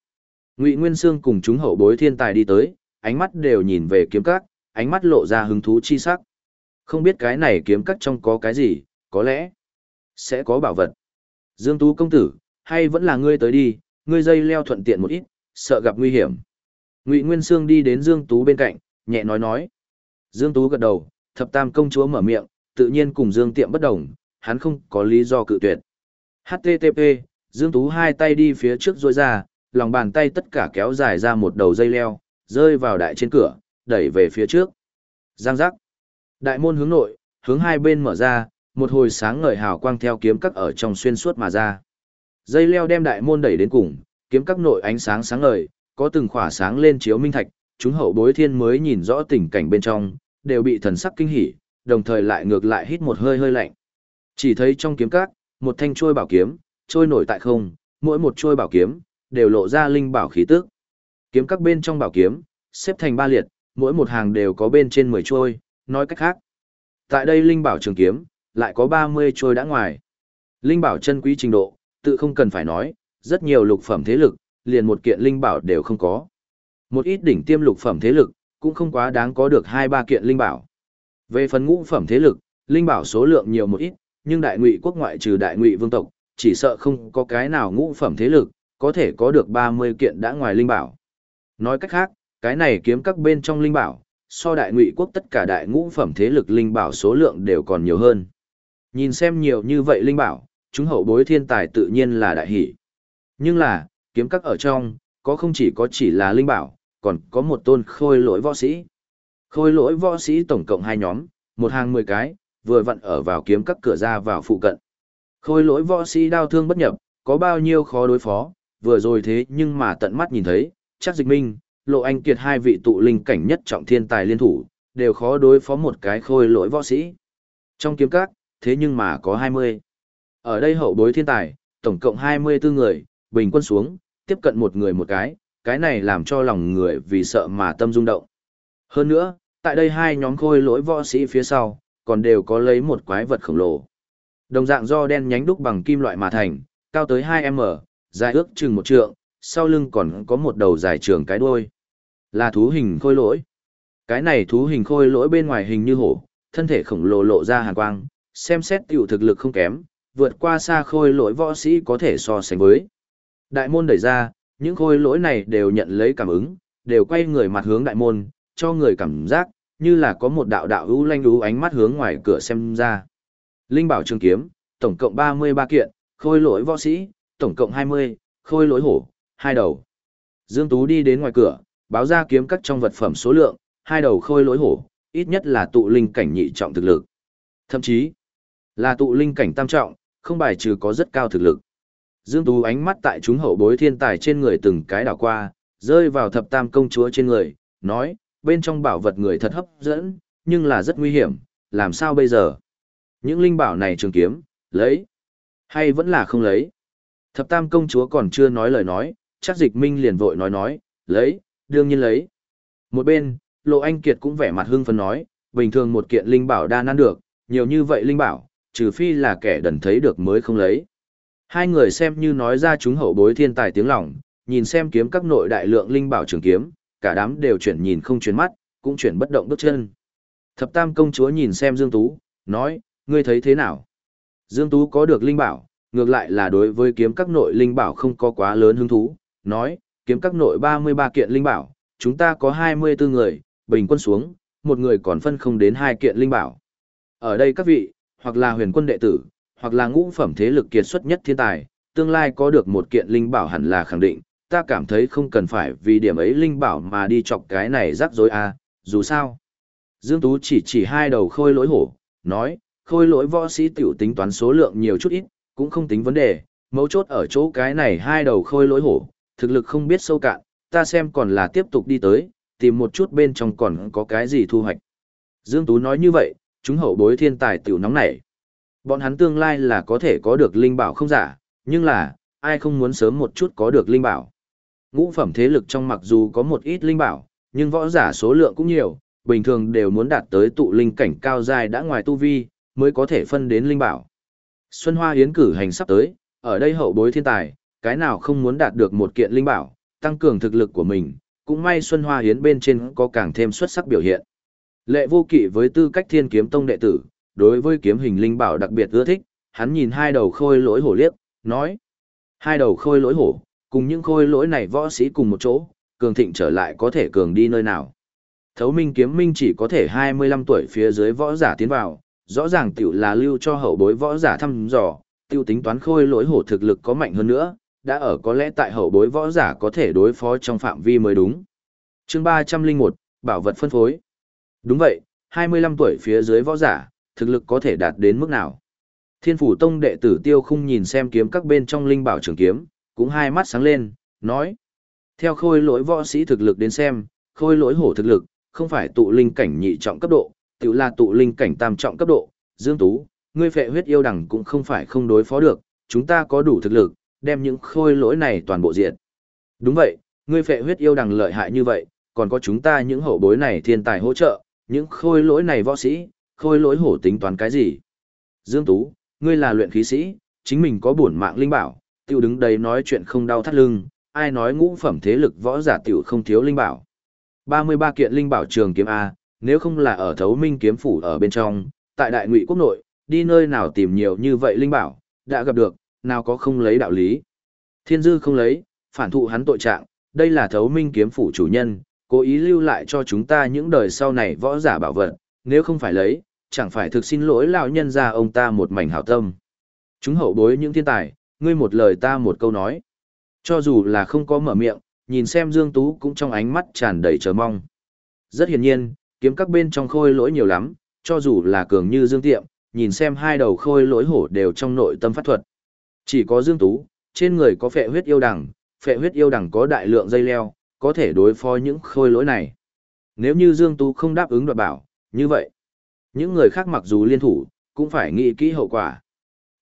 Ngụy Nguyên Sương cùng chúng hậu bối thiên tài đi tới, ánh mắt đều nhìn về kiếm cắt, ánh mắt lộ ra hứng thú chi sắc. Không biết cái này kiếm cắt trong có cái gì, có lẽ sẽ có bảo vật. Dương Tú công tử, hay vẫn là ngươi tới đi, ngươi dây leo thuận tiện một ít, sợ gặp nguy hiểm. Ngụy Nguyên Sương đi đến Dương Tú bên cạnh, nhẹ nói nói. Dương Tú gật đầu, thập tam công chúa mở miệng, tự nhiên cùng Dương Tiệm bất đồng, hắn không có lý do cự tuyệt. HTTP, Dương Tú hai tay đi phía trước rôi ra, lòng bàn tay tất cả kéo dài ra một đầu dây leo, rơi vào đại trên cửa, đẩy về phía trước. Giang giác. Đại môn hướng nội, hướng hai bên mở ra, một hồi sáng ngời hào quang theo kiếm cắt ở trong xuyên suốt mà ra. Dây leo đem đại môn đẩy đến cùng, kiếm cắt nội ánh sáng sáng ngời, có từng khỏa sáng lên chiếu minh thạch, chúng hậu bối thiên mới nhìn rõ tình cảnh bên trong, đều bị thần sắc kinh hỉ, đồng thời lại ngược lại hít một hơi hơi lạnh. Chỉ thấy trong kiếm cắt, một thanh trôi bảo kiếm, trôi nổi tại không, mỗi một trôi bảo kiếm, đều lộ ra linh bảo khí tức. Kiếm các bên trong bảo kiếm, xếp thành ba liệt, mỗi một hàng đều có bên trên 10 trôi, nói cách khác. Tại đây linh bảo trường kiếm, lại có 30 trôi đã ngoài. Linh bảo chân quý trình độ, tự không cần phải nói, rất nhiều lục phẩm thế lực, liền một kiện linh bảo đều không có. Một ít đỉnh tiêm lục phẩm thế lực, cũng không quá đáng có được hai ba kiện linh bảo. Về phần ngũ phẩm thế lực, linh bảo số lượng nhiều một ít, nhưng đại ngụy quốc ngoại trừ đại ngụy vương tộc, chỉ sợ không có cái nào ngũ phẩm thế lực, có thể có được 30 kiện đã ngoài linh bảo. Nói cách khác, cái này kiếm các bên trong linh bảo, so đại ngụy quốc tất cả đại ngũ phẩm thế lực linh bảo số lượng đều còn nhiều hơn. Nhìn xem nhiều như vậy linh bảo, chúng hậu bối thiên tài tự nhiên là đại hỷ. Nhưng là, kiếm các ở trong, có không chỉ có chỉ là linh bảo, còn có một tôn khôi lỗi võ sĩ. Khôi lỗi võ sĩ tổng cộng hai nhóm, một hàng mười cái, vừa vặn ở vào kiếm các cửa ra vào phụ cận. Khôi lỗi võ sĩ đau thương bất nhập, có bao nhiêu khó đối phó, vừa rồi thế nhưng mà tận mắt nhìn thấy, chắc dịch minh, lộ anh kiệt hai vị tụ linh cảnh nhất trọng thiên tài liên thủ, đều khó đối phó một cái khôi lỗi võ sĩ. Trong kiếm các, thế nhưng mà có 20. Ở đây hậu bối thiên tài, tổng cộng 24 người, bình quân xuống, tiếp cận một người một cái, cái này làm cho lòng người vì sợ mà tâm rung động. Hơn nữa, tại đây hai nhóm khôi lỗi võ sĩ phía sau, còn đều có lấy một quái vật khổng lồ. Đồng dạng do đen nhánh đúc bằng kim loại mà thành, cao tới 2m, dài ước chừng một trượng, sau lưng còn có một đầu dài trường cái đuôi. Là thú hình khôi lỗi. Cái này thú hình khôi lỗi bên ngoài hình như hổ, thân thể khổng lồ lộ ra hàn quang, xem xét tiểu thực lực không kém, vượt qua xa khôi lỗi võ sĩ có thể so sánh với. Đại môn đẩy ra, những khôi lỗi này đều nhận lấy cảm ứng, đều quay người mặt hướng đại môn, cho người cảm giác, như là có một đạo đạo ưu lanh ưu ánh mắt hướng ngoài cửa xem ra. Linh bảo trường kiếm, tổng cộng 33 kiện, khôi lỗi võ sĩ, tổng cộng 20, khôi lỗi hổ, hai đầu. Dương Tú đi đến ngoài cửa, báo ra kiếm các trong vật phẩm số lượng, hai đầu khôi lỗi hổ, ít nhất là tụ linh cảnh nhị trọng thực lực. Thậm chí, là tụ linh cảnh tam trọng, không bài trừ có rất cao thực lực. Dương Tú ánh mắt tại chúng hậu bối thiên tài trên người từng cái đảo qua, rơi vào thập tam công chúa trên người, nói, bên trong bảo vật người thật hấp dẫn, nhưng là rất nguy hiểm, làm sao bây giờ? Những linh bảo này trường kiếm, lấy, hay vẫn là không lấy? Thập tam công chúa còn chưa nói lời nói, chắc dịch minh liền vội nói nói, lấy, đương nhiên lấy. Một bên, Lộ Anh Kiệt cũng vẻ mặt hưng phấn nói, bình thường một kiện linh bảo đa nan được, nhiều như vậy linh bảo, trừ phi là kẻ đần thấy được mới không lấy. Hai người xem như nói ra chúng hậu bối thiên tài tiếng lòng, nhìn xem kiếm các nội đại lượng linh bảo trường kiếm, cả đám đều chuyển nhìn không chuyển mắt, cũng chuyển bất động bước chân. Thập tam công chúa nhìn xem Dương Tú, nói, ngươi thấy thế nào? Dương Tú có được linh bảo, ngược lại là đối với kiếm các nội linh bảo không có quá lớn hứng thú, nói, kiếm các nội 33 kiện linh bảo, chúng ta có 24 người, bình quân xuống, một người còn phân không đến hai kiện linh bảo. Ở đây các vị, hoặc là huyền quân đệ tử, hoặc là ngũ phẩm thế lực kiệt xuất nhất thiên tài, tương lai có được một kiện linh bảo hẳn là khẳng định, ta cảm thấy không cần phải vì điểm ấy linh bảo mà đi chọc cái này rắc rối a, à, dù sao. Dương Tú chỉ chỉ hai đầu khôi lỗi hổ, nói, khôi lỗi võ sĩ tiểu tính toán số lượng nhiều chút ít, cũng không tính vấn đề, mấu chốt ở chỗ cái này hai đầu khôi lỗi hổ, thực lực không biết sâu cạn, ta xem còn là tiếp tục đi tới, tìm một chút bên trong còn có cái gì thu hoạch. Dương Tú nói như vậy, chúng hậu bối thiên tài tiểu nóng nảy. Bọn hắn tương lai là có thể có được linh bảo không giả, nhưng là, ai không muốn sớm một chút có được linh bảo. Ngũ phẩm thế lực trong mặc dù có một ít linh bảo, nhưng võ giả số lượng cũng nhiều, bình thường đều muốn đạt tới tụ linh cảnh cao dài đã ngoài tu vi, mới có thể phân đến linh bảo. Xuân Hoa Yến cử hành sắp tới, ở đây hậu bối thiên tài, cái nào không muốn đạt được một kiện linh bảo, tăng cường thực lực của mình, cũng may Xuân Hoa Yến bên trên có càng thêm xuất sắc biểu hiện. Lệ vô kỵ với tư cách thiên kiếm tông đệ tử, đối với kiếm hình linh bảo đặc biệt ưa thích, hắn nhìn hai đầu khôi lỗi hổ liếc, nói. Hai đầu khôi lỗi hổ, cùng những khôi lỗi này võ sĩ cùng một chỗ, cường thịnh trở lại có thể cường đi nơi nào. Thấu minh kiếm minh chỉ có thể 25 tuổi phía dưới võ giả tiến vào, rõ ràng tiểu là lưu cho hậu bối võ giả thăm dò, tiêu tính toán khôi lỗi hổ thực lực có mạnh hơn nữa, đã ở có lẽ tại hậu bối võ giả có thể đối phó trong phạm vi mới đúng. chương 301, Bảo vật phân phối. Đúng vậy, 25 tuổi phía dưới võ giả, thực lực có thể đạt đến mức nào. Thiên phủ tông đệ tử tiêu khung nhìn xem kiếm các bên trong linh bảo trường kiếm, cũng hai mắt sáng lên, nói. Theo khôi lỗi võ sĩ thực lực đến xem, khôi lỗi hổ thực lực, không phải tụ linh cảnh nhị trọng cấp độ, tự là tụ linh cảnh tam trọng cấp độ. Dương Tú, ngươi phệ huyết yêu đẳng cũng không phải không đối phó được, chúng ta có đủ thực lực, đem những khôi lỗi này toàn bộ diệt. Đúng vậy, ngươi phệ huyết yêu đằng lợi hại như vậy, còn có chúng ta những hậu bối này thiên tài hỗ trợ, những khôi lỗi này võ sĩ, khôi lỗi hổ tính toán cái gì? Dương Tú, ngươi là luyện khí sĩ, chính mình có bổn mạng linh bảo, tiêu đứng đây nói chuyện không đau thắt lưng, ai nói ngũ phẩm thế lực võ giả tiểu không thiếu linh bảo. 33 kiện linh bảo trường kiếm A, nếu không là ở thấu minh kiếm phủ ở bên trong, tại đại ngụy quốc nội, đi nơi nào tìm nhiều như vậy linh bảo, đã gặp được, nào có không lấy đạo lý. Thiên dư không lấy, phản thụ hắn tội trạng, đây là thấu minh kiếm phủ chủ nhân, cố ý lưu lại cho chúng ta những đời sau này võ giả bảo vật, nếu không phải lấy, chẳng phải thực xin lỗi lão nhân gia ông ta một mảnh hảo tâm. Chúng hậu bối những thiên tài, ngươi một lời ta một câu nói. Cho dù là không có mở miệng, nhìn xem Dương Tú cũng trong ánh mắt tràn đầy chờ mong. Rất hiển nhiên, kiếm các bên trong khôi lỗi nhiều lắm, cho dù là cường như Dương Tiệm, nhìn xem hai đầu khôi lỗi hổ đều trong nội tâm phát thuật. Chỉ có Dương Tú, trên người có phệ huyết yêu đằng, phệ huyết yêu đằng có đại lượng dây leo, có thể đối phó những khôi lỗi này. Nếu như Dương Tú không đáp ứng đoạt bảo, như vậy, những người khác mặc dù liên thủ, cũng phải nghĩ kỹ hậu quả.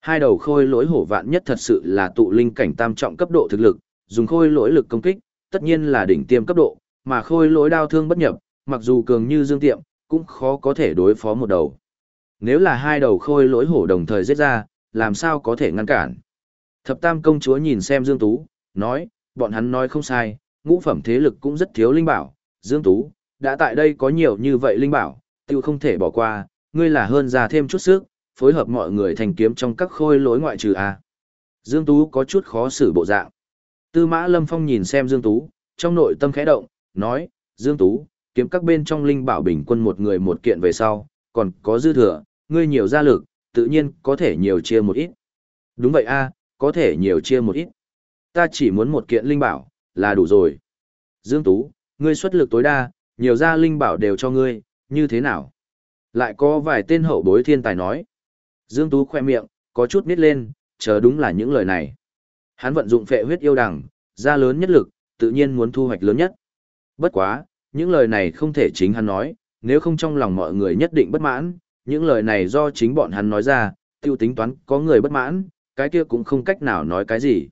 Hai đầu khôi lỗi hổ vạn nhất thật sự là tụ linh cảnh tam trọng cấp độ thực lực, dùng khôi lỗi lực công kích, tất nhiên là đỉnh tiêm cấp độ, mà khôi lỗi đao thương bất nhập, mặc dù cường như Dương Tiệm, cũng khó có thể đối phó một đầu. Nếu là hai đầu khôi lỗi hổ đồng thời giết ra, làm sao có thể ngăn cản? Thập Tam công chúa nhìn xem Dương Tú, nói, bọn hắn nói không sai, ngũ phẩm thế lực cũng rất thiếu linh bảo, Dương Tú, đã tại đây có nhiều như vậy linh bảo, tiêu không thể bỏ qua, ngươi là hơn già thêm chút sức, phối hợp mọi người thành kiếm trong các khôi lối ngoại trừ A. Dương Tú có chút khó xử bộ dạng. Tư mã Lâm Phong nhìn xem Dương Tú, trong nội tâm khẽ động, nói, Dương Tú, kiếm các bên trong linh bảo bình quân một người một kiện về sau, còn có dư thừa, ngươi nhiều gia lực, tự nhiên có thể nhiều chia một ít. Đúng vậy a, có thể nhiều chia một ít. Ta chỉ muốn một kiện linh bảo, là đủ rồi. Dương Tú, ngươi xuất lực tối đa, nhiều gia linh bảo đều cho ngươi, như thế nào? Lại có vài tên hậu bối thiên tài nói. Dương Tú khoe miệng, có chút nít lên, chờ đúng là những lời này. Hắn vận dụng phệ huyết yêu đằng, ra lớn nhất lực, tự nhiên muốn thu hoạch lớn nhất. Bất quá, những lời này không thể chính hắn nói, nếu không trong lòng mọi người nhất định bất mãn, những lời này do chính bọn hắn nói ra, tiêu tính toán có người bất mãn, cái kia cũng không cách nào nói cái gì.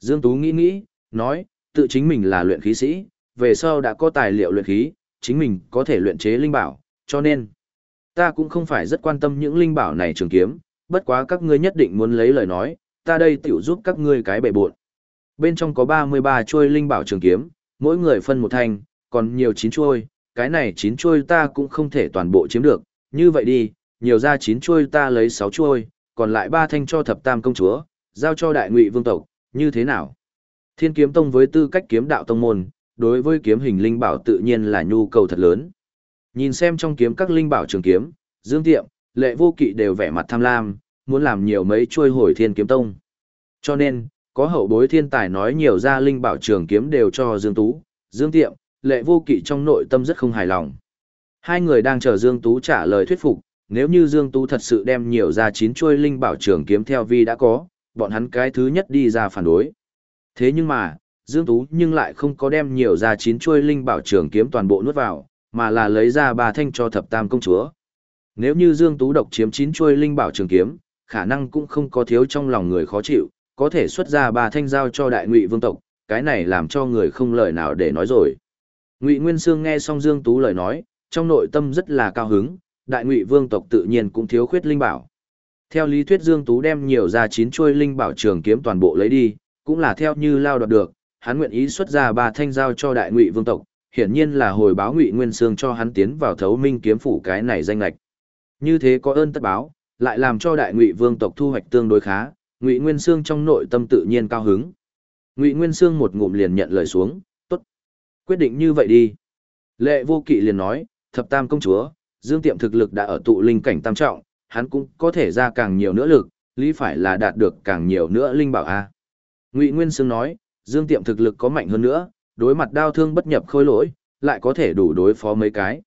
Dương Tú nghĩ nghĩ, nói, tự chính mình là luyện khí sĩ, về sau đã có tài liệu luyện khí, chính mình có thể luyện chế linh bảo, cho nên, ta cũng không phải rất quan tâm những linh bảo này trường kiếm, bất quá các ngươi nhất định muốn lấy lời nói, ta đây tiểu giúp các ngươi cái bệ buộn. Bên trong có 33 chuôi linh bảo trường kiếm, mỗi người phân một thanh, còn nhiều chín chuôi, cái này chín chuôi ta cũng không thể toàn bộ chiếm được, như vậy đi, nhiều ra chín chuôi ta lấy 6 chuôi, còn lại ba thanh cho thập tam công chúa, giao cho đại ngụy vương tộc, như thế nào? Thiên kiếm tông với tư cách kiếm đạo tông môn, đối với kiếm hình linh bảo tự nhiên là nhu cầu thật lớn. Nhìn xem trong kiếm các linh bảo trường kiếm, Dương Tiệm, Lệ Vô Kỵ đều vẻ mặt tham lam, muốn làm nhiều mấy chuôi hồi Thiên kiếm tông. Cho nên, có hậu bối thiên tài nói nhiều ra linh bảo trường kiếm đều cho Dương Tú, Dương Tiệm, Lệ Vô Kỵ trong nội tâm rất không hài lòng. Hai người đang chờ Dương Tú trả lời thuyết phục, nếu như Dương Tú thật sự đem nhiều ra chín chuôi linh bảo trường kiếm theo vi đã có, bọn hắn cái thứ nhất đi ra phản đối. Thế nhưng mà, Dương Tú nhưng lại không có đem nhiều ra chín chuôi linh bảo trường kiếm toàn bộ nuốt vào, mà là lấy ra ba thanh cho thập tam công chúa. Nếu như Dương Tú độc chiếm chín chuôi linh bảo trường kiếm, khả năng cũng không có thiếu trong lòng người khó chịu, có thể xuất ra ba thanh giao cho đại ngụy vương tộc, cái này làm cho người không lời nào để nói rồi. Ngụy Nguyên Sương nghe xong Dương Tú lời nói, trong nội tâm rất là cao hứng, đại ngụy vương tộc tự nhiên cũng thiếu khuyết linh bảo. Theo lý thuyết Dương Tú đem nhiều ra chín chuôi linh bảo trường kiếm toàn bộ lấy đi, cũng là theo như lao đoạt được, hắn nguyện ý xuất ra ba thanh giao cho đại ngụy vương tộc, hiển nhiên là hồi báo ngụy Nguyên Sương cho hắn tiến vào thấu minh kiếm phủ cái này danh lệch. Như thế có ơn tất báo, lại làm cho đại ngụy vương tộc thu hoạch tương đối khá, ngụy Nguyên Sương trong nội tâm tự nhiên cao hứng. Ngụy Nguyên Sương một ngụm liền nhận lời xuống, tốt. Quyết định như vậy đi. Lệ vô kỵ liền nói, thập tam công chúa, Dương Tiệm thực lực đã ở tụ linh cảnh tam trọng, hắn cũng có thể ra càng nhiều nữa lực, lý phải là đạt được càng nhiều nữa linh bảo a. Ngụy Nguyên Sương nói, Dương Tiệm thực lực có mạnh hơn nữa, đối mặt đao thương bất nhập khôi lỗi, lại có thể đủ đối phó mấy cái.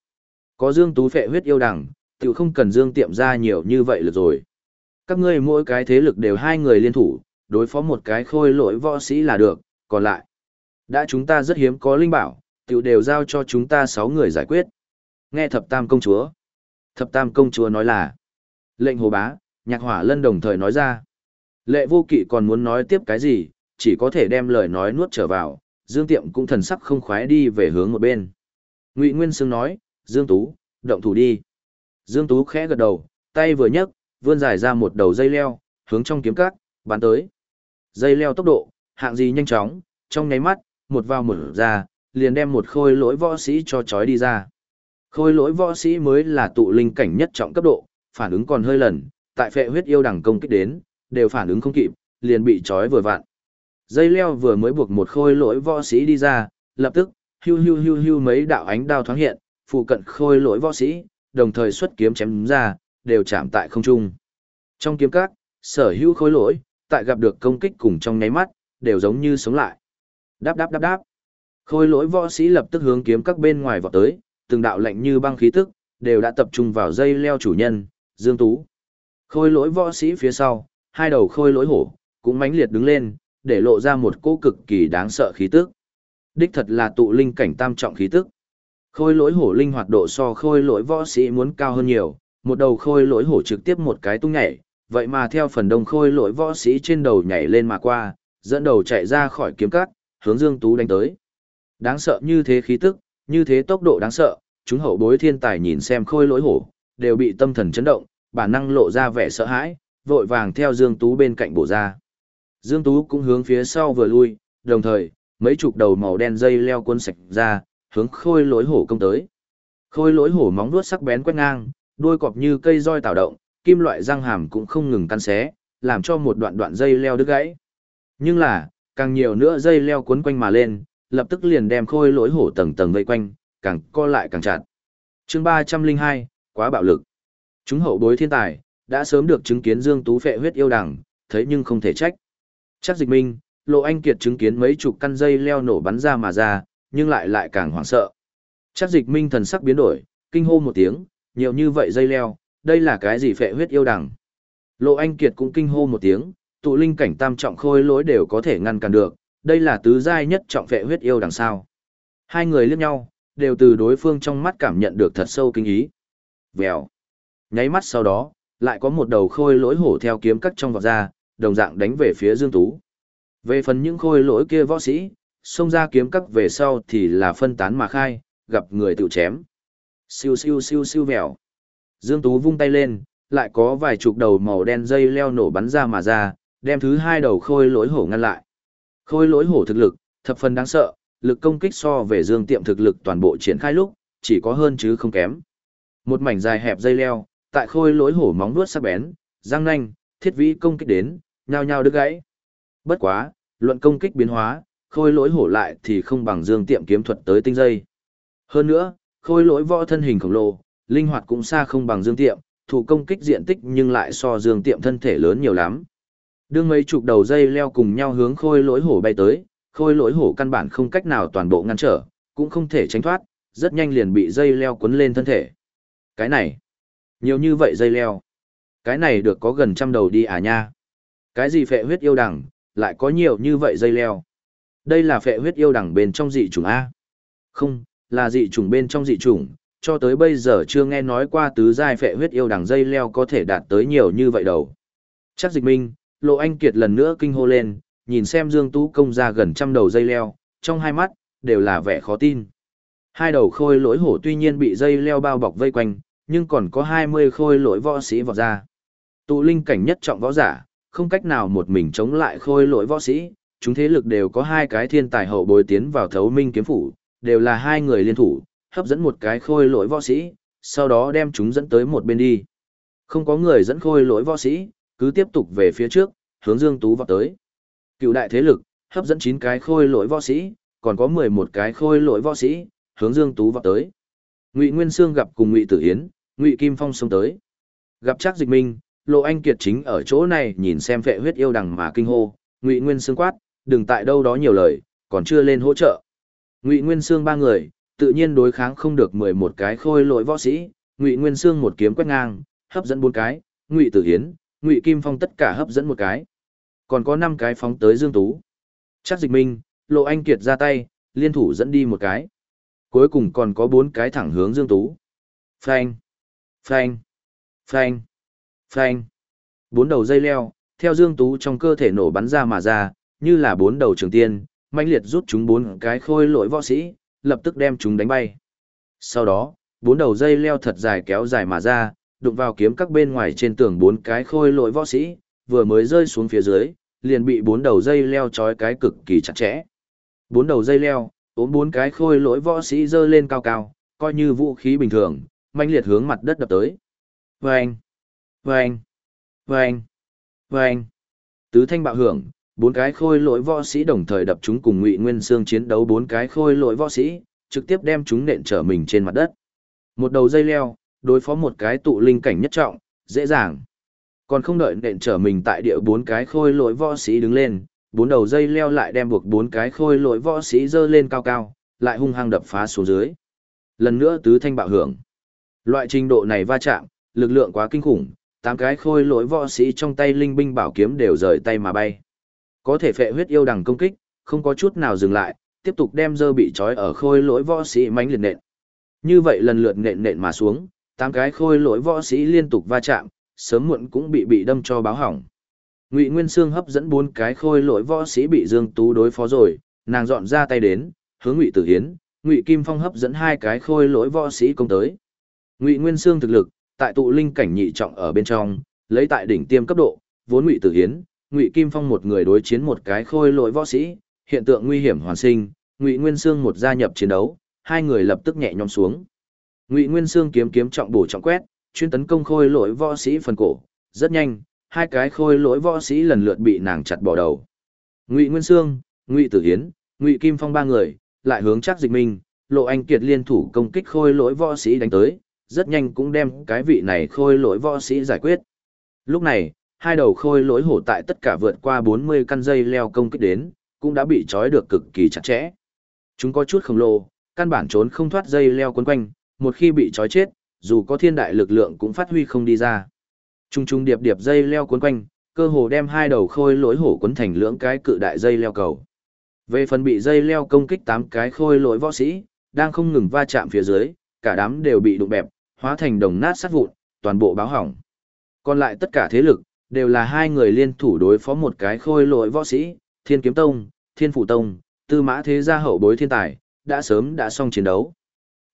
Có Dương Tú phệ huyết yêu đằng, tự không cần Dương Tiệm ra nhiều như vậy được rồi. Các ngươi mỗi cái thế lực đều hai người liên thủ, đối phó một cái khôi lỗi võ sĩ là được, còn lại. Đã chúng ta rất hiếm có linh bảo, tiểu đều giao cho chúng ta sáu người giải quyết. Nghe thập tam công chúa. Thập tam công chúa nói là. Lệnh hồ bá, nhạc hỏa lân đồng thời nói ra. Lệ vô kỵ còn muốn nói tiếp cái gì, chỉ có thể đem lời nói nuốt trở vào, Dương Tiệm cũng thần sắc không khoái đi về hướng một bên. Ngụy Nguyên Sương nói, Dương Tú, động thủ đi. Dương Tú khẽ gật đầu, tay vừa nhấc, vươn dài ra một đầu dây leo, hướng trong kiếm cắt, bắn tới. Dây leo tốc độ, hạng gì nhanh chóng, trong nháy mắt, một vào một ra, liền đem một khôi lỗi võ sĩ cho chói đi ra. Khôi lỗi võ sĩ mới là tụ linh cảnh nhất trọng cấp độ, phản ứng còn hơi lần, tại phệ huyết yêu đẳng công kích đến, đều phản ứng không kịp, liền bị chói vừa vặn. Dây leo vừa mới buộc một khôi lỗi võ sĩ đi ra, lập tức, hưu hưu hưu hưu mấy đạo ánh đao thoáng hiện, phụ cận khôi lỗi võ sĩ, đồng thời xuất kiếm chém ra, đều chạm tại không trung. Trong kiếm các, sở hữu khôi lỗi, tại gặp được công kích cùng trong nháy mắt, đều giống như sống lại. Đáp đáp đáp đáp. Khôi lỗi võ sĩ lập tức hướng kiếm các bên ngoài vọt tới, từng đạo lạnh như băng khí tức, đều đã tập trung vào dây leo chủ nhân, Dương Tú. Khôi lỗi võ sĩ phía sau, hai đầu khôi lỗi hổ, cũng mãnh liệt đứng lên, để lộ ra một cỗ cực kỳ đáng sợ khí tức. Đích thật là tụ linh cảnh tam trọng khí tức. Khôi lỗi hổ linh hoạt độ so khôi lỗi võ sĩ muốn cao hơn nhiều, một đầu khôi lỗi hổ trực tiếp một cái tung nhảy, vậy mà theo phần đông khôi lỗi võ sĩ trên đầu nhảy lên mà qua, dẫn đầu chạy ra khỏi kiếm cắt, hướng Dương Tú đánh tới. Đáng sợ như thế khí tức, như thế tốc độ đáng sợ, chúng hậu bối thiên tài nhìn xem khôi lỗi hổ, đều bị tâm thần chấn động, bản năng lộ ra vẻ sợ hãi, vội vàng theo Dương Tú bên cạnh bổ ra. Dương Tú cũng hướng phía sau vừa lui, đồng thời, mấy chục đầu màu đen dây leo cuốn sạch ra, hướng khôi lỗi hổ công tới. Khôi lỗi hổ móng vuốt sắc bén quét ngang, đuôi cọp như cây roi tạo động, kim loại răng hàm cũng không ngừng căn xé, làm cho một đoạn đoạn dây leo đứt gãy. Nhưng là, càng nhiều nữa dây leo cuốn quanh mà lên, lập tức liền đem khôi lỗi hổ tầng tầng vây quanh, càng co lại càng chặt. chương 302, quá bạo lực. Chúng hậu bối thiên tài, đã sớm được chứng kiến Dương Tú phệ huyết yêu đằng, thấy nhưng không thể trách. Chắc dịch minh, Lộ Anh Kiệt chứng kiến mấy chục căn dây leo nổ bắn ra mà ra, nhưng lại lại càng hoảng sợ. Chắc dịch minh thần sắc biến đổi, kinh hô một tiếng, nhiều như vậy dây leo, đây là cái gì phệ huyết yêu đằng. Lộ Anh Kiệt cũng kinh hô một tiếng, tụ linh cảnh tam trọng khôi lỗi đều có thể ngăn cản được, đây là tứ giai nhất trọng phệ huyết yêu đằng sao. Hai người liếc nhau, đều từ đối phương trong mắt cảm nhận được thật sâu kinh ý. Vèo. Nháy mắt sau đó, lại có một đầu khôi lỗi hổ theo kiếm cắt trong vọt ra, đồng dạng đánh về phía Dương Tú. Về phần những khôi lỗi kia võ sĩ, xông ra kiếm cắt về sau thì là phân tán mà khai, gặp người tự chém. Siêu siêu siêu siêu vẹo. Dương Tú vung tay lên, lại có vài chục đầu màu đen dây leo nổ bắn ra mà ra, đem thứ hai đầu khôi lỗi hổ ngăn lại. Khôi lỗi hổ thực lực, thập phần đáng sợ, lực công kích so về Dương Tiệm thực lực toàn bộ triển khai lúc, chỉ có hơn chứ không kém. Một mảnh dài hẹp dây leo, tại khôi lỗi hổ móng vuốt sắc bén, răng nanh, thiết vĩ công kích đến, nhao nhao đứt gãy. Bất quá, luận công kích biến hóa, khôi lỗi hổ lại thì không bằng Dương Tiệm kiếm thuật tới tinh dây. Hơn nữa, khôi lỗi võ thân hình khổng lồ, linh hoạt cũng xa không bằng Dương Tiệm, thủ công kích diện tích nhưng lại so Dương Tiệm thân thể lớn nhiều lắm. Đương mấy chục đầu dây leo cùng nhau hướng khôi lỗi hổ bay tới, khôi lỗi hổ căn bản không cách nào toàn bộ ngăn trở, cũng không thể tránh thoát, rất nhanh liền bị dây leo cuốn lên thân thể. Cái này, nhiều như vậy dây leo. Cái này được có gần trăm đầu đi à nha. Cái gì phệ huyết yêu đằng, lại có nhiều như vậy dây leo. Đây là phệ huyết yêu đằng bên trong dị chủng A. Không, là dị chủng bên trong dị chủng, cho tới bây giờ chưa nghe nói qua tứ giai phệ huyết yêu đằng dây leo có thể đạt tới nhiều như vậy đâu. Chắc dịch minh, Lộ Anh Kiệt lần nữa kinh hô lên, nhìn xem Dương Tú công ra gần trăm đầu dây leo, trong hai mắt, đều là vẻ khó tin. Hai đầu khôi lỗi hổ tuy nhiên bị dây leo bao bọc vây quanh, nhưng còn có 20 khôi lỗi võ sĩ vọt ra. Tụ linh cảnh nhất trọng võ giả, không cách nào một mình chống lại khôi lỗi võ sĩ, chúng thế lực đều có hai cái thiên tài hậu bồi tiến vào thấu minh kiếm phủ, đều là hai người liên thủ, hấp dẫn một cái khôi lỗi võ sĩ, sau đó đem chúng dẫn tới một bên đi. Không có người dẫn khôi lỗi võ sĩ, cứ tiếp tục về phía trước, hướng Dương Tú vọt tới. Cựu đại thế lực, hấp dẫn 9 cái khôi lỗi võ sĩ, còn có 11 cái khôi lỗi võ sĩ, hướng Dương Tú vọt tới. Ngụy Nguyên Sương gặp cùng Ngụy Tử Hiến, Ngụy Kim Phong xông tới. Gặp chắc dịch minh, Lộ Anh Kiệt chính ở chỗ này nhìn xem vệ huyết yêu đằng mà kinh hô, Ngụy Nguyên Sương quát, đừng tại đâu đó nhiều lời, còn chưa lên hỗ trợ. Ngụy Nguyên Sương ba người, tự nhiên đối kháng không được 11 cái khôi lỗi võ sĩ, Ngụy Nguyên Sương một kiếm quét ngang, hấp dẫn bốn cái, Ngụy Tử Hiến, Ngụy Kim Phong tất cả hấp dẫn một cái. Còn có 5 cái phóng tới Dương Tú. Chắc dịch minh, Lộ Anh Kiệt ra tay, liên thủ dẫn đi một cái. Cuối cùng còn có 4 cái thẳng hướng Dương Tú. Phanh, phanh, phanh, phanh. Bốn đầu dây leo, theo Dương Tú trong cơ thể nổ bắn ra mà ra, như là bốn đầu trường tiên, mãnh liệt rút chúng bốn cái khôi lỗi võ sĩ, lập tức đem chúng đánh bay. Sau đó, bốn đầu dây leo thật dài kéo dài mà ra, đụng vào kiếm các bên ngoài trên tường bốn cái khôi lỗi võ sĩ, vừa mới rơi xuống phía dưới, liền bị bốn đầu dây leo trói cái cực kỳ chặt chẽ. Bốn đầu dây leo, ốm bốn cái khôi lỗi võ sĩ dơ lên cao cao, coi như vũ khí bình thường, mạnh liệt hướng mặt đất đập tới. Vâng! Vâng! Vâng! Vâng! Tứ thanh bạo hưởng, bốn cái khôi lỗi võ sĩ đồng thời đập chúng cùng Ngụy Nguyên Sương chiến đấu bốn cái khôi lỗi võ sĩ, trực tiếp đem chúng nện trở mình trên mặt đất. Một đầu dây leo, đối phó một cái tụ linh cảnh nhất trọng, dễ dàng. Còn không đợi nện trở mình tại địa bốn cái khôi lỗi võ sĩ đứng lên, bốn đầu dây leo lại đem buộc bốn cái khôi lỗi võ sĩ dơ lên cao cao, lại hung hăng đập phá xuống dưới. Lần nữa tứ thanh bạo hưởng. Loại trình độ này va chạm, lực lượng quá kinh khủng, tám cái khôi lỗi võ sĩ trong tay linh binh bảo kiếm đều rời tay mà bay. Có thể phệ huyết yêu đằng công kích, không có chút nào dừng lại, tiếp tục đem dơ bị trói ở khôi lỗi võ sĩ mánh liệt nện. Như vậy lần lượt nện nện mà xuống, tám cái khôi lỗi võ sĩ liên tục va chạm, sớm muộn cũng bị bị đâm cho báo hỏng. Ngụy Nguyên Sương hấp dẫn bốn cái khôi lỗi võ sĩ bị Dương Tú đối phó rồi, nàng dọn ra tay đến, hướng Ngụy Tử Hiến, Ngụy Kim Phong hấp dẫn hai cái khôi lỗi võ sĩ công tới. Ngụy Nguyên Sương thực lực, tại tụ linh cảnh nhị trọng ở bên trong, lấy tại đỉnh tiêm cấp độ, vốn Ngụy Tử Hiến, Ngụy Kim Phong một người đối chiến một cái khôi lỗi võ sĩ, hiện tượng nguy hiểm hoàn sinh, Ngụy Nguyên Sương một gia nhập chiến đấu, hai người lập tức nhẹ nhõm xuống. Ngụy Nguyên Sương kiếm kiếm trọng bổ trọng quét, chuyên tấn công khôi lỗi võ sĩ phần cổ, rất nhanh, hai cái khôi lỗi võ sĩ lần lượt bị nàng chặt bỏ đầu. Ngụy Nguyên Sương, Ngụy Tử Hiến, Ngụy Kim Phong ba người, lại hướng chắc dịch minh, Lộ Anh Kiệt liên thủ công kích khôi lỗi võ sĩ đánh tới, rất nhanh cũng đem cái vị này khôi lỗi võ sĩ giải quyết. Lúc này, hai đầu khôi lỗi hổ tại tất cả vượt qua 40 căn dây leo công kích đến, cũng đã bị trói được cực kỳ chặt chẽ. Chúng có chút khổng lồ, căn bản trốn không thoát dây leo quấn quanh, một khi bị trói chết, dù có thiên đại lực lượng cũng phát huy không đi ra. Trung trung điệp điệp dây leo cuốn quanh, cơ hồ đem hai đầu khôi lỗi hổ quấn thành lưỡng cái cự đại dây leo cầu. Về phần bị dây leo công kích tám cái khôi lỗi võ sĩ, đang không ngừng va chạm phía dưới, cả đám đều bị đụng bẹp, hóa thành đồng nát sát vụn, toàn bộ báo hỏng. Còn lại tất cả thế lực, đều là hai người liên thủ đối phó một cái khôi lỗi võ sĩ, Thiên Kiếm Tông, Thiên Phủ Tông, Tư Mã Thế Gia hậu bối thiên tài, đã sớm đã xong chiến đấu.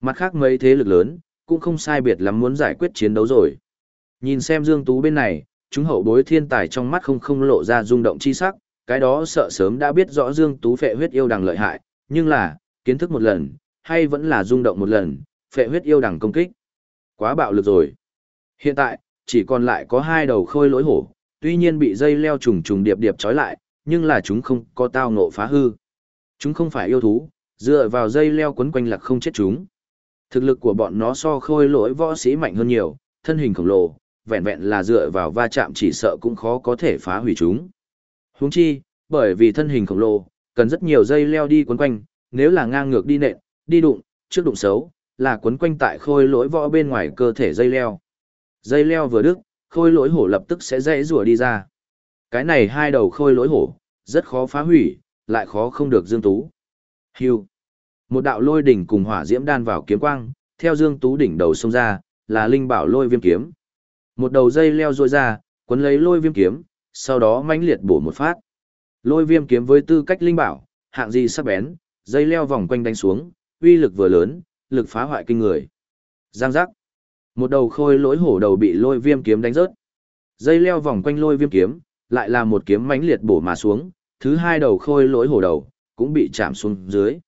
Mặt khác mấy thế lực lớn, cũng không sai biệt lắm muốn giải quyết chiến đấu rồi. Nhìn xem Dương Tú bên này, chúng hậu bối thiên tài trong mắt không không lộ ra rung động chi sắc, cái đó sợ sớm đã biết rõ Dương Tú phệ huyết yêu đằng lợi hại, nhưng là, kiến thức một lần, hay vẫn là rung động một lần, phệ huyết yêu đằng công kích. Quá bạo lực rồi. Hiện tại, chỉ còn lại có hai đầu khôi lỗi hổ, tuy nhiên bị dây leo trùng trùng điệp điệp trói lại, nhưng là chúng không có tao ngộ phá hư. Chúng không phải yêu thú, dựa vào dây leo quấn quanh lạc không chết chúng. Thực lực của bọn nó so khôi lỗi võ sĩ mạnh hơn nhiều, thân hình khổng lồ, vẹn vẹn là dựa vào va chạm chỉ sợ cũng khó có thể phá hủy chúng. Huống chi, bởi vì thân hình khổng lồ, cần rất nhiều dây leo đi quấn quanh, nếu là ngang ngược đi nện, đi đụng, trước đụng xấu, là quấn quanh tại khôi lỗi võ bên ngoài cơ thể dây leo. Dây leo vừa đứt, khôi lỗi hổ lập tức sẽ dãy rùa đi ra. Cái này hai đầu khôi lỗi hổ, rất khó phá hủy, lại khó không được Dương Tú. Hưu. Một đạo lôi đỉnh cùng hỏa diễm đan vào kiếm quang, theo Dương Tú đỉnh đầu xông ra, là linh bảo lôi viêm kiếm. Một đầu dây leo rôi ra, cuốn lấy lôi viêm kiếm, sau đó mãnh liệt bổ một phát. Lôi viêm kiếm với tư cách linh bảo, hạng gì sắc bén, dây leo vòng quanh đánh xuống, uy lực vừa lớn, lực phá hoại kinh người. Giang giác. Một đầu khôi lỗi hổ đầu bị lôi viêm kiếm đánh rớt. Dây leo vòng quanh lôi viêm kiếm, lại là một kiếm mãnh liệt bổ mà xuống, thứ hai đầu khôi lỗi hổ đầu, cũng bị chạm xuống dưới.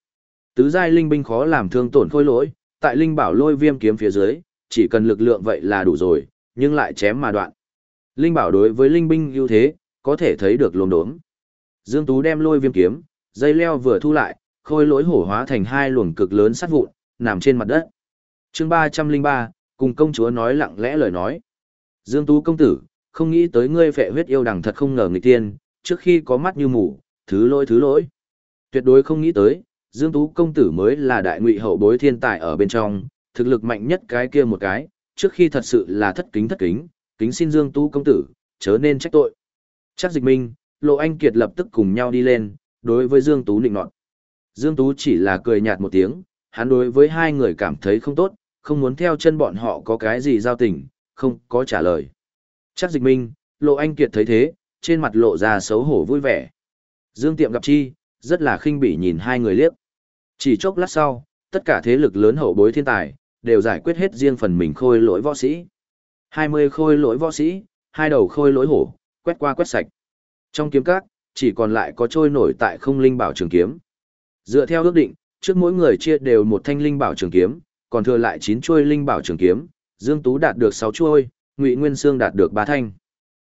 Tứ giai linh binh khó làm thương tổn khôi lỗi, tại linh bảo lôi viêm kiếm phía dưới, chỉ cần lực lượng vậy là đủ rồi, nhưng lại chém mà đoạn. Linh bảo đối với linh binh ưu thế, có thể thấy được lồn đốm. Dương Tú đem lôi viêm kiếm, dây leo vừa thu lại, khôi lỗi hổ hóa thành hai luồng cực lớn sát vụn, nằm trên mặt đất. chương 303, cùng công chúa nói lặng lẽ lời nói. Dương Tú công tử, không nghĩ tới ngươi phệ huyết yêu đằng thật không ngờ người tiên, trước khi có mắt như mù, thứ lỗi thứ lỗi. Tuyệt đối không nghĩ tới, Dương Tú công tử mới là đại ngụy hậu bối thiên tài ở bên trong, thực lực mạnh nhất cái kia một cái, trước khi thật sự là thất kính thất kính, kính xin Dương Tú công tử, chớ nên trách tội. Chắc dịch minh, Lộ Anh Kiệt lập tức cùng nhau đi lên, đối với Dương Tú nịnh nọt. Dương Tú chỉ là cười nhạt một tiếng, hắn đối với hai người cảm thấy không tốt, không muốn theo chân bọn họ có cái gì giao tình, không có trả lời. Chắc dịch minh, Lộ Anh Kiệt thấy thế, trên mặt lộ ra xấu hổ vui vẻ. Dương Tiệm gặp chi, rất là khinh bỉ nhìn hai người liếc. Chỉ chốc lát sau, tất cả thế lực lớn hậu bối thiên tài, đều giải quyết hết riêng phần mình khôi lỗi võ sĩ. 20 khôi lỗi võ sĩ, hai đầu khôi lỗi hổ, quét qua quét sạch. Trong kiếm các, chỉ còn lại có trôi nổi tại không linh bảo trường kiếm. Dựa theo ước định, trước mỗi người chia đều một thanh linh bảo trường kiếm, còn thừa lại 9 chuôi linh bảo trường kiếm, Dương Tú đạt được 6 chuôi, Ngụy Nguyên Sương đạt được 3 thanh.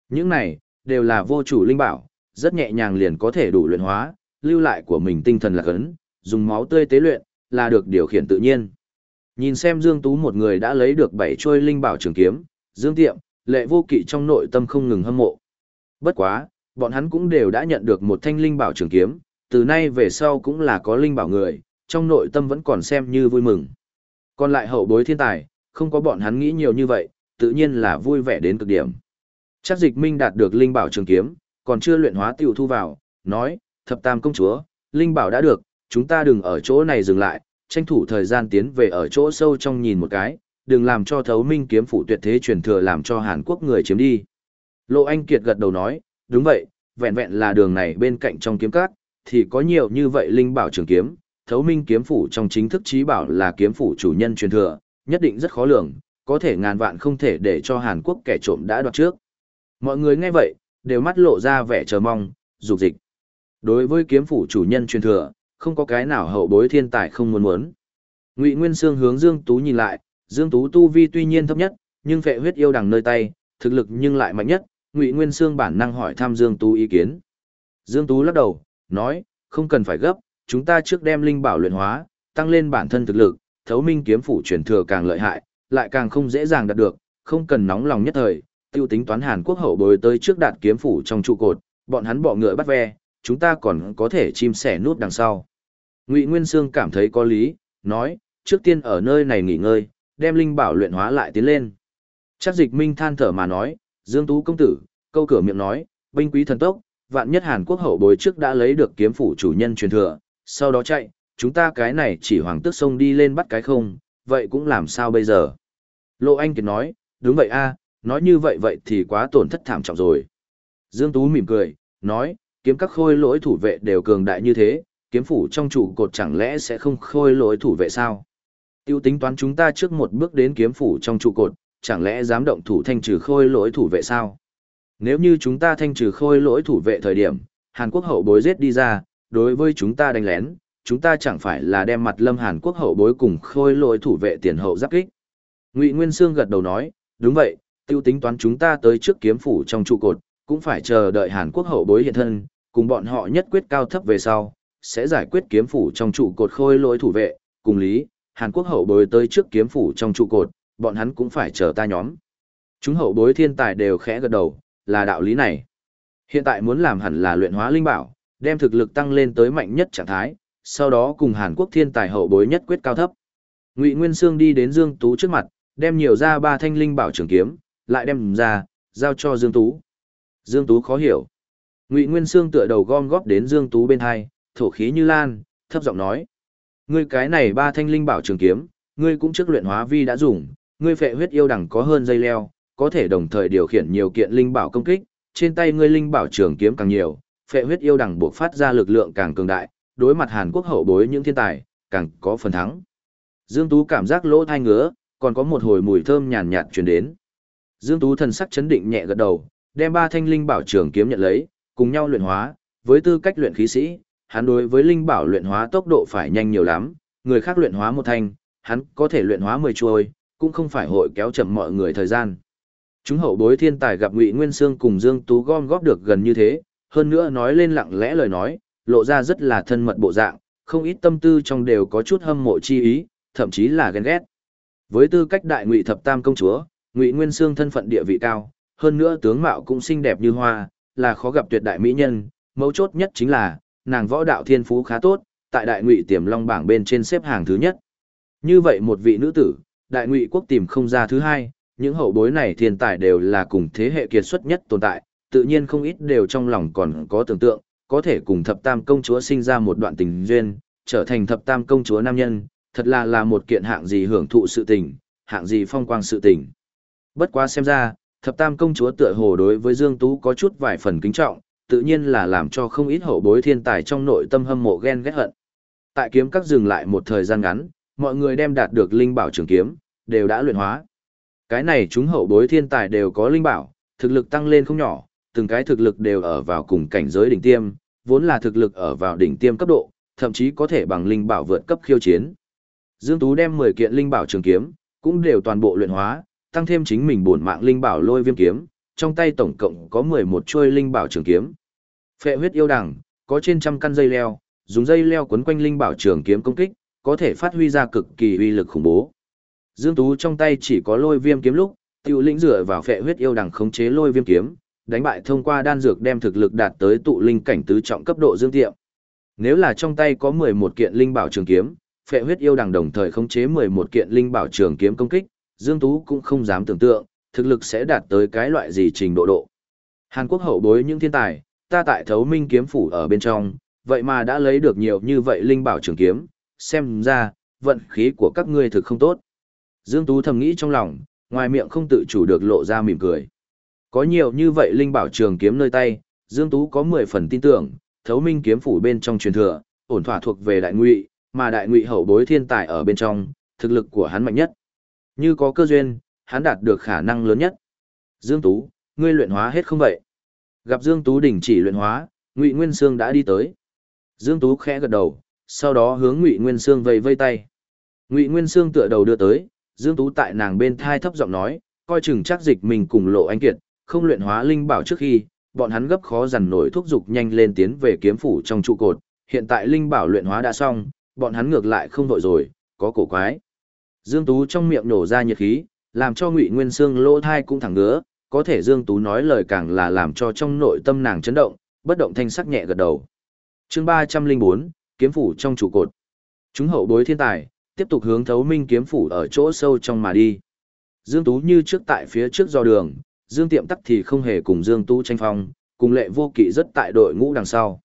Những này đều là vô chủ linh bảo, rất nhẹ nhàng liền có thể đủ luyện hóa, lưu lại của mình tinh thần là cấn, dùng máu tươi tế luyện, là được điều khiển tự nhiên. Nhìn xem Dương Tú một người đã lấy được bảy chuôi linh bảo trường kiếm, Dương Tiệm, lệ vô kỵ trong nội tâm không ngừng hâm mộ. Bất quá, bọn hắn cũng đều đã nhận được một thanh linh bảo trường kiếm, từ nay về sau cũng là có linh bảo người, trong nội tâm vẫn còn xem như vui mừng. Còn lại hậu bối thiên tài, không có bọn hắn nghĩ nhiều như vậy, tự nhiên là vui vẻ đến cực điểm. Chắc dịch minh đạt được linh bảo trường kiếm, còn chưa luyện hóa tiểu thu vào, nói, thập tam công chúa, linh bảo đã được, chúng ta đừng ở chỗ này dừng lại, tranh thủ thời gian tiến về ở chỗ sâu trong nhìn một cái, đừng làm cho thấu minh kiếm phủ tuyệt thế truyền thừa làm cho Hàn Quốc người chiếm đi. Lộ Anh Kiệt gật đầu nói, đúng vậy, vẹn vẹn là đường này bên cạnh trong kiếm cát, thì có nhiều như vậy linh bảo trường kiếm, thấu minh kiếm phủ trong chính thức trí bảo là kiếm phủ chủ nhân truyền thừa, nhất định rất khó lường, có thể ngàn vạn không thể để cho Hàn Quốc kẻ trộm đã đoạt trước. Mọi người nghe vậy, đều mắt lộ ra vẻ chờ mong, dục dịch. Đối với kiếm phủ chủ nhân truyền thừa, không có cái nào hậu bối thiên tài không muốn muốn. Ngụy Nguyên Sương hướng Dương Tú nhìn lại, Dương Tú tu vi tuy nhiên thấp nhất, nhưng phệ huyết yêu đằng nơi tay, thực lực nhưng lại mạnh nhất, Ngụy Nguyên Sương bản năng hỏi thăm Dương Tú ý kiến. Dương Tú lắc đầu, nói, không cần phải gấp, chúng ta trước đem linh bảo luyện hóa, tăng lên bản thân thực lực, thấu minh kiếm phủ truyền thừa càng lợi hại, lại càng không dễ dàng đạt được, không cần nóng lòng nhất thời, tiêu tính toán Hàn Quốc hậu bối tới trước đạt kiếm phủ trong trụ cột, bọn hắn bỏ ngựa bắt ve, chúng ta còn có thể chim sẻ nút đằng sau. Ngụy Nguyên Sương cảm thấy có lý, nói, trước tiên ở nơi này nghỉ ngơi, đem linh bảo luyện hóa lại tiến lên. Chắc dịch minh than thở mà nói, Dương Tú công tử, câu cửa miệng nói, binh quý thần tốc, vạn nhất Hàn Quốc hậu bối trước đã lấy được kiếm phủ chủ nhân truyền thừa, sau đó chạy, chúng ta cái này chỉ hoàng tước sông đi lên bắt cái không, vậy cũng làm sao bây giờ? Lộ Anh Kiệt nói, đúng vậy a nói như vậy vậy thì quá tổn thất thảm trọng rồi. Dương Tú mỉm cười, nói, kiếm các khôi lỗi thủ vệ đều cường đại như thế, kiếm phủ trong trụ cột chẳng lẽ sẽ không khôi lỗi thủ vệ sao? Tiêu tính toán chúng ta trước một bước đến kiếm phủ trong trụ cột, chẳng lẽ dám động thủ thanh trừ khôi lỗi thủ vệ sao? Nếu như chúng ta thanh trừ khôi lỗi thủ vệ thời điểm, Hàn Quốc hậu bối giết đi ra, đối với chúng ta đánh lén, chúng ta chẳng phải là đem mặt lâm Hàn Quốc hậu bối cùng khôi lỗi thủ vệ tiền hậu giáp kích. Ngụy Nguyên Sương gật đầu nói, đúng vậy, tiêu tính toán chúng ta tới trước kiếm phủ trong trụ cột, cũng phải chờ đợi Hàn Quốc hậu bối hiện thân, cùng bọn họ nhất quyết cao thấp về sau, sẽ giải quyết kiếm phủ trong trụ cột khôi lỗi thủ vệ, cùng lý, Hàn Quốc hậu bối tới trước kiếm phủ trong trụ cột, bọn hắn cũng phải chờ ta nhóm. Chúng hậu bối thiên tài đều khẽ gật đầu, là đạo lý này. Hiện tại muốn làm hẳn là luyện hóa linh bảo, đem thực lực tăng lên tới mạnh nhất trạng thái, sau đó cùng Hàn Quốc thiên tài hậu bối nhất quyết cao thấp. Ngụy Nguyên Sương đi đến Dương Tú trước mặt, đem nhiều ra ba thanh linh bảo trường kiếm, lại đem ra, giao cho Dương Tú. Dương Tú khó hiểu. Ngụy Nguyên Sương tựa đầu gom góp đến Dương Tú bên hai, thổ khí như lan, thấp giọng nói: "Ngươi cái này ba thanh linh bảo trường kiếm, ngươi cũng trước luyện hóa vi đã dùng, ngươi phệ huyết yêu đẳng có hơn dây leo, có thể đồng thời điều khiển nhiều kiện linh bảo công kích, trên tay ngươi linh bảo trường kiếm càng nhiều, phệ huyết yêu đẳng buộc phát ra lực lượng càng cường đại, đối mặt Hàn Quốc hậu bối những thiên tài, càng có phần thắng." Dương Tú cảm giác lỗ thai ngứa, còn có một hồi mùi thơm nhàn nhạt truyền đến. Dương Tú thần sắc chấn định nhẹ gật đầu, đem ba thanh linh bảo trường kiếm nhận lấy, cùng nhau luyện hóa, với tư cách luyện khí sĩ, hắn đối với linh bảo luyện hóa tốc độ phải nhanh nhiều lắm, người khác luyện hóa một thanh, hắn có thể luyện hóa 10 chuôi, cũng không phải hội kéo chậm mọi người thời gian. Chúng hậu bối thiên tài gặp Ngụy Nguyên Sương cùng Dương Tú gom góp được gần như thế, hơn nữa nói lên lặng lẽ lời nói, lộ ra rất là thân mật bộ dạng, không ít tâm tư trong đều có chút hâm mộ chi ý, thậm chí là ghen ghét. Với tư cách đại ngụy thập tam công chúa, Ngụy Nguyên Sương thân phận địa vị cao, hơn nữa tướng mạo cũng xinh đẹp như hoa, là khó gặp tuyệt đại mỹ nhân, mấu chốt nhất chính là, nàng võ đạo thiên phú khá tốt, tại đại ngụy tiềm long bảng bên trên xếp hàng thứ nhất. Như vậy một vị nữ tử, đại ngụy quốc tìm không ra thứ hai, những hậu bối này thiên tài đều là cùng thế hệ kiệt xuất nhất tồn tại, tự nhiên không ít đều trong lòng còn có tưởng tượng, có thể cùng thập tam công chúa sinh ra một đoạn tình duyên, trở thành thập tam công chúa nam nhân, thật là là một kiện hạng gì hưởng thụ sự tình, hạng gì phong quang sự tình. Bất quá xem ra, thập tam công chúa tựa hồ đối với Dương Tú có chút vài phần kính trọng, tự nhiên là làm cho không ít hậu bối thiên tài trong nội tâm hâm mộ ghen ghét hận. Tại kiếm các dừng lại một thời gian ngắn, mọi người đem đạt được linh bảo trường kiếm, đều đã luyện hóa. Cái này chúng hậu bối thiên tài đều có linh bảo, thực lực tăng lên không nhỏ, từng cái thực lực đều ở vào cùng cảnh giới đỉnh tiêm, vốn là thực lực ở vào đỉnh tiêm cấp độ, thậm chí có thể bằng linh bảo vượt cấp khiêu chiến. Dương Tú đem 10 kiện linh bảo trường kiếm, cũng đều toàn bộ luyện hóa, tăng thêm chính mình bổn mạng linh bảo lôi viêm kiếm, trong tay tổng cộng có 11 chuôi linh bảo trường kiếm. Phệ huyết yêu đằng, có trên trăm căn dây leo, dùng dây leo quấn quanh linh bảo trường kiếm công kích, có thể phát huy ra cực kỳ uy lực khủng bố. Dương Tú trong tay chỉ có lôi viêm kiếm lúc, Tiểu lĩnh dựa vào phệ huyết yêu đằng khống chế lôi viêm kiếm, đánh bại thông qua đan dược đem thực lực đạt tới tụ linh cảnh tứ trọng cấp độ dương tiệm. Nếu là trong tay có 11 kiện linh bảo trường kiếm, phệ huyết yêu đằng đồng thời khống chế 11 kiện linh bảo trường kiếm công kích, Dương Tú cũng không dám tưởng tượng, thực lực sẽ đạt tới cái loại gì trình độ độ. Hàn Quốc hậu bối những thiên tài, ta tại thấu minh kiếm phủ ở bên trong, vậy mà đã lấy được nhiều như vậy linh bảo trường kiếm, xem ra, vận khí của các ngươi thực không tốt. Dương Tú thầm nghĩ trong lòng, ngoài miệng không tự chủ được lộ ra mỉm cười. Có nhiều như vậy linh bảo trường kiếm nơi tay, Dương Tú có 10 phần tin tưởng, thấu minh kiếm phủ bên trong truyền thừa, ổn thỏa thuộc về đại ngụy, mà đại ngụy hậu bối thiên tài ở bên trong, thực lực của hắn mạnh nhất. Như có cơ duyên, hắn đạt được khả năng lớn nhất. Dương Tú, ngươi luyện hóa hết không vậy? Gặp Dương Tú đình chỉ luyện hóa, Ngụy Nguyên Sương đã đi tới. Dương Tú khẽ gật đầu, sau đó hướng Ngụy Nguyên Sương vây vây tay. Ngụy Nguyên Sương tựa đầu đưa tới, Dương Tú tại nàng bên thai thấp giọng nói, coi chừng chắc dịch mình cùng lộ anh kiệt, không luyện hóa linh bảo trước khi, bọn hắn gấp khó dằn nổi thúc dục nhanh lên tiến về kiếm phủ trong trụ cột, hiện tại linh bảo luyện hóa đã xong, bọn hắn ngược lại không vội rồi, có cổ quái. Dương Tú trong miệng nổ ra nhiệt khí, làm cho Ngụy Nguyên Sương lỗ thai cũng thẳng ngứa, có thể Dương Tú nói lời càng là làm cho trong nội tâm nàng chấn động, bất động thanh sắc nhẹ gật đầu. Chương 304, kiếm phủ trong trụ cột. Chúng hậu bối thiên tài, tiếp tục hướng thấu minh kiếm phủ ở chỗ sâu trong mà đi. Dương Tú như trước tại phía trước do đường, Dương Tiệm tắc thì không hề cùng Dương Tú tranh phong, cùng lệ vô kỵ rất tại đội ngũ đằng sau.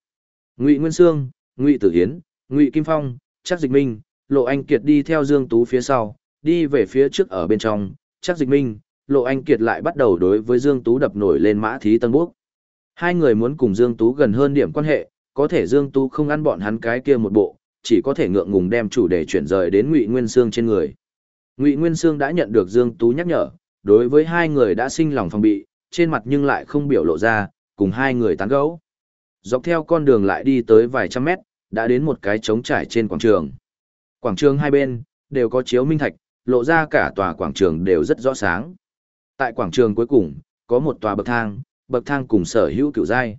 Ngụy Nguyên Sương, Ngụy Tử Hiến, Ngụy Kim Phong, Trác Dịch Minh, Lộ Anh Kiệt đi theo Dương Tú phía sau, đi về phía trước ở bên trong, Trác Dịch Minh, Lộ Anh Kiệt lại bắt đầu đối với Dương Tú đập nổi lên mã thí tân bốc. Hai người muốn cùng Dương Tú gần hơn điểm quan hệ, có thể Dương Tú không ăn bọn hắn cái kia một bộ, chỉ có thể ngượng ngùng đem chủ đề chuyển rời đến Ngụy Nguyên Sương trên người. Ngụy Nguyên Sương đã nhận được Dương Tú nhắc nhở, đối với hai người đã sinh lòng phòng bị, trên mặt nhưng lại không biểu lộ ra, cùng hai người tán gẫu. Dọc theo con đường lại đi tới vài trăm mét, đã đến một cái trống trải trên quảng trường. Quảng trường hai bên, đều có chiếu minh thạch, lộ ra cả tòa quảng trường đều rất rõ sáng. Tại quảng trường cuối cùng, có một tòa bậc thang, bậc thang cùng sở hữu cựu giai.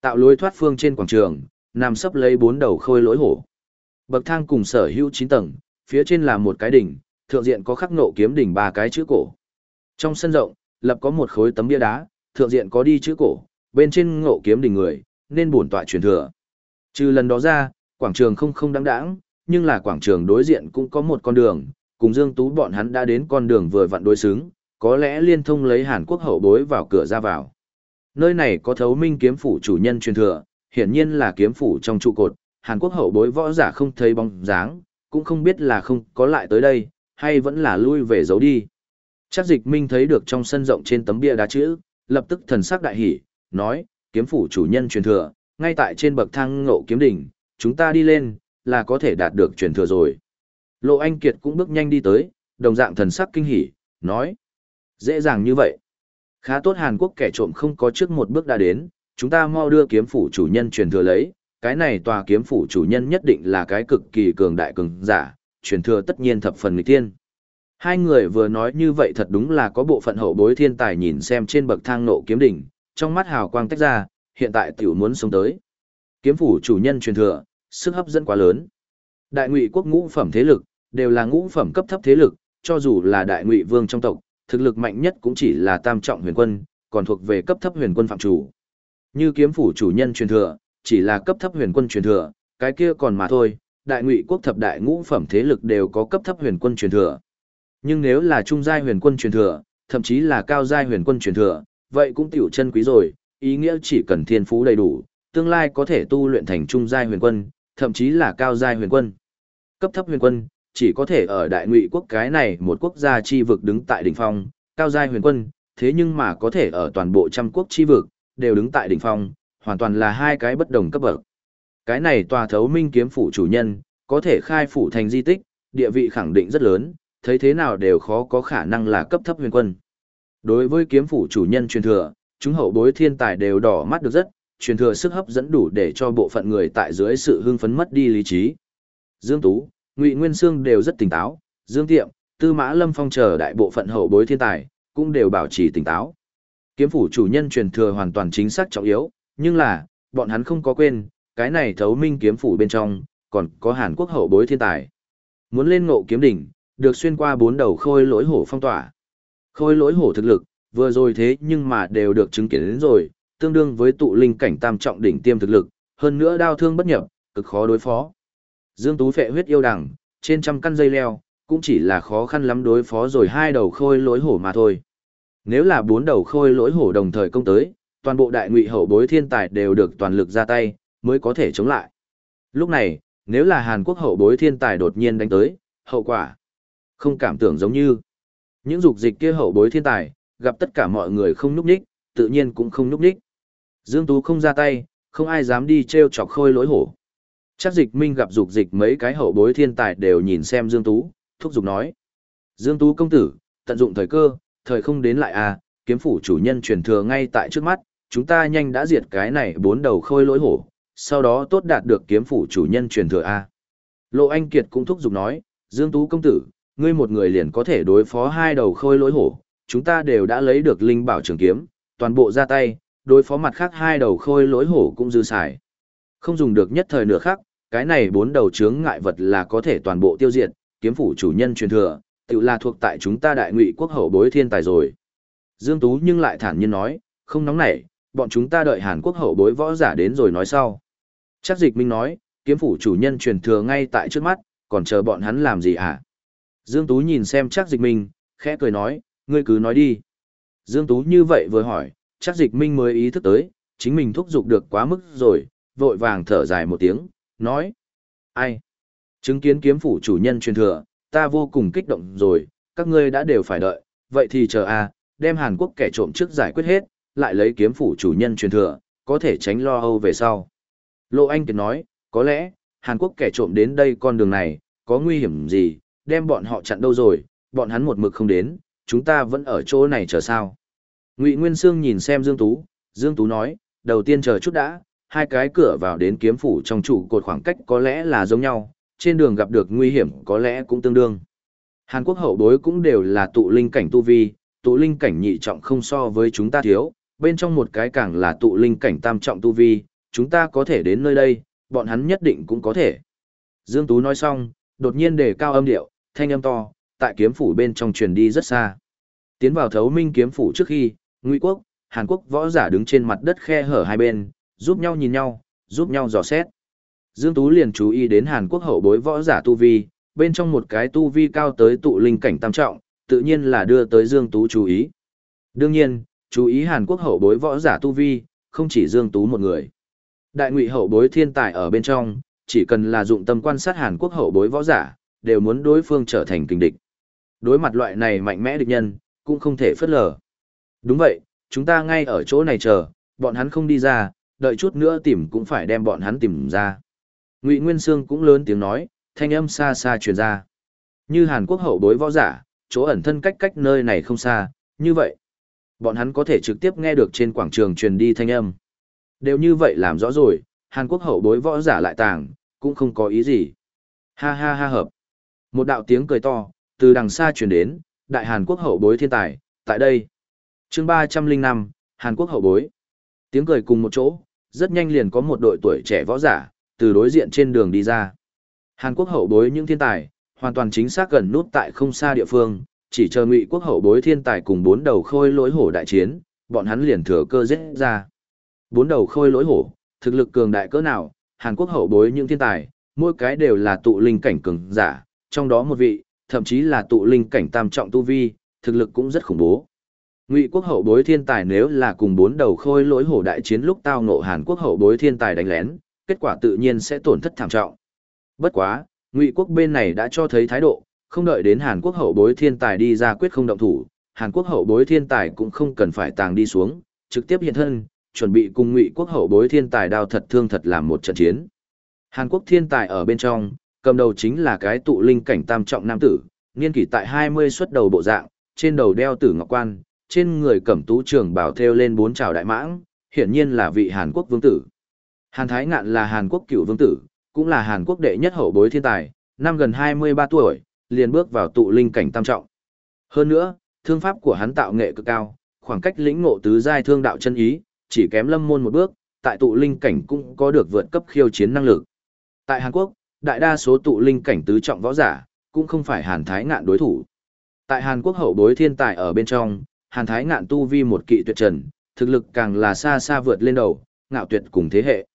Tạo lối thoát phương trên quảng trường, nằm sấp lấy bốn đầu khôi lỗi hổ. Bậc thang cùng sở hữu chín tầng, phía trên là một cái đỉnh, thượng diện có khắc nộ kiếm đỉnh ba cái chữ cổ. Trong sân rộng, lập có một khối tấm bia đá, thượng diện có đi chữ cổ, bên trên ngộ kiếm đỉnh người, nên bổn tọa truyền thừa. Trừ lần đó ra, quảng trường không không đáng đáng, nhưng là quảng trường đối diện cũng có một con đường, cùng Dương Tú bọn hắn đã đến con đường vừa vặn đối xứng, có lẽ liên thông lấy Hàn Quốc hậu bối vào cửa ra vào. Nơi này có thấu minh kiếm phủ chủ nhân truyền thừa, hiển nhiên là kiếm phủ trong trụ cột, Hàn Quốc hậu bối võ giả không thấy bóng dáng, cũng không biết là không có lại tới đây, hay vẫn là lui về giấu đi. Chắc dịch minh thấy được trong sân rộng trên tấm bia đá chữ, lập tức thần sắc đại hỉ, nói, kiếm phủ chủ nhân truyền thừa, ngay tại trên bậc thang ngộ kiếm đỉnh, chúng ta đi lên, là có thể đạt được truyền thừa rồi. Lộ Anh Kiệt cũng bước nhanh đi tới, đồng dạng thần sắc kinh hỉ, nói, dễ dàng như vậy. Khá tốt Hàn Quốc kẻ trộm không có trước một bước đã đến, chúng ta mau đưa kiếm phủ chủ nhân truyền thừa lấy, cái này tòa kiếm phủ chủ nhân nhất định là cái cực kỳ cường đại cường giả, truyền thừa tất nhiên thập phần nghịch tiên. Hai người vừa nói như vậy thật đúng là có bộ phận hậu bối thiên tài nhìn xem trên bậc thang nộ kiếm đỉnh, trong mắt hào quang tách ra, hiện tại tiểu muốn sống tới. Kiếm phủ chủ nhân truyền thừa, sức hấp dẫn quá lớn. Đại ngụy quốc ngũ phẩm thế lực, đều là ngũ phẩm cấp thấp thế lực, cho dù là đại ngụy vương trong tộc, thực lực mạnh nhất cũng chỉ là tam trọng huyền quân, còn thuộc về cấp thấp huyền quân phạm chủ. Như kiếm phủ chủ nhân truyền thừa, chỉ là cấp thấp huyền quân truyền thừa, cái kia còn mà thôi, đại ngụy quốc thập đại ngũ phẩm thế lực đều có cấp thấp huyền quân truyền thừa. Nhưng nếu là trung giai huyền quân truyền thừa, thậm chí là cao giai huyền quân truyền thừa, vậy cũng tiểu chân quý rồi, ý nghĩa chỉ cần thiên phú đầy đủ, tương lai có thể tu luyện thành trung giai huyền quân, thậm chí là cao giai huyền quân. Cấp thấp huyền quân, chỉ có thể ở đại ngụy quốc cái này một quốc gia chi vực đứng tại đỉnh phong, cao giai huyền quân, thế nhưng mà có thể ở toàn bộ trăm quốc chi vực, đều đứng tại đỉnh phong, hoàn toàn là hai cái bất đồng cấp bậc. Cái này tòa thấu minh kiếm phủ chủ nhân, có thể khai phủ thành di tích, địa vị khẳng định rất lớn, thấy thế nào đều khó có khả năng là cấp thấp huyền quân. Đối với kiếm phủ chủ nhân truyền thừa, chúng hậu bối thiên tài đều đỏ mắt được rất, truyền thừa sức hấp dẫn đủ để cho bộ phận người tại dưới sự hưng phấn mất đi lý trí. Dương Tú, Ngụy Nguyên Sương đều rất tỉnh táo, Dương Tiệm, Tư Mã Lâm Phong chờ đại bộ phận hậu bối thiên tài, cũng đều bảo trì tỉnh táo. Kiếm phủ chủ nhân truyền thừa hoàn toàn chính xác trọng yếu, nhưng là, bọn hắn không có quên, cái này thấu minh kiếm phủ bên trong, còn có Hàn Quốc hậu bối thiên tài. Muốn lên ngộ kiếm đỉnh, được xuyên qua bốn đầu khôi lỗi hổ phong tỏa. Khôi lỗi hổ thực lực, vừa rồi thế nhưng mà đều được chứng kiến đến rồi, tương đương với tụ linh cảnh tam trọng đỉnh tiêm thực lực, hơn nữa đao thương bất nhập, cực khó đối phó. Dương Tú phệ huyết yêu đằng, trên trăm căn dây leo, cũng chỉ là khó khăn lắm đối phó rồi hai đầu khôi lỗi hổ mà thôi. Nếu là bốn đầu khôi lỗi hổ đồng thời công tới, toàn bộ đại ngụy hậu bối thiên tài đều được toàn lực ra tay, mới có thể chống lại. Lúc này, nếu là Hàn Quốc hậu bối thiên tài đột nhiên đánh tới, hậu quả không cảm tưởng giống như những dục dịch kia hậu bối thiên tài, gặp tất cả mọi người không núp ních, tự nhiên cũng không núp ních. Dương Tú không ra tay, không ai dám đi treo chọc khôi lỗi hổ. Chắc dịch minh gặp dục dịch mấy cái hậu bối thiên tài đều nhìn xem Dương Tú, thúc giục nói. Dương Tú công tử, tận dụng thời cơ, thời không đến lại à, kiếm phủ chủ nhân truyền thừa ngay tại trước mắt, chúng ta nhanh đã diệt cái này bốn đầu khôi lỗi hổ, sau đó tốt đạt được kiếm phủ chủ nhân truyền thừa a. Lộ Anh Kiệt cũng thúc giục nói, Dương Tú công tử, ngươi một người liền có thể đối phó hai đầu khôi lỗi hổ, chúng ta đều đã lấy được linh bảo trường kiếm, toàn bộ ra tay, đối phó mặt khác hai đầu khôi lỗi hổ cũng dư xài. Không dùng được nhất thời nửa khắc, cái này bốn đầu chướng ngại vật là có thể toàn bộ tiêu diệt, kiếm phủ chủ nhân truyền thừa, tự là thuộc tại chúng ta đại ngụy quốc hậu bối thiên tài rồi. Dương Tú nhưng lại thản nhiên nói, không nóng nảy, bọn chúng ta đợi Hàn Quốc hậu bối võ giả đến rồi nói sau. Chắc dịch minh nói, kiếm phủ chủ nhân truyền thừa ngay tại trước mắt, còn chờ bọn hắn làm gì hả? Dương Tú nhìn xem chắc dịch minh, khẽ cười nói, ngươi cứ nói đi. Dương Tú như vậy vừa hỏi, chắc dịch minh mới ý thức tới, chính mình thúc giục được quá mức rồi, vội vàng thở dài một tiếng, nói. Ai? Chứng kiến kiếm phủ chủ nhân truyền thừa, ta vô cùng kích động rồi, các ngươi đã đều phải đợi, vậy thì chờ a đem Hàn Quốc kẻ trộm trước giải quyết hết, lại lấy kiếm phủ chủ nhân truyền thừa, có thể tránh lo âu về sau. Lộ Anh Kiệt nói, có lẽ, Hàn Quốc kẻ trộm đến đây con đường này, có nguy hiểm gì, đem bọn họ chặn đâu rồi, bọn hắn một mực không đến, chúng ta vẫn ở chỗ này chờ sao. Ngụy Nguyên Sương nhìn xem Dương Tú, Dương Tú nói, đầu tiên chờ chút đã, hai cái cửa vào đến kiếm phủ trong trụ cột khoảng cách có lẽ là giống nhau, trên đường gặp được nguy hiểm có lẽ cũng tương đương. Hàn Quốc hậu bối cũng đều là tụ linh cảnh tu vi, tụ linh cảnh nhị trọng không so với chúng ta thiếu, bên trong một cái càng là tụ linh cảnh tam trọng tu vi, chúng ta có thể đến nơi đây, bọn hắn nhất định cũng có thể. Dương Tú nói xong, đột nhiên đề cao âm điệu, thanh âm to, tại kiếm phủ bên trong truyền đi rất xa. Tiến vào thấu minh kiếm phủ trước khi, Ngụy Quốc, Hàn Quốc võ giả đứng trên mặt đất khe hở hai bên, giúp nhau nhìn nhau, giúp nhau dò xét. Dương Tú liền chú ý đến Hàn Quốc hậu bối võ giả tu vi, bên trong một cái tu vi cao tới tụ linh cảnh tam trọng, tự nhiên là đưa tới Dương Tú chú ý. Đương nhiên, chú ý Hàn Quốc hậu bối võ giả tu vi, không chỉ Dương Tú một người. Đại ngụy hậu bối thiên tài ở bên trong, chỉ cần là dụng tâm quan sát Hàn Quốc hậu bối võ giả, đều muốn đối phương trở thành kinh địch. Đối mặt loại này mạnh mẽ địch nhân, cũng không thể phất lờ. Đúng vậy, chúng ta ngay ở chỗ này chờ, bọn hắn không đi ra, đợi chút nữa tìm cũng phải đem bọn hắn tìm ra. Ngụy Nguyên Sương cũng lớn tiếng nói, thanh âm xa xa truyền ra. Như Hàn Quốc hậu đối võ giả, chỗ ẩn thân cách cách nơi này không xa, như vậy. Bọn hắn có thể trực tiếp nghe được trên quảng trường truyền đi thanh âm. Đều như vậy làm rõ rồi, Hàn Quốc hậu bối võ giả lại tàng, cũng không có ý gì. Ha ha ha hợp. Một đạo tiếng cười to, từ đằng xa truyền đến, đại Hàn Quốc hậu bối thiên tài, tại đây. chương ba trăm linh năm Hàn Quốc hậu bối. Tiếng cười cùng một chỗ, rất nhanh liền có một đội tuổi trẻ võ giả, từ đối diện trên đường đi ra. Hàn Quốc hậu bối những thiên tài, hoàn toàn chính xác gần nút tại không xa địa phương, chỉ chờ ngụy quốc hậu bối thiên tài cùng bốn đầu khôi lỗi hổ đại chiến, bọn hắn liền thừa cơ giết ra. Bốn đầu khôi lỗi hổ, thực lực cường đại cỡ nào, Hàn Quốc hậu bối những thiên tài, mỗi cái đều là tụ linh cảnh cường giả, trong đó một vị, thậm chí là tụ linh cảnh tam trọng tu vi, thực lực cũng rất khủng bố. Ngụy quốc hậu bối thiên tài nếu là cùng bốn đầu khôi lỗi hổ đại chiến lúc tao ngộ Hàn Quốc hậu bối thiên tài đánh lén, kết quả tự nhiên sẽ tổn thất thảm trọng. Bất quá, Ngụy quốc bên này đã cho thấy thái độ, không đợi đến Hàn Quốc hậu bối thiên tài đi ra quyết không động thủ, Hàn Quốc hậu bối thiên tài cũng không cần phải tàng đi xuống, trực tiếp hiện thân, chuẩn bị cùng Ngụy quốc hậu bối thiên tài đao thật thương thật làm một trận chiến. Hàn Quốc thiên tài ở bên trong, cầm đầu chính là cái tụ linh cảnh tam trọng nam tử, niên kỷ tại 20 xuất đầu bộ dạng, trên đầu đeo tử ngọc quan, trên người cẩm tú trường bảo theo lên bốn trào đại mãng, hiển nhiên là vị Hàn Quốc vương tử. Hàn Thái Ngạn là Hàn Quốc cựu vương tử, cũng là Hàn Quốc đệ nhất hậu bối thiên tài, năm gần 23 tuổi, liền bước vào tụ linh cảnh tam trọng. Hơn nữa, thương pháp của hắn tạo nghệ cực cao, khoảng cách lĩnh ngộ tứ giai thương đạo chân ý, chỉ kém lâm môn một bước, tại tụ linh cảnh cũng có được vượt cấp khiêu chiến năng lực. Tại Hàn Quốc, đại đa số tụ linh cảnh tứ trọng võ giả, cũng không phải Hàn Thái Ngạn đối thủ. Tại Hàn Quốc hậu bối thiên tài ở bên trong, Hàn Thái Ngạn tu vi một kỵ tuyệt trần, thực lực càng là xa xa vượt lên đầu, ngạo tuyệt cùng thế hệ.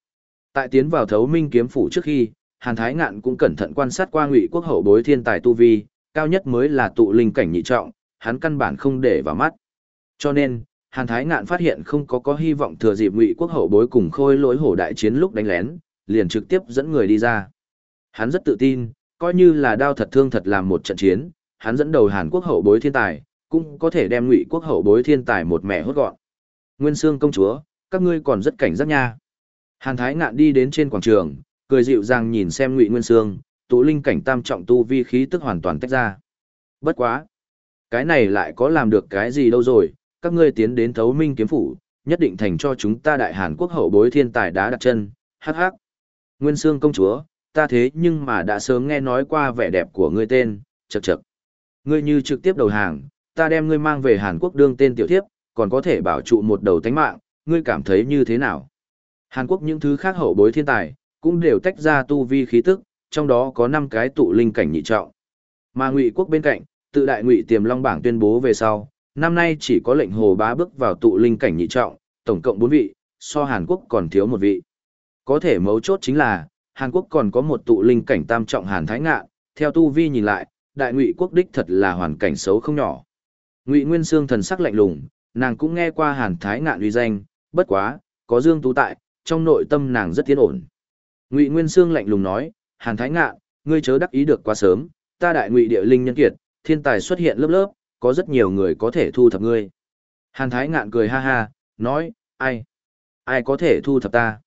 Tại tiến vào thấu minh kiếm phủ trước khi, Hàn Thái Ngạn cũng cẩn thận quan sát qua Ngụy Quốc hậu bối thiên tài tu vi, cao nhất mới là tụ linh cảnh nhị trọng, hắn căn bản không để vào mắt. Cho nên, Hàn Thái Ngạn phát hiện không có có hy vọng thừa dịp Ngụy Quốc hậu bối cùng khôi lỗi hổ đại chiến lúc đánh lén, liền trực tiếp dẫn người đi ra. Hắn rất tự tin, coi như là đao thật thương thật làm một trận chiến, hắn dẫn đầu Hàn Quốc hậu bối thiên tài, cũng có thể đem Ngụy Quốc hậu bối thiên tài một mẹ hốt gọn. Nguyên Sương công chúa, các ngươi còn rất cảnh giác nha. Hàn Thái Ngạn đi đến trên quảng trường, cười dịu dàng nhìn xem Ngụy Nguyên Sương, tụ linh cảnh tam trọng tu vi khí tức hoàn toàn tách ra. Bất quá, cái này lại có làm được cái gì đâu rồi, các ngươi tiến đến thấu minh kiếm phủ, nhất định thành cho chúng ta đại Hàn quốc hậu bối thiên tài đá đặt chân, hắc hắc. Nguyên Sương công chúa, ta thế nhưng mà đã sớm nghe nói qua vẻ đẹp của ngươi tên, chật chật. Ngươi như trực tiếp đầu hàng, ta đem ngươi mang về Hàn Quốc đương tên tiểu thiếp, còn có thể bảo trụ một đầu tánh mạng, ngươi cảm thấy như thế nào? Hàn Quốc những thứ khác hậu bối thiên tài, cũng đều tách ra tu vi khí tức, trong đó có 5 cái tụ linh cảnh nhị trọng. Mà Ngụy Quốc bên cạnh, tự đại Ngụy Tiềm Long bảng tuyên bố về sau, năm nay chỉ có lệnh Hồ Bá bước vào tụ linh cảnh nhị trọng, tổng cộng 4 vị, so Hàn Quốc còn thiếu một vị. Có thể mấu chốt chính là, Hàn Quốc còn có một tụ linh cảnh tam trọng Hàn Thái Ngạn, theo tu vi nhìn lại, đại Ngụy quốc đích thật là hoàn cảnh xấu không nhỏ. Ngụy Nguyên Sương thần sắc lạnh lùng, nàng cũng nghe qua Hàn Thái Ngạn uy danh, bất quá, có Dương Tú tại, trong nội tâm nàng rất tiến ổn. Ngụy Nguyên Sương lạnh lùng nói, Hàn Thái Ngạn, ngươi chớ đắc ý được quá sớm, ta đại ngụy địa linh nhân kiệt, thiên tài xuất hiện lớp lớp, có rất nhiều người có thể thu thập ngươi. Hàn Thái Ngạn cười ha ha, nói, ai? Ai có thể thu thập ta?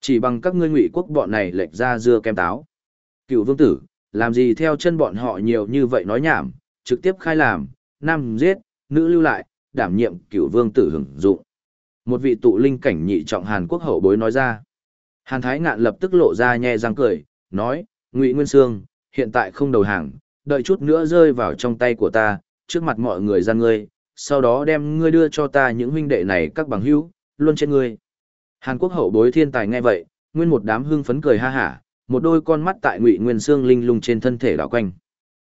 Chỉ bằng các ngươi ngụy quốc bọn này lệch ra dưa kem táo. Cựu vương tử, làm gì theo chân bọn họ nhiều như vậy nói nhảm, trực tiếp khai làm, nam giết, nữ lưu lại, đảm nhiệm cựu vương tử hưởng dụng. Một vị tụ linh cảnh nhị trọng Hàn Quốc hậu bối nói ra. Hàn Thái Ngạn lập tức lộ ra nhe răng cười, nói, Ngụy Nguyên Sương, hiện tại không đầu hàng, đợi chút nữa rơi vào trong tay của ta, trước mặt mọi người ra ngươi, sau đó đem ngươi đưa cho ta những huynh đệ này các bằng hữu, luôn trên ngươi. Hàn Quốc hậu bối thiên tài nghe vậy, nguyên một đám hưng phấn cười ha hả, một đôi con mắt tại Ngụy Nguyên Sương linh lung trên thân thể đảo quanh.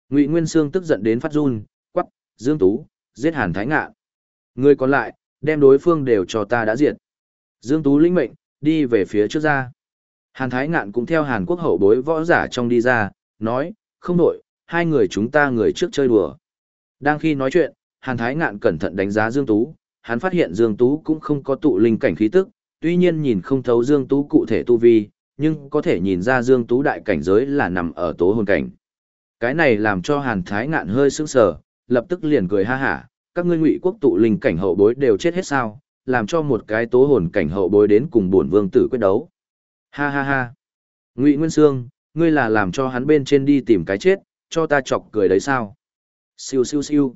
Ngụy Nguyên Sương tức giận đến phát run, quắc, Dương Tú, giết Hàn Thái Ngạn. Người còn lại, đem đối phương đều cho ta đã diệt. Dương Tú linh mệnh, đi về phía trước ra. Hàn Thái Ngạn cũng theo Hàn Quốc hậu bối võ giả trong đi ra, nói, không nổi, hai người chúng ta người trước chơi đùa. Đang khi nói chuyện, Hàn Thái Ngạn cẩn thận đánh giá Dương Tú, hắn phát hiện Dương Tú cũng không có tụ linh cảnh khí tức, tuy nhiên nhìn không thấu Dương Tú cụ thể tu vi, nhưng có thể nhìn ra Dương Tú đại cảnh giới là nằm ở tố hồn cảnh. Cái này làm cho Hàn Thái Ngạn hơi sững sờ, lập tức liền cười ha hả, các ngươi ngụy quốc tụ linh cảnh hậu bối đều chết hết sao, làm cho một cái tố hồn cảnh hậu bối đến cùng bổn vương tử quyết đấu. Ha ha ha. Ngụy Nguyên Sương, ngươi là làm cho hắn bên trên đi tìm cái chết, cho ta chọc cười đấy sao? Siêu siêu siêu.